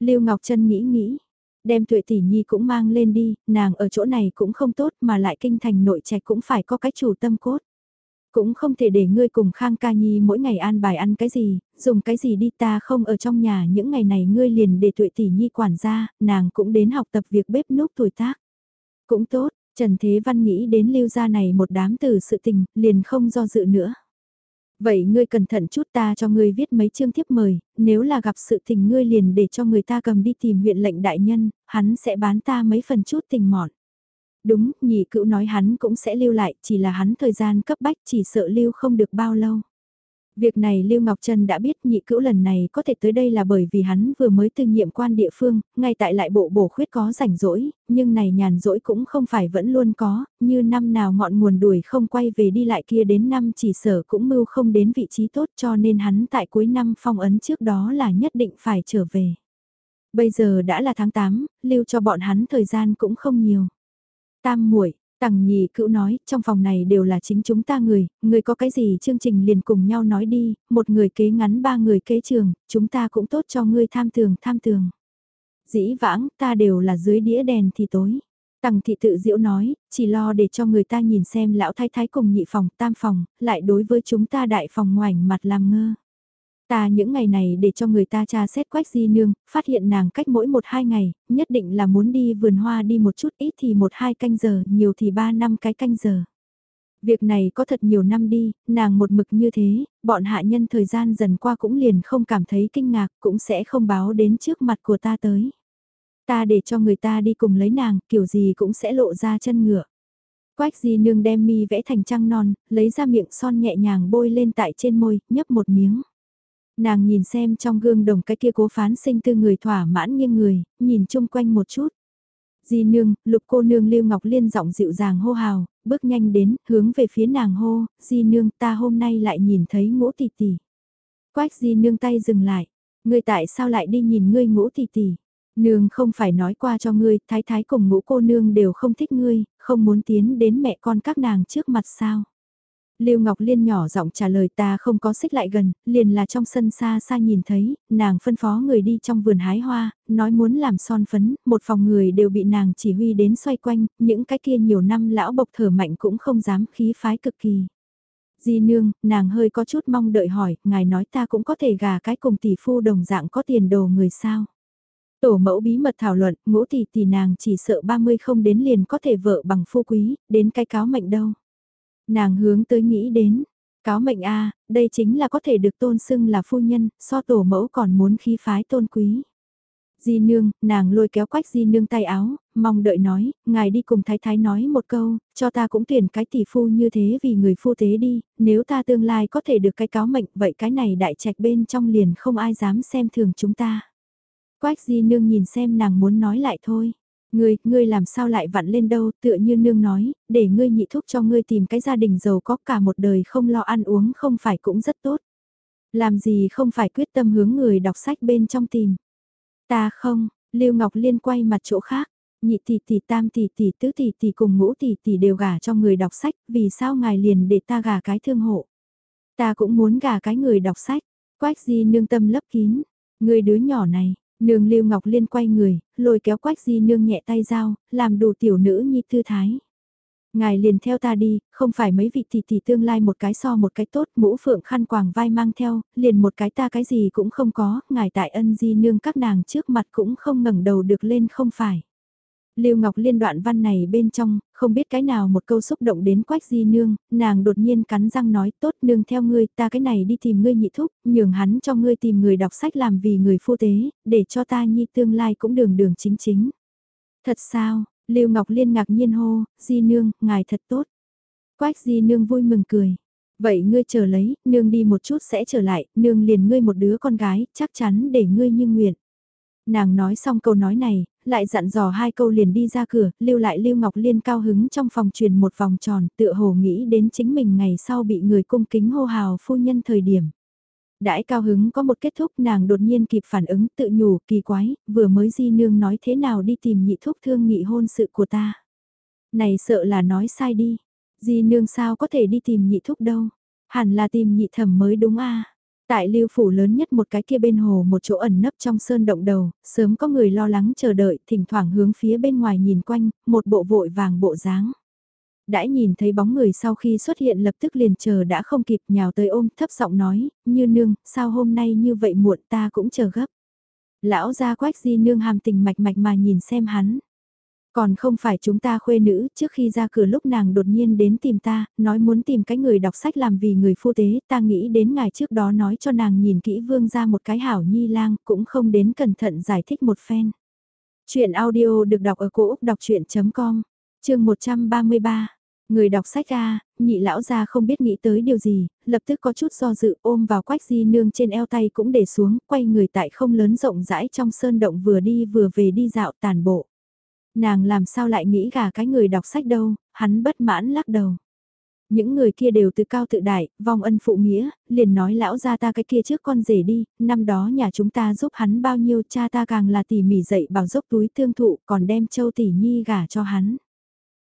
Lưu Ngọc Trân nghĩ nghĩ, đem tuệ tỷ nhi cũng mang lên đi, nàng ở chỗ này cũng không tốt mà lại kinh thành nội trạch cũng phải có cái chủ tâm cốt. Cũng không thể để ngươi cùng Khang Ca Nhi mỗi ngày an bài ăn cái gì, dùng cái gì đi ta không ở trong nhà những ngày này ngươi liền để tuệ tỷ nhi quản gia, nàng cũng đến học tập việc bếp núc tuổi tác. Cũng tốt, Trần Thế Văn nghĩ đến lưu gia này một đám từ sự tình, liền không do dự nữa. Vậy ngươi cẩn thận chút ta cho ngươi viết mấy chương thiếp mời, nếu là gặp sự tình ngươi liền để cho người ta cầm đi tìm huyện lệnh đại nhân, hắn sẽ bán ta mấy phần chút tình mọn. Đúng, nhị cữu nói hắn cũng sẽ lưu lại, chỉ là hắn thời gian cấp bách chỉ sợ lưu không được bao lâu. Việc này Lưu Ngọc Trân đã biết nhị cữu lần này có thể tới đây là bởi vì hắn vừa mới từ nhiệm quan địa phương, ngay tại lại bộ bổ khuyết có rảnh rỗi, nhưng này nhàn rỗi cũng không phải vẫn luôn có, như năm nào ngọn nguồn đuổi không quay về đi lại kia đến năm chỉ sở cũng mưu không đến vị trí tốt cho nên hắn tại cuối năm phong ấn trước đó là nhất định phải trở về. Bây giờ đã là tháng 8, lưu cho bọn hắn thời gian cũng không nhiều. Tam muội Tằng nhị cữu nói, trong phòng này đều là chính chúng ta người, người có cái gì chương trình liền cùng nhau nói đi, một người kế ngắn ba người kế trường, chúng ta cũng tốt cho ngươi tham tường tham tường. Dĩ vãng, ta đều là dưới đĩa đèn thì tối. Tằng thị tự diễu nói, chỉ lo để cho người ta nhìn xem lão thái thái cùng nhị phòng, tam phòng, lại đối với chúng ta đại phòng ngoảnh mặt làm ngơ. Ta những ngày này để cho người ta tra xét quách di nương, phát hiện nàng cách mỗi một hai ngày, nhất định là muốn đi vườn hoa đi một chút ít thì một hai canh giờ, nhiều thì ba năm cái canh giờ. Việc này có thật nhiều năm đi, nàng một mực như thế, bọn hạ nhân thời gian dần qua cũng liền không cảm thấy kinh ngạc, cũng sẽ không báo đến trước mặt của ta tới. Ta để cho người ta đi cùng lấy nàng, kiểu gì cũng sẽ lộ ra chân ngựa. Quách di nương đem mi vẽ thành trăng non, lấy ra miệng son nhẹ nhàng bôi lên tại trên môi, nhấp một miếng. Nàng nhìn xem trong gương đồng cái kia cố phán sinh tư người thỏa mãn nghiêng người, nhìn chung quanh một chút. Di nương, lục cô nương Lưu Ngọc Liên giọng dịu dàng hô hào, bước nhanh đến, hướng về phía nàng hô, Di nương ta hôm nay lại nhìn thấy ngũ tỷ tỷ. Quách Di nương tay dừng lại, ngươi tại sao lại đi nhìn ngươi ngũ tỷ tỷ? Nương không phải nói qua cho ngươi, thái thái cùng ngũ cô nương đều không thích ngươi, không muốn tiến đến mẹ con các nàng trước mặt sao? Lưu Ngọc Liên nhỏ giọng trả lời ta không có xích lại gần, liền là trong sân xa xa nhìn thấy, nàng phân phó người đi trong vườn hái hoa, nói muốn làm son phấn, một phòng người đều bị nàng chỉ huy đến xoay quanh, những cái kia nhiều năm lão bộc thở mạnh cũng không dám khí phái cực kỳ. Di nương, nàng hơi có chút mong đợi hỏi, ngài nói ta cũng có thể gà cái cùng tỷ phu đồng dạng có tiền đồ người sao. Tổ mẫu bí mật thảo luận, ngũ tỷ tỷ nàng chỉ sợ 30 không đến liền có thể vợ bằng phu quý, đến cái cáo mệnh đâu. Nàng hướng tới nghĩ đến, cáo mệnh a đây chính là có thể được tôn xưng là phu nhân, so tổ mẫu còn muốn khí phái tôn quý. Di nương, nàng lôi kéo quách di nương tay áo, mong đợi nói, ngài đi cùng thái thái nói một câu, cho ta cũng tuyển cái tỷ phu như thế vì người phu tế đi, nếu ta tương lai có thể được cái cáo mệnh vậy cái này đại trạch bên trong liền không ai dám xem thường chúng ta. Quách di nương nhìn xem nàng muốn nói lại thôi. Ngươi, ngươi làm sao lại vặn lên đâu, tựa như nương nói, để ngươi nhị thúc cho ngươi tìm cái gia đình giàu có cả một đời không lo ăn uống không phải cũng rất tốt. Làm gì không phải quyết tâm hướng người đọc sách bên trong tìm. Ta không, Lưu Ngọc Liên quay mặt chỗ khác, nhị tỷ tỷ tam tỷ tỷ tứ tỷ tỷ cùng ngũ tỷ tỷ đều gả cho người đọc sách, vì sao ngài liền để ta gả cái thương hộ. Ta cũng muốn gả cái người đọc sách, quách gì nương tâm lấp kín, người đứa nhỏ này, Nương Lưu Ngọc Liên quay người, lôi kéo quách di nương nhẹ tay dao, làm đủ tiểu nữ nhi thư thái. Ngài liền theo ta đi, không phải mấy vị tỷ tỷ tương lai một cái so một cái tốt, mũ phượng khăn quàng vai mang theo, liền một cái ta cái gì cũng không có, ngài tại ân di nương các nàng trước mặt cũng không ngẩng đầu được lên không phải. Lưu Ngọc Liên đoạn văn này bên trong, không biết cái nào một câu xúc động đến Quách Di Nương, nàng đột nhiên cắn răng nói tốt nương theo ngươi, ta cái này đi tìm ngươi nhị thúc, nhường hắn cho ngươi tìm người đọc sách làm vì người phu tế, để cho ta nhi tương lai cũng đường đường chính chính. Thật sao, Lưu Ngọc Liên ngạc nhiên hô, Di Nương, ngài thật tốt. Quách Di Nương vui mừng cười. Vậy ngươi chờ lấy, nương đi một chút sẽ trở lại, nương liền ngươi một đứa con gái, chắc chắn để ngươi như nguyện. Nàng nói xong câu nói này, lại dặn dò hai câu liền đi ra cửa, lưu lại Lưu Ngọc Liên cao hứng trong phòng truyền một vòng tròn, tựa hồ nghĩ đến chính mình ngày sau bị người cung kính hô hào phu nhân thời điểm. Đãi cao hứng có một kết thúc nàng đột nhiên kịp phản ứng tự nhủ kỳ quái, vừa mới di nương nói thế nào đi tìm nhị thúc thương nghị hôn sự của ta. Này sợ là nói sai đi, di nương sao có thể đi tìm nhị thúc đâu, hẳn là tìm nhị thẩm mới đúng a Tại lưu phủ lớn nhất một cái kia bên hồ một chỗ ẩn nấp trong sơn động đầu, sớm có người lo lắng chờ đợi, thỉnh thoảng hướng phía bên ngoài nhìn quanh, một bộ vội vàng bộ dáng. Đãi nhìn thấy bóng người sau khi xuất hiện lập tức liền chờ đã không kịp nhào tới ôm thấp giọng nói, như nương, sao hôm nay như vậy muộn ta cũng chờ gấp. Lão ra quách di nương hàm tình mạch mạch mà nhìn xem hắn. Còn không phải chúng ta khuê nữ, trước khi ra cửa lúc nàng đột nhiên đến tìm ta, nói muốn tìm cái người đọc sách làm vì người phu tế, ta nghĩ đến ngày trước đó nói cho nàng nhìn kỹ vương ra một cái hảo nhi lang, cũng không đến cẩn thận giải thích một phen. Chuyện audio được đọc ở cổ Úc đọc chuyện.com, chương 133. Người đọc sách ra, nhị lão ra không biết nghĩ tới điều gì, lập tức có chút do dự ôm vào quách di nương trên eo tay cũng để xuống, quay người tại không lớn rộng rãi trong sơn động vừa đi vừa về đi dạo tàn bộ. Nàng làm sao lại nghĩ gà cái người đọc sách đâu, hắn bất mãn lắc đầu. Những người kia đều từ cao tự đại, vong ân phụ nghĩa, liền nói lão ra ta cái kia trước con rể đi, năm đó nhà chúng ta giúp hắn bao nhiêu cha ta càng là tỉ mỉ dậy bảo dốc túi tương thụ còn đem châu tỷ nhi gả cho hắn.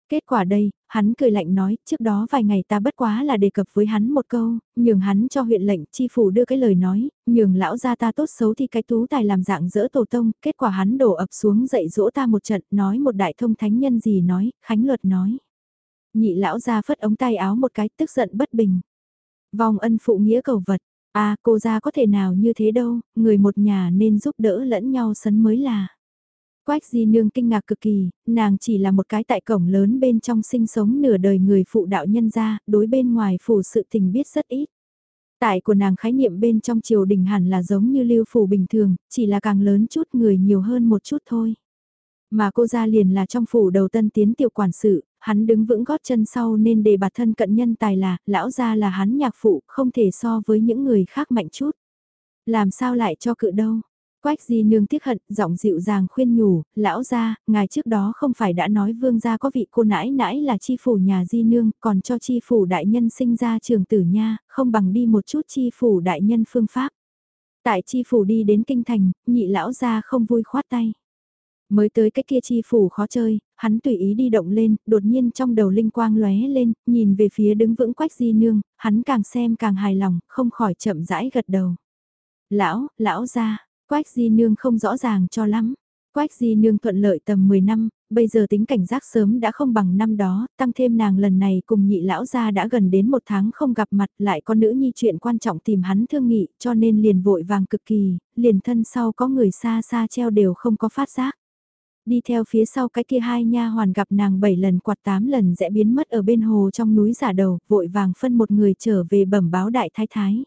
Kết quả đây, hắn cười lạnh nói, trước đó vài ngày ta bất quá là đề cập với hắn một câu, nhường hắn cho huyện lệnh chi phủ đưa cái lời nói, nhường lão gia ta tốt xấu thì cái tú tài làm dạng dỡ tổ tông, kết quả hắn đổ ập xuống dậy dỗ ta một trận, nói một đại thông thánh nhân gì nói, khánh luật nói. Nhị lão gia phất ống tay áo một cái tức giận bất bình. Vòng ân phụ nghĩa cầu vật, À cô gia có thể nào như thế đâu, người một nhà nên giúp đỡ lẫn nhau sấn mới là. Quách di nương kinh ngạc cực kỳ, nàng chỉ là một cái tại cổng lớn bên trong sinh sống nửa đời người phụ đạo nhân gia, đối bên ngoài phủ sự tình biết rất ít. Tại của nàng khái niệm bên trong triều đình hẳn là giống như lưu phủ bình thường, chỉ là càng lớn chút người nhiều hơn một chút thôi. Mà cô ra liền là trong phủ đầu tân tiến tiểu quản sự, hắn đứng vững gót chân sau nên để bản thân cận nhân tài là, lão ra là hắn nhạc phụ, không thể so với những người khác mạnh chút. Làm sao lại cho cự đâu? Quách di nương tiếc hận, giọng dịu dàng khuyên nhủ, lão gia, ngài trước đó không phải đã nói vương gia có vị cô nãi nãi là chi phủ nhà di nương, còn cho chi phủ đại nhân sinh ra trường tử nha, không bằng đi một chút chi phủ đại nhân phương pháp. Tại chi phủ đi đến kinh thành, nhị lão gia không vui khoát tay. Mới tới cái kia chi phủ khó chơi, hắn tùy ý đi động lên, đột nhiên trong đầu linh quang lóe lên, nhìn về phía đứng vững quách di nương, hắn càng xem càng hài lòng, không khỏi chậm rãi gật đầu. Lão, lão gia Quách Di Nương không rõ ràng cho lắm. Quách Di Nương thuận lợi tầm 10 năm, bây giờ tính cảnh giác sớm đã không bằng năm đó, tăng thêm nàng lần này cùng nhị lão gia đã gần đến một tháng không gặp mặt lại có nữ nhi chuyện quan trọng tìm hắn thương nghị cho nên liền vội vàng cực kỳ, liền thân sau có người xa xa treo đều không có phát giác. Đi theo phía sau cái kia hai nha hoàn gặp nàng 7 lần quạt 8 lần sẽ biến mất ở bên hồ trong núi giả đầu, vội vàng phân một người trở về bẩm báo đại thái thái.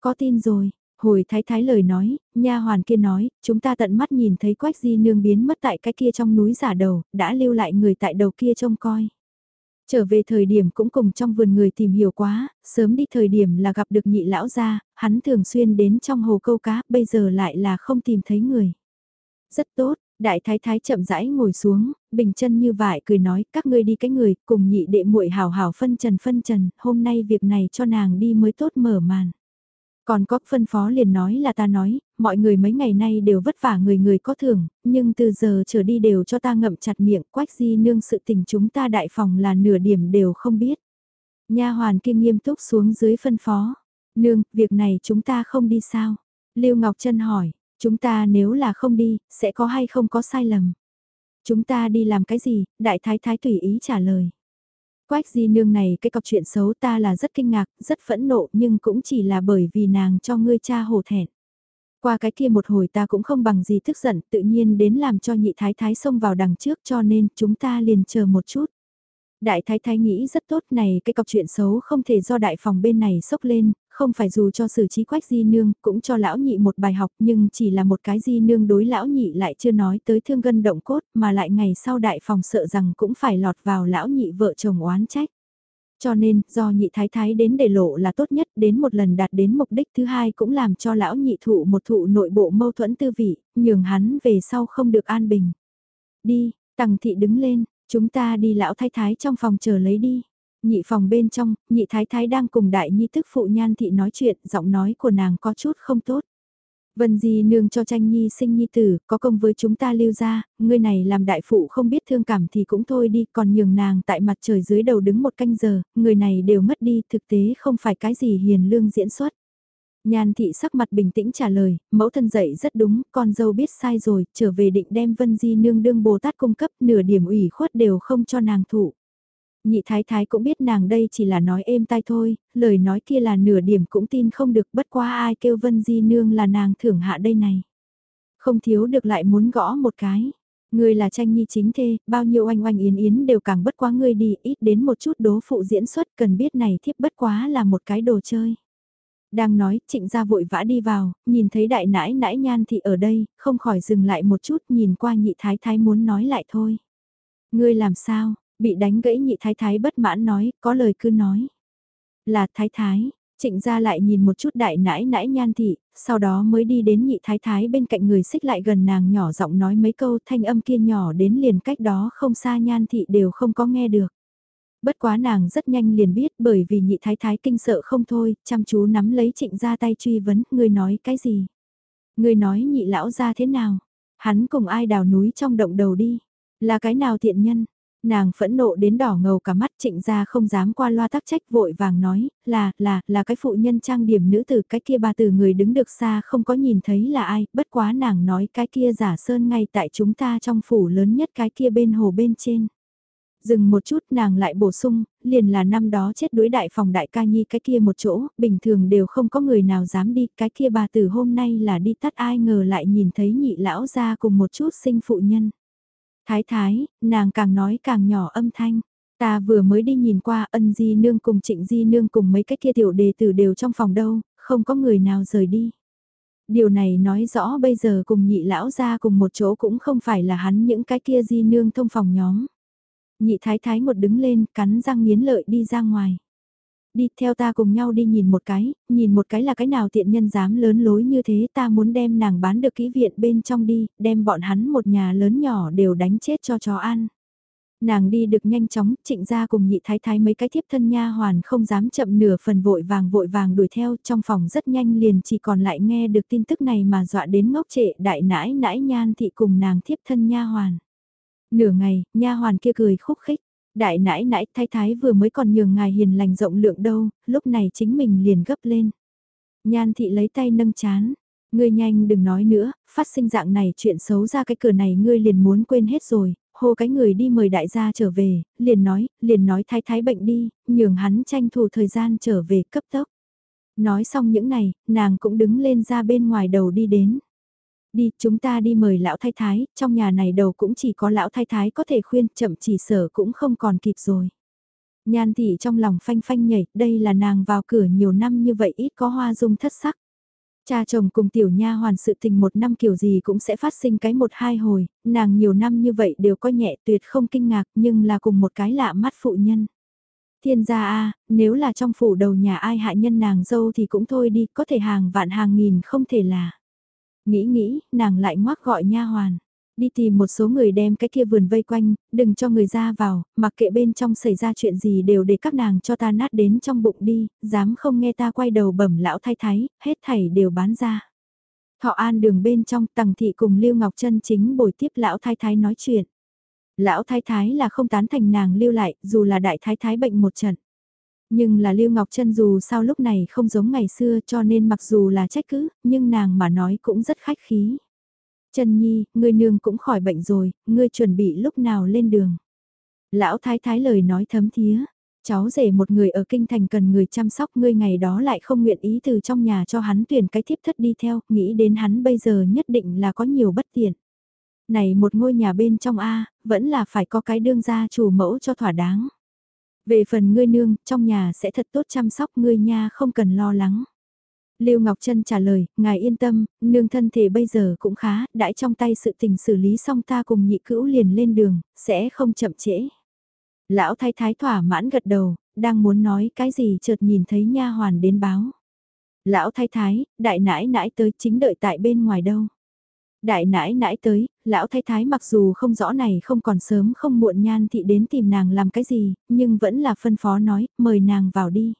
Có tin rồi, Hồi thái thái lời nói, nha hoàn kia nói, chúng ta tận mắt nhìn thấy quách di nương biến mất tại cái kia trong núi giả đầu, đã lưu lại người tại đầu kia trông coi. Trở về thời điểm cũng cùng trong vườn người tìm hiểu quá, sớm đi thời điểm là gặp được nhị lão gia, hắn thường xuyên đến trong hồ câu cá, bây giờ lại là không tìm thấy người. Rất tốt, đại thái thái chậm rãi ngồi xuống, bình chân như vải cười nói, các ngươi đi cái người, cùng nhị đệ muội hào hào phân trần phân trần, hôm nay việc này cho nàng đi mới tốt mở màn. Còn có phân phó liền nói là ta nói, mọi người mấy ngày nay đều vất vả người người có thưởng, nhưng từ giờ trở đi đều cho ta ngậm chặt miệng quách di nương sự tình chúng ta đại phòng là nửa điểm đều không biết. Nha hoàn kia nghiêm túc xuống dưới phân phó. Nương, việc này chúng ta không đi sao? Lưu Ngọc Trân hỏi, chúng ta nếu là không đi, sẽ có hay không có sai lầm? Chúng ta đi làm cái gì? Đại thái thái tùy ý trả lời. Quách di nương này cái cọc chuyện xấu ta là rất kinh ngạc, rất phẫn nộ nhưng cũng chỉ là bởi vì nàng cho ngươi cha hổ thẹn. Qua cái kia một hồi ta cũng không bằng gì tức giận tự nhiên đến làm cho nhị thái thái xông vào đằng trước cho nên chúng ta liền chờ một chút. Đại thái thái nghĩ rất tốt này cái cọc chuyện xấu không thể do đại phòng bên này sốc lên, không phải dù cho xử trí quách di nương, cũng cho lão nhị một bài học nhưng chỉ là một cái di nương đối lão nhị lại chưa nói tới thương gân động cốt mà lại ngày sau đại phòng sợ rằng cũng phải lọt vào lão nhị vợ chồng oán trách. Cho nên, do nhị thái thái đến để lộ là tốt nhất, đến một lần đạt đến mục đích thứ hai cũng làm cho lão nhị thụ một thụ nội bộ mâu thuẫn tư vị, nhường hắn về sau không được an bình. Đi, tằng thị đứng lên, chúng ta đi lão thái thái trong phòng chờ lấy đi. Nhị phòng bên trong, nhị thái thái đang cùng đại nhi tức phụ nhan thị nói chuyện, giọng nói của nàng có chút không tốt. Vân Di nương cho tranh nhi sinh nhi tử, có công với chúng ta lưu ra, người này làm đại phụ không biết thương cảm thì cũng thôi đi, còn nhường nàng tại mặt trời dưới đầu đứng một canh giờ, người này đều mất đi, thực tế không phải cái gì hiền lương diễn xuất. Nhan thị sắc mặt bình tĩnh trả lời, mẫu thân dạy rất đúng, con dâu biết sai rồi, trở về định đem Vân Di nương đương Bồ Tát cung cấp nửa điểm ủy khuất đều không cho nàng thụ. Nhị thái thái cũng biết nàng đây chỉ là nói êm tai thôi, lời nói kia là nửa điểm cũng tin không được bất qua ai kêu Vân Di Nương là nàng thưởng hạ đây này. Không thiếu được lại muốn gõ một cái. Ngươi là tranh nhi chính thê, bao nhiêu oanh oanh yến yến đều càng bất quá ngươi đi, ít đến một chút đố phụ diễn xuất cần biết này thiếp bất quá là một cái đồ chơi. Đang nói, trịnh gia vội vã đi vào, nhìn thấy đại nãi nãi nhan thị ở đây, không khỏi dừng lại một chút nhìn qua nhị thái thái muốn nói lại thôi. Ngươi làm sao, Bị đánh gãy nhị thái thái bất mãn nói, có lời cứ nói. Là thái thái, trịnh ra lại nhìn một chút đại nãi nãi nhan thị, sau đó mới đi đến nhị thái thái bên cạnh người xích lại gần nàng nhỏ giọng nói mấy câu thanh âm kia nhỏ đến liền cách đó không xa nhan thị đều không có nghe được. Bất quá nàng rất nhanh liền biết bởi vì nhị thái thái kinh sợ không thôi, chăm chú nắm lấy trịnh ra tay truy vấn, người nói cái gì? Người nói nhị lão ra thế nào? Hắn cùng ai đào núi trong động đầu đi? Là cái nào thiện nhân? Nàng phẫn nộ đến đỏ ngầu cả mắt trịnh ra không dám qua loa tắc trách vội vàng nói, là, là, là cái phụ nhân trang điểm nữ tử cái kia bà từ người đứng được xa không có nhìn thấy là ai, bất quá nàng nói cái kia giả sơn ngay tại chúng ta trong phủ lớn nhất cái kia bên hồ bên trên. Dừng một chút nàng lại bổ sung, liền là năm đó chết đuối đại phòng đại ca nhi cái kia một chỗ, bình thường đều không có người nào dám đi, cái kia bà từ hôm nay là đi tắt ai ngờ lại nhìn thấy nhị lão ra cùng một chút sinh phụ nhân. Thái thái, nàng càng nói càng nhỏ âm thanh. Ta vừa mới đi nhìn qua ân di nương cùng trịnh di nương cùng mấy cái kia tiểu đề tử đều trong phòng đâu, không có người nào rời đi. Điều này nói rõ bây giờ cùng nhị lão ra cùng một chỗ cũng không phải là hắn những cái kia di nương thông phòng nhóm. Nhị thái thái một đứng lên, cắn răng nghiến lợi đi ra ngoài. Đi theo ta cùng nhau đi nhìn một cái, nhìn một cái là cái nào tiện nhân dám lớn lối như thế ta muốn đem nàng bán được kỹ viện bên trong đi, đem bọn hắn một nhà lớn nhỏ đều đánh chết cho chó ăn. Nàng đi được nhanh chóng, trịnh ra cùng nhị thái thái mấy cái thiếp thân nha hoàn không dám chậm nửa phần vội vàng vội vàng đuổi theo trong phòng rất nhanh liền chỉ còn lại nghe được tin tức này mà dọa đến ngốc trệ đại nãi nãi nhan thị cùng nàng thiếp thân nha hoàn. Nửa ngày, nha hoàn kia cười khúc khích. Đại nãi nãi thái thái vừa mới còn nhường ngài hiền lành rộng lượng đâu, lúc này chính mình liền gấp lên. Nhan thị lấy tay nâng chán. Ngươi nhanh đừng nói nữa, phát sinh dạng này chuyện xấu ra cái cửa này ngươi liền muốn quên hết rồi, hô cái người đi mời đại gia trở về, liền nói, liền nói thái thái bệnh đi, nhường hắn tranh thủ thời gian trở về cấp tốc. Nói xong những này, nàng cũng đứng lên ra bên ngoài đầu đi đến. Đi, chúng ta đi mời lão thái thái, trong nhà này đầu cũng chỉ có lão thái thái có thể khuyên, chậm chỉ sở cũng không còn kịp rồi. Nhan thị trong lòng phanh phanh nhảy, đây là nàng vào cửa nhiều năm như vậy ít có hoa dung thất sắc. Cha chồng cùng tiểu nha hoàn sự tình một năm kiểu gì cũng sẽ phát sinh cái một hai hồi, nàng nhiều năm như vậy đều có nhẹ tuyệt không kinh ngạc nhưng là cùng một cái lạ mắt phụ nhân. Thiên gia a nếu là trong phủ đầu nhà ai hại nhân nàng dâu thì cũng thôi đi, có thể hàng vạn hàng nghìn không thể là. Nghĩ nghĩ, nàng lại ngoác gọi nha hoàn. Đi tìm một số người đem cái kia vườn vây quanh, đừng cho người ra vào, mặc kệ bên trong xảy ra chuyện gì đều để các nàng cho ta nát đến trong bụng đi, dám không nghe ta quay đầu bẩm lão thái thái, hết thảy đều bán ra. Thọ an đường bên trong tầng thị cùng Lưu Ngọc Trân chính bồi tiếp lão thái thái nói chuyện. Lão thái thái là không tán thành nàng lưu lại, dù là đại thái thái bệnh một trận. Nhưng là Lưu Ngọc Trân dù sao lúc này không giống ngày xưa cho nên mặc dù là trách cứ, nhưng nàng mà nói cũng rất khách khí. Trần Nhi, ngươi nương cũng khỏi bệnh rồi, ngươi chuẩn bị lúc nào lên đường. Lão thái thái lời nói thấm thía, cháu rể một người ở kinh thành cần người chăm sóc ngươi ngày đó lại không nguyện ý từ trong nhà cho hắn tuyển cái thiếp thất đi theo, nghĩ đến hắn bây giờ nhất định là có nhiều bất tiện. Này một ngôi nhà bên trong A, vẫn là phải có cái đương gia chủ mẫu cho thỏa đáng. Về phần ngươi nương, trong nhà sẽ thật tốt chăm sóc ngươi nha không cần lo lắng. Lưu Ngọc Trân trả lời, ngài yên tâm, nương thân thể bây giờ cũng khá, đãi trong tay sự tình xử lý xong ta cùng nhị cữu liền lên đường, sẽ không chậm trễ. Lão thái thái thỏa mãn gật đầu, đang muốn nói cái gì chợt nhìn thấy nha hoàn đến báo. Lão thái thái, đại nãi nãi tới chính đợi tại bên ngoài đâu. Đại nãi nãi tới, lão thái thái mặc dù không rõ này không còn sớm không muộn nhan thị đến tìm nàng làm cái gì, nhưng vẫn là phân phó nói, mời nàng vào đi.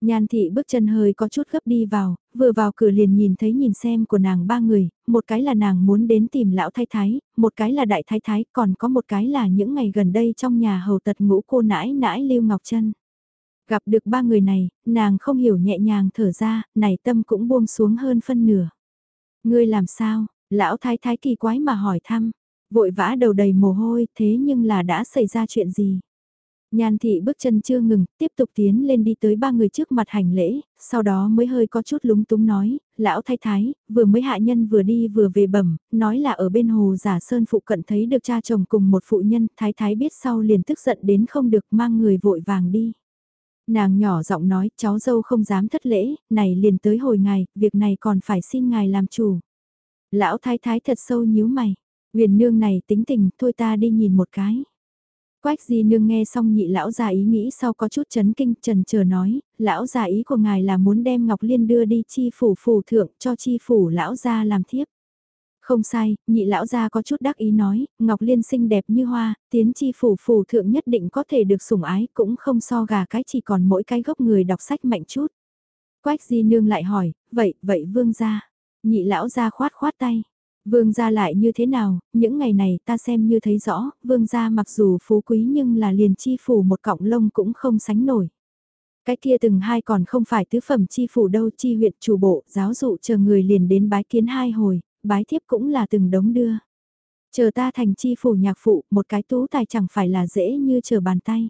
Nhan thị bước chân hơi có chút gấp đi vào, vừa vào cửa liền nhìn thấy nhìn xem của nàng ba người, một cái là nàng muốn đến tìm lão thái thái, một cái là đại thái thái, còn có một cái là những ngày gần đây trong nhà hầu tật ngũ cô nãi nãi Lưu Ngọc Trân. Gặp được ba người này, nàng không hiểu nhẹ nhàng thở ra, này tâm cũng buông xuống hơn phân nửa. Ngươi làm sao, lão thái thái kỳ quái mà hỏi thăm, vội vã đầu đầy mồ hôi thế nhưng là đã xảy ra chuyện gì? Nhan thị bước chân chưa ngừng, tiếp tục tiến lên đi tới ba người trước mặt hành lễ, sau đó mới hơi có chút lúng túng nói, lão thái thái, vừa mới hạ nhân vừa đi vừa về bẩm, nói là ở bên hồ giả sơn phụ cận thấy được cha chồng cùng một phụ nhân, thái thái biết sau liền tức giận đến không được mang người vội vàng đi. Nàng nhỏ giọng nói, cháu dâu không dám thất lễ, này liền tới hồi ngày, việc này còn phải xin ngài làm chủ. Lão thái thái thật sâu nhíu mày, huyền nương này tính tình, thôi ta đi nhìn một cái. Quách di nương nghe xong nhị lão già ý nghĩ sau có chút chấn kinh trần chờ nói, lão già ý của ngài là muốn đem Ngọc Liên đưa đi chi phủ phủ thượng cho chi phủ lão gia làm thiếp. Không sai, nhị lão gia có chút đắc ý nói, Ngọc Liên xinh đẹp như hoa, tiến chi phủ phủ thượng nhất định có thể được sủng ái cũng không so gà cái chỉ còn mỗi cái gốc người đọc sách mạnh chút. Quách di nương lại hỏi, vậy, vậy vương gia, nhị lão ra khoát khoát tay. Vương gia lại như thế nào, những ngày này ta xem như thấy rõ, vương gia mặc dù phú quý nhưng là liền chi phủ một cọng lông cũng không sánh nổi. Cái kia từng hai còn không phải tứ phẩm chi phủ đâu chi huyện chủ bộ, giáo dụ chờ người liền đến bái kiến hai hồi, bái thiếp cũng là từng đống đưa. Chờ ta thành chi phủ nhạc phụ, một cái tú tài chẳng phải là dễ như chờ bàn tay.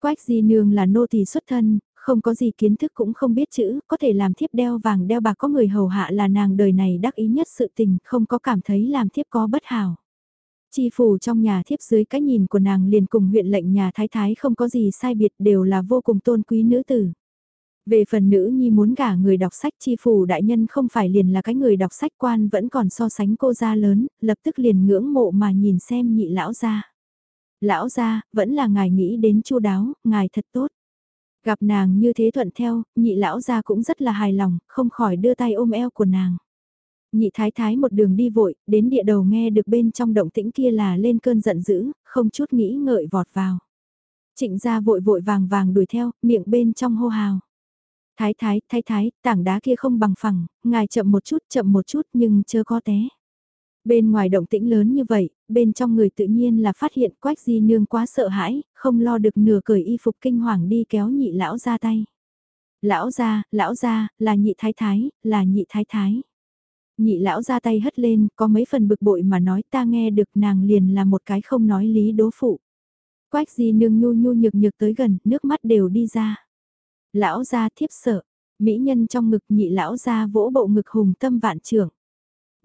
Quách di nương là nô tỳ xuất thân, không có gì kiến thức cũng không biết chữ, có thể làm thiếp đeo vàng đeo bạc có người hầu hạ là nàng đời này đắc ý nhất sự tình, không có cảm thấy làm thiếp có bất hảo. Chi phủ trong nhà thiếp dưới cái nhìn của nàng liền cùng huyện lệnh nhà thái thái không có gì sai biệt đều là vô cùng tôn quý nữ tử. Về phần nữ nhi muốn gả người đọc sách chi phủ đại nhân không phải liền là cái người đọc sách quan vẫn còn so sánh cô gia lớn, lập tức liền ngưỡng mộ mà nhìn xem nhị lão gia. Lão gia, vẫn là ngài nghĩ đến chu đáo, ngài thật tốt. Gặp nàng như thế thuận theo, nhị lão gia cũng rất là hài lòng, không khỏi đưa tay ôm eo của nàng. Nhị thái thái một đường đi vội, đến địa đầu nghe được bên trong động tĩnh kia là lên cơn giận dữ, không chút nghĩ ngợi vọt vào. Trịnh gia vội vội vàng vàng đuổi theo, miệng bên trong hô hào. Thái thái, thái thái, tảng đá kia không bằng phẳng, ngài chậm một chút, chậm một chút nhưng chưa có té. Bên ngoài động tĩnh lớn như vậy, bên trong người tự nhiên là phát hiện quách di nương quá sợ hãi, không lo được nửa cởi y phục kinh hoàng đi kéo nhị lão ra tay. Lão ra, lão ra, là nhị thái thái, là nhị thái thái. Nhị lão ra tay hất lên, có mấy phần bực bội mà nói ta nghe được nàng liền là một cái không nói lý đố phụ. Quách di nương nhu nhu nhược nhược tới gần, nước mắt đều đi ra. Lão gia thiếp sợ, mỹ nhân trong ngực nhị lão gia vỗ bộ ngực hùng tâm vạn trưởng.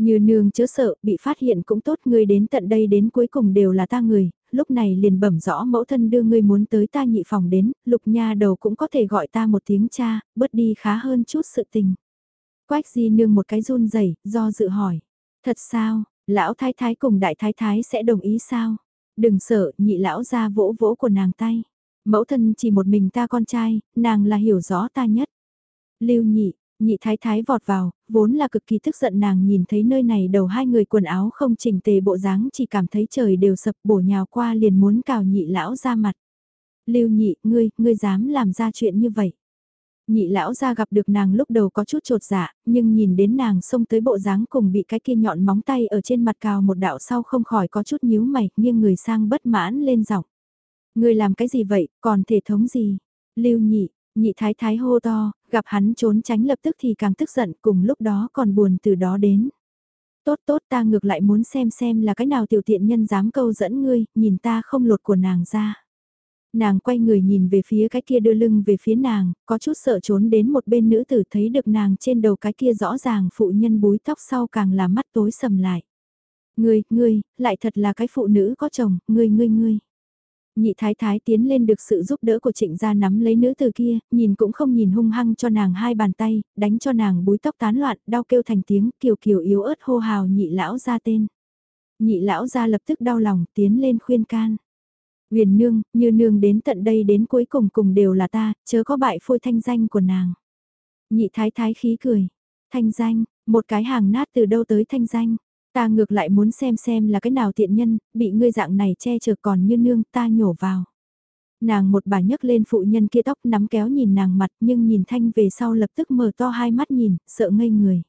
Như nương chớ sợ, bị phát hiện cũng tốt ngươi đến tận đây đến cuối cùng đều là ta người, lúc này liền bẩm rõ mẫu thân đưa ngươi muốn tới ta nhị phòng đến, lục nha đầu cũng có thể gọi ta một tiếng cha, bớt đi khá hơn chút sự tình. Quách di nương một cái run rẩy do dự hỏi. Thật sao, lão thái thái cùng đại thái thái sẽ đồng ý sao? Đừng sợ, nhị lão ra vỗ vỗ của nàng tay. Mẫu thân chỉ một mình ta con trai, nàng là hiểu rõ ta nhất. Lưu nhị, nhị thái thái vọt vào, vốn là cực kỳ tức giận nàng nhìn thấy nơi này đầu hai người quần áo không chỉnh tề bộ dáng chỉ cảm thấy trời đều sập bổ nhào qua liền muốn cào nhị lão ra mặt. Lưu nhị, ngươi, ngươi dám làm ra chuyện như vậy. Nhị lão ra gặp được nàng lúc đầu có chút trột dạ, nhưng nhìn đến nàng xông tới bộ dáng cùng bị cái kia nhọn móng tay ở trên mặt cào một đạo sau không khỏi có chút nhíu mày, nghiêng người sang bất mãn lên giọng. ngươi làm cái gì vậy, còn thể thống gì? Lưu nhị, nhị thái thái hô to, gặp hắn trốn tránh lập tức thì càng tức giận cùng lúc đó còn buồn từ đó đến. Tốt tốt ta ngược lại muốn xem xem là cái nào tiểu tiện nhân dám câu dẫn ngươi, nhìn ta không lột của nàng ra. Nàng quay người nhìn về phía cái kia đưa lưng về phía nàng, có chút sợ trốn đến một bên nữ tử thấy được nàng trên đầu cái kia rõ ràng phụ nhân búi tóc sau càng là mắt tối sầm lại. Ngươi, ngươi, lại thật là cái phụ nữ có chồng, ngươi ngươi ngươi. Nhị thái thái tiến lên được sự giúp đỡ của trịnh gia nắm lấy nữ từ kia, nhìn cũng không nhìn hung hăng cho nàng hai bàn tay, đánh cho nàng búi tóc tán loạn, đau kêu thành tiếng, kiều kiều yếu ớt hô hào nhị lão ra tên. Nhị lão ra lập tức đau lòng, tiến lên khuyên can. Huyền nương, như nương đến tận đây đến cuối cùng cùng đều là ta, chớ có bại phôi thanh danh của nàng. Nhị thái thái khí cười. Thanh danh, một cái hàng nát từ đâu tới thanh danh. Ta ngược lại muốn xem xem là cái nào tiện nhân, bị ngươi dạng này che chở còn như nương ta nhổ vào. Nàng một bà nhấc lên phụ nhân kia tóc nắm kéo nhìn nàng mặt nhưng nhìn thanh về sau lập tức mở to hai mắt nhìn, sợ ngây người.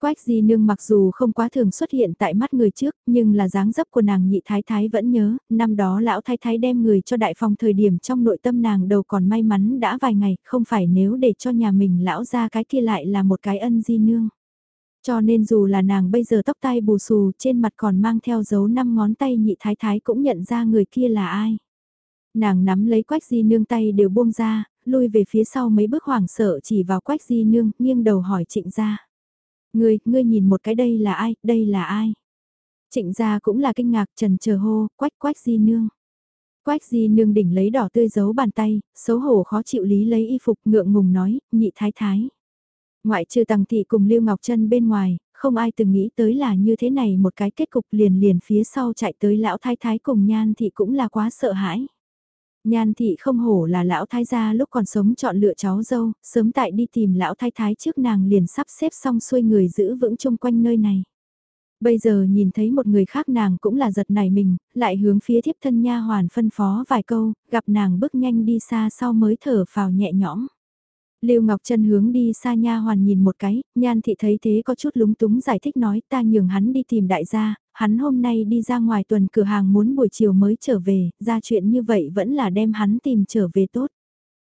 Quách di nương mặc dù không quá thường xuất hiện tại mắt người trước, nhưng là dáng dấp của nàng nhị thái thái vẫn nhớ, năm đó lão thái thái đem người cho đại phòng thời điểm trong nội tâm nàng đầu còn may mắn đã vài ngày, không phải nếu để cho nhà mình lão ra cái kia lại là một cái ân di nương. Cho nên dù là nàng bây giờ tóc tai bù xù trên mặt còn mang theo dấu năm ngón tay nhị thái thái cũng nhận ra người kia là ai. Nàng nắm lấy quách di nương tay đều buông ra, lui về phía sau mấy bước hoảng sợ chỉ vào quách di nương, nghiêng đầu hỏi trịnh gia. Ngươi, ngươi nhìn một cái đây là ai, đây là ai? Trịnh gia cũng là kinh ngạc trần chờ hô, quách quách di nương. Quách di nương đỉnh lấy đỏ tươi giấu bàn tay, xấu hổ khó chịu lý lấy y phục ngượng ngùng nói, nhị thái thái. Ngoại trừ Tằng Thị cùng Lưu Ngọc Trân bên ngoài, không ai từng nghĩ tới là như thế này một cái kết cục liền liền phía sau chạy tới lão thái thái cùng Nhan Thị cũng là quá sợ hãi. Nhan Thị không hổ là lão thái gia lúc còn sống chọn lựa cháu dâu, sớm tại đi tìm lão thái thái trước nàng liền sắp xếp xong xuôi người giữ vững chung quanh nơi này. Bây giờ nhìn thấy một người khác nàng cũng là giật nảy mình, lại hướng phía thiếp thân nha hoàn phân phó vài câu, gặp nàng bước nhanh đi xa sau mới thở phào nhẹ nhõm. Lưu Ngọc Trân hướng đi xa nha hoàn nhìn một cái, nhan thị thấy thế có chút lúng túng giải thích nói ta nhường hắn đi tìm đại gia, hắn hôm nay đi ra ngoài tuần cửa hàng muốn buổi chiều mới trở về, ra chuyện như vậy vẫn là đem hắn tìm trở về tốt.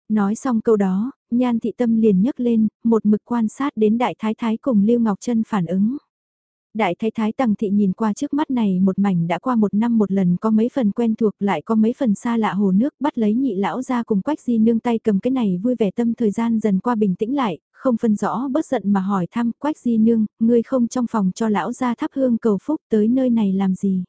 Nói xong câu đó, nhan thị tâm liền nhấc lên, một mực quan sát đến đại thái thái cùng Lưu Ngọc Trân phản ứng. Đại thái thái tằng thị nhìn qua trước mắt này một mảnh đã qua một năm một lần có mấy phần quen thuộc lại có mấy phần xa lạ hồ nước bắt lấy nhị lão ra cùng quách di nương tay cầm cái này vui vẻ tâm thời gian dần qua bình tĩnh lại, không phân rõ bớt giận mà hỏi thăm quách di nương, ngươi không trong phòng cho lão ra thắp hương cầu phúc tới nơi này làm gì.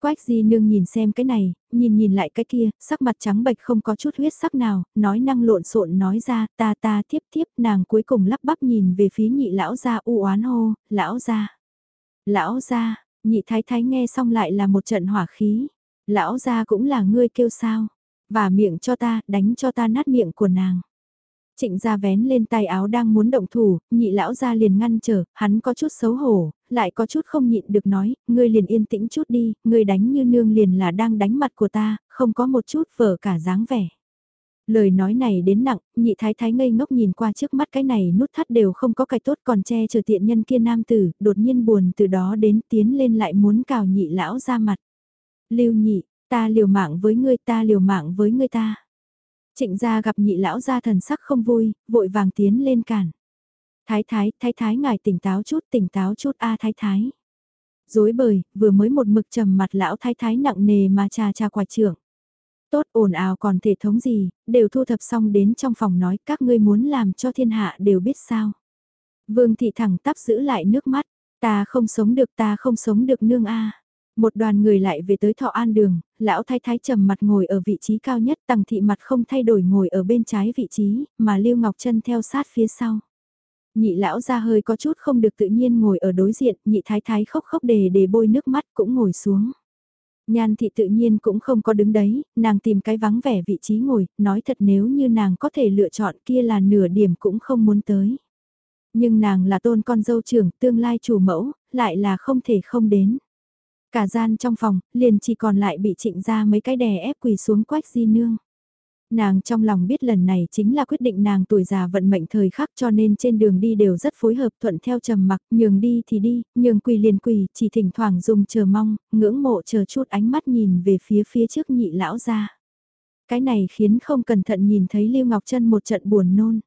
Quách di nương nhìn xem cái này, nhìn nhìn lại cái kia, sắc mặt trắng bệch không có chút huyết sắc nào, nói năng lộn xộn nói ra, ta ta tiếp tiếp, nàng cuối cùng lắp bắp nhìn về phía nhị lão gia u oán hô, lão gia. Lão gia, nhị thái thái nghe xong lại là một trận hỏa khí. Lão gia cũng là ngươi kêu sao, và miệng cho ta, đánh cho ta nát miệng của nàng. Trịnh gia vén lên tay áo đang muốn động thủ, nhị lão gia liền ngăn trở, hắn có chút xấu hổ, lại có chút không nhịn được nói, ngươi liền yên tĩnh chút đi, ngươi đánh như nương liền là đang đánh mặt của ta, không có một chút vở cả dáng vẻ. Lời nói này đến nặng, nhị thái thái ngây ngốc nhìn qua trước mắt cái này nút thắt đều không có cái tốt còn che chở tiện nhân kia nam tử, đột nhiên buồn từ đó đến tiến lên lại muốn cào nhị lão ra mặt. Lưu nhị, ta liều mạng với ngươi ta liều mạng với ngươi ta. Trịnh gia gặp nhị lão gia thần sắc không vui, vội vàng tiến lên cản. Thái thái, thái thái ngài tỉnh táo chút, tỉnh táo chút a à, thái thái. Dối bời, vừa mới một mực trầm mặt lão thái thái nặng nề mà trà trà quả trưởng. Tốt ồn ào còn thể thống gì, đều thu thập xong đến trong phòng nói các ngươi muốn làm cho thiên hạ đều biết sao. Vương thị thẳng tắp giữ lại nước mắt, ta không sống được ta không sống được nương a. Một đoàn người lại về tới thọ an đường, lão thái thái trầm mặt ngồi ở vị trí cao nhất tăng thị mặt không thay đổi ngồi ở bên trái vị trí, mà Lưu Ngọc Trân theo sát phía sau. Nhị lão ra hơi có chút không được tự nhiên ngồi ở đối diện, nhị thái thái khóc khóc đề để bôi nước mắt cũng ngồi xuống. Nhan thị tự nhiên cũng không có đứng đấy, nàng tìm cái vắng vẻ vị trí ngồi, nói thật nếu như nàng có thể lựa chọn kia là nửa điểm cũng không muốn tới. Nhưng nàng là tôn con dâu trưởng, tương lai chủ mẫu, lại là không thể không đến. Cả gian trong phòng, liền chỉ còn lại bị trịnh ra mấy cái đè ép quỳ xuống quách di nương. Nàng trong lòng biết lần này chính là quyết định nàng tuổi già vận mệnh thời khắc cho nên trên đường đi đều rất phối hợp thuận theo trầm mặc, nhường đi thì đi, nhường quỳ liền quỳ, chỉ thỉnh thoảng dùng chờ mong, ngưỡng mộ chờ chút ánh mắt nhìn về phía phía trước nhị lão ra. Cái này khiến không cẩn thận nhìn thấy Lưu Ngọc Trân một trận buồn nôn.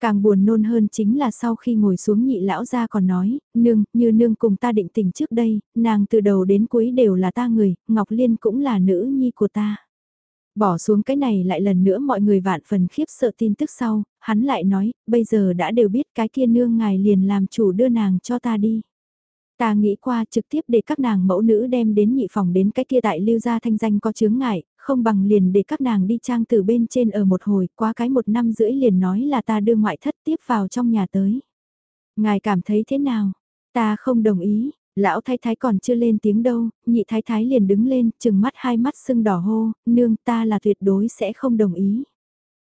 Càng buồn nôn hơn chính là sau khi ngồi xuống nhị lão ra còn nói, nương, như nương cùng ta định tình trước đây, nàng từ đầu đến cuối đều là ta người, Ngọc Liên cũng là nữ nhi của ta. Bỏ xuống cái này lại lần nữa mọi người vạn phần khiếp sợ tin tức sau, hắn lại nói, bây giờ đã đều biết cái kia nương ngài liền làm chủ đưa nàng cho ta đi. Ta nghĩ qua trực tiếp để các nàng mẫu nữ đem đến nhị phòng đến cái kia tại lưu gia thanh danh có chướng ngại, không bằng liền để các nàng đi trang từ bên trên ở một hồi, qua cái một năm rưỡi liền nói là ta đưa ngoại thất tiếp vào trong nhà tới. Ngài cảm thấy thế nào? Ta không đồng ý, lão thái thái còn chưa lên tiếng đâu, nhị thái thái liền đứng lên, chừng mắt hai mắt sưng đỏ hô, nương ta là tuyệt đối sẽ không đồng ý.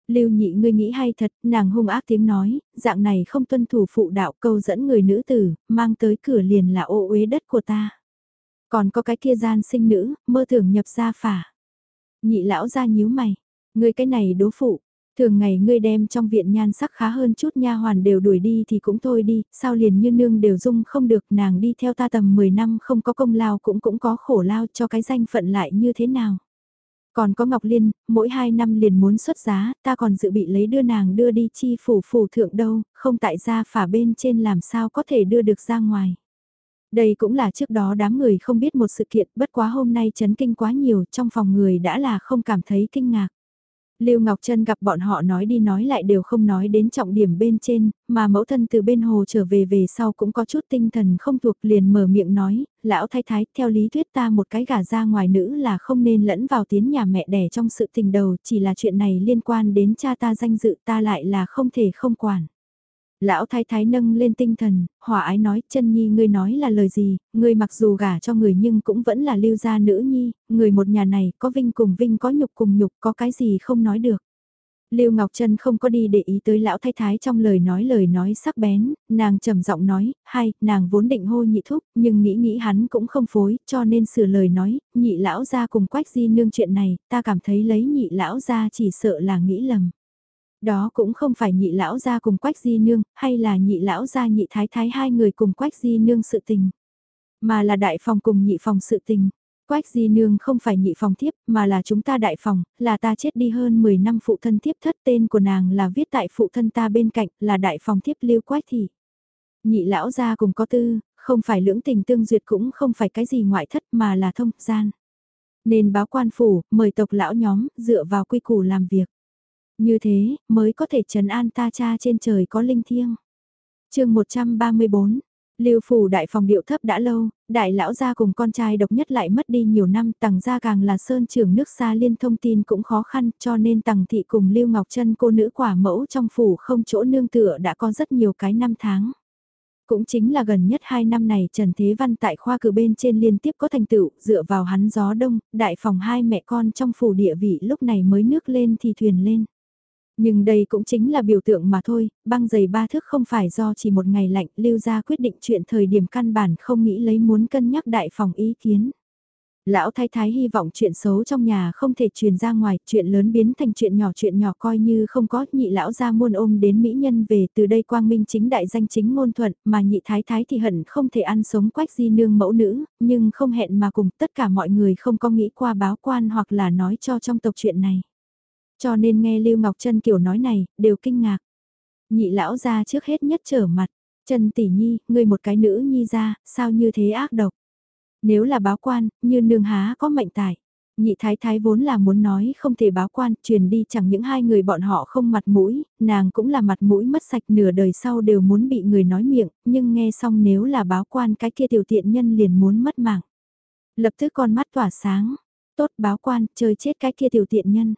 Lưu nhị ngươi nghĩ hay thật, nàng hung ác tiếng nói, dạng này không tuân thủ phụ đạo câu dẫn người nữ tử, mang tới cửa liền là ô uế đất của ta. Còn có cái kia gian sinh nữ, mơ tưởng nhập gia phả. Nhị lão ra nhíu mày, ngươi cái này đố phụ, thường ngày ngươi đem trong viện nhan sắc khá hơn chút nha hoàn đều đuổi đi thì cũng thôi đi, sao liền như nương đều dung không được nàng đi theo ta tầm 10 năm không có công lao cũng cũng có khổ lao cho cái danh phận lại như thế nào. Còn có Ngọc Liên, mỗi 2 năm liền muốn xuất giá, ta còn dự bị lấy đưa nàng đưa đi chi phủ phủ thượng đâu, không tại gia phả bên trên làm sao có thể đưa được ra ngoài. Đây cũng là trước đó đám người không biết một sự kiện, bất quá hôm nay chấn kinh quá nhiều, trong phòng người đã là không cảm thấy kinh ngạc. Lưu Ngọc Trân gặp bọn họ nói đi nói lại đều không nói đến trọng điểm bên trên, mà mẫu thân từ bên hồ trở về về sau cũng có chút tinh thần không thuộc liền mở miệng nói, lão thái thái, theo lý thuyết ta một cái gả ra ngoài nữ là không nên lẫn vào tiến nhà mẹ đẻ trong sự tình đầu, chỉ là chuyện này liên quan đến cha ta danh dự ta lại là không thể không quản. Lão thái thái nâng lên tinh thần, hòa ái nói, chân nhi ngươi nói là lời gì, ngươi mặc dù gả cho người nhưng cũng vẫn là lưu gia nữ nhi, người một nhà này có vinh cùng vinh có nhục cùng nhục có cái gì không nói được. Lưu Ngọc Trân không có đi để ý tới lão thái thái trong lời nói lời nói sắc bén, nàng trầm giọng nói, hay, nàng vốn định hô nhị thúc, nhưng nghĩ nghĩ hắn cũng không phối, cho nên sửa lời nói, nhị lão ra cùng quách di nương chuyện này, ta cảm thấy lấy nhị lão ra chỉ sợ là nghĩ lầm. Đó cũng không phải nhị lão gia cùng quách di nương, hay là nhị lão gia nhị thái thái hai người cùng quách di nương sự tình. Mà là đại phòng cùng nhị phòng sự tình. Quách di nương không phải nhị phòng thiếp, mà là chúng ta đại phòng, là ta chết đi hơn 10 năm phụ thân thiếp thất tên của nàng là viết tại phụ thân ta bên cạnh, là đại phòng thiếp lưu quách thị. Nhị lão gia cùng có tư, Không phải lưỡng tình tương duyệt cũng không phải cái gì ngoại thất mà là thông gian. Nên báo quan phủ, mời tộc lão nhóm, dựa vào quy củ làm việc. Như thế, mới có thể trấn an ta cha trên trời có linh thiêng. chương 134, Lưu phủ đại phòng điệu thấp đã lâu, đại lão gia cùng con trai độc nhất lại mất đi nhiều năm, tầng gia càng là sơn trưởng nước xa liên thông tin cũng khó khăn, cho nên tầng thị cùng Lưu Ngọc Trân cô nữ quả mẫu trong phủ không chỗ nương tựa đã có rất nhiều cái năm tháng. Cũng chính là gần nhất hai năm này Trần Thế Văn tại khoa cử bên trên liên tiếp có thành tựu, dựa vào hắn gió đông, đại phòng hai mẹ con trong phủ địa vị lúc này mới nước lên thì thuyền lên. Nhưng đây cũng chính là biểu tượng mà thôi, băng giày ba thước không phải do chỉ một ngày lạnh lưu ra quyết định chuyện thời điểm căn bản không nghĩ lấy muốn cân nhắc đại phòng ý kiến. Lão thái thái hy vọng chuyện xấu trong nhà không thể truyền ra ngoài, chuyện lớn biến thành chuyện nhỏ chuyện nhỏ coi như không có, nhị lão ra muôn ôm đến mỹ nhân về từ đây quang minh chính đại danh chính ngôn thuận, mà nhị thái thái thì hận không thể ăn sống quách di nương mẫu nữ, nhưng không hẹn mà cùng tất cả mọi người không có nghĩ qua báo quan hoặc là nói cho trong tộc chuyện này. Cho nên nghe Lưu Ngọc Trân kiểu nói này, đều kinh ngạc. Nhị lão ra trước hết nhất trở mặt, Trần tỷ nhi, ngươi một cái nữ nhi ra, sao như thế ác độc. Nếu là báo quan, như nương há có mệnh tài. Nhị thái thái vốn là muốn nói không thể báo quan, truyền đi chẳng những hai người bọn họ không mặt mũi, nàng cũng là mặt mũi mất sạch nửa đời sau đều muốn bị người nói miệng, nhưng nghe xong nếu là báo quan cái kia tiểu tiện nhân liền muốn mất mạng. Lập tức con mắt tỏa sáng, tốt báo quan, chơi chết cái kia tiểu tiện nhân.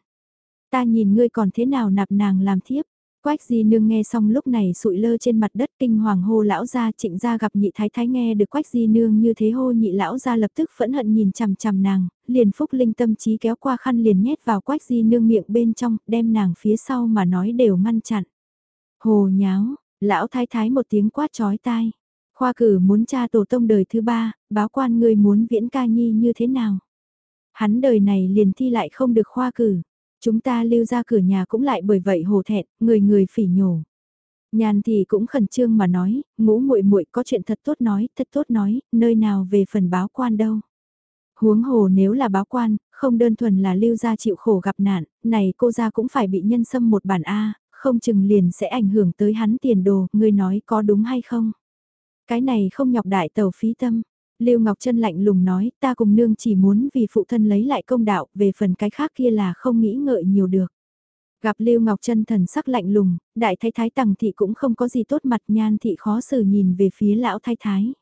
Ta nhìn ngươi còn thế nào nạp nàng làm thiếp. Quách di nương nghe xong lúc này sụi lơ trên mặt đất kinh hoàng hô lão gia trịnh ra gặp nhị thái thái nghe được quách di nương như thế hô nhị lão gia lập tức phẫn hận nhìn chằm chằm nàng, liền phúc linh tâm trí kéo qua khăn liền nhét vào quách di nương miệng bên trong, đem nàng phía sau mà nói đều ngăn chặn. Hồ nháo, lão thái thái một tiếng quát chói tai. Khoa cử muốn cha tổ tông đời thứ ba, báo quan người muốn viễn ca nhi như thế nào. Hắn đời này liền thi lại không được khoa cử Chúng ta lưu ra cửa nhà cũng lại bởi vậy hồ thẹn, người người phỉ nhổ. Nhàn thì cũng khẩn trương mà nói, ngũ muội muội có chuyện thật tốt nói, thật tốt nói, nơi nào về phần báo quan đâu. Huống hồ nếu là báo quan, không đơn thuần là lưu gia chịu khổ gặp nạn, này cô gia cũng phải bị nhân xâm một bản A, không chừng liền sẽ ảnh hưởng tới hắn tiền đồ, người nói có đúng hay không? Cái này không nhọc đại tàu phí tâm, Lưu Ngọc Trân lạnh lùng nói, ta cùng nương chỉ muốn vì phụ thân lấy lại công đạo, về phần cái khác kia là không nghĩ ngợi nhiều được. Gặp Lưu Ngọc Trân thần sắc lạnh lùng, đại thái thái tằng thị cũng không có gì tốt mặt nhan thị khó xử nhìn về phía lão thái thái.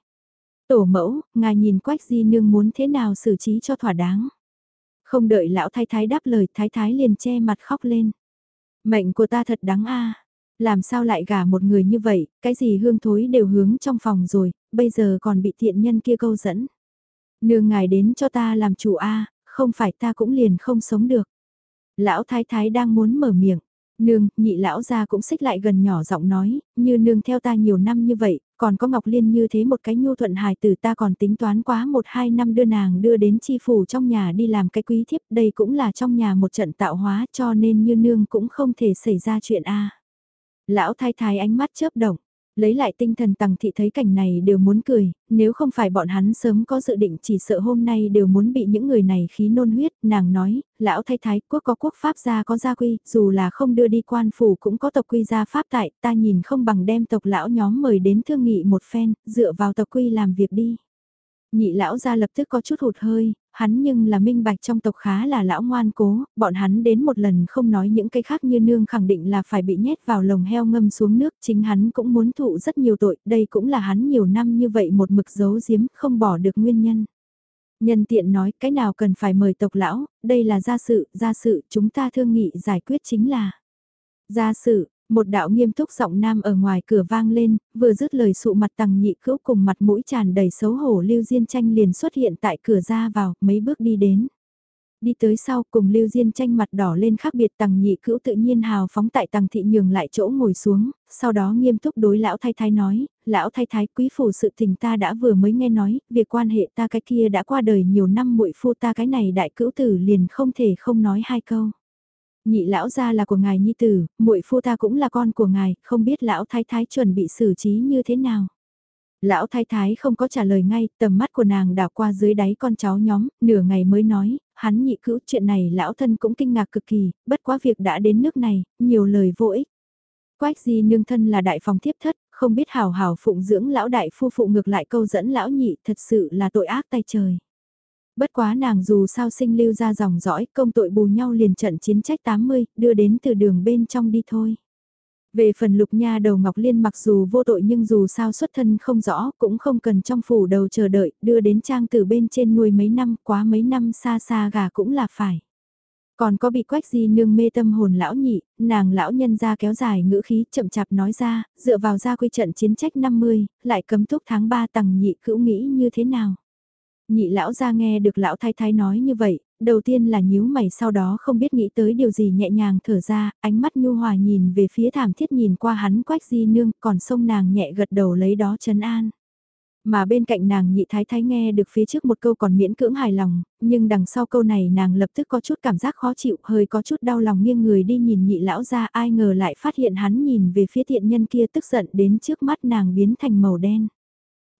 Tổ mẫu, ngài nhìn quách di nương muốn thế nào xử trí cho thỏa đáng. Không đợi lão thái thái đáp lời thái thái liền che mặt khóc lên. Mệnh của ta thật đáng a làm sao lại gả một người như vậy, cái gì hương thối đều hướng trong phòng rồi, bây giờ còn bị thiện nhân kia câu dẫn. Nương ngài đến cho ta làm chủ A, không phải ta cũng liền không sống được. Lão thái thái đang muốn mở miệng. Nương, nhị lão gia cũng xích lại gần nhỏ giọng nói, như nương theo ta nhiều năm như vậy, còn có Ngọc Liên như thế một cái nhu thuận hài tử ta còn tính toán quá một hai năm đưa nàng đưa đến chi phủ trong nhà đi làm cái quý thiếp, đây cũng là trong nhà một trận tạo hóa cho nên như nương cũng không thể xảy ra chuyện a. Lão thái thái ánh mắt chớp động, lấy lại tinh thần tằng thị thấy cảnh này đều muốn cười, nếu không phải bọn hắn sớm có dự định chỉ sợ hôm nay đều muốn bị những người này khí nôn huyết, nàng nói, lão thay thái quốc có quốc pháp gia có gia quy, dù là không đưa đi quan phủ cũng có tộc quy gia pháp tại, ta nhìn không bằng đem tộc lão nhóm mời đến thương nghị một phen, dựa vào tộc quy làm việc đi. Nhị lão gia lập tức có chút hụt hơi, hắn nhưng là minh bạch trong tộc khá là lão ngoan cố, bọn hắn đến một lần không nói những cái khác như nương khẳng định là phải bị nhét vào lồng heo ngâm xuống nước, chính hắn cũng muốn thụ rất nhiều tội, đây cũng là hắn nhiều năm như vậy một mực giấu giếm, không bỏ được nguyên nhân. Nhân tiện nói cái nào cần phải mời tộc lão, đây là gia sự, gia sự, chúng ta thương nghị giải quyết chính là. Gia sự, một đạo nghiêm túc giọng nam ở ngoài cửa vang lên, vừa dứt lời sụ mặt tằng nhị cữu cùng mặt mũi tràn đầy xấu hổ Lưu Diên Tranh liền xuất hiện tại cửa ra vào, mấy bước đi đến. Đi tới sau cùng Lưu Diên Tranh mặt đỏ lên khác biệt tằng nhị cữu tự nhiên hào phóng tại tằng thị nhường lại chỗ ngồi xuống, sau đó nghiêm túc đối lão thái thái nói, lão thái thái quý phủ sự tình ta đã vừa mới nghe nói, việc quan hệ ta cái kia đã qua đời nhiều năm muội phu ta cái này đại cữu tử liền không thể không nói hai câu nhị lão gia là của ngài nhi tử, muội phu ta cũng là con của ngài, không biết lão thái thái chuẩn bị xử trí như thế nào. Lão thái thái không có trả lời ngay, tầm mắt của nàng đảo qua dưới đáy con cháu nhóm, nửa ngày mới nói, hắn nhị cữu chuyện này lão thân cũng kinh ngạc cực kỳ, bất quá việc đã đến nước này, nhiều lời vô ích. Quách di nương thân là đại phòng tiếp thất, không biết hào hào phụng dưỡng lão đại phu phụ ngược lại câu dẫn lão nhị thật sự là tội ác tay trời. Bất quá nàng dù sao sinh lưu ra dòng dõi công tội bù nhau liền trận chiến trách 80, đưa đến từ đường bên trong đi thôi. Về phần lục nha đầu Ngọc Liên mặc dù vô tội nhưng dù sao xuất thân không rõ cũng không cần trong phủ đầu chờ đợi, đưa đến trang từ bên trên nuôi mấy năm, quá mấy năm xa xa gà cũng là phải. Còn có bị quách di nương mê tâm hồn lão nhị, nàng lão nhân ra kéo dài ngữ khí chậm chạp nói ra, dựa vào ra quy trận chiến trách 50, lại cấm túc tháng 3 tầng nhị cữu nghĩ như thế nào. Nhị lão ra nghe được lão thái thái nói như vậy, đầu tiên là nhíu mày sau đó không biết nghĩ tới điều gì nhẹ nhàng thở ra, ánh mắt nhu hòa nhìn về phía thảm thiết nhìn qua hắn quách di nương còn sông nàng nhẹ gật đầu lấy đó chấn an. Mà bên cạnh nàng nhị thái thái nghe được phía trước một câu còn miễn cưỡng hài lòng, nhưng đằng sau câu này nàng lập tức có chút cảm giác khó chịu, hơi có chút đau lòng nghiêng người đi nhìn nhị lão ra ai ngờ lại phát hiện hắn nhìn về phía thiện nhân kia tức giận đến trước mắt nàng biến thành màu đen.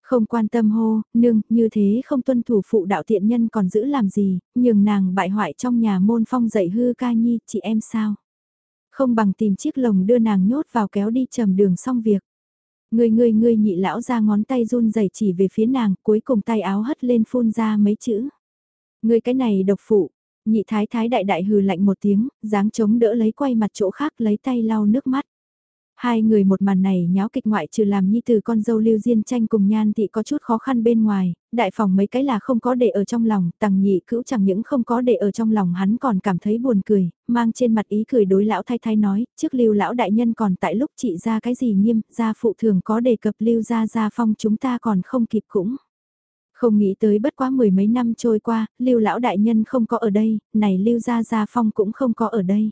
Không quan tâm hô, nương, như thế không tuân thủ phụ đạo thiện nhân còn giữ làm gì, nhường nàng bại hoại trong nhà môn phong dạy hư ca nhi, chị em sao? Không bằng tìm chiếc lồng đưa nàng nhốt vào kéo đi trầm đường xong việc. Người người người nhị lão ra ngón tay run rẩy chỉ về phía nàng, cuối cùng tay áo hất lên phun ra mấy chữ. Người cái này độc phụ, nhị thái thái đại đại hừ lạnh một tiếng, dáng chống đỡ lấy quay mặt chỗ khác lấy tay lau nước mắt. Hai người một màn này nháo kịch ngoại trừ làm nhi từ con dâu lưu diên tranh cùng nhan thị có chút khó khăn bên ngoài, đại phòng mấy cái là không có để ở trong lòng, tằng nhị cữu chẳng những không có để ở trong lòng hắn còn cảm thấy buồn cười, mang trên mặt ý cười đối lão thay thay nói, trước lưu lão đại nhân còn tại lúc chị ra cái gì nghiêm, gia phụ thường có đề cập lưu gia gia phong chúng ta còn không kịp cũng. Không nghĩ tới bất quá mười mấy năm trôi qua, lưu lão đại nhân không có ở đây, này lưu gia gia phong cũng không có ở đây.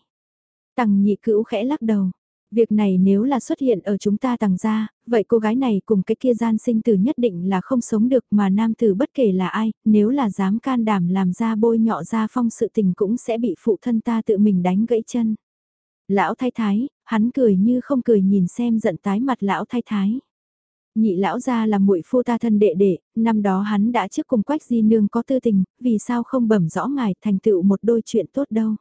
Tằng nhị cữu khẽ lắc đầu, Việc này nếu là xuất hiện ở chúng ta tàng gia, vậy cô gái này cùng cái kia gian sinh tử nhất định là không sống được mà nam tử bất kể là ai, nếu là dám can đảm làm ra bôi nhọ ra phong sự tình cũng sẽ bị phụ thân ta tự mình đánh gãy chân. Lão thái thái, hắn cười như không cười nhìn xem giận tái mặt lão thái thái. Nhị lão gia là muội phu ta thân đệ đệ, năm đó hắn đã trước cùng quách di nương có tư tình, vì sao không bẩm rõ ngài thành tựu một đôi chuyện tốt đâu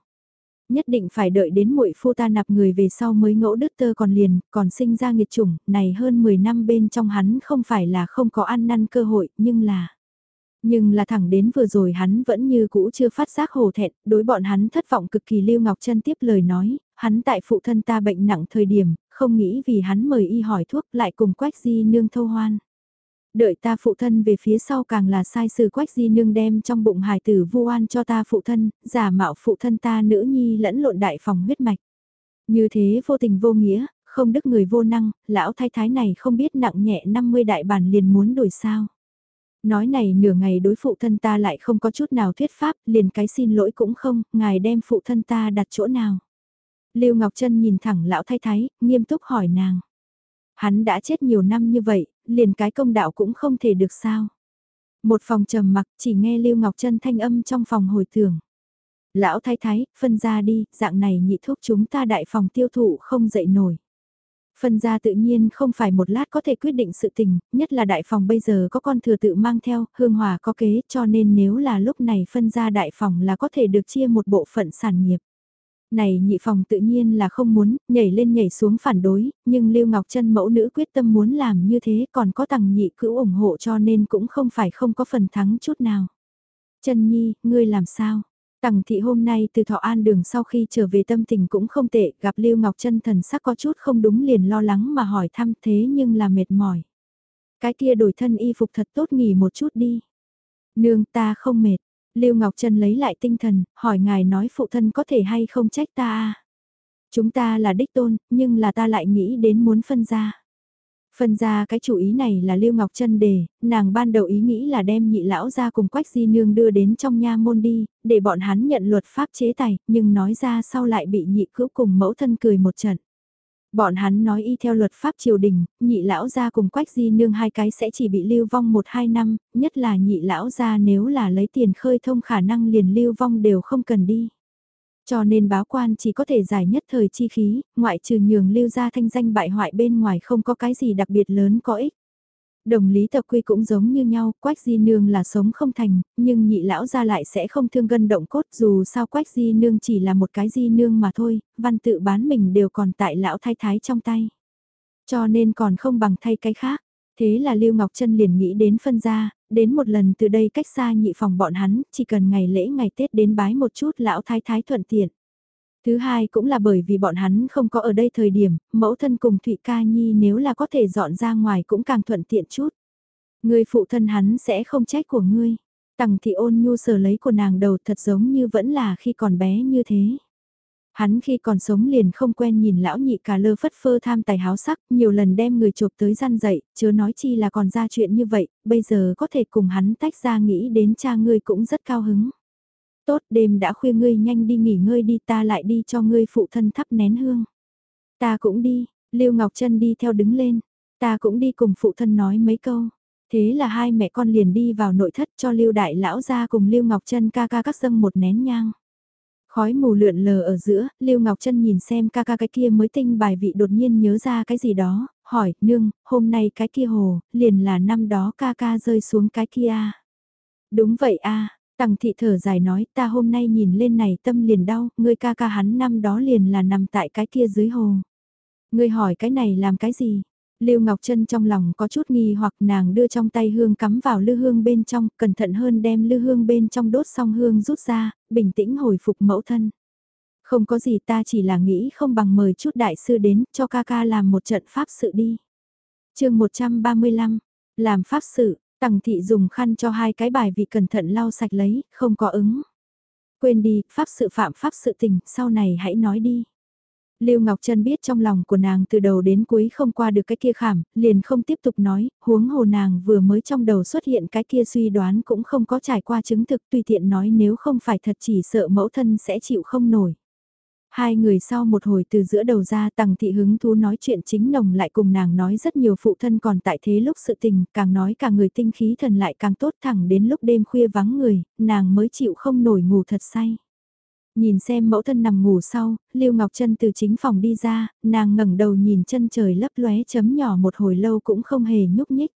nhất định phải đợi đến muội phu ta nạp người về sau mới ngỗ đứt tơ còn liền, còn sinh ra nghiệt chủng, này hơn 10 năm bên trong hắn không phải là không có ăn năn cơ hội, nhưng là... Nhưng là thẳng đến vừa rồi hắn vẫn như cũ chưa phát giác hồ thẹn, đối bọn hắn thất vọng cực kỳ Lưu Ngọc Trân tiếp lời nói, hắn tại phụ thân ta bệnh nặng thời điểm, không nghĩ vì hắn mời y hỏi thuốc lại cùng quách di nương thâu hoan. Đợi ta phụ thân về phía sau càng là sai sự quách di nương đem trong bụng hài tử vu oan cho ta phụ thân, giả mạo phụ thân ta nữ nhi lẫn lộn đại phòng huyết mạch. Như thế vô tình vô nghĩa, không đức người vô năng, lão thái thái này không biết nặng nhẹ 50 đại bản liền muốn đổi sao. Nói này nửa ngày đối phụ thân ta lại không có chút nào thuyết pháp, liền cái xin lỗi cũng không, ngài đem phụ thân ta đặt chỗ nào. Lưu Ngọc Trân nhìn thẳng lão thái thái, nghiêm túc hỏi nàng. Hắn đã chết nhiều năm như vậy, liền cái công đạo cũng không thể được sao. Một phòng trầm mặc chỉ nghe Lưu Ngọc Trân thanh âm trong phòng hồi tưởng. Lão thái thái, phân ra đi, dạng này nhị thuốc chúng ta đại phòng tiêu thụ không dậy nổi. Phân ra tự nhiên không phải một lát có thể quyết định sự tình, nhất là đại phòng bây giờ có con thừa tự mang theo, hương hòa có kế, cho nên nếu là lúc này phân ra đại phòng là có thể được chia một bộ phận sản nghiệp. Này nhị phòng tự nhiên là không muốn, nhảy lên nhảy xuống phản đối, nhưng Lưu Ngọc Trân mẫu nữ quyết tâm muốn làm như thế còn có tầng nhị cữu ủng hộ cho nên cũng không phải không có phần thắng chút nào. Trân Nhi, ngươi làm sao? Tằng thị hôm nay từ Thọ An đường sau khi trở về tâm tình cũng không tệ, gặp Lưu Ngọc Trân thần sắc có chút không đúng liền lo lắng mà hỏi thăm thế nhưng là mệt mỏi. Cái kia đổi thân y phục thật tốt nghỉ một chút đi. Nương ta không mệt, Lưu Ngọc Trân lấy lại tinh thần, hỏi ngài nói phụ thân có thể hay không trách ta à? Chúng ta là đích tôn, nhưng là ta lại nghĩ đến muốn phân ra. Phân ra cái chủ ý này là Lưu Ngọc Trân đề, nàng ban đầu ý nghĩ là đem nhị lão ra cùng Quách Di Nương đưa đến trong nha môn đi, để bọn hắn nhận luật pháp chế tài, nhưng nói ra sau lại bị nhị cữu cùng mẫu thân cười một trận. Bọn hắn nói y theo luật pháp triều đình, nhị lão gia cùng quách di nương hai cái sẽ chỉ bị lưu vong một hai năm, nhất là nhị lão gia nếu là lấy tiền khơi thông khả năng liền lưu vong đều không cần đi. Cho nên báo quan chỉ có thể giải nhất thời chi khí, ngoại trừ nhường lưu gia thanh danh bại hoại bên ngoài không có cái gì đặc biệt lớn có ích. Đồng lý tập quy cũng giống như nhau, quách di nương là sống không thành, nhưng nhị lão ra lại sẽ không thương gân động cốt dù sao quách di nương chỉ là một cái di nương mà thôi, văn tự bán mình đều còn tại lão thái thái trong tay. Cho nên còn không bằng thay cái khác. Thế là Lưu Ngọc Trân liền nghĩ đến phân gia, đến một lần từ đây cách xa nhị phòng bọn hắn, chỉ cần ngày lễ ngày Tết đến bái một chút lão thái thái thuận tiện. Thứ hai cũng là bởi vì bọn hắn không có ở đây thời điểm, mẫu thân cùng Thụy Ca Nhi nếu là có thể dọn ra ngoài cũng càng thuận tiện chút. Người phụ thân hắn sẽ không trách của ngươi. Tằng thị ôn nhu sờ lấy của nàng đầu thật giống như vẫn là khi còn bé như thế. Hắn khi còn sống liền không quen nhìn lão nhị cả lơ phất phơ tham tài háo sắc, nhiều lần đem người chụp tới gian dậy, chớ nói chi là còn ra chuyện như vậy, bây giờ có thể cùng hắn tách ra nghĩ đến cha ngươi cũng rất cao hứng. Tốt đêm đã khuya ngươi nhanh đi nghỉ ngơi đi ta lại đi cho ngươi phụ thân thắp nén hương. Ta cũng đi, Lưu Ngọc Trân đi theo đứng lên, ta cũng đi cùng phụ thân nói mấy câu. Thế là hai mẹ con liền đi vào nội thất cho Lưu Đại Lão ra cùng Lưu Ngọc Trân ca ca các dâng một nén nhang. Khói mù lượn lờ ở giữa, Lưu Ngọc Trân nhìn xem ca ca cái kia mới tinh bài vị đột nhiên nhớ ra cái gì đó, hỏi, nương, hôm nay cái kia hồ, liền là năm đó ca ca rơi xuống cái kia. À? Đúng vậy a Tằng thị thở dài nói ta hôm nay nhìn lên này tâm liền đau, ngươi ca ca hắn năm đó liền là nằm tại cái kia dưới hồ. Ngươi hỏi cái này làm cái gì? Lưu Ngọc Trân trong lòng có chút nghi hoặc nàng đưa trong tay hương cắm vào lư hương bên trong, cẩn thận hơn đem lư hương bên trong đốt xong hương rút ra, bình tĩnh hồi phục mẫu thân. Không có gì ta chỉ là nghĩ không bằng mời chút đại sư đến cho ca ca làm một trận pháp sự đi. chương 135, làm pháp sự, Tằng thị dùng khăn cho hai cái bài vị cẩn thận lau sạch lấy, không có ứng. Quên đi, pháp sự phạm pháp sự tình, sau này hãy nói đi. Lưu Ngọc Trân biết trong lòng của nàng từ đầu đến cuối không qua được cái kia khảm, liền không tiếp tục nói, huống hồ nàng vừa mới trong đầu xuất hiện cái kia suy đoán cũng không có trải qua chứng thực tùy tiện nói nếu không phải thật chỉ sợ mẫu thân sẽ chịu không nổi. Hai người sau một hồi từ giữa đầu ra tằng thị hứng thú nói chuyện chính nồng lại cùng nàng nói rất nhiều phụ thân còn tại thế lúc sự tình, càng nói càng người tinh khí thần lại càng tốt thẳng đến lúc đêm khuya vắng người, nàng mới chịu không nổi ngủ thật say. Nhìn xem mẫu thân nằm ngủ sau, Lưu Ngọc Trân từ chính phòng đi ra, nàng ngẩng đầu nhìn chân trời lấp lóe chấm nhỏ một hồi lâu cũng không hề nhúc nhích.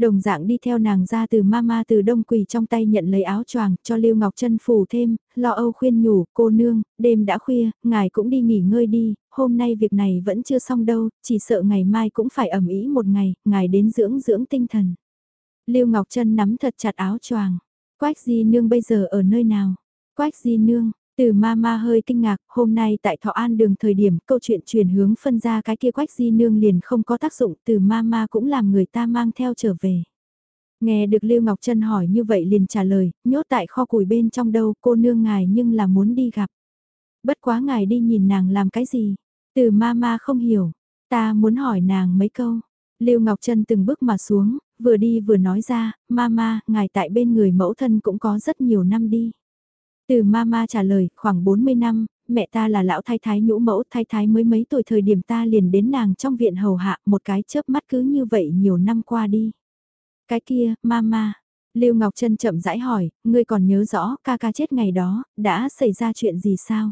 Đồng dạng đi theo nàng ra từ mama từ đông quỳ trong tay nhận lấy áo choàng cho Lưu Ngọc Trân phủ thêm, lo âu khuyên nhủ, cô nương, đêm đã khuya, ngài cũng đi nghỉ ngơi đi, hôm nay việc này vẫn chưa xong đâu, chỉ sợ ngày mai cũng phải ẩm ý một ngày, ngài đến dưỡng dưỡng tinh thần. Lưu Ngọc Trân nắm thật chặt áo choàng, Quách Di Nương bây giờ ở nơi nào? Quách Di Nương, từ mama hơi kinh ngạc, hôm nay tại Thọ An đường thời điểm câu chuyện chuyển hướng phân ra cái kia quách di nương liền không có tác dụng từ mama cũng làm người ta mang theo trở về. Nghe được Lưu Ngọc Trân hỏi như vậy liền trả lời, nhốt tại kho củi bên trong đâu cô nương ngài nhưng là muốn đi gặp. Bất quá ngài đi nhìn nàng làm cái gì? Từ mama không hiểu, ta muốn hỏi nàng mấy câu. Lưu Ngọc Trân từng bước mà xuống, vừa đi vừa nói ra, mama, ngài tại bên người mẫu thân cũng có rất nhiều năm đi. Từ mama trả lời, khoảng 40 năm, mẹ ta là lão thái thái nhũ mẫu thái thái mới mấy tuổi thời điểm ta liền đến nàng trong viện hầu hạ một cái chớp mắt cứ như vậy nhiều năm qua đi. Cái kia, mama. Lưu Ngọc Trân chậm rãi hỏi, ngươi còn nhớ rõ ca ca chết ngày đó, đã xảy ra chuyện gì sao?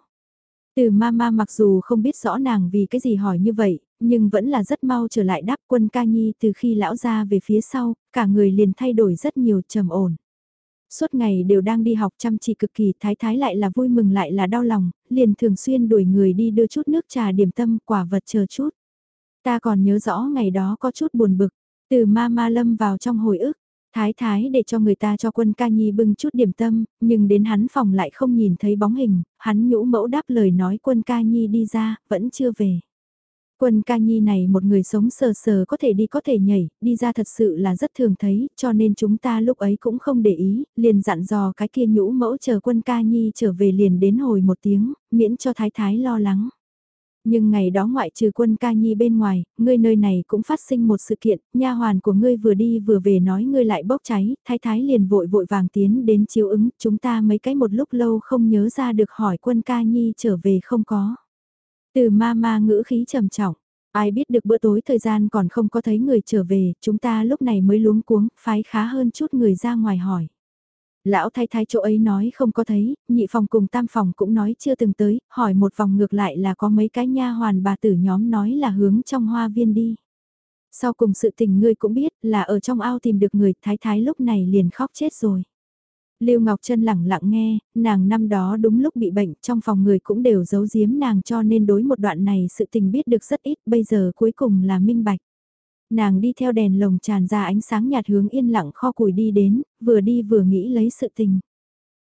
Từ mama mặc dù không biết rõ nàng vì cái gì hỏi như vậy, nhưng vẫn là rất mau trở lại đáp quân ca nhi từ khi lão ra về phía sau, cả người liền thay đổi rất nhiều trầm ổn. Suốt ngày đều đang đi học chăm chỉ cực kỳ thái thái lại là vui mừng lại là đau lòng, liền thường xuyên đuổi người đi đưa chút nước trà điểm tâm quả vật chờ chút. Ta còn nhớ rõ ngày đó có chút buồn bực, từ ma ma lâm vào trong hồi ức, thái thái để cho người ta cho quân ca nhi bưng chút điểm tâm, nhưng đến hắn phòng lại không nhìn thấy bóng hình, hắn nhũ mẫu đáp lời nói quân ca nhi đi ra, vẫn chưa về. Quân ca nhi này một người sống sờ sờ có thể đi có thể nhảy, đi ra thật sự là rất thường thấy, cho nên chúng ta lúc ấy cũng không để ý, liền dặn dò cái kia nhũ mẫu chờ quân ca nhi trở về liền đến hồi một tiếng, miễn cho thái thái lo lắng. Nhưng ngày đó ngoại trừ quân ca nhi bên ngoài, ngươi nơi này cũng phát sinh một sự kiện, nha hoàn của ngươi vừa đi vừa về nói ngươi lại bốc cháy, thái thái liền vội vội vàng tiến đến chiếu ứng, chúng ta mấy cái một lúc lâu không nhớ ra được hỏi quân ca nhi trở về không có. Từ ma ma ngữ khí trầm trọng, ai biết được bữa tối thời gian còn không có thấy người trở về, chúng ta lúc này mới luống cuống, phái khá hơn chút người ra ngoài hỏi. Lão thay thay chỗ ấy nói không có thấy, nhị phòng cùng tam phòng cũng nói chưa từng tới, hỏi một vòng ngược lại là có mấy cái nha hoàn bà tử nhóm nói là hướng trong hoa viên đi. Sau cùng sự tình ngươi cũng biết là ở trong ao tìm được người thái thái lúc này liền khóc chết rồi. Lưu Ngọc Trân lẳng lặng nghe, nàng năm đó đúng lúc bị bệnh trong phòng người cũng đều giấu giếm nàng cho nên đối một đoạn này sự tình biết được rất ít bây giờ cuối cùng là minh bạch. Nàng đi theo đèn lồng tràn ra ánh sáng nhạt hướng yên lặng kho củi đi đến, vừa đi vừa nghĩ lấy sự tình.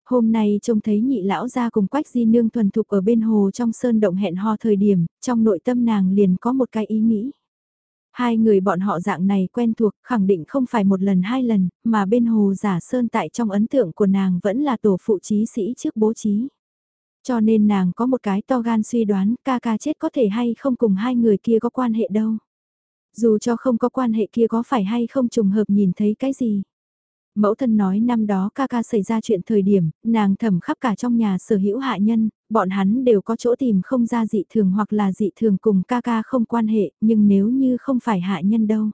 Hôm nay trông thấy nhị lão ra cùng quách di nương thuần thục ở bên hồ trong sơn động hẹn hò thời điểm, trong nội tâm nàng liền có một cái ý nghĩ. Hai người bọn họ dạng này quen thuộc, khẳng định không phải một lần hai lần, mà bên hồ giả sơn tại trong ấn tượng của nàng vẫn là tổ phụ trí sĩ trước bố trí. Cho nên nàng có một cái to gan suy đoán ca ca chết có thể hay không cùng hai người kia có quan hệ đâu. Dù cho không có quan hệ kia có phải hay không trùng hợp nhìn thấy cái gì. Mẫu thân nói năm đó ca ca xảy ra chuyện thời điểm, nàng thầm khắp cả trong nhà sở hữu hạ nhân, bọn hắn đều có chỗ tìm không ra dị thường hoặc là dị thường cùng ca ca không quan hệ, nhưng nếu như không phải hạ nhân đâu.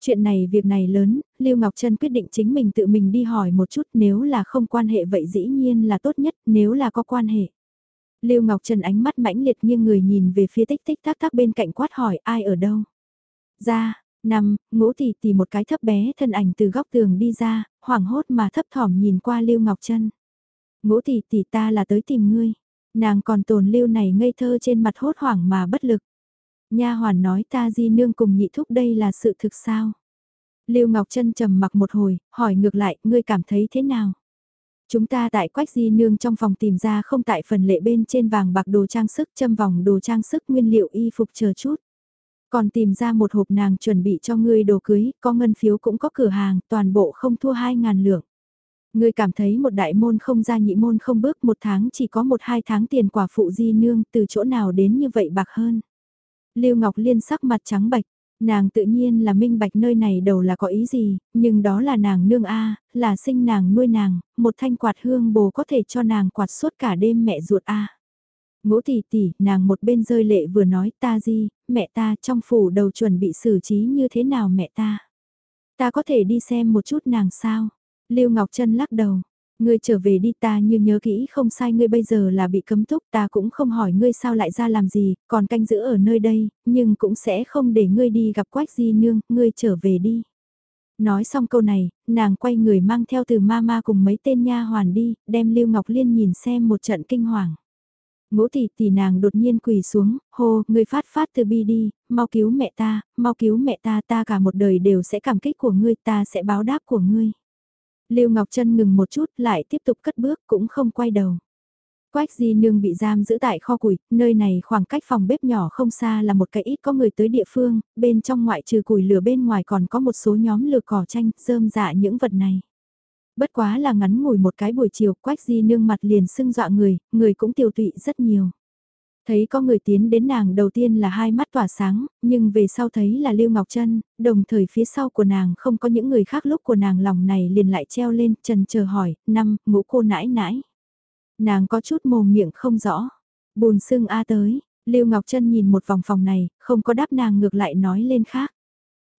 Chuyện này việc này lớn, Lưu Ngọc Trân quyết định chính mình tự mình đi hỏi một chút nếu là không quan hệ vậy dĩ nhiên là tốt nhất nếu là có quan hệ. Lưu Ngọc Trân ánh mắt mãnh liệt như người nhìn về phía tích tích tác tác bên cạnh quát hỏi ai ở đâu. Ra, Năm, ngũ tỷ tỷ một cái thấp bé thân ảnh từ góc tường đi ra, hoảng hốt mà thấp thỏm nhìn qua Lưu Ngọc Trân. Ngũ tỷ tỷ ta là tới tìm ngươi. Nàng còn tồn lưu này ngây thơ trên mặt hốt hoảng mà bất lực. Nha hoàn nói ta di nương cùng nhị thúc đây là sự thực sao? Lưu Ngọc Trân trầm mặc một hồi, hỏi ngược lại, ngươi cảm thấy thế nào? Chúng ta tại quách di nương trong phòng tìm ra không tại phần lệ bên trên vàng bạc đồ trang sức châm vòng đồ trang sức nguyên liệu y phục chờ chút. Còn tìm ra một hộp nàng chuẩn bị cho ngươi đồ cưới, có ngân phiếu cũng có cửa hàng, toàn bộ không thua hai ngàn lượng. Ngươi cảm thấy một đại môn không ra nhị môn không bước một tháng chỉ có một hai tháng tiền quả phụ di nương từ chỗ nào đến như vậy bạc hơn. Lưu Ngọc Liên sắc mặt trắng bạch, nàng tự nhiên là minh bạch nơi này đầu là có ý gì, nhưng đó là nàng nương A, là sinh nàng nuôi nàng, một thanh quạt hương bồ có thể cho nàng quạt suốt cả đêm mẹ ruột A. Ngũ tỷ tỷ, nàng một bên rơi lệ vừa nói ta gì, mẹ ta trong phủ đầu chuẩn bị xử trí như thế nào mẹ ta. Ta có thể đi xem một chút nàng sao. Lưu Ngọc Trân lắc đầu. Ngươi trở về đi ta như nhớ kỹ không sai ngươi bây giờ là bị cấm túc ta cũng không hỏi ngươi sao lại ra làm gì, còn canh giữ ở nơi đây, nhưng cũng sẽ không để ngươi đi gặp quách di nương, ngươi trở về đi. Nói xong câu này, nàng quay người mang theo từ ma ma cùng mấy tên nha hoàn đi, đem Lưu Ngọc Liên nhìn xem một trận kinh hoàng. Ngũ tỷ tỷ nàng đột nhiên quỳ xuống, hô, người phát phát từ bi đi, mau cứu mẹ ta, mau cứu mẹ ta, ta cả một đời đều sẽ cảm kích của ngươi, ta sẽ báo đáp của ngươi. Lưu Ngọc Trân ngừng một chút, lại tiếp tục cất bước, cũng không quay đầu. Quách Di Nương bị giam giữ tại kho củi, nơi này khoảng cách phòng bếp nhỏ không xa là một cái ít có người tới địa phương, bên trong ngoại trừ củi lửa bên ngoài còn có một số nhóm lửa cỏ tranh, rơm dạ những vật này. Bất quá là ngắn ngủi một cái buổi chiều quách di nương mặt liền sưng dọa người, người cũng tiêu tụy rất nhiều. Thấy có người tiến đến nàng đầu tiên là hai mắt tỏa sáng, nhưng về sau thấy là Lưu Ngọc Trân, đồng thời phía sau của nàng không có những người khác lúc của nàng lòng này liền lại treo lên, trần chờ hỏi, năm, ngũ cô nãi nãi. Nàng có chút mồm miệng không rõ, bùn sưng a tới, Lưu Ngọc Trân nhìn một vòng phòng này, không có đáp nàng ngược lại nói lên khác.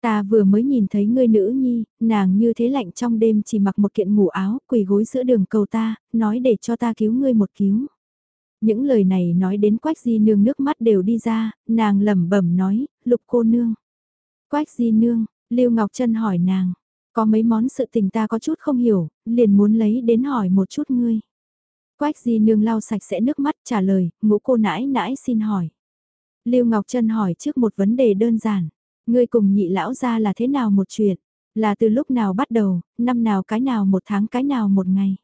Ta vừa mới nhìn thấy ngươi nữ nhi, nàng như thế lạnh trong đêm chỉ mặc một kiện ngủ áo, quỳ gối giữa đường cầu ta, nói để cho ta cứu ngươi một cứu. Những lời này nói đến quách di nương nước mắt đều đi ra, nàng lẩm bẩm nói, lục cô nương. Quách di nương, Lưu Ngọc Trân hỏi nàng, có mấy món sự tình ta có chút không hiểu, liền muốn lấy đến hỏi một chút ngươi. Quách di nương lau sạch sẽ nước mắt trả lời, ngũ cô nãi nãi xin hỏi. Lưu Ngọc Trân hỏi trước một vấn đề đơn giản. Ngươi cùng nhị lão ra là thế nào một chuyện? Là từ lúc nào bắt đầu, năm nào cái nào một tháng cái nào một ngày?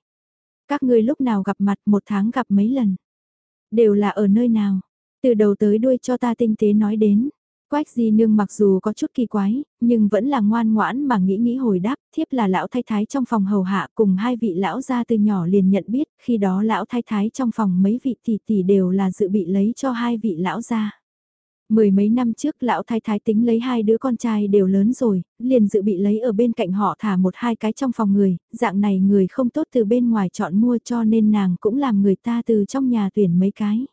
Các ngươi lúc nào gặp mặt một tháng gặp mấy lần? Đều là ở nơi nào? Từ đầu tới đuôi cho ta tinh tế nói đến. Quách di nương mặc dù có chút kỳ quái, nhưng vẫn là ngoan ngoãn mà nghĩ nghĩ hồi đáp, thiếp là lão thái thái trong phòng hầu hạ cùng hai vị lão gia từ nhỏ liền nhận biết, khi đó lão thái thái trong phòng mấy vị tỷ tỷ đều là dự bị lấy cho hai vị lão gia. Mười mấy năm trước lão thái thái tính lấy hai đứa con trai đều lớn rồi, liền dự bị lấy ở bên cạnh họ thả một hai cái trong phòng người, dạng này người không tốt từ bên ngoài chọn mua cho nên nàng cũng làm người ta từ trong nhà tuyển mấy cái.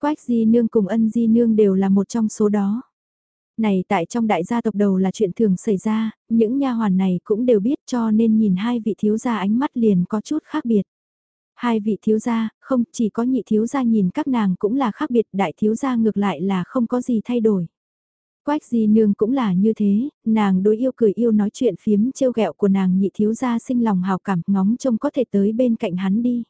Quách di nương cùng ân di nương đều là một trong số đó. Này tại trong đại gia tộc đầu là chuyện thường xảy ra, những nha hoàn này cũng đều biết cho nên nhìn hai vị thiếu gia ánh mắt liền có chút khác biệt. Hai vị thiếu gia, không chỉ có nhị thiếu gia nhìn các nàng cũng là khác biệt, đại thiếu gia ngược lại là không có gì thay đổi. Quách di nương cũng là như thế, nàng đối yêu cười yêu nói chuyện phiếm trêu ghẹo của nàng nhị thiếu gia sinh lòng hào cảm ngóng trông có thể tới bên cạnh hắn đi.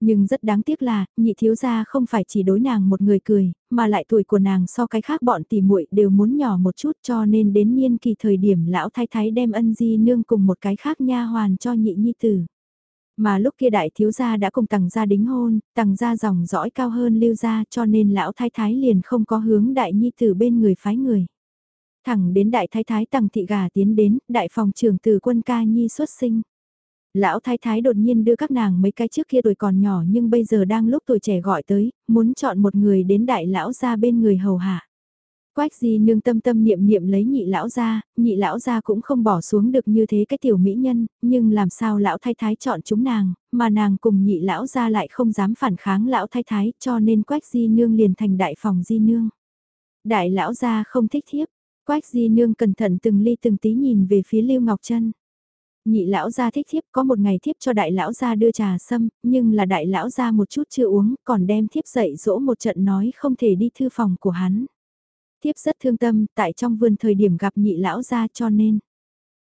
Nhưng rất đáng tiếc là, nhị thiếu gia không phải chỉ đối nàng một người cười, mà lại tuổi của nàng so cái khác bọn tỷ muội đều muốn nhỏ một chút cho nên đến niên kỳ thời điểm lão thái thái đem ân di nương cùng một cái khác nha hoàn cho nhị nhi tử. Mà lúc kia đại thiếu gia đã cùng tầng gia đính hôn, tầng gia dòng dõi cao hơn lưu gia cho nên lão thái thái liền không có hướng đại nhi tử bên người phái người. Thẳng đến đại thái thái tầng thị gà tiến đến, đại phòng trưởng từ quân ca nhi xuất sinh. Lão thái thái đột nhiên đưa các nàng mấy cái trước kia tuổi còn nhỏ nhưng bây giờ đang lúc tuổi trẻ gọi tới, muốn chọn một người đến đại lão ra bên người hầu hạ. Quách gì nương tâm tâm niệm niệm lấy nhị lão ra, nhị lão ra cũng không bỏ xuống được như thế cái tiểu mỹ nhân, nhưng làm sao lão thái thái chọn chúng nàng, mà nàng cùng nhị lão ra lại không dám phản kháng lão thái thái cho nên quách di nương liền thành đại phòng di nương. Đại lão ra không thích thiếp, quách di nương cẩn thận từng ly từng tí nhìn về phía Lưu Ngọc Trân. Nhị lão gia thích thiếp có một ngày thiếp cho đại lão gia đưa trà sâm, nhưng là đại lão gia một chút chưa uống, còn đem thiếp dậy dỗ một trận nói không thể đi thư phòng của hắn. Thiếp rất thương tâm, tại trong vườn thời điểm gặp nhị lão gia cho nên.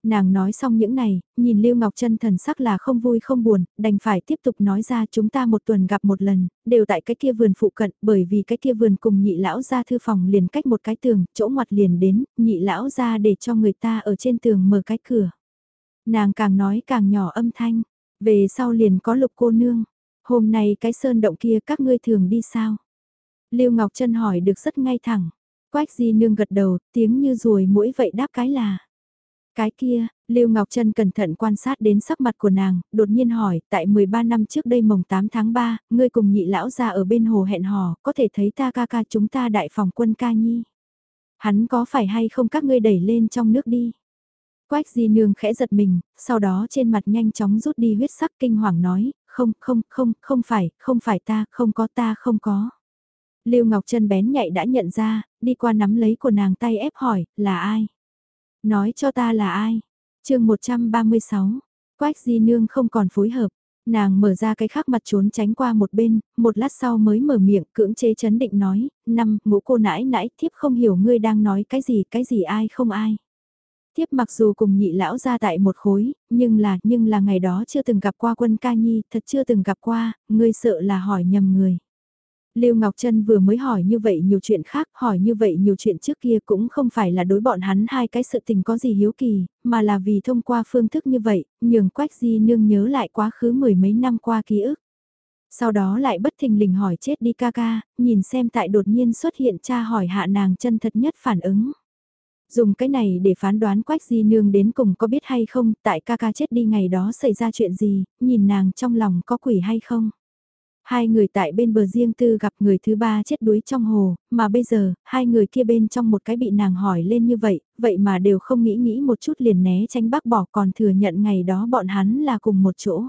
Nàng nói xong những này, nhìn Lưu Ngọc Trân thần sắc là không vui không buồn, đành phải tiếp tục nói ra chúng ta một tuần gặp một lần, đều tại cái kia vườn phụ cận, bởi vì cái kia vườn cùng nhị lão ra thư phòng liền cách một cái tường, chỗ ngoặt liền đến, nhị lão ra để cho người ta ở trên tường mở cái cửa. Nàng càng nói càng nhỏ âm thanh, về sau liền có lục cô nương. Hôm nay cái sơn động kia các ngươi thường đi sao? Lưu Ngọc Trân hỏi được rất ngay thẳng. Quách di nương gật đầu, tiếng như ruồi mũi vậy đáp cái là. Cái kia, Lưu Ngọc Trân cẩn thận quan sát đến sắc mặt của nàng, đột nhiên hỏi, tại 13 năm trước đây mồng 8 tháng 3, ngươi cùng nhị lão ra ở bên hồ hẹn hò, có thể thấy ta ca ca chúng ta đại phòng quân ca nhi. Hắn có phải hay không các ngươi đẩy lên trong nước đi? Quách di nương khẽ giật mình, sau đó trên mặt nhanh chóng rút đi huyết sắc kinh hoàng nói, không, không, không, không phải, không phải ta, không có ta, không có. Lưu Ngọc Trân bén nhạy đã nhận ra, đi qua nắm lấy của nàng tay ép hỏi, là ai? Nói cho ta là ai? chương 136, Quách di nương không còn phối hợp. Nàng mở ra cái khác mặt trốn tránh qua một bên, một lát sau mới mở miệng cưỡng chế chấn định nói, năm, ngũ cô nãi nãi thiếp không hiểu ngươi đang nói cái gì, cái gì ai không ai. Thiếp mặc dù cùng nhị lão ra tại một khối, nhưng là, nhưng là ngày đó chưa từng gặp qua quân ca nhi, thật chưa từng gặp qua, ngươi sợ là hỏi nhầm người. Lưu Ngọc Trân vừa mới hỏi như vậy nhiều chuyện khác, hỏi như vậy nhiều chuyện trước kia cũng không phải là đối bọn hắn hai cái sự tình có gì hiếu kỳ, mà là vì thông qua phương thức như vậy, nhường Quách Di Nương nhớ lại quá khứ mười mấy năm qua ký ức. Sau đó lại bất thình lình hỏi chết đi ca ca, nhìn xem tại đột nhiên xuất hiện cha hỏi hạ nàng chân thật nhất phản ứng. Dùng cái này để phán đoán Quách Di Nương đến cùng có biết hay không, tại ca ca chết đi ngày đó xảy ra chuyện gì, nhìn nàng trong lòng có quỷ hay không. Hai người tại bên bờ riêng tư gặp người thứ ba chết đuối trong hồ, mà bây giờ, hai người kia bên trong một cái bị nàng hỏi lên như vậy, vậy mà đều không nghĩ nghĩ một chút liền né tránh bác bỏ còn thừa nhận ngày đó bọn hắn là cùng một chỗ.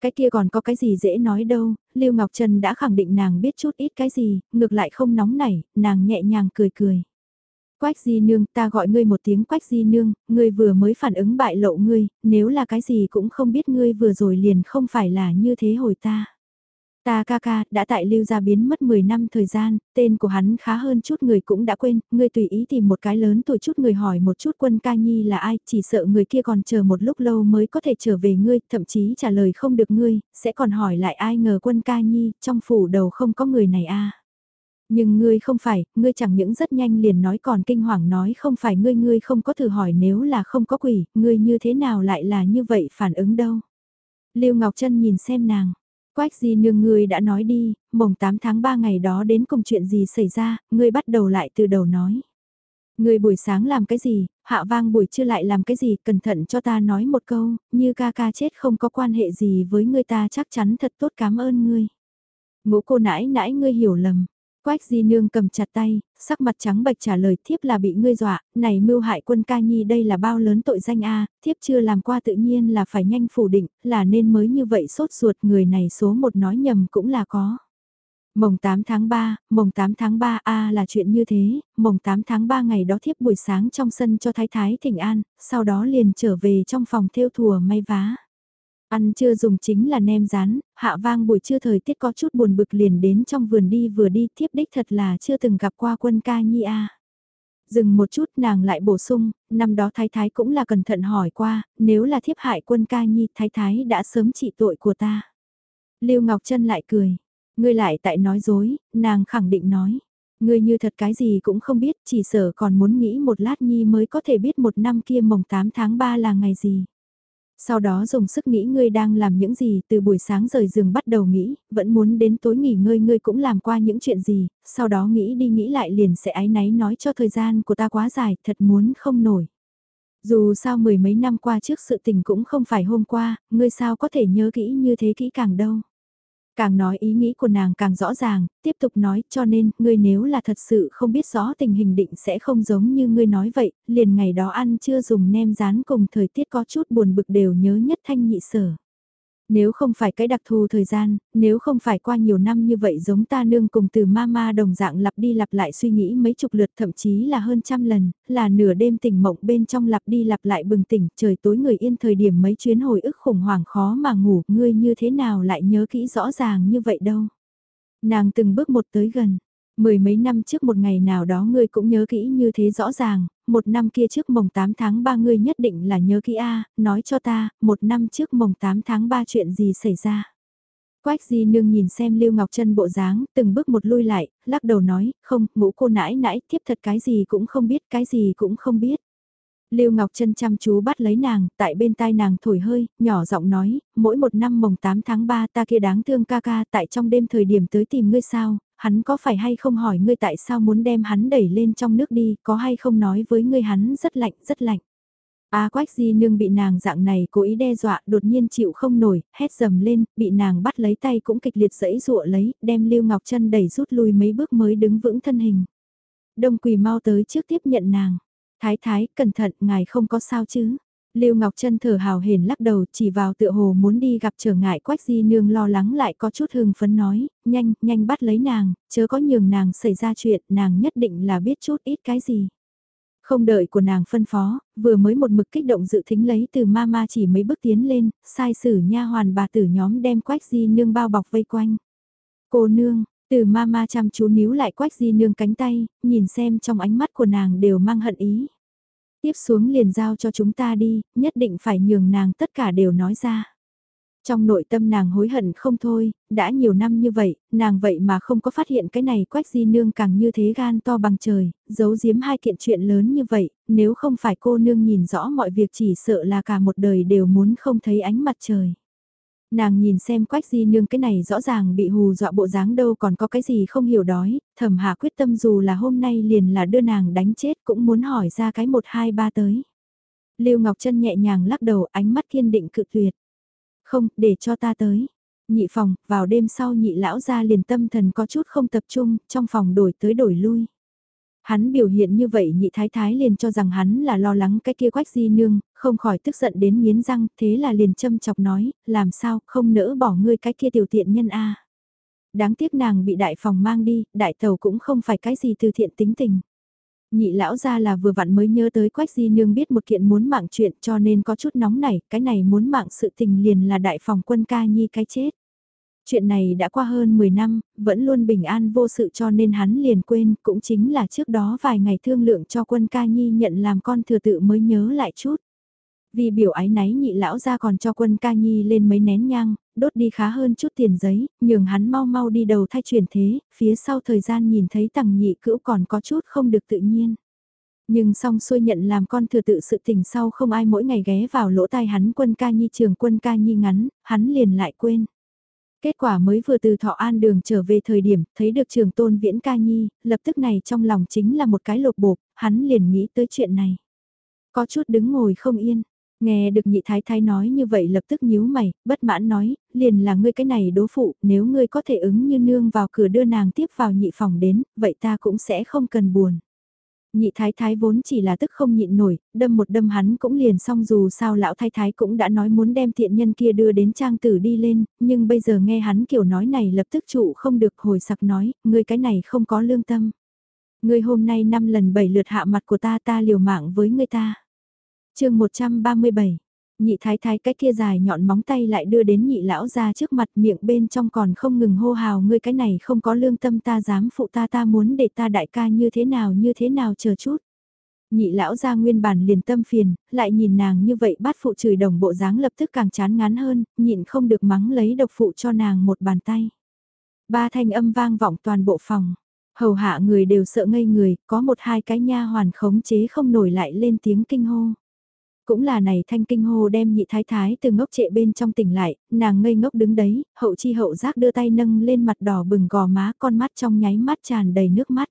Cái kia còn có cái gì dễ nói đâu, Lưu Ngọc Trân đã khẳng định nàng biết chút ít cái gì, ngược lại không nóng nảy, nàng nhẹ nhàng cười cười. Quách di nương, ta gọi ngươi một tiếng quách di nương, ngươi vừa mới phản ứng bại lộ ngươi, nếu là cái gì cũng không biết ngươi vừa rồi liền không phải là như thế hồi ta. Ta ca ca, đã tại lưu gia biến mất 10 năm thời gian, tên của hắn khá hơn chút người cũng đã quên, ngươi tùy ý tìm một cái lớn tuổi chút người hỏi một chút quân ca nhi là ai, chỉ sợ người kia còn chờ một lúc lâu mới có thể trở về ngươi, thậm chí trả lời không được ngươi, sẽ còn hỏi lại ai ngờ quân ca nhi, trong phủ đầu không có người này a nhưng ngươi không phải, ngươi chẳng những rất nhanh liền nói còn kinh hoàng nói không phải ngươi ngươi không có thử hỏi nếu là không có quỷ, ngươi như thế nào lại là như vậy phản ứng đâu. Lưu Ngọc Trân nhìn xem nàng, quách gì nương ngươi đã nói đi, mồng 8 tháng 3 ngày đó đến cùng chuyện gì xảy ra, ngươi bắt đầu lại từ đầu nói. Ngươi buổi sáng làm cái gì, hạ vang buổi trưa lại làm cái gì, cẩn thận cho ta nói một câu, như ca ca chết không có quan hệ gì với ngươi ta chắc chắn thật tốt cảm ơn ngươi. Ngũ cô nãi nãi ngươi hiểu lầm, Quách di nương cầm chặt tay, sắc mặt trắng bệch trả lời thiếp là bị ngươi dọa, này mưu hại quân ca nhi đây là bao lớn tội danh a thiếp chưa làm qua tự nhiên là phải nhanh phủ định, là nên mới như vậy sốt ruột người này số một nói nhầm cũng là có. Mồng 8 tháng 3, mồng 8 tháng 3 a là chuyện như thế, mồng 8 tháng 3 ngày đó thiếp buổi sáng trong sân cho thái thái thỉnh an, sau đó liền trở về trong phòng theo thùa may vá. Ăn trưa dùng chính là nem rán, hạ vang buổi trưa thời tiết có chút buồn bực liền đến trong vườn đi vừa đi tiếp đích thật là chưa từng gặp qua quân ca nhi a. Dừng một chút nàng lại bổ sung, năm đó thái thái cũng là cẩn thận hỏi qua, nếu là thiếp hại quân ca nhi thái thái đã sớm trị tội của ta. Lưu Ngọc Trân lại cười, ngươi lại tại nói dối, nàng khẳng định nói. Ngươi như thật cái gì cũng không biết, chỉ sợ còn muốn nghĩ một lát nhi mới có thể biết một năm kia mồng 8 tháng 3 là ngày gì. Sau đó dùng sức nghĩ ngươi đang làm những gì, từ buổi sáng rời giường bắt đầu nghĩ, vẫn muốn đến tối nghỉ ngơi ngươi cũng làm qua những chuyện gì, sau đó nghĩ đi nghĩ lại liền sẽ ái náy nói cho thời gian của ta quá dài, thật muốn không nổi. Dù sao mười mấy năm qua trước sự tình cũng không phải hôm qua, ngươi sao có thể nhớ kỹ như thế kỹ càng đâu. Càng nói ý nghĩ của nàng càng rõ ràng, tiếp tục nói cho nên, ngươi nếu là thật sự không biết rõ tình hình định sẽ không giống như ngươi nói vậy, liền ngày đó ăn chưa dùng nem rán cùng thời tiết có chút buồn bực đều nhớ nhất thanh nhị sở. Nếu không phải cái đặc thù thời gian, nếu không phải qua nhiều năm như vậy giống ta nương cùng từ mama đồng dạng lặp đi lặp lại suy nghĩ mấy chục lượt thậm chí là hơn trăm lần, là nửa đêm tỉnh mộng bên trong lặp đi lặp lại bừng tỉnh, trời tối người yên thời điểm mấy chuyến hồi ức khủng hoảng khó mà ngủ, ngươi như thế nào lại nhớ kỹ rõ ràng như vậy đâu. Nàng từng bước một tới gần, Mười mấy năm trước một ngày nào đó ngươi cũng nhớ kỹ như thế rõ ràng, một năm kia trước mồng 8 tháng 3 ngươi nhất định là nhớ kỹ A, nói cho ta, một năm trước mồng 8 tháng 3 chuyện gì xảy ra. Quách di nương nhìn xem Lưu Ngọc Trân bộ dáng, từng bước một lui lại, lắc đầu nói, không, ngũ cô nãi nãi, tiếp thật cái gì cũng không biết, cái gì cũng không biết. Lưu Ngọc Trân chăm chú bắt lấy nàng, tại bên tai nàng thổi hơi, nhỏ giọng nói, mỗi một năm mồng 8 tháng 3 ta kia đáng thương ca ca tại trong đêm thời điểm tới tìm ngươi sao, hắn có phải hay không hỏi ngươi tại sao muốn đem hắn đẩy lên trong nước đi, có hay không nói với ngươi hắn rất lạnh, rất lạnh. A quách di nương bị nàng dạng này cố ý đe dọa đột nhiên chịu không nổi, hét dầm lên, bị nàng bắt lấy tay cũng kịch liệt dẫy dụa lấy, đem Lưu Ngọc Trân đẩy rút lui mấy bước mới đứng vững thân hình. Đông quỳ mau tới trước tiếp nhận nàng. Thái thái, cẩn thận, ngài không có sao chứ. Lưu Ngọc Trân thở hào hển lắc đầu chỉ vào tựa hồ muốn đi gặp trở ngại quách di nương lo lắng lại có chút hưng phấn nói, nhanh, nhanh bắt lấy nàng, chớ có nhường nàng xảy ra chuyện, nàng nhất định là biết chút ít cái gì. Không đợi của nàng phân phó, vừa mới một mực kích động dự thính lấy từ mama chỉ mấy bước tiến lên, sai sử nha hoàn bà tử nhóm đem quách di nương bao bọc vây quanh. Cô nương, từ mama chăm chú níu lại quách di nương cánh tay, nhìn xem trong ánh mắt của nàng đều mang hận ý. Tiếp xuống liền giao cho chúng ta đi, nhất định phải nhường nàng tất cả đều nói ra. Trong nội tâm nàng hối hận không thôi, đã nhiều năm như vậy, nàng vậy mà không có phát hiện cái này quách di nương càng như thế gan to bằng trời, giấu giếm hai kiện chuyện lớn như vậy, nếu không phải cô nương nhìn rõ mọi việc chỉ sợ là cả một đời đều muốn không thấy ánh mặt trời. Nàng nhìn xem quách di nương cái này rõ ràng bị hù dọa bộ dáng đâu còn có cái gì không hiểu đói, thẩm hạ quyết tâm dù là hôm nay liền là đưa nàng đánh chết cũng muốn hỏi ra cái một hai ba tới. Lưu Ngọc Trân nhẹ nhàng lắc đầu ánh mắt kiên định cự tuyệt. Không, để cho ta tới. Nhị phòng, vào đêm sau nhị lão ra liền tâm thần có chút không tập trung, trong phòng đổi tới đổi lui. Hắn biểu hiện như vậy nhị thái thái liền cho rằng hắn là lo lắng cái kia quách di nương, không khỏi tức giận đến nghiến răng, thế là liền châm chọc nói, làm sao, không nỡ bỏ ngươi cái kia tiểu tiện nhân a Đáng tiếc nàng bị đại phòng mang đi, đại tàu cũng không phải cái gì từ thiện tính tình. Nhị lão ra là vừa vặn mới nhớ tới quách di nương biết một kiện muốn mạng chuyện cho nên có chút nóng nảy, cái này muốn mạng sự tình liền là đại phòng quân ca nhi cái chết. Chuyện này đã qua hơn 10 năm, vẫn luôn bình an vô sự cho nên hắn liền quên, cũng chính là trước đó vài ngày thương lượng cho quân ca nhi nhận làm con thừa tự mới nhớ lại chút. Vì biểu ái náy nhị lão ra còn cho quân ca nhi lên mấy nén nhang, đốt đi khá hơn chút tiền giấy, nhường hắn mau mau đi đầu thay chuyển thế, phía sau thời gian nhìn thấy tằng nhị cữu còn có chút không được tự nhiên. Nhưng song xuôi nhận làm con thừa tự sự tình sau không ai mỗi ngày ghé vào lỗ tai hắn quân ca nhi trường quân ca nhi ngắn, hắn liền lại quên. Kết quả mới vừa từ Thọ An đường trở về thời điểm, thấy được trường tôn viễn ca nhi, lập tức này trong lòng chính là một cái lột bột, hắn liền nghĩ tới chuyện này. Có chút đứng ngồi không yên, nghe được nhị thái thái nói như vậy lập tức nhíu mày, bất mãn nói, liền là ngươi cái này đố phụ, nếu ngươi có thể ứng như nương vào cửa đưa nàng tiếp vào nhị phòng đến, vậy ta cũng sẽ không cần buồn. Nhị thái thái vốn chỉ là tức không nhịn nổi, đâm một đâm hắn cũng liền xong dù sao lão thái thái cũng đã nói muốn đem tiện nhân kia đưa đến trang tử đi lên, nhưng bây giờ nghe hắn kiểu nói này lập tức trụ không được hồi sặc nói, ngươi cái này không có lương tâm. Ngươi hôm nay năm lần bảy lượt hạ mặt của ta ta liều mạng với ngươi ta. chương 137 nhị thái thái cái kia dài nhọn móng tay lại đưa đến nhị lão ra trước mặt miệng bên trong còn không ngừng hô hào ngươi cái này không có lương tâm ta dám phụ ta ta muốn để ta đại ca như thế nào như thế nào chờ chút. Nhị lão ra nguyên bản liền tâm phiền, lại nhìn nàng như vậy bắt phụ chửi đồng bộ dáng lập tức càng chán ngán hơn, nhịn không được mắng lấy độc phụ cho nàng một bàn tay. Ba thanh âm vang vọng toàn bộ phòng. Hầu hạ người đều sợ ngây người, có một hai cái nha hoàn khống chế không nổi lại lên tiếng kinh hô. Cũng là này thanh kinh hô đem nhị thái thái từ ngốc trệ bên trong tỉnh lại, nàng ngây ngốc đứng đấy, hậu chi hậu giác đưa tay nâng lên mặt đỏ bừng gò má con mắt trong nháy mắt tràn đầy nước mắt.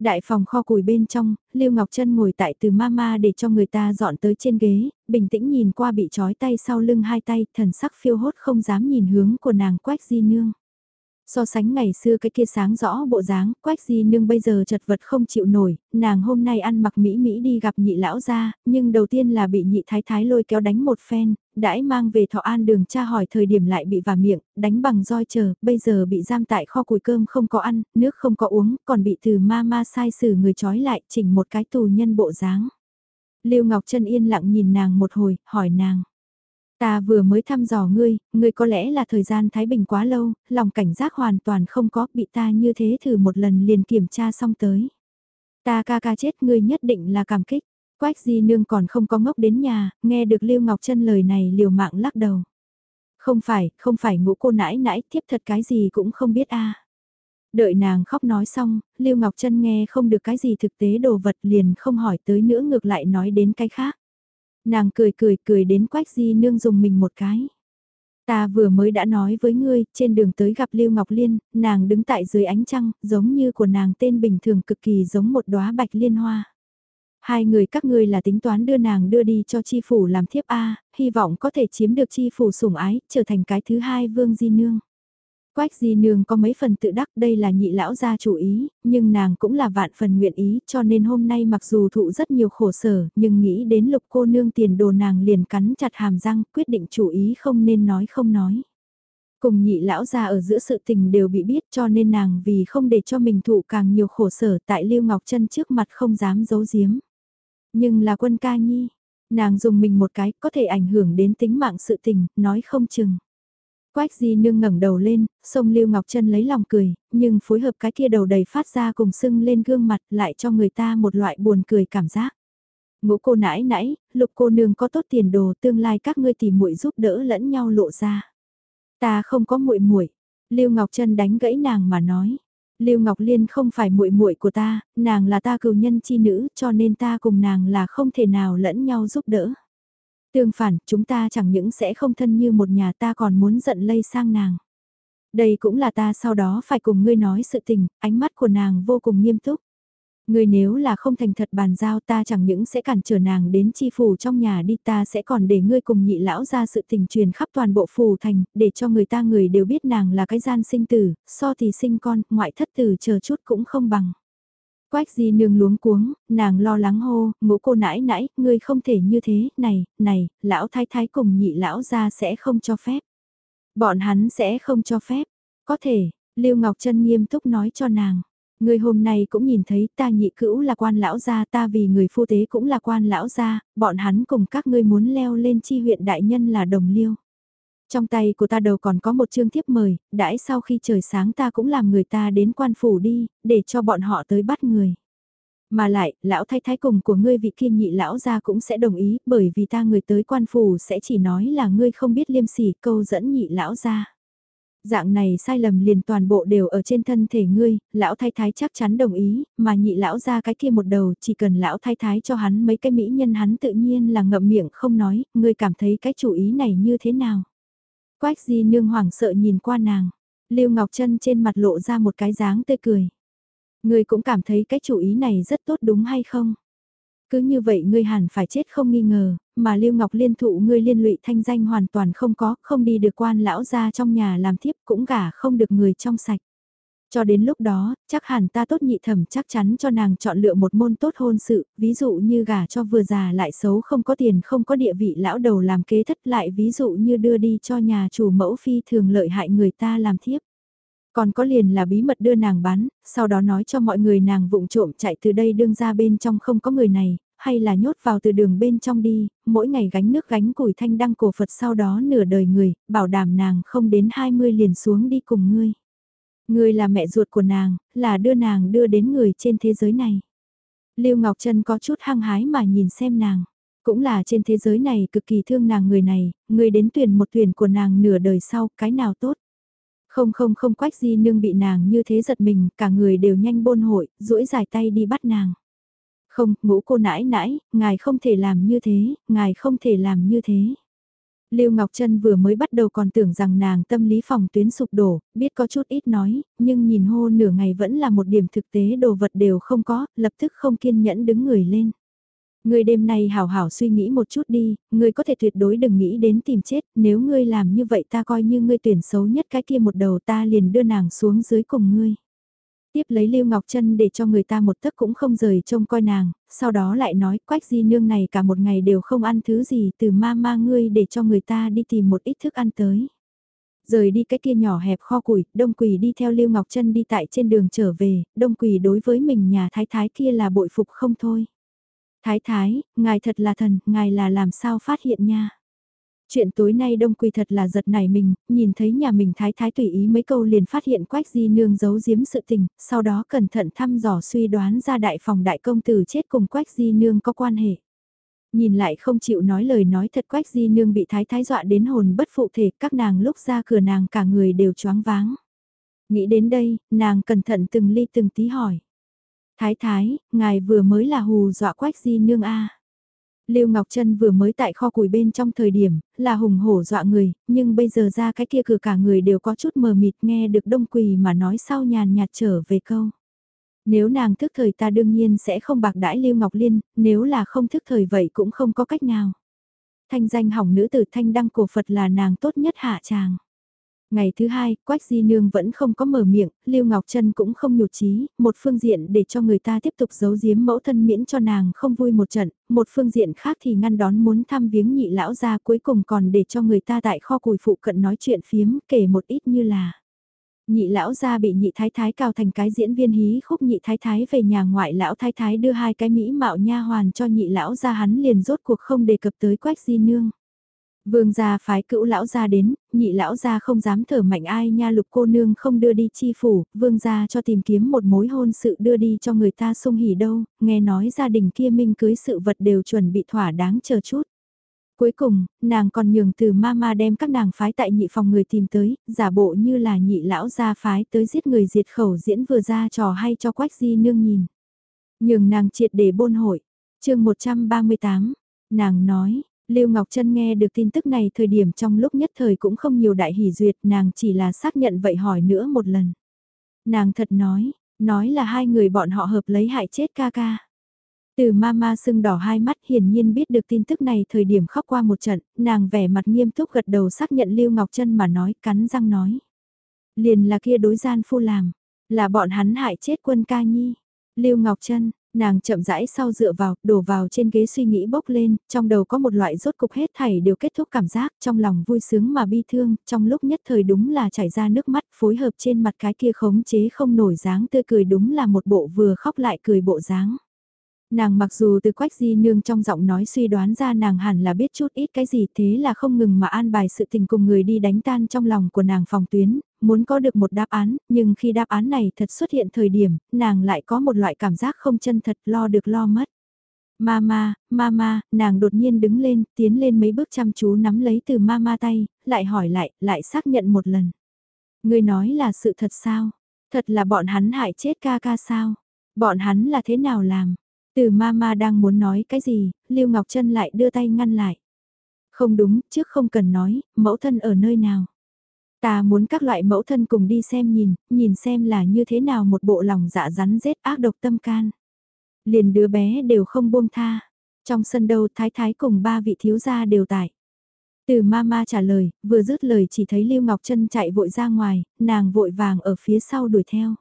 Đại phòng kho củi bên trong, Lưu Ngọc Trân ngồi tại từ mama để cho người ta dọn tới trên ghế, bình tĩnh nhìn qua bị trói tay sau lưng hai tay, thần sắc phiêu hốt không dám nhìn hướng của nàng quách di nương. So sánh ngày xưa cái kia sáng rõ bộ dáng, quách di nương bây giờ chật vật không chịu nổi, nàng hôm nay ăn mặc mỹ mỹ đi gặp nhị lão ra, nhưng đầu tiên là bị nhị thái thái lôi kéo đánh một phen, đãi mang về thọ an đường cha hỏi thời điểm lại bị vả miệng, đánh bằng roi chờ, bây giờ bị giam tại kho củi cơm không có ăn, nước không có uống, còn bị từ ma ma sai xử người trói lại, chỉnh một cái tù nhân bộ dáng. Lưu Ngọc Trân yên lặng nhìn nàng một hồi, hỏi nàng. Ta vừa mới thăm dò ngươi, ngươi có lẽ là thời gian Thái Bình quá lâu, lòng cảnh giác hoàn toàn không có, bị ta như thế thử một lần liền kiểm tra xong tới. Ta ca ca chết ngươi nhất định là cảm kích. Quách di nương còn không có ngốc đến nhà, nghe được Lưu Ngọc Trân lời này liều mạng lắc đầu. Không phải, không phải ngũ cô nãi nãi, thiếp thật cái gì cũng không biết a. À. Đợi nàng khóc nói xong, Lưu Ngọc Trân nghe không được cái gì thực tế đồ vật liền không hỏi tới nữa ngược lại nói đến cái khác. Nàng cười cười cười đến quách di nương dùng mình một cái. Ta vừa mới đã nói với ngươi, trên đường tới gặp Lưu Ngọc Liên, nàng đứng tại dưới ánh trăng, giống như của nàng tên bình thường cực kỳ giống một đóa bạch liên hoa. Hai người các ngươi là tính toán đưa nàng đưa đi cho chi phủ làm thiếp A, hy vọng có thể chiếm được chi phủ sủng ái, trở thành cái thứ hai vương di nương. Quách di nương có mấy phần tự đắc đây là nhị lão gia chủ ý, nhưng nàng cũng là vạn phần nguyện ý cho nên hôm nay mặc dù thụ rất nhiều khổ sở, nhưng nghĩ đến lục cô nương tiền đồ nàng liền cắn chặt hàm răng quyết định chủ ý không nên nói không nói. Cùng nhị lão gia ở giữa sự tình đều bị biết cho nên nàng vì không để cho mình thụ càng nhiều khổ sở tại Lưu Ngọc Trân trước mặt không dám giấu giếm. Nhưng là quân ca nhi, nàng dùng mình một cái có thể ảnh hưởng đến tính mạng sự tình, nói không chừng. Quách Di nương ngẩng đầu lên, sông Lưu Ngọc Trân lấy lòng cười, nhưng phối hợp cái kia đầu đầy phát ra cùng sưng lên gương mặt lại cho người ta một loại buồn cười cảm giác. Ngũ cô nãi nãi, lục cô nương có tốt tiền đồ tương lai các ngươi tìm muội giúp đỡ lẫn nhau lộ ra. Ta không có muội muội. Lưu Ngọc Trân đánh gãy nàng mà nói. Lưu Ngọc Liên không phải muội muội của ta, nàng là ta cừu nhân chi nữ, cho nên ta cùng nàng là không thể nào lẫn nhau giúp đỡ. Tương phản, chúng ta chẳng những sẽ không thân như một nhà ta còn muốn giận lây sang nàng. Đây cũng là ta sau đó phải cùng ngươi nói sự tình, ánh mắt của nàng vô cùng nghiêm túc. Ngươi nếu là không thành thật bàn giao ta chẳng những sẽ cản trở nàng đến chi phủ trong nhà đi ta sẽ còn để ngươi cùng nhị lão ra sự tình truyền khắp toàn bộ phủ thành, để cho người ta người đều biết nàng là cái gian sinh tử, so thì sinh con, ngoại thất tử chờ chút cũng không bằng. Quách di nương luống cuống, nàng lo lắng hô, ngũ cô nãi nãi, ngươi không thể như thế, này, này, lão thái thái cùng nhị lão ra sẽ không cho phép. Bọn hắn sẽ không cho phép, có thể, Lưu Ngọc Trân nghiêm túc nói cho nàng. Người hôm nay cũng nhìn thấy ta nhị cữu là quan lão gia ta vì người phu tế cũng là quan lão gia, bọn hắn cùng các ngươi muốn leo lên chi huyện đại nhân là đồng liêu. Trong tay của ta đầu còn có một chương thiếp mời, đãi sau khi trời sáng ta cũng làm người ta đến quan phủ đi, để cho bọn họ tới bắt người. Mà lại, lão thái thái cùng của ngươi vị kiên nhị lão gia cũng sẽ đồng ý, bởi vì ta người tới quan phủ sẽ chỉ nói là ngươi không biết liêm sỉ câu dẫn nhị lão gia. Dạng này sai lầm liền toàn bộ đều ở trên thân thể ngươi, lão thái thái chắc chắn đồng ý, mà nhị lão ra cái kia một đầu chỉ cần lão thái thái cho hắn mấy cái mỹ nhân hắn tự nhiên là ngậm miệng không nói, ngươi cảm thấy cái chủ ý này như thế nào. Quách di nương hoảng sợ nhìn qua nàng. Lưu Ngọc Trân trên mặt lộ ra một cái dáng tươi cười. Ngươi cũng cảm thấy cái chủ ý này rất tốt đúng hay không? Cứ như vậy ngươi hẳn phải chết không nghi ngờ, mà Lưu Ngọc Liên thụ ngươi liên lụy thanh danh hoàn toàn không có, không đi được quan lão ra trong nhà làm thiếp cũng gả không được người trong sạch. Cho đến lúc đó, chắc hẳn ta tốt nhị thẩm chắc chắn cho nàng chọn lựa một môn tốt hôn sự, ví dụ như gả cho vừa già lại xấu không có tiền không có địa vị lão đầu làm kế thất lại ví dụ như đưa đi cho nhà chủ mẫu phi thường lợi hại người ta làm thiếp. Còn có liền là bí mật đưa nàng bán, sau đó nói cho mọi người nàng vụng trộm chạy từ đây đương ra bên trong không có người này, hay là nhốt vào từ đường bên trong đi, mỗi ngày gánh nước gánh củi thanh đăng cổ Phật sau đó nửa đời người, bảo đảm nàng không đến 20 liền xuống đi cùng ngươi. Ngươi là mẹ ruột của nàng, là đưa nàng đưa đến người trên thế giới này. Lưu Ngọc Trân có chút hăng hái mà nhìn xem nàng. Cũng là trên thế giới này cực kỳ thương nàng người này, người đến tuyển một tuyển của nàng nửa đời sau, cái nào tốt. Không không không quách di nương bị nàng như thế giật mình, cả người đều nhanh bôn hội, duỗi dài tay đi bắt nàng. Không, ngũ cô nãi nãi, ngài không thể làm như thế, ngài không thể làm như thế. Lưu Ngọc Trân vừa mới bắt đầu còn tưởng rằng nàng tâm lý phòng tuyến sụp đổ, biết có chút ít nói, nhưng nhìn hô nửa ngày vẫn là một điểm thực tế đồ vật đều không có, lập tức không kiên nhẫn đứng người lên. Người đêm nay hảo hảo suy nghĩ một chút đi, ngươi có thể tuyệt đối đừng nghĩ đến tìm chết, nếu ngươi làm như vậy ta coi như ngươi tuyển xấu nhất cái kia một đầu ta liền đưa nàng xuống dưới cùng ngươi. Tiếp lấy Lưu Ngọc Trân để cho người ta một tấc cũng không rời trông coi nàng, sau đó lại nói quách di nương này cả một ngày đều không ăn thứ gì từ ma ma ngươi để cho người ta đi tìm một ít thức ăn tới. Rời đi cái kia nhỏ hẹp kho củi, Đông Quỳ đi theo Lưu Ngọc Trân đi tại trên đường trở về, Đông Quỳ đối với mình nhà thái thái kia là bội phục không thôi. Thái thái, ngài thật là thần, ngài là làm sao phát hiện nha. Chuyện tối nay đông quỳ thật là giật nảy mình, nhìn thấy nhà mình thái thái tùy ý mấy câu liền phát hiện quách di nương giấu giếm sự tình, sau đó cẩn thận thăm dò suy đoán ra đại phòng đại công tử chết cùng quách di nương có quan hệ. Nhìn lại không chịu nói lời nói thật quách di nương bị thái thái dọa đến hồn bất phụ thể, các nàng lúc ra cửa nàng cả người đều choáng váng. Nghĩ đến đây, nàng cẩn thận từng ly từng tí hỏi. Thái thái, ngài vừa mới là hù dọa quách di nương a Lưu Ngọc Trân vừa mới tại kho củi bên trong thời điểm, là hùng hổ dọa người, nhưng bây giờ ra cái kia cửa cả người đều có chút mờ mịt nghe được đông quỳ mà nói sau nhàn nhạt trở về câu. Nếu nàng thức thời ta đương nhiên sẽ không bạc đãi Lưu Ngọc Liên, nếu là không thức thời vậy cũng không có cách nào. Thanh danh hỏng nữ tử thanh đăng cổ Phật là nàng tốt nhất hạ tràng. Ngày thứ hai, Quách Di Nương vẫn không có mở miệng, Lưu Ngọc Trân cũng không nhụt chí, một phương diện để cho người ta tiếp tục giấu giếm mẫu thân miễn cho nàng không vui một trận, một phương diện khác thì ngăn đón muốn thăm viếng nhị lão ra cuối cùng còn để cho người ta tại kho cùi phụ cận nói chuyện phiếm kể một ít như là. Nhị lão ra bị nhị thái thái cao thành cái diễn viên hí khúc nhị thái thái về nhà ngoại lão thái thái đưa hai cái mỹ mạo nha hoàn cho nhị lão ra hắn liền rốt cuộc không đề cập tới Quách Di Nương. Vương gia phái cữu lão gia đến, nhị lão gia không dám thở mạnh ai nha lục cô nương không đưa đi chi phủ, vương gia cho tìm kiếm một mối hôn sự đưa đi cho người ta sung hỉ đâu, nghe nói gia đình kia minh cưới sự vật đều chuẩn bị thỏa đáng chờ chút. Cuối cùng, nàng còn nhường từ mama đem các nàng phái tại nhị phòng người tìm tới, giả bộ như là nhị lão gia phái tới giết người diệt khẩu diễn vừa ra trò hay cho quách di nương nhìn. Nhường nàng triệt để bôn hội. chương 138, nàng nói, Lưu Ngọc Trân nghe được tin tức này thời điểm trong lúc nhất thời cũng không nhiều đại hỷ duyệt, nàng chỉ là xác nhận vậy hỏi nữa một lần. Nàng thật nói, nói là hai người bọn họ hợp lấy hại chết ca ca. Từ mama sưng đỏ hai mắt hiển nhiên biết được tin tức này thời điểm khóc qua một trận, nàng vẻ mặt nghiêm túc gật đầu xác nhận Lưu Ngọc Trân mà nói, cắn răng nói. Liền là kia đối gian phu làm, là bọn hắn hại chết quân ca nhi. Lưu Ngọc Trân, Nàng chậm rãi sau dựa vào, đổ vào trên ghế suy nghĩ bốc lên, trong đầu có một loại rốt cục hết thảy đều kết thúc cảm giác, trong lòng vui sướng mà bi thương, trong lúc nhất thời đúng là chảy ra nước mắt phối hợp trên mặt cái kia khống chế không nổi dáng tươi cười đúng là một bộ vừa khóc lại cười bộ dáng. Nàng mặc dù từ quách di nương trong giọng nói suy đoán ra nàng hẳn là biết chút ít cái gì thế là không ngừng mà an bài sự tình cùng người đi đánh tan trong lòng của nàng phòng tuyến, muốn có được một đáp án, nhưng khi đáp án này thật xuất hiện thời điểm, nàng lại có một loại cảm giác không chân thật lo được lo mất. Mama, mama, nàng đột nhiên đứng lên, tiến lên mấy bước chăm chú nắm lấy từ mama tay, lại hỏi lại, lại xác nhận một lần. Người nói là sự thật sao? Thật là bọn hắn hại chết ca ca sao? Bọn hắn là thế nào làm? Từ mama đang muốn nói cái gì, Lưu Ngọc Trân lại đưa tay ngăn lại. Không đúng, trước không cần nói, mẫu thân ở nơi nào. Ta muốn các loại mẫu thân cùng đi xem nhìn, nhìn xem là như thế nào một bộ lòng dạ rắn rết ác độc tâm can. Liền đứa bé đều không buông tha. Trong sân đâu thái thái cùng ba vị thiếu gia đều tại. Từ mama trả lời, vừa dứt lời chỉ thấy Lưu Ngọc Trân chạy vội ra ngoài, nàng vội vàng ở phía sau đuổi theo.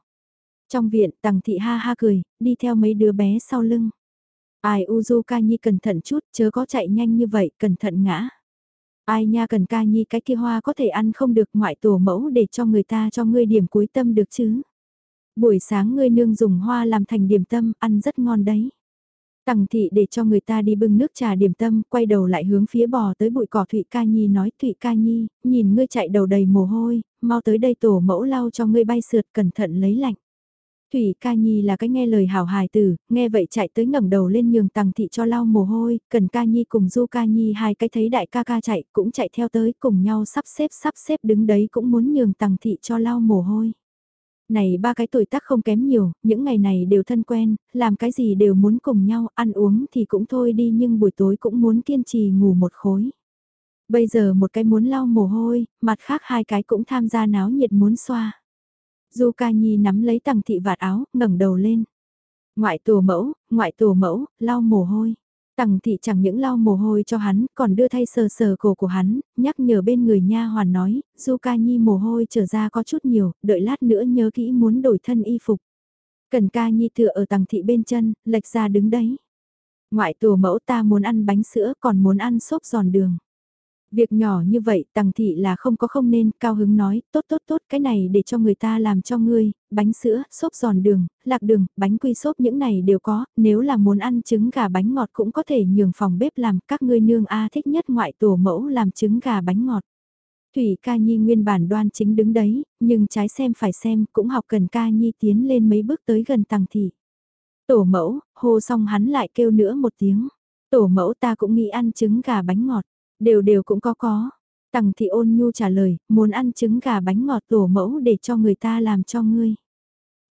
Trong viện, tằng thị ha ha cười, đi theo mấy đứa bé sau lưng. Ai Uzuka Nhi cẩn thận chút, chớ có chạy nhanh như vậy, cẩn thận ngã. Ai nha cần ca nhi cái kia hoa có thể ăn không được ngoại tổ mẫu để cho người ta cho ngươi điểm cuối tâm được chứ. Buổi sáng ngươi nương dùng hoa làm thành điểm tâm, ăn rất ngon đấy. Tằng thị để cho người ta đi bưng nước trà điểm tâm, quay đầu lại hướng phía bò tới bụi cỏ Thụy Ca Nhi nói Thụy Ca Nhi, nhìn ngươi chạy đầu đầy mồ hôi, mau tới đây tổ mẫu lau cho ngươi bay sượt cẩn thận lấy lạnh. Thủy ca nhi là cái nghe lời hảo hài tử, nghe vậy chạy tới ngẩng đầu lên nhường tằng thị cho lau mồ hôi, cần ca nhi cùng du ca nhi hai cái thấy đại ca ca chạy cũng chạy theo tới cùng nhau sắp xếp sắp xếp đứng đấy cũng muốn nhường tằng thị cho lau mồ hôi. Này ba cái tuổi tác không kém nhiều, những ngày này đều thân quen, làm cái gì đều muốn cùng nhau, ăn uống thì cũng thôi đi nhưng buổi tối cũng muốn kiên trì ngủ một khối. Bây giờ một cái muốn lau mồ hôi, mặt khác hai cái cũng tham gia náo nhiệt muốn xoa. Du ca nhi nắm lấy Tằng thị vạt áo, ngẩng đầu lên. Ngoại tổ mẫu, ngoại tổ mẫu, lau mồ hôi. Tằng thị chẳng những lau mồ hôi cho hắn, còn đưa thay sờ sờ cổ của hắn, nhắc nhở bên người nha hoàn nói, Du ca nhi mồ hôi trở ra có chút nhiều, đợi lát nữa nhớ kỹ muốn đổi thân y phục. Cần ca nhi tựa ở Tằng thị bên chân, lệch ra đứng đấy. Ngoại tổ mẫu ta muốn ăn bánh sữa còn muốn ăn xốp giòn đường. Việc nhỏ như vậy tằng thị là không có không nên, cao hứng nói, tốt tốt tốt cái này để cho người ta làm cho ngươi, bánh sữa, xốp giòn đường, lạc đường, bánh quy xốp những này đều có, nếu là muốn ăn trứng gà bánh ngọt cũng có thể nhường phòng bếp làm, các ngươi nương A thích nhất ngoại tổ mẫu làm trứng gà bánh ngọt. Thủy ca nhi nguyên bản đoan chính đứng đấy, nhưng trái xem phải xem cũng học cần ca nhi tiến lên mấy bước tới gần tằng thị. Tổ mẫu, hô xong hắn lại kêu nữa một tiếng. Tổ mẫu ta cũng nghĩ ăn trứng gà bánh ngọt. Đều đều cũng có có. Tằng thị ôn nhu trả lời, muốn ăn trứng gà bánh ngọt tổ mẫu để cho người ta làm cho ngươi.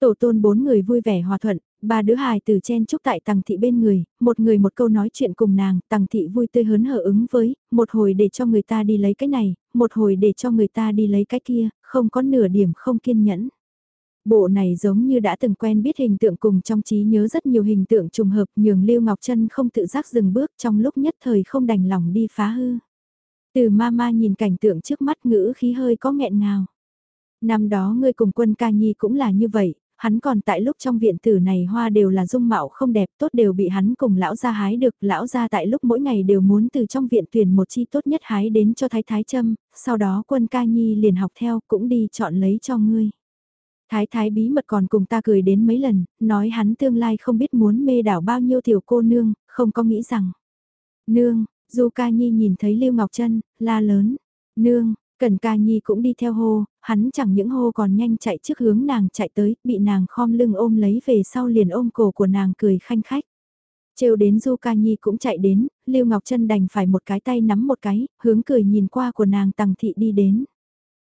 Tổ tôn bốn người vui vẻ hòa thuận, ba đứa hài từ chen chúc tại tằng thị bên người, một người một câu nói chuyện cùng nàng, tằng thị vui tươi hớn hở ứng với, một hồi để cho người ta đi lấy cái này, một hồi để cho người ta đi lấy cái kia, không có nửa điểm không kiên nhẫn. Bộ này giống như đã từng quen biết hình tượng cùng trong trí nhớ rất nhiều hình tượng trùng hợp nhường Lưu Ngọc Trân không tự giác dừng bước trong lúc nhất thời không đành lòng đi phá hư. Từ mama nhìn cảnh tượng trước mắt ngữ khí hơi có nghẹn ngào. Năm đó ngươi cùng quân ca nhi cũng là như vậy, hắn còn tại lúc trong viện tử này hoa đều là dung mạo không đẹp tốt đều bị hắn cùng lão gia hái được, lão gia tại lúc mỗi ngày đều muốn từ trong viện tuyển một chi tốt nhất hái đến cho thái thái châm, sau đó quân ca nhi liền học theo cũng đi chọn lấy cho ngươi. Thái thái bí mật còn cùng ta cười đến mấy lần, nói hắn tương lai không biết muốn mê đảo bao nhiêu tiểu cô nương, không có nghĩ rằng. Nương, Du Ca Nhi nhìn thấy Lưu Ngọc Trân, la lớn. Nương, Cần Ca Nhi cũng đi theo hô, hắn chẳng những hô còn nhanh chạy trước hướng nàng chạy tới, bị nàng khom lưng ôm lấy về sau liền ôm cổ của nàng cười khanh khách. Trêu đến Du Ca Nhi cũng chạy đến, Lưu Ngọc Trân đành phải một cái tay nắm một cái, hướng cười nhìn qua của nàng Tằng Thị đi đến.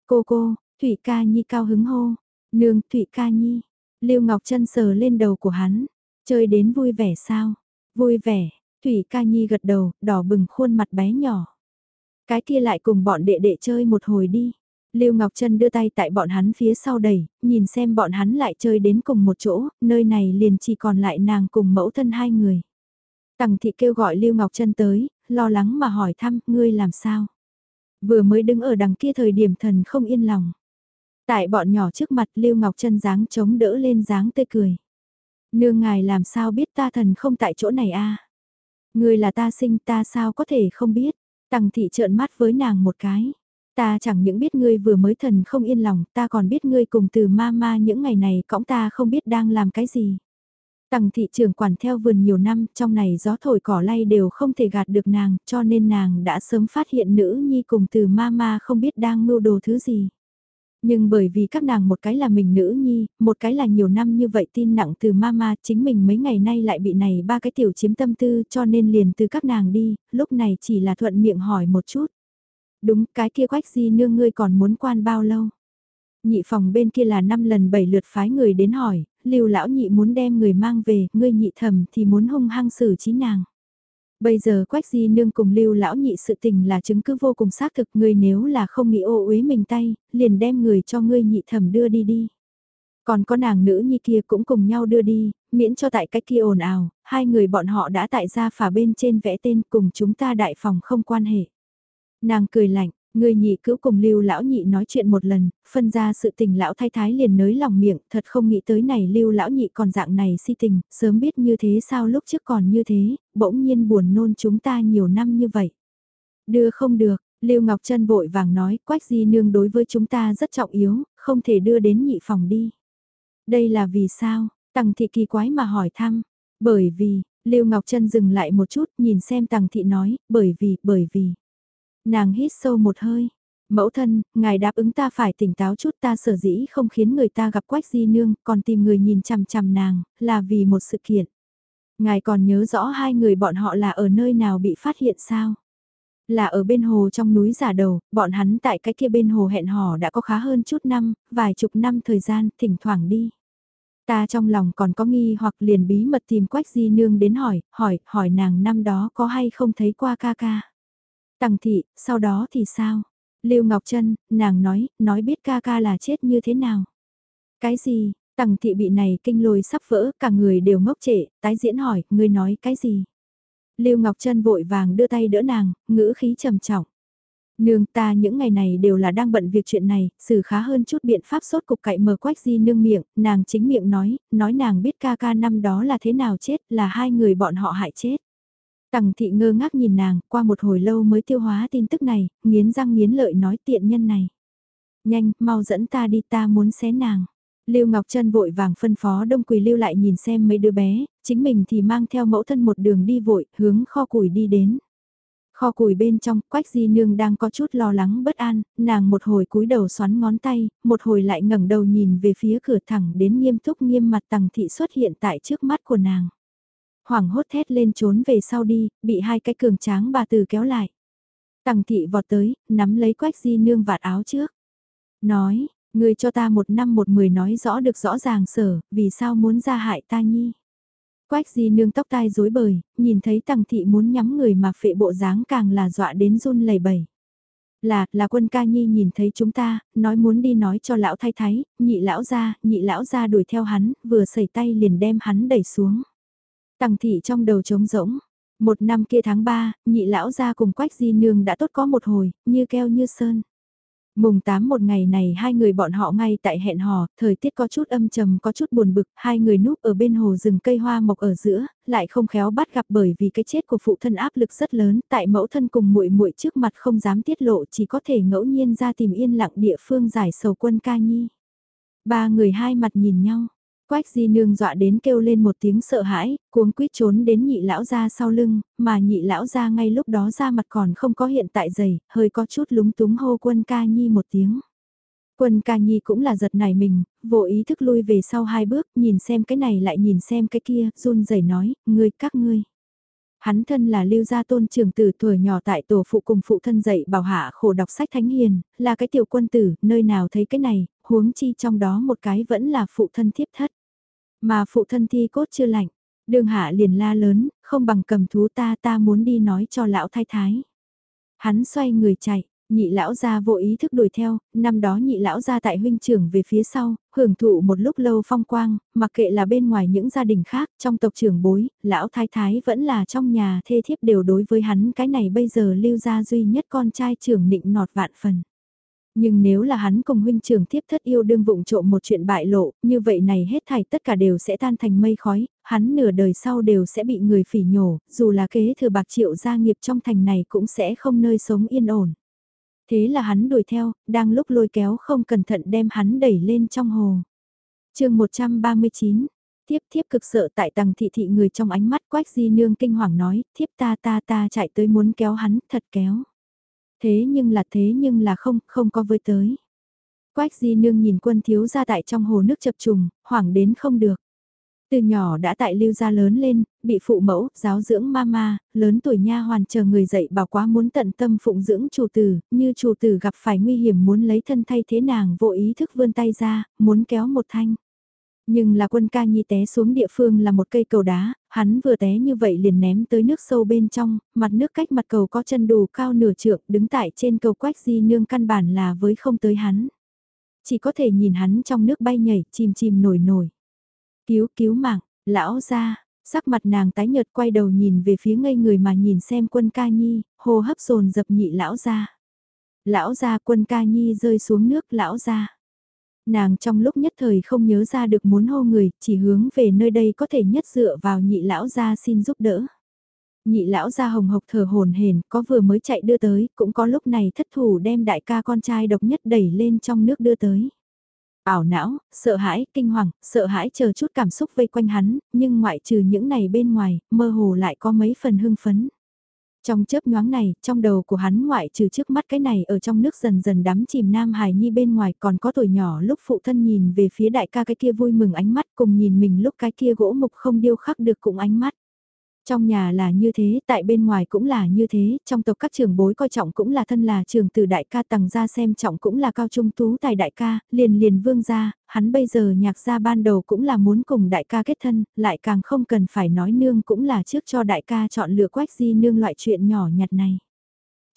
Cô cô, Thủy Ca Nhi cao hứng hô, Nương, Thụy ca nhi. Lưu Ngọc Trân sờ lên đầu của hắn. Chơi đến vui vẻ sao? Vui vẻ. Thủy ca nhi gật đầu, đỏ bừng khuôn mặt bé nhỏ. Cái kia lại cùng bọn đệ đệ chơi một hồi đi. Lưu Ngọc Trân đưa tay tại bọn hắn phía sau đẩy, nhìn xem bọn hắn lại chơi đến cùng một chỗ, nơi này liền chỉ còn lại nàng cùng mẫu thân hai người. Tằng thị kêu gọi Lưu Ngọc Trân tới, lo lắng mà hỏi thăm, ngươi làm sao? Vừa mới đứng ở đằng kia thời điểm thần không yên lòng. Tại bọn nhỏ trước mặt Lưu Ngọc Trân dáng chống đỡ lên dáng tươi cười. Nương ngài làm sao biết ta thần không tại chỗ này a Người là ta sinh ta sao có thể không biết. Tằng thị trợn mắt với nàng một cái. Ta chẳng những biết ngươi vừa mới thần không yên lòng, ta còn biết ngươi cùng từ ma ma những ngày này cõng ta không biết đang làm cái gì. Tằng thị trưởng quản theo vườn nhiều năm, trong này gió thổi cỏ lay đều không thể gạt được nàng, cho nên nàng đã sớm phát hiện nữ nhi cùng từ ma ma không biết đang mưu đồ thứ gì. Nhưng bởi vì các nàng một cái là mình nữ nhi, một cái là nhiều năm như vậy tin nặng từ mama, chính mình mấy ngày nay lại bị này ba cái tiểu chiếm tâm tư cho nên liền từ các nàng đi, lúc này chỉ là thuận miệng hỏi một chút. Đúng, cái kia quách di nương ngươi còn muốn quan bao lâu? Nhị phòng bên kia là năm lần bảy lượt phái người đến hỏi, lưu lão nhị muốn đem người mang về, ngươi nhị thầm thì muốn hung hăng xử trí nàng. Bây giờ Quách Di Nương cùng Lưu Lão Nhị sự tình là chứng cứ vô cùng xác thực ngươi nếu là không nghĩ ô uế mình tay, liền đem người cho ngươi nhị thẩm đưa đi đi. Còn có nàng nữ nhi kia cũng cùng nhau đưa đi, miễn cho tại cách kia ồn ào, hai người bọn họ đã tại ra phả bên trên vẽ tên cùng chúng ta đại phòng không quan hệ. Nàng cười lạnh, Người nhị cứu cùng lưu lão nhị nói chuyện một lần, phân ra sự tình lão thay thái liền nới lòng miệng, thật không nghĩ tới này lưu lão nhị còn dạng này si tình, sớm biết như thế sao lúc trước còn như thế, bỗng nhiên buồn nôn chúng ta nhiều năm như vậy. Đưa không được, lưu Ngọc Trân vội vàng nói, quách di nương đối với chúng ta rất trọng yếu, không thể đưa đến nhị phòng đi. Đây là vì sao? Tằng thị kỳ quái mà hỏi thăm, bởi vì, lưu Ngọc Trân dừng lại một chút nhìn xem tằng thị nói, bởi vì, bởi vì. Nàng hít sâu một hơi, Mẫu thân, ngài đáp ứng ta phải tỉnh táo chút ta sở dĩ không khiến người ta gặp quách di nương, còn tìm người nhìn chằm chằm nàng, là vì một sự kiện. Ngài còn nhớ rõ hai người bọn họ là ở nơi nào bị phát hiện sao? Là ở bên hồ trong núi giả đầu, bọn hắn tại cái kia bên hồ hẹn hò đã có khá hơn chút năm, vài chục năm thời gian, thỉnh thoảng đi. Ta trong lòng còn có nghi hoặc liền bí mật tìm quách di nương đến hỏi, hỏi, hỏi nàng năm đó có hay không thấy qua ca ca. Tằng thị, sau đó thì sao? Lưu Ngọc Trân, nàng nói, nói biết ca ca là chết như thế nào? Cái gì? Tằng thị bị này kinh lôi sắp vỡ, cả người đều ngốc trệ, tái diễn hỏi, ngươi nói cái gì? Lưu Ngọc Trân vội vàng đưa tay đỡ nàng, ngữ khí trầm trọng. Nương ta những ngày này đều là đang bận việc chuyện này, xử khá hơn chút biện pháp sốt cục cậy mờ quách di nương miệng, nàng chính miệng nói, nói nàng biết ca ca năm đó là thế nào chết, là hai người bọn họ hại chết. Tằng thị ngơ ngác nhìn nàng, qua một hồi lâu mới tiêu hóa tin tức này, nghiến răng nghiến lợi nói tiện nhân này. Nhanh, mau dẫn ta đi ta muốn xé nàng. Lưu Ngọc Trân vội vàng phân phó Đông Quỳ Lưu lại nhìn xem mấy đứa bé, chính mình thì mang theo mẫu thân một đường đi vội, hướng kho củi đi đến. Kho củi bên trong, Quách Di Nương đang có chút lo lắng bất an, nàng một hồi cúi đầu xoắn ngón tay, một hồi lại ngẩng đầu nhìn về phía cửa thẳng đến nghiêm túc nghiêm mặt Tằng Thị xuất hiện tại trước mắt của nàng. Hoảng hốt thét lên trốn về sau đi, bị hai cái cường tráng bà từ kéo lại. Tằng Thị vọt tới, nắm lấy Quách Di Nương vạt áo trước. Nói, người cho ta một năm một mười nói rõ được rõ ràng sở, vì sao muốn ra hại ta nhi. Quách di nương tóc tai rối bời, nhìn thấy tằng thị muốn nhắm người mà phệ bộ dáng càng là dọa đến run lẩy bẩy. Là, là quân ca nhi nhìn thấy chúng ta, nói muốn đi nói cho lão thay thái, nhị lão ra, nhị lão ra đuổi theo hắn, vừa sẩy tay liền đem hắn đẩy xuống. Tằng thị trong đầu trống rỗng, một năm kia tháng ba, nhị lão ra cùng quách di nương đã tốt có một hồi, như keo như sơn. Mùng 8 một ngày này hai người bọn họ ngay tại hẹn hò, thời tiết có chút âm trầm có chút buồn bực, hai người núp ở bên hồ rừng cây hoa mộc ở giữa, lại không khéo bắt gặp bởi vì cái chết của phụ thân áp lực rất lớn, tại mẫu thân cùng muội muội trước mặt không dám tiết lộ chỉ có thể ngẫu nhiên ra tìm yên lặng địa phương giải sầu quân ca nhi. Ba người hai mặt nhìn nhau, Quách di nương dọa đến kêu lên một tiếng sợ hãi, cuống quýt trốn đến nhị lão ra sau lưng, mà nhị lão ra ngay lúc đó ra mặt còn không có hiện tại dày, hơi có chút lúng túng hô quân ca nhi một tiếng. Quân ca nhi cũng là giật nảy mình, vô ý thức lui về sau hai bước, nhìn xem cái này lại nhìn xem cái kia, run rẩy nói, ngươi các ngươi. Hắn thân là lưu gia tôn trưởng tử tuổi nhỏ tại tổ phụ cùng phụ thân dạy bảo hạ khổ đọc sách thánh hiền, là cái tiểu quân tử, nơi nào thấy cái này, huống chi trong đó một cái vẫn là phụ thân thiếp thất. Mà phụ thân thi cốt chưa lạnh, đường hạ liền la lớn, không bằng cầm thú ta ta muốn đi nói cho lão thái thái. Hắn xoay người chạy, nhị lão gia vô ý thức đuổi theo, năm đó nhị lão gia tại huynh trưởng về phía sau, hưởng thụ một lúc lâu phong quang, mặc kệ là bên ngoài những gia đình khác, trong tộc trưởng bối, lão thái thái vẫn là trong nhà thê thiếp đều đối với hắn cái này bây giờ lưu gia duy nhất con trai trưởng nịnh nọt vạn phần. Nhưng nếu là hắn cùng huynh trưởng tiếp thất yêu đương vụng trộm một chuyện bại lộ, như vậy này hết thảy tất cả đều sẽ tan thành mây khói, hắn nửa đời sau đều sẽ bị người phỉ nhổ, dù là kế thừa bạc triệu gia nghiệp trong thành này cũng sẽ không nơi sống yên ổn. Thế là hắn đuổi theo, đang lúc lôi kéo không cẩn thận đem hắn đẩy lên trong hồ. chương 139 Tiếp thiếp cực sợ tại tầng thị thị người trong ánh mắt quách di nương kinh hoàng nói, thiếp ta ta ta chạy tới muốn kéo hắn, thật kéo. Thế nhưng là thế nhưng là không, không có với tới. Quách di nương nhìn quân thiếu ra tại trong hồ nước chập trùng, hoảng đến không được. Từ nhỏ đã tại lưu gia lớn lên, bị phụ mẫu, giáo dưỡng mama, lớn tuổi nha hoàn chờ người dạy bảo quá muốn tận tâm phụng dưỡng chủ tử, như chủ tử gặp phải nguy hiểm muốn lấy thân thay thế nàng vô ý thức vươn tay ra, muốn kéo một thanh. Nhưng là quân ca nhi té xuống địa phương là một cây cầu đá, hắn vừa té như vậy liền ném tới nước sâu bên trong, mặt nước cách mặt cầu có chân đủ cao nửa trượng đứng tại trên cầu quách di nương căn bản là với không tới hắn. Chỉ có thể nhìn hắn trong nước bay nhảy, chìm chìm nổi nổi. Cứu cứu mạng, lão ra, sắc mặt nàng tái nhợt quay đầu nhìn về phía ngây người mà nhìn xem quân ca nhi, hô hấp dồn dập nhị lão ra. Lão ra quân ca nhi rơi xuống nước lão ra. Nàng trong lúc nhất thời không nhớ ra được muốn hô người, chỉ hướng về nơi đây có thể nhất dựa vào nhị lão ra xin giúp đỡ. Nhị lão ra hồng hộc thở hồn hển có vừa mới chạy đưa tới, cũng có lúc này thất thủ đem đại ca con trai độc nhất đẩy lên trong nước đưa tới. Ảo não, sợ hãi, kinh hoàng, sợ hãi chờ chút cảm xúc vây quanh hắn, nhưng ngoại trừ những này bên ngoài, mơ hồ lại có mấy phần hưng phấn. Trong chớp nhoáng này, trong đầu của hắn ngoại trừ trước mắt cái này ở trong nước dần dần đắm chìm Nam Hải Nhi bên ngoài còn có tuổi nhỏ lúc phụ thân nhìn về phía đại ca cái kia vui mừng ánh mắt cùng nhìn mình lúc cái kia gỗ mục không điêu khắc được cũng ánh mắt. Trong nhà là như thế, tại bên ngoài cũng là như thế, trong tộc các trường bối coi trọng cũng là thân là trường từ đại ca tầng ra xem trọng cũng là cao trung tú tài đại ca, liền liền vương gia, hắn bây giờ nhạc gia ban đầu cũng là muốn cùng đại ca kết thân, lại càng không cần phải nói nương cũng là trước cho đại ca chọn lựa quách di nương loại chuyện nhỏ nhặt này.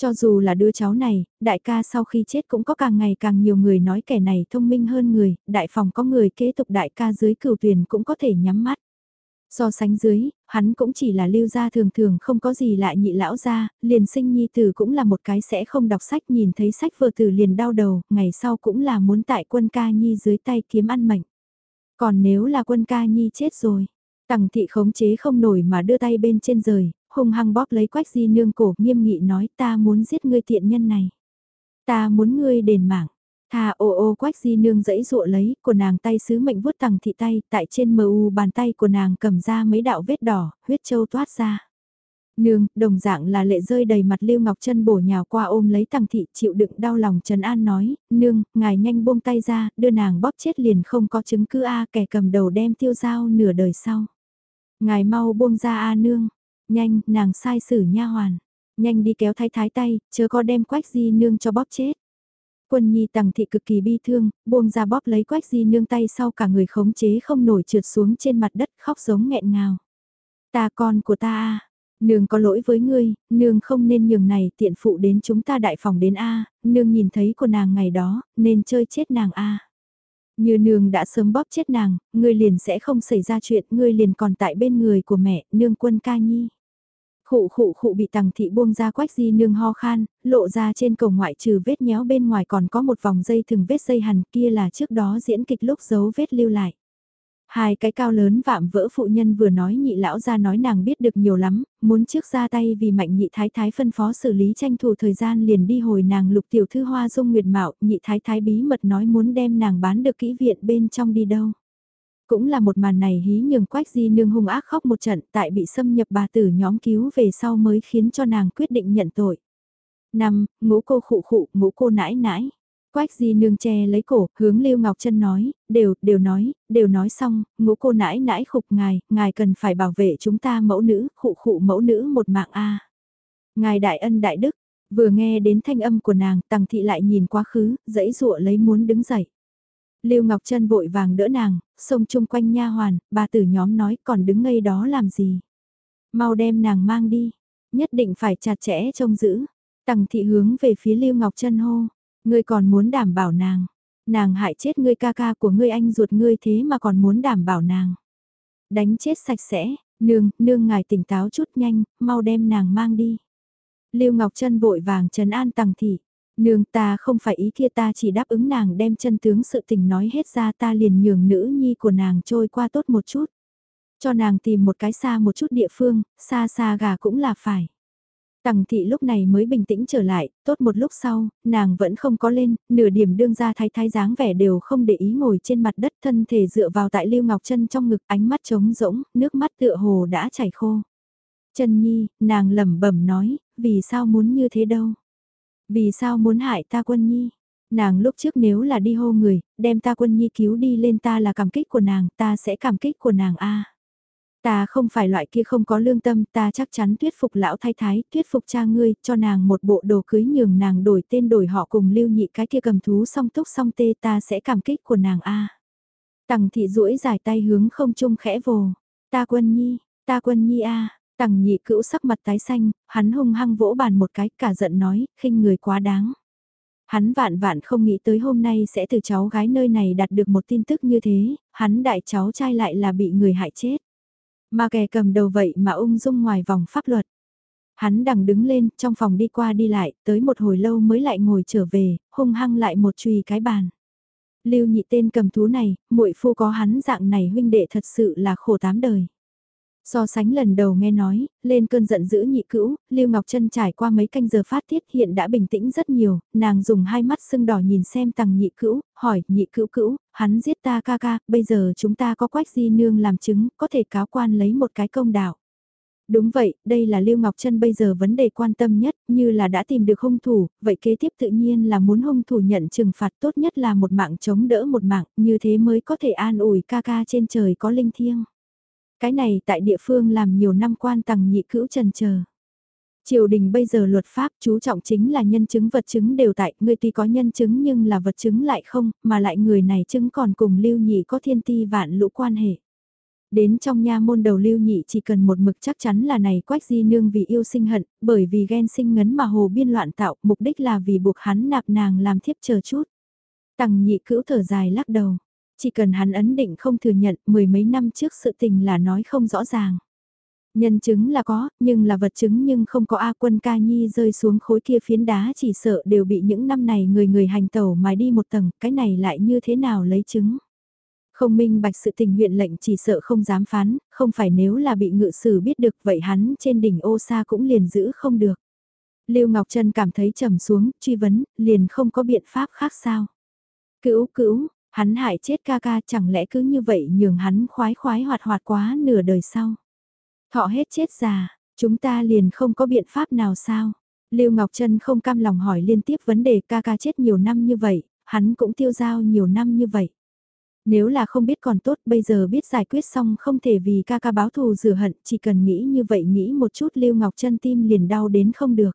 Cho dù là đứa cháu này, đại ca sau khi chết cũng có càng ngày càng nhiều người nói kẻ này thông minh hơn người, đại phòng có người kế tục đại ca dưới cửu tuyển cũng có thể nhắm mắt. So sánh dưới, hắn cũng chỉ là lưu gia thường thường không có gì lại nhị lão gia, liền sinh nhi tử cũng là một cái sẽ không đọc sách nhìn thấy sách vừa tử liền đau đầu, ngày sau cũng là muốn tại quân ca nhi dưới tay kiếm ăn mệnh. Còn nếu là quân ca nhi chết rồi, tằng thị khống chế không nổi mà đưa tay bên trên rời, hung hăng bóp lấy quách di nương cổ nghiêm nghị nói ta muốn giết ngươi tiện nhân này. Ta muốn ngươi đền mạng. Thà ô ô quách di nương dẫy dụa lấy, của nàng tay sứ mệnh vuốt tằng thị tay, tại trên mờ u bàn tay của nàng cầm ra mấy đạo vết đỏ, huyết châu toát ra. Nương, đồng dạng là lệ rơi đầy mặt Lưu Ngọc Chân bổ nhào qua ôm lấy Tằng thị, chịu đựng đau lòng Trần An nói, "Nương, ngài nhanh buông tay ra, đưa nàng bóp chết liền không có chứng cứ a, kẻ cầm đầu đem tiêu dao nửa đời sau." "Ngài mau buông ra a nương." "Nhanh, nàng sai xử nha hoàn." "Nhanh đi kéo thái thái tay, chớ có đem Quách Di nương cho bóp chết." Quân nhi tằng thị cực kỳ bi thương, buông ra bóp lấy quách di nương tay sau cả người khống chế không nổi trượt xuống trên mặt đất khóc giống nghẹn ngào. Ta con của ta a nương có lỗi với ngươi, nương không nên nhường này tiện phụ đến chúng ta đại phòng đến a nương nhìn thấy của nàng ngày đó, nên chơi chết nàng a Như nương đã sớm bóp chết nàng, ngươi liền sẽ không xảy ra chuyện, ngươi liền còn tại bên người của mẹ, nương quân ca nhi. Khụ khụ khụ bị tằng thị buông ra quách di nương ho khan, lộ ra trên cầu ngoại trừ vết nhéo bên ngoài còn có một vòng dây thừng vết dây hằn kia là trước đó diễn kịch lúc giấu vết lưu lại. Hai cái cao lớn vạm vỡ phụ nhân vừa nói nhị lão ra nói nàng biết được nhiều lắm, muốn trước ra tay vì mạnh nhị thái thái phân phó xử lý tranh thủ thời gian liền đi hồi nàng lục tiểu thư hoa dung nguyệt mạo, nhị thái thái bí mật nói muốn đem nàng bán được kỹ viện bên trong đi đâu. Cũng là một màn này hí nhường quách di nương hung ác khóc một trận tại bị xâm nhập bà tử nhóm cứu về sau mới khiến cho nàng quyết định nhận tội. năm Ngũ cô khụ khụ, ngũ cô nãi nãi. Quách di nương che lấy cổ, hướng Lưu Ngọc Trân nói, đều, đều nói, đều nói xong, ngũ cô nãi nãi khục ngài, ngài cần phải bảo vệ chúng ta mẫu nữ, khụ khụ mẫu nữ một mạng a Ngài đại ân đại đức, vừa nghe đến thanh âm của nàng, tằng thị lại nhìn quá khứ, dãy dụa lấy muốn đứng dậy. Lưu Ngọc Trân vội vàng đỡ nàng, xông chung quanh nha hoàn, bà tử nhóm nói còn đứng ngây đó làm gì. Mau đem nàng mang đi, nhất định phải chặt chẽ trông giữ. Tằng thị hướng về phía Lưu Ngọc Trân hô, ngươi còn muốn đảm bảo nàng. Nàng hại chết ngươi ca ca của ngươi anh ruột ngươi thế mà còn muốn đảm bảo nàng. Đánh chết sạch sẽ, nương, nương ngài tỉnh táo chút nhanh, mau đem nàng mang đi. Lưu Ngọc Trân vội vàng trấn an Tằng thị. Nương ta không phải ý kia ta chỉ đáp ứng nàng đem chân tướng sự tình nói hết ra ta liền nhường nữ nhi của nàng trôi qua tốt một chút. Cho nàng tìm một cái xa một chút địa phương, xa xa gà cũng là phải. Tằng thị lúc này mới bình tĩnh trở lại, tốt một lúc sau, nàng vẫn không có lên, nửa điểm đương ra thái thái dáng vẻ đều không để ý ngồi trên mặt đất thân thể dựa vào tại Lưu Ngọc chân trong ngực ánh mắt trống rỗng, nước mắt tựa hồ đã chảy khô. Chân Nhi, nàng lẩm bẩm nói, vì sao muốn như thế đâu? Vì sao muốn hại ta quân nhi? Nàng lúc trước nếu là đi hô người, đem ta quân nhi cứu đi lên ta là cảm kích của nàng, ta sẽ cảm kích của nàng a. Ta không phải loại kia không có lương tâm, ta chắc chắn thuyết phục lão thái thái, thuyết phục cha ngươi, cho nàng một bộ đồ cưới nhường nàng đổi tên đổi họ cùng lưu nhị cái kia cầm thú song túc song tê ta sẽ cảm kích của nàng a. Tằng thị duỗi dài tay hướng không trung khẽ vồ, ta quân nhi, ta quân nhi a. Tằng nhị cữu sắc mặt tái xanh, hắn hung hăng vỗ bàn một cái cả giận nói, khinh người quá đáng. Hắn vạn vạn không nghĩ tới hôm nay sẽ từ cháu gái nơi này đạt được một tin tức như thế, hắn đại cháu trai lại là bị người hại chết. Mà kẻ cầm đầu vậy mà ung dung ngoài vòng pháp luật. Hắn đằng đứng lên, trong phòng đi qua đi lại, tới một hồi lâu mới lại ngồi trở về, hung hăng lại một chùy cái bàn. Lưu nhị tên cầm thú này, muội phu có hắn dạng này huynh đệ thật sự là khổ tám đời. So sánh lần đầu nghe nói, lên cơn giận dữ nhị cữu, Lưu Ngọc Trân trải qua mấy canh giờ phát tiết hiện đã bình tĩnh rất nhiều, nàng dùng hai mắt sưng đỏ nhìn xem tằng nhị cữu, hỏi nhị cữu cữu, hắn giết ta ca ca, bây giờ chúng ta có quách di nương làm chứng, có thể cáo quan lấy một cái công đạo. Đúng vậy, đây là Lưu Ngọc Trân bây giờ vấn đề quan tâm nhất, như là đã tìm được hung thủ, vậy kế tiếp tự nhiên là muốn hung thủ nhận trừng phạt tốt nhất là một mạng chống đỡ một mạng, như thế mới có thể an ủi ca ca trên trời có linh thiêng. Cái này tại địa phương làm nhiều năm quan tầng nhị cữu trần chờ. Triều đình bây giờ luật pháp chú trọng chính là nhân chứng vật chứng đều tại, người tuy có nhân chứng nhưng là vật chứng lại không, mà lại người này chứng còn cùng lưu nhị có thiên ti vạn lũ quan hệ. Đến trong nha môn đầu lưu nhị chỉ cần một mực chắc chắn là này quách di nương vì yêu sinh hận, bởi vì ghen sinh ngấn mà hồ biên loạn tạo, mục đích là vì buộc hắn nạp nàng làm thiếp chờ chút. Tằng nhị cữu thở dài lắc đầu, chỉ cần hắn ấn định không thừa nhận mười mấy năm trước sự tình là nói không rõ ràng. Nhân chứng là có, nhưng là vật chứng nhưng không có A quân ca nhi rơi xuống khối kia phiến đá chỉ sợ đều bị những năm này người người hành tẩu mài đi một tầng, cái này lại như thế nào lấy chứng. Không minh bạch sự tình huyện lệnh chỉ sợ không dám phán, không phải nếu là bị ngự sử biết được vậy hắn trên đỉnh ô sa cũng liền giữ không được. Lưu Ngọc Trân cảm thấy trầm xuống, truy vấn, liền không có biện pháp khác sao. Cữu cữu, hắn hại chết ca ca chẳng lẽ cứ như vậy nhường hắn khoái khoái hoạt hoạt quá nửa đời sau. Thọ hết chết già, chúng ta liền không có biện pháp nào sao? Lưu Ngọc Trân không cam lòng hỏi liên tiếp vấn đề ca ca chết nhiều năm như vậy, hắn cũng tiêu giao nhiều năm như vậy. Nếu là không biết còn tốt bây giờ biết giải quyết xong không thể vì ca ca báo thù rửa hận, chỉ cần nghĩ như vậy nghĩ một chút Lưu Ngọc Trân tim liền đau đến không được.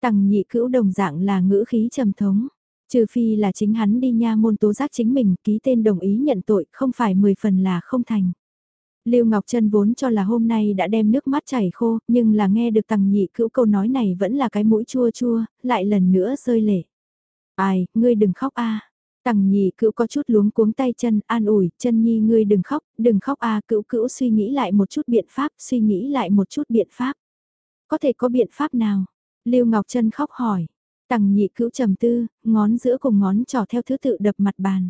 Tằng nhị cữu đồng dạng là ngữ khí trầm thống. Trừ phi là chính hắn đi nha môn tố giác chính mình ký tên đồng ý nhận tội không phải 10 phần là không thành. Lưu Ngọc Trân vốn cho là hôm nay đã đem nước mắt chảy khô, nhưng là nghe được tằng nhị cữu câu nói này vẫn là cái mũi chua chua, lại lần nữa rơi lệ. Ai, ngươi đừng khóc a. Tằng nhị cữu có chút luống cuống tay chân, an ủi, chân nhi ngươi đừng khóc, đừng khóc a cữu cữu suy nghĩ lại một chút biện pháp, suy nghĩ lại một chút biện pháp. Có thể có biện pháp nào? Lưu Ngọc Trân khóc hỏi. Tằng nhị cữu trầm tư, ngón giữa cùng ngón trỏ theo thứ tự đập mặt bàn.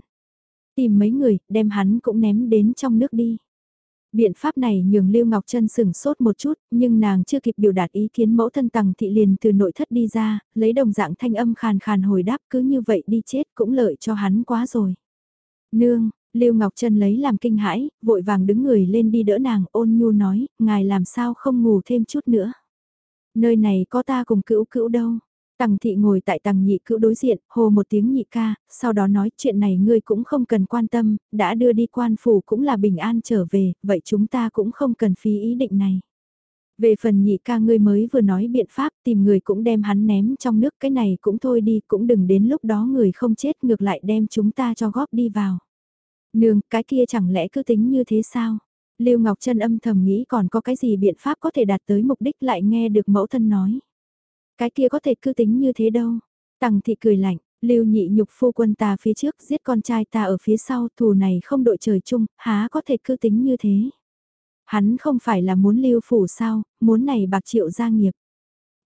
Tìm mấy người, đem hắn cũng ném đến trong nước đi. Biện pháp này nhường Lưu Ngọc Trân sửng sốt một chút, nhưng nàng chưa kịp biểu đạt ý kiến mẫu thân tầng thị liền từ nội thất đi ra, lấy đồng dạng thanh âm khàn khàn hồi đáp cứ như vậy đi chết cũng lợi cho hắn quá rồi. Nương, Lưu Ngọc Trân lấy làm kinh hãi, vội vàng đứng người lên đi đỡ nàng ôn nhu nói, ngài làm sao không ngủ thêm chút nữa. Nơi này có ta cùng cữu cữu đâu, Tằng thị ngồi tại tầng nhị cữu đối diện, hồ một tiếng nhị ca, sau đó nói chuyện này ngươi cũng không cần quan tâm, đã đưa đi quan phủ cũng là bình an trở về, vậy chúng ta cũng không cần phí ý định này. Về phần nhị ca ngươi mới vừa nói biện pháp tìm người cũng đem hắn ném trong nước cái này cũng thôi đi cũng đừng đến lúc đó người không chết ngược lại đem chúng ta cho góp đi vào. Nương, cái kia chẳng lẽ cứ tính như thế sao? Lưu Ngọc Trân âm thầm nghĩ còn có cái gì biện pháp có thể đạt tới mục đích lại nghe được mẫu thân nói. Cái kia có thể cư tính như thế đâu. Tằng thị cười lạnh, lưu nhị nhục phu quân ta phía trước giết con trai ta ở phía sau thù này không đội trời chung, há có thể cư tính như thế. Hắn không phải là muốn lưu phủ sao, muốn này bạc triệu gia nghiệp.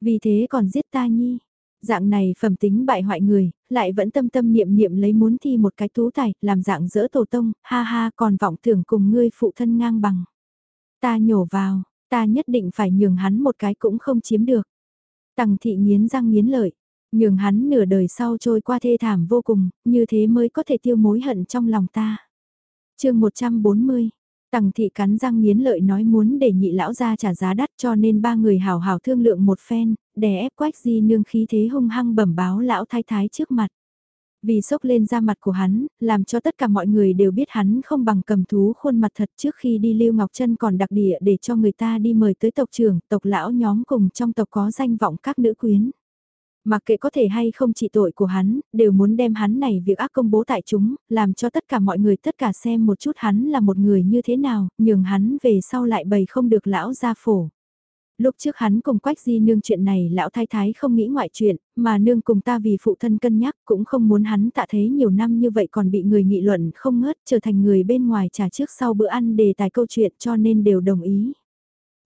Vì thế còn giết ta nhi. Dạng này phẩm tính bại hoại người, lại vẫn tâm tâm niệm niệm lấy muốn thi một cái tú tài, làm dạng dỡ tổ tông, ha ha còn vọng tưởng cùng ngươi phụ thân ngang bằng. Ta nhổ vào, ta nhất định phải nhường hắn một cái cũng không chiếm được. Tằng thị nghiến răng nghiến lợi, nhường hắn nửa đời sau trôi qua thê thảm vô cùng, như thế mới có thể tiêu mối hận trong lòng ta. chương 140 Tằng thị cắn răng nghiến lợi nói muốn để nhị lão ra trả giá đắt cho nên ba người hào hào thương lượng một phen, đè ép quách di nương khí thế hung hăng bẩm báo lão thái thái trước mặt. Vì sốc lên da mặt của hắn, làm cho tất cả mọi người đều biết hắn không bằng cầm thú khuôn mặt thật trước khi đi Lưu Ngọc Trân còn đặc địa để cho người ta đi mời tới tộc trưởng, tộc lão nhóm cùng trong tộc có danh vọng các nữ quyến. Mặc kệ có thể hay không trị tội của hắn, đều muốn đem hắn này việc ác công bố tại chúng, làm cho tất cả mọi người tất cả xem một chút hắn là một người như thế nào, nhường hắn về sau lại bày không được lão gia phổ. Lúc trước hắn cùng Quách Di nương chuyện này lão thái thái không nghĩ ngoại chuyện, mà nương cùng ta vì phụ thân cân nhắc cũng không muốn hắn tạ thế nhiều năm như vậy còn bị người nghị luận không ngớt trở thành người bên ngoài trả trước sau bữa ăn đề tài câu chuyện cho nên đều đồng ý.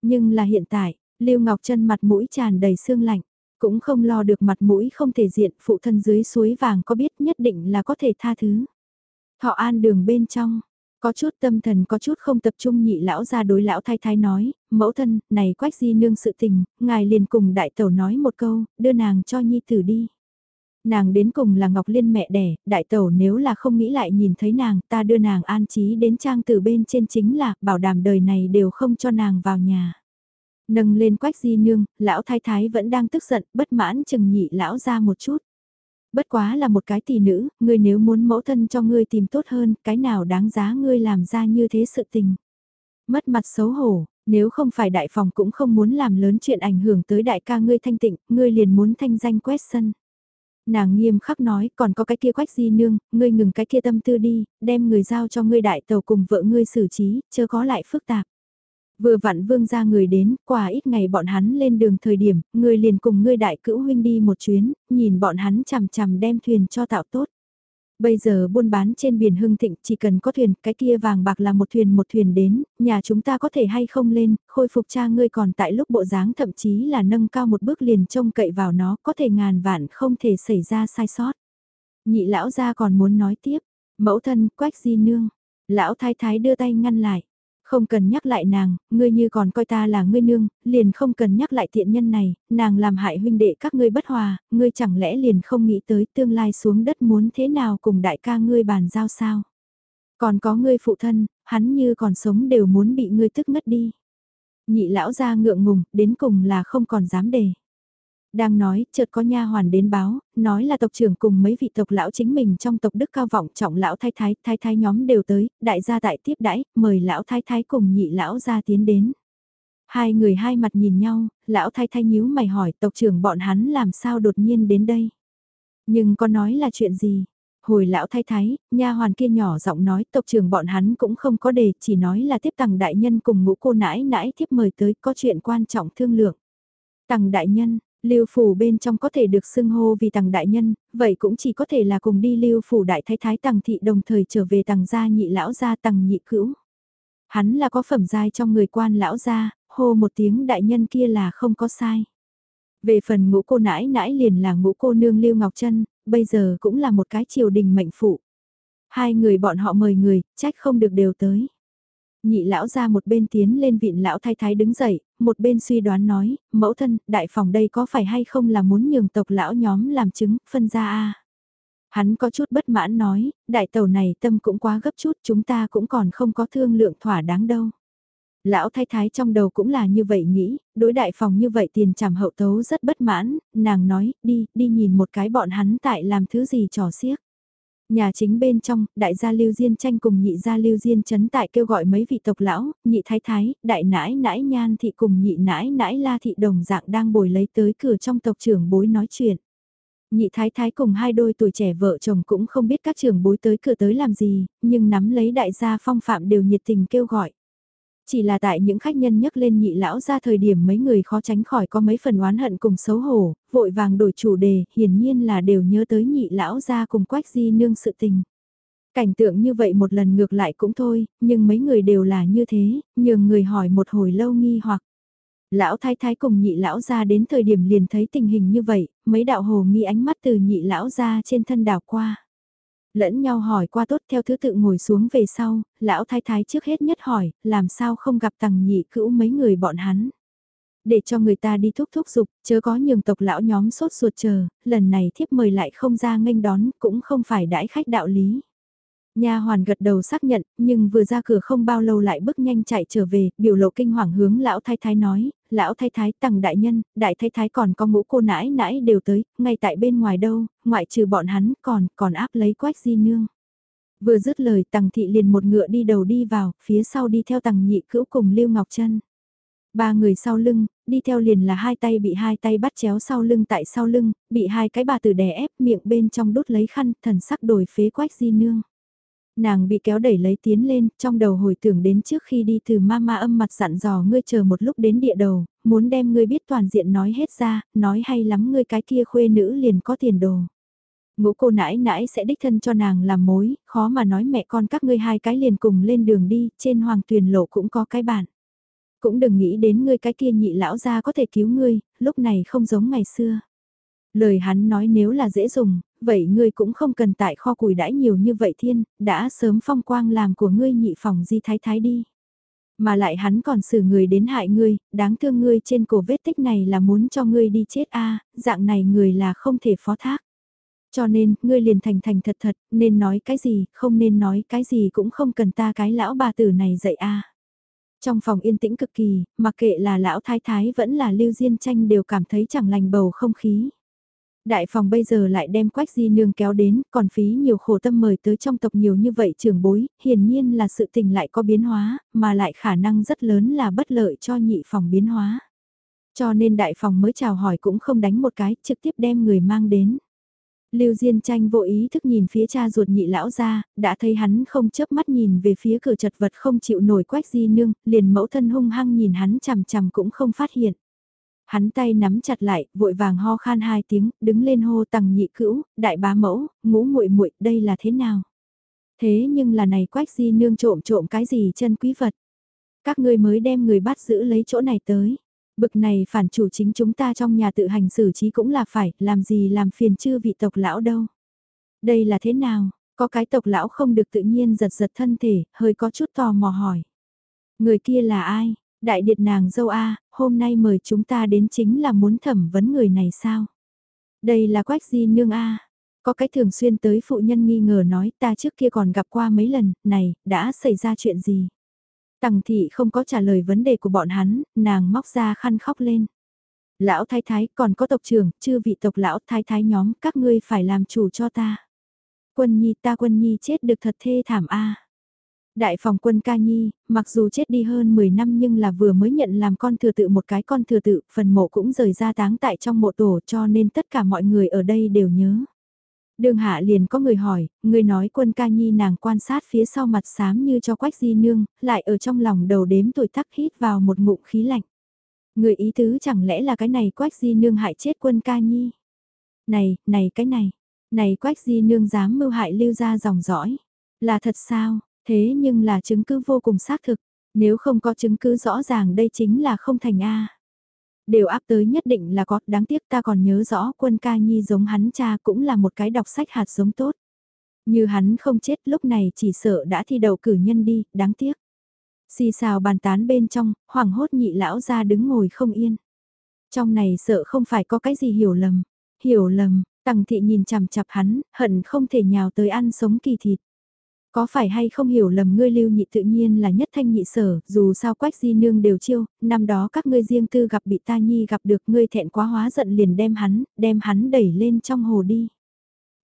Nhưng là hiện tại, Lưu Ngọc Trân mặt mũi tràn đầy xương lạnh, cũng không lo được mặt mũi không thể diện phụ thân dưới suối vàng có biết nhất định là có thể tha thứ. họ an đường bên trong, có chút tâm thần có chút không tập trung nhị lão ra đối lão thái thái nói, mẫu thân, này quách di nương sự tình, ngài liền cùng đại tẩu nói một câu, đưa nàng cho nhi tử đi. Nàng đến cùng là Ngọc Liên mẹ đẻ, đại tẩu nếu là không nghĩ lại nhìn thấy nàng, ta đưa nàng an trí đến trang từ bên trên chính là, bảo đảm đời này đều không cho nàng vào nhà. Nâng lên quách di nương, lão thái thái vẫn đang tức giận, bất mãn chừng nhị lão ra một chút. Bất quá là một cái tỷ nữ, ngươi nếu muốn mẫu thân cho ngươi tìm tốt hơn, cái nào đáng giá ngươi làm ra như thế sự tình. Mất mặt xấu hổ, nếu không phải đại phòng cũng không muốn làm lớn chuyện ảnh hưởng tới đại ca ngươi thanh tịnh, ngươi liền muốn thanh danh quét sân. Nàng nghiêm khắc nói, còn có cái kia quách di nương, ngươi ngừng cái kia tâm tư đi, đem người giao cho ngươi đại tàu cùng vợ ngươi xử trí, chớ có lại phức tạp. Vừa vặn vương ra người đến, quả ít ngày bọn hắn lên đường thời điểm, người liền cùng ngươi đại cữu huynh đi một chuyến, nhìn bọn hắn chằm chằm đem thuyền cho tạo tốt. Bây giờ buôn bán trên biển hưng thịnh chỉ cần có thuyền, cái kia vàng bạc là một thuyền một thuyền đến, nhà chúng ta có thể hay không lên, khôi phục cha ngươi còn tại lúc bộ dáng thậm chí là nâng cao một bước liền trông cậy vào nó, có thể ngàn vạn không thể xảy ra sai sót. Nhị lão gia còn muốn nói tiếp, mẫu thân quách di nương, lão thái thái đưa tay ngăn lại. Không cần nhắc lại nàng, ngươi như còn coi ta là ngươi nương, liền không cần nhắc lại tiện nhân này, nàng làm hại huynh đệ các ngươi bất hòa, ngươi chẳng lẽ liền không nghĩ tới tương lai xuống đất muốn thế nào cùng đại ca ngươi bàn giao sao? Còn có ngươi phụ thân, hắn như còn sống đều muốn bị ngươi tức ngất đi. Nhị lão ra ngượng ngùng, đến cùng là không còn dám đề. Đang nói, chợt có nha hoàn đến báo, nói là tộc trưởng cùng mấy vị tộc lão chính mình trong tộc đức cao vọng trọng lão thái thái, thái thái nhóm đều tới, đại gia tại tiếp đãi, mời lão thái thái cùng nhị lão ra tiến đến. Hai người hai mặt nhìn nhau, lão thái thái nhíu mày hỏi tộc trưởng bọn hắn làm sao đột nhiên đến đây. Nhưng có nói là chuyện gì? Hồi lão thái thái, nha hoàn kia nhỏ giọng nói tộc trưởng bọn hắn cũng không có đề, chỉ nói là tiếp tặng đại nhân cùng ngũ cô nãi nãi tiếp mời tới có chuyện quan trọng thương lượng. Tặng đại nhân, Lưu phủ bên trong có thể được xưng hô vì tàng đại nhân, vậy cũng chỉ có thể là cùng đi lưu phủ đại thái thái tàng thị đồng thời trở về tàng gia nhị lão gia tàng nhị cữu. Hắn là có phẩm giai trong người quan lão gia, hô một tiếng đại nhân kia là không có sai. Về phần ngũ cô nãi nãi liền là ngũ cô nương Lưu Ngọc chân bây giờ cũng là một cái triều đình mệnh phụ. Hai người bọn họ mời người, trách không được đều tới. Nhị lão ra một bên tiến lên vịn lão thái thái đứng dậy, một bên suy đoán nói, mẫu thân, đại phòng đây có phải hay không là muốn nhường tộc lão nhóm làm chứng, phân ra a Hắn có chút bất mãn nói, đại tàu này tâm cũng quá gấp chút, chúng ta cũng còn không có thương lượng thỏa đáng đâu. Lão thái thái trong đầu cũng là như vậy nghĩ, đối đại phòng như vậy tiền trảm hậu tấu rất bất mãn, nàng nói, đi, đi nhìn một cái bọn hắn tại làm thứ gì trò xiếc. Nhà chính bên trong, đại gia lưu diên tranh cùng nhị gia lưu diên chấn tại kêu gọi mấy vị tộc lão, nhị thái thái, đại nãi nãi nhan thị cùng nhị nãi nãi la thị đồng dạng đang bồi lấy tới cửa trong tộc trưởng bối nói chuyện. Nhị thái thái cùng hai đôi tuổi trẻ vợ chồng cũng không biết các trưởng bối tới cửa tới làm gì, nhưng nắm lấy đại gia phong phạm đều nhiệt tình kêu gọi. Chỉ là tại những khách nhân nhắc lên nhị lão ra thời điểm mấy người khó tránh khỏi có mấy phần oán hận cùng xấu hổ, vội vàng đổi chủ đề, hiển nhiên là đều nhớ tới nhị lão ra cùng quách di nương sự tình. Cảnh tượng như vậy một lần ngược lại cũng thôi, nhưng mấy người đều là như thế, nhường người hỏi một hồi lâu nghi hoặc. Lão thái thái cùng nhị lão ra đến thời điểm liền thấy tình hình như vậy, mấy đạo hồ nghi ánh mắt từ nhị lão ra trên thân đảo qua. Lẫn nhau hỏi qua tốt theo thứ tự ngồi xuống về sau, lão thái thái trước hết nhất hỏi, làm sao không gặp tầng nhị cữu mấy người bọn hắn. Để cho người ta đi thúc thúc dục, chớ có nhường tộc lão nhóm sốt ruột chờ, lần này thiếp mời lại không ra nghênh đón, cũng không phải đãi khách đạo lý. Nha hoàn gật đầu xác nhận, nhưng vừa ra cửa không bao lâu lại bước nhanh chạy trở về, biểu lộ kinh hoàng hướng lão thái thái nói, lão thái thái tầng đại nhân, đại thái thái còn có ngũ cô nãi nãi đều tới, ngay tại bên ngoài đâu, ngoại trừ bọn hắn còn, còn áp lấy quách di nương. Vừa dứt lời tầng thị liền một ngựa đi đầu đi vào, phía sau đi theo tầng nhị cữu cùng Lưu Ngọc Trân. Ba người sau lưng, đi theo liền là hai tay bị hai tay bắt chéo sau lưng tại sau lưng, bị hai cái bà tử đè ép miệng bên trong đút lấy khăn, thần sắc đổi phế quách di nương. Nàng bị kéo đẩy lấy tiến lên, trong đầu hồi tưởng đến trước khi đi từ mama âm mặt dặn dò ngươi chờ một lúc đến địa đầu, muốn đem ngươi biết toàn diện nói hết ra, nói hay lắm ngươi cái kia khuê nữ liền có tiền đồ. Ngũ cô nãi nãi sẽ đích thân cho nàng làm mối, khó mà nói mẹ con các ngươi hai cái liền cùng lên đường đi, trên hoàng tuyền lộ cũng có cái bản. Cũng đừng nghĩ đến ngươi cái kia nhị lão ra có thể cứu ngươi, lúc này không giống ngày xưa. Lời hắn nói nếu là dễ dùng, vậy ngươi cũng không cần tại kho củi đãi nhiều như vậy thiên, đã sớm phong quang làm của ngươi nhị phòng di thái thái đi. Mà lại hắn còn xử người đến hại ngươi, đáng thương ngươi trên cổ vết tích này là muốn cho ngươi đi chết a dạng này người là không thể phó thác. Cho nên, ngươi liền thành thành thật thật, nên nói cái gì, không nên nói cái gì cũng không cần ta cái lão bà tử này dạy a Trong phòng yên tĩnh cực kỳ, mặc kệ là lão thái thái vẫn là lưu diên tranh đều cảm thấy chẳng lành bầu không khí. Đại phòng bây giờ lại đem quách di nương kéo đến, còn phí nhiều khổ tâm mời tới trong tộc nhiều như vậy trưởng bối, hiển nhiên là sự tình lại có biến hóa, mà lại khả năng rất lớn là bất lợi cho nhị phòng biến hóa. Cho nên đại phòng mới chào hỏi cũng không đánh một cái, trực tiếp đem người mang đến. Lưu Diên tranh vô ý thức nhìn phía cha ruột nhị lão ra, đã thấy hắn không chớp mắt nhìn về phía cửa chật vật không chịu nổi quách di nương, liền mẫu thân hung hăng nhìn hắn chằm chằm cũng không phát hiện. Hắn tay nắm chặt lại, vội vàng ho khan hai tiếng, đứng lên hô tầng nhị cữu, đại bá mẫu, ngũ muội muội đây là thế nào? Thế nhưng là này quách di nương trộm trộm cái gì chân quý vật? Các ngươi mới đem người bắt giữ lấy chỗ này tới. Bực này phản chủ chính chúng ta trong nhà tự hành xử trí cũng là phải, làm gì làm phiền chư vị tộc lão đâu. Đây là thế nào, có cái tộc lão không được tự nhiên giật giật thân thể, hơi có chút tò mò hỏi. Người kia là ai? Đại điệt nàng dâu A, hôm nay mời chúng ta đến chính là muốn thẩm vấn người này sao? Đây là quách di nương A. Có cái thường xuyên tới phụ nhân nghi ngờ nói ta trước kia còn gặp qua mấy lần, này, đã xảy ra chuyện gì? Tằng thị không có trả lời vấn đề của bọn hắn, nàng móc ra khăn khóc lên. Lão thái thái còn có tộc trưởng, chư vị tộc lão thái thái nhóm, các ngươi phải làm chủ cho ta. Quân nhi ta quân nhi chết được thật thê thảm a. Đại phòng quân ca nhi, mặc dù chết đi hơn 10 năm nhưng là vừa mới nhận làm con thừa tự một cái con thừa tự, phần mộ cũng rời ra táng tại trong mộ tổ cho nên tất cả mọi người ở đây đều nhớ. Đường hạ liền có người hỏi, người nói quân ca nhi nàng quan sát phía sau mặt xám như cho quách di nương, lại ở trong lòng đầu đếm tuổi tắc hít vào một ngụm khí lạnh. Người ý tứ chẳng lẽ là cái này quách di nương hại chết quân ca nhi? Này, này cái này, này quách di nương dám mưu hại lưu ra dòng dõi. Là thật sao, thế nhưng là chứng cứ vô cùng xác thực, nếu không có chứng cứ rõ ràng đây chính là không thành A. Đều áp tới nhất định là có, đáng tiếc ta còn nhớ rõ quân ca nhi giống hắn cha cũng là một cái đọc sách hạt giống tốt. Như hắn không chết lúc này chỉ sợ đã thi đậu cử nhân đi, đáng tiếc. Xì xào bàn tán bên trong, hoảng hốt nhị lão ra đứng ngồi không yên. Trong này sợ không phải có cái gì hiểu lầm. Hiểu lầm, tằng thị nhìn chằm chặp hắn, hận không thể nhào tới ăn sống kỳ thịt. Có phải hay không hiểu lầm ngươi lưu nhị tự nhiên là nhất thanh nhị sở, dù sao quách di nương đều chiêu, năm đó các ngươi riêng tư gặp bị ta nhi gặp được ngươi thẹn quá hóa giận liền đem hắn, đem hắn đẩy lên trong hồ đi.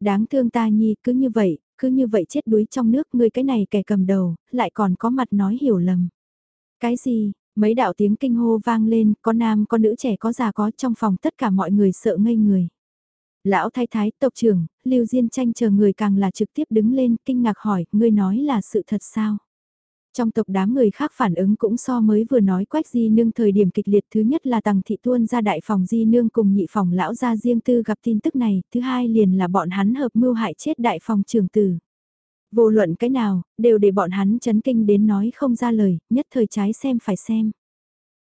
Đáng thương ta nhi cứ như vậy, cứ như vậy chết đuối trong nước ngươi cái này kẻ cầm đầu, lại còn có mặt nói hiểu lầm. Cái gì, mấy đạo tiếng kinh hô vang lên, có nam có nữ trẻ có già có trong phòng tất cả mọi người sợ ngây người. Lão thái thái, tộc trưởng, Lưu Diên tranh chờ người càng là trực tiếp đứng lên, kinh ngạc hỏi, ngươi nói là sự thật sao? Trong tộc đám người khác phản ứng cũng so mới vừa nói quách di nương thời điểm kịch liệt thứ nhất là tàng thị tuôn ra đại phòng di nương cùng nhị phòng lão gia riêng tư gặp tin tức này, thứ hai liền là bọn hắn hợp mưu hại chết đại phòng trường tử. Vô luận cái nào, đều để bọn hắn chấn kinh đến nói không ra lời, nhất thời trái xem phải xem.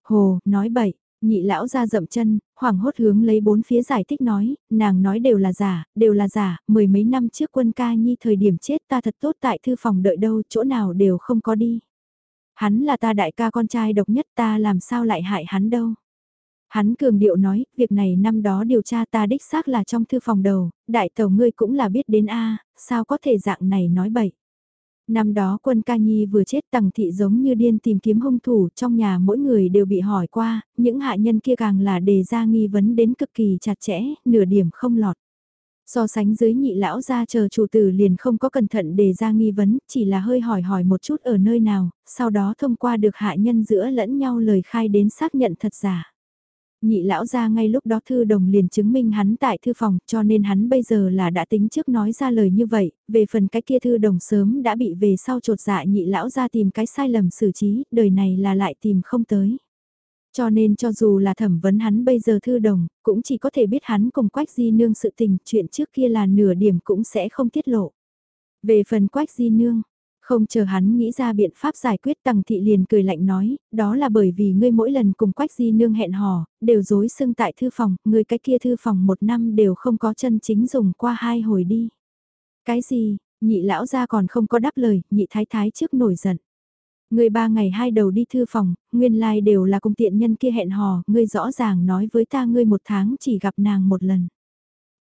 Hồ, nói bậy, Nhị lão ra dậm chân, hoảng hốt hướng lấy bốn phía giải thích nói, nàng nói đều là giả, đều là giả, mười mấy năm trước quân ca nhi thời điểm chết ta thật tốt tại thư phòng đợi đâu, chỗ nào đều không có đi. Hắn là ta đại ca con trai độc nhất ta làm sao lại hại hắn đâu. Hắn cường điệu nói, việc này năm đó điều tra ta đích xác là trong thư phòng đầu, đại tàu ngươi cũng là biết đến a sao có thể dạng này nói bậy. Năm đó quân ca nhi vừa chết tằng thị giống như điên tìm kiếm hung thủ trong nhà mỗi người đều bị hỏi qua, những hạ nhân kia càng là đề ra nghi vấn đến cực kỳ chặt chẽ, nửa điểm không lọt. So sánh dưới nhị lão ra chờ chủ tử liền không có cẩn thận đề ra nghi vấn, chỉ là hơi hỏi hỏi một chút ở nơi nào, sau đó thông qua được hạ nhân giữa lẫn nhau lời khai đến xác nhận thật giả. Nhị lão ra ngay lúc đó thư đồng liền chứng minh hắn tại thư phòng cho nên hắn bây giờ là đã tính trước nói ra lời như vậy, về phần cái kia thư đồng sớm đã bị về sau trột dạ nhị lão ra tìm cái sai lầm xử trí, đời này là lại tìm không tới. Cho nên cho dù là thẩm vấn hắn bây giờ thư đồng, cũng chỉ có thể biết hắn cùng quách di nương sự tình chuyện trước kia là nửa điểm cũng sẽ không tiết lộ. Về phần quách di nương, không chờ hắn nghĩ ra biện pháp giải quyết tằng thị liền cười lạnh nói, đó là bởi vì ngươi mỗi lần cùng quách di nương hẹn hò, đều dối xưng tại thư phòng, ngươi cái kia thư phòng một năm đều không có chân chính dùng qua hai hồi đi. Cái gì, nhị lão ra còn không có đáp lời, nhị thái thái trước nổi giận. Ngươi ba ngày hai đầu đi thư phòng, nguyên lai like đều là cùng tiện nhân kia hẹn hò, ngươi rõ ràng nói với ta ngươi một tháng chỉ gặp nàng một lần.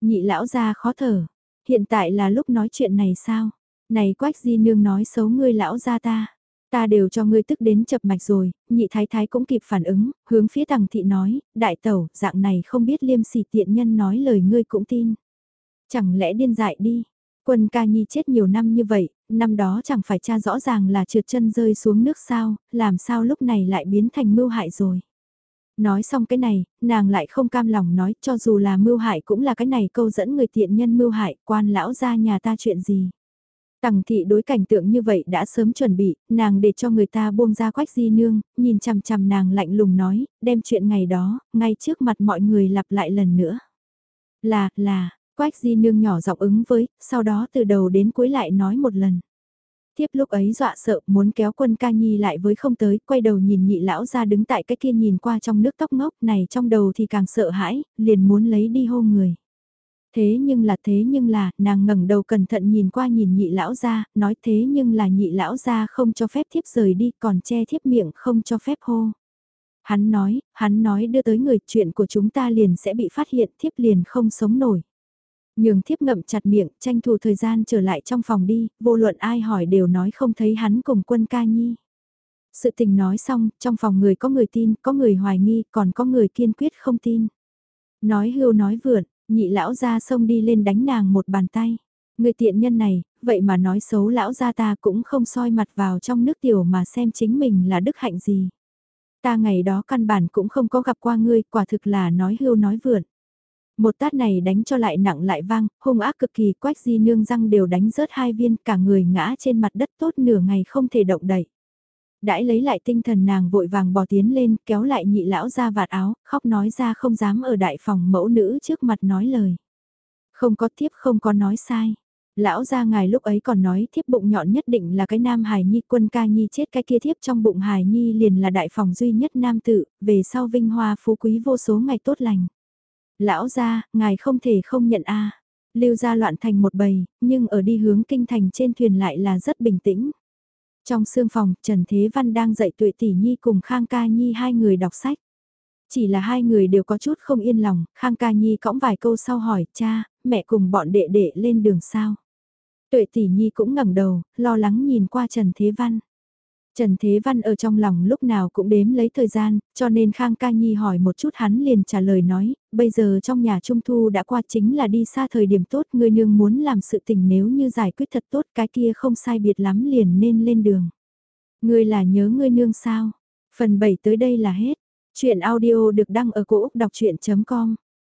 Nhị lão ra khó thở, hiện tại là lúc nói chuyện này sao? Này quách di nương nói xấu ngươi lão gia ta. Ta đều cho ngươi tức đến chập mạch rồi, nhị thái thái cũng kịp phản ứng, hướng phía tàng thị nói, đại tẩu, dạng này không biết liêm sỉ tiện nhân nói lời ngươi cũng tin. Chẳng lẽ điên dại đi, quân ca nhi chết nhiều năm như vậy, năm đó chẳng phải cha rõ ràng là trượt chân rơi xuống nước sao, làm sao lúc này lại biến thành mưu hại rồi. Nói xong cái này, nàng lại không cam lòng nói cho dù là mưu hại cũng là cái này câu dẫn người tiện nhân mưu hại, quan lão ra nhà ta chuyện gì. Tằng thị đối cảnh tượng như vậy đã sớm chuẩn bị, nàng để cho người ta buông ra quách di nương, nhìn chằm chằm nàng lạnh lùng nói, đem chuyện ngày đó, ngay trước mặt mọi người lặp lại lần nữa. Là, là, quách di nương nhỏ giọng ứng với, sau đó từ đầu đến cuối lại nói một lần. Tiếp lúc ấy dọa sợ muốn kéo quân ca nhi lại với không tới, quay đầu nhìn nhị lão ra đứng tại cái kia nhìn qua trong nước tóc ngốc này trong đầu thì càng sợ hãi, liền muốn lấy đi hô người. Thế nhưng là thế nhưng là, nàng ngẩng đầu cẩn thận nhìn qua nhìn nhị lão ra, nói thế nhưng là nhị lão ra không cho phép thiếp rời đi còn che thiếp miệng không cho phép hô. Hắn nói, hắn nói đưa tới người chuyện của chúng ta liền sẽ bị phát hiện thiếp liền không sống nổi. Nhường thiếp ngậm chặt miệng, tranh thủ thời gian trở lại trong phòng đi, vô luận ai hỏi đều nói không thấy hắn cùng quân ca nhi. Sự tình nói xong, trong phòng người có người tin, có người hoài nghi, còn có người kiên quyết không tin. Nói hưu nói vượn, nhị lão ra xông đi lên đánh nàng một bàn tay. Người tiện nhân này, vậy mà nói xấu lão gia ta cũng không soi mặt vào trong nước tiểu mà xem chính mình là đức hạnh gì. Ta ngày đó căn bản cũng không có gặp qua ngươi, quả thực là nói hưu nói vượn. Một tát này đánh cho lại nặng lại vang, hung ác cực kỳ quách di nương răng đều đánh rớt hai viên cả người ngã trên mặt đất tốt nửa ngày không thể động đậy. Đãi lấy lại tinh thần nàng vội vàng bò tiến lên kéo lại nhị lão ra vạt áo, khóc nói ra không dám ở đại phòng mẫu nữ trước mặt nói lời. Không có thiếp không có nói sai. Lão ra ngài lúc ấy còn nói thiếp bụng nhọn nhất định là cái nam hài nhi quân ca nhi chết cái kia thiếp trong bụng hài nhi liền là đại phòng duy nhất nam tự, về sau vinh hoa phú quý vô số ngày tốt lành. Lão ra, ngài không thể không nhận a Lưu ra loạn thành một bầy, nhưng ở đi hướng kinh thành trên thuyền lại là rất bình tĩnh. Trong sương phòng, Trần Thế Văn đang dạy tuệ tỷ nhi cùng Khang Ca Nhi hai người đọc sách. Chỉ là hai người đều có chút không yên lòng, Khang Ca Nhi cõng vài câu sau hỏi, cha, mẹ cùng bọn đệ đệ lên đường sao. Tuệ tỷ nhi cũng ngẩng đầu, lo lắng nhìn qua Trần Thế Văn. Trần Thế Văn ở trong lòng lúc nào cũng đếm lấy thời gian, cho nên Khang Ca Nhi hỏi một chút hắn liền trả lời nói, bây giờ trong nhà Trung Thu đã qua chính là đi xa thời điểm tốt, người nương muốn làm sự tình nếu như giải quyết thật tốt cái kia không sai biệt lắm liền nên lên đường. Ngươi là nhớ ngươi nương sao? Phần 7 tới đây là hết. Chuyện audio được đăng ở cổ Úc đọc chuyện.com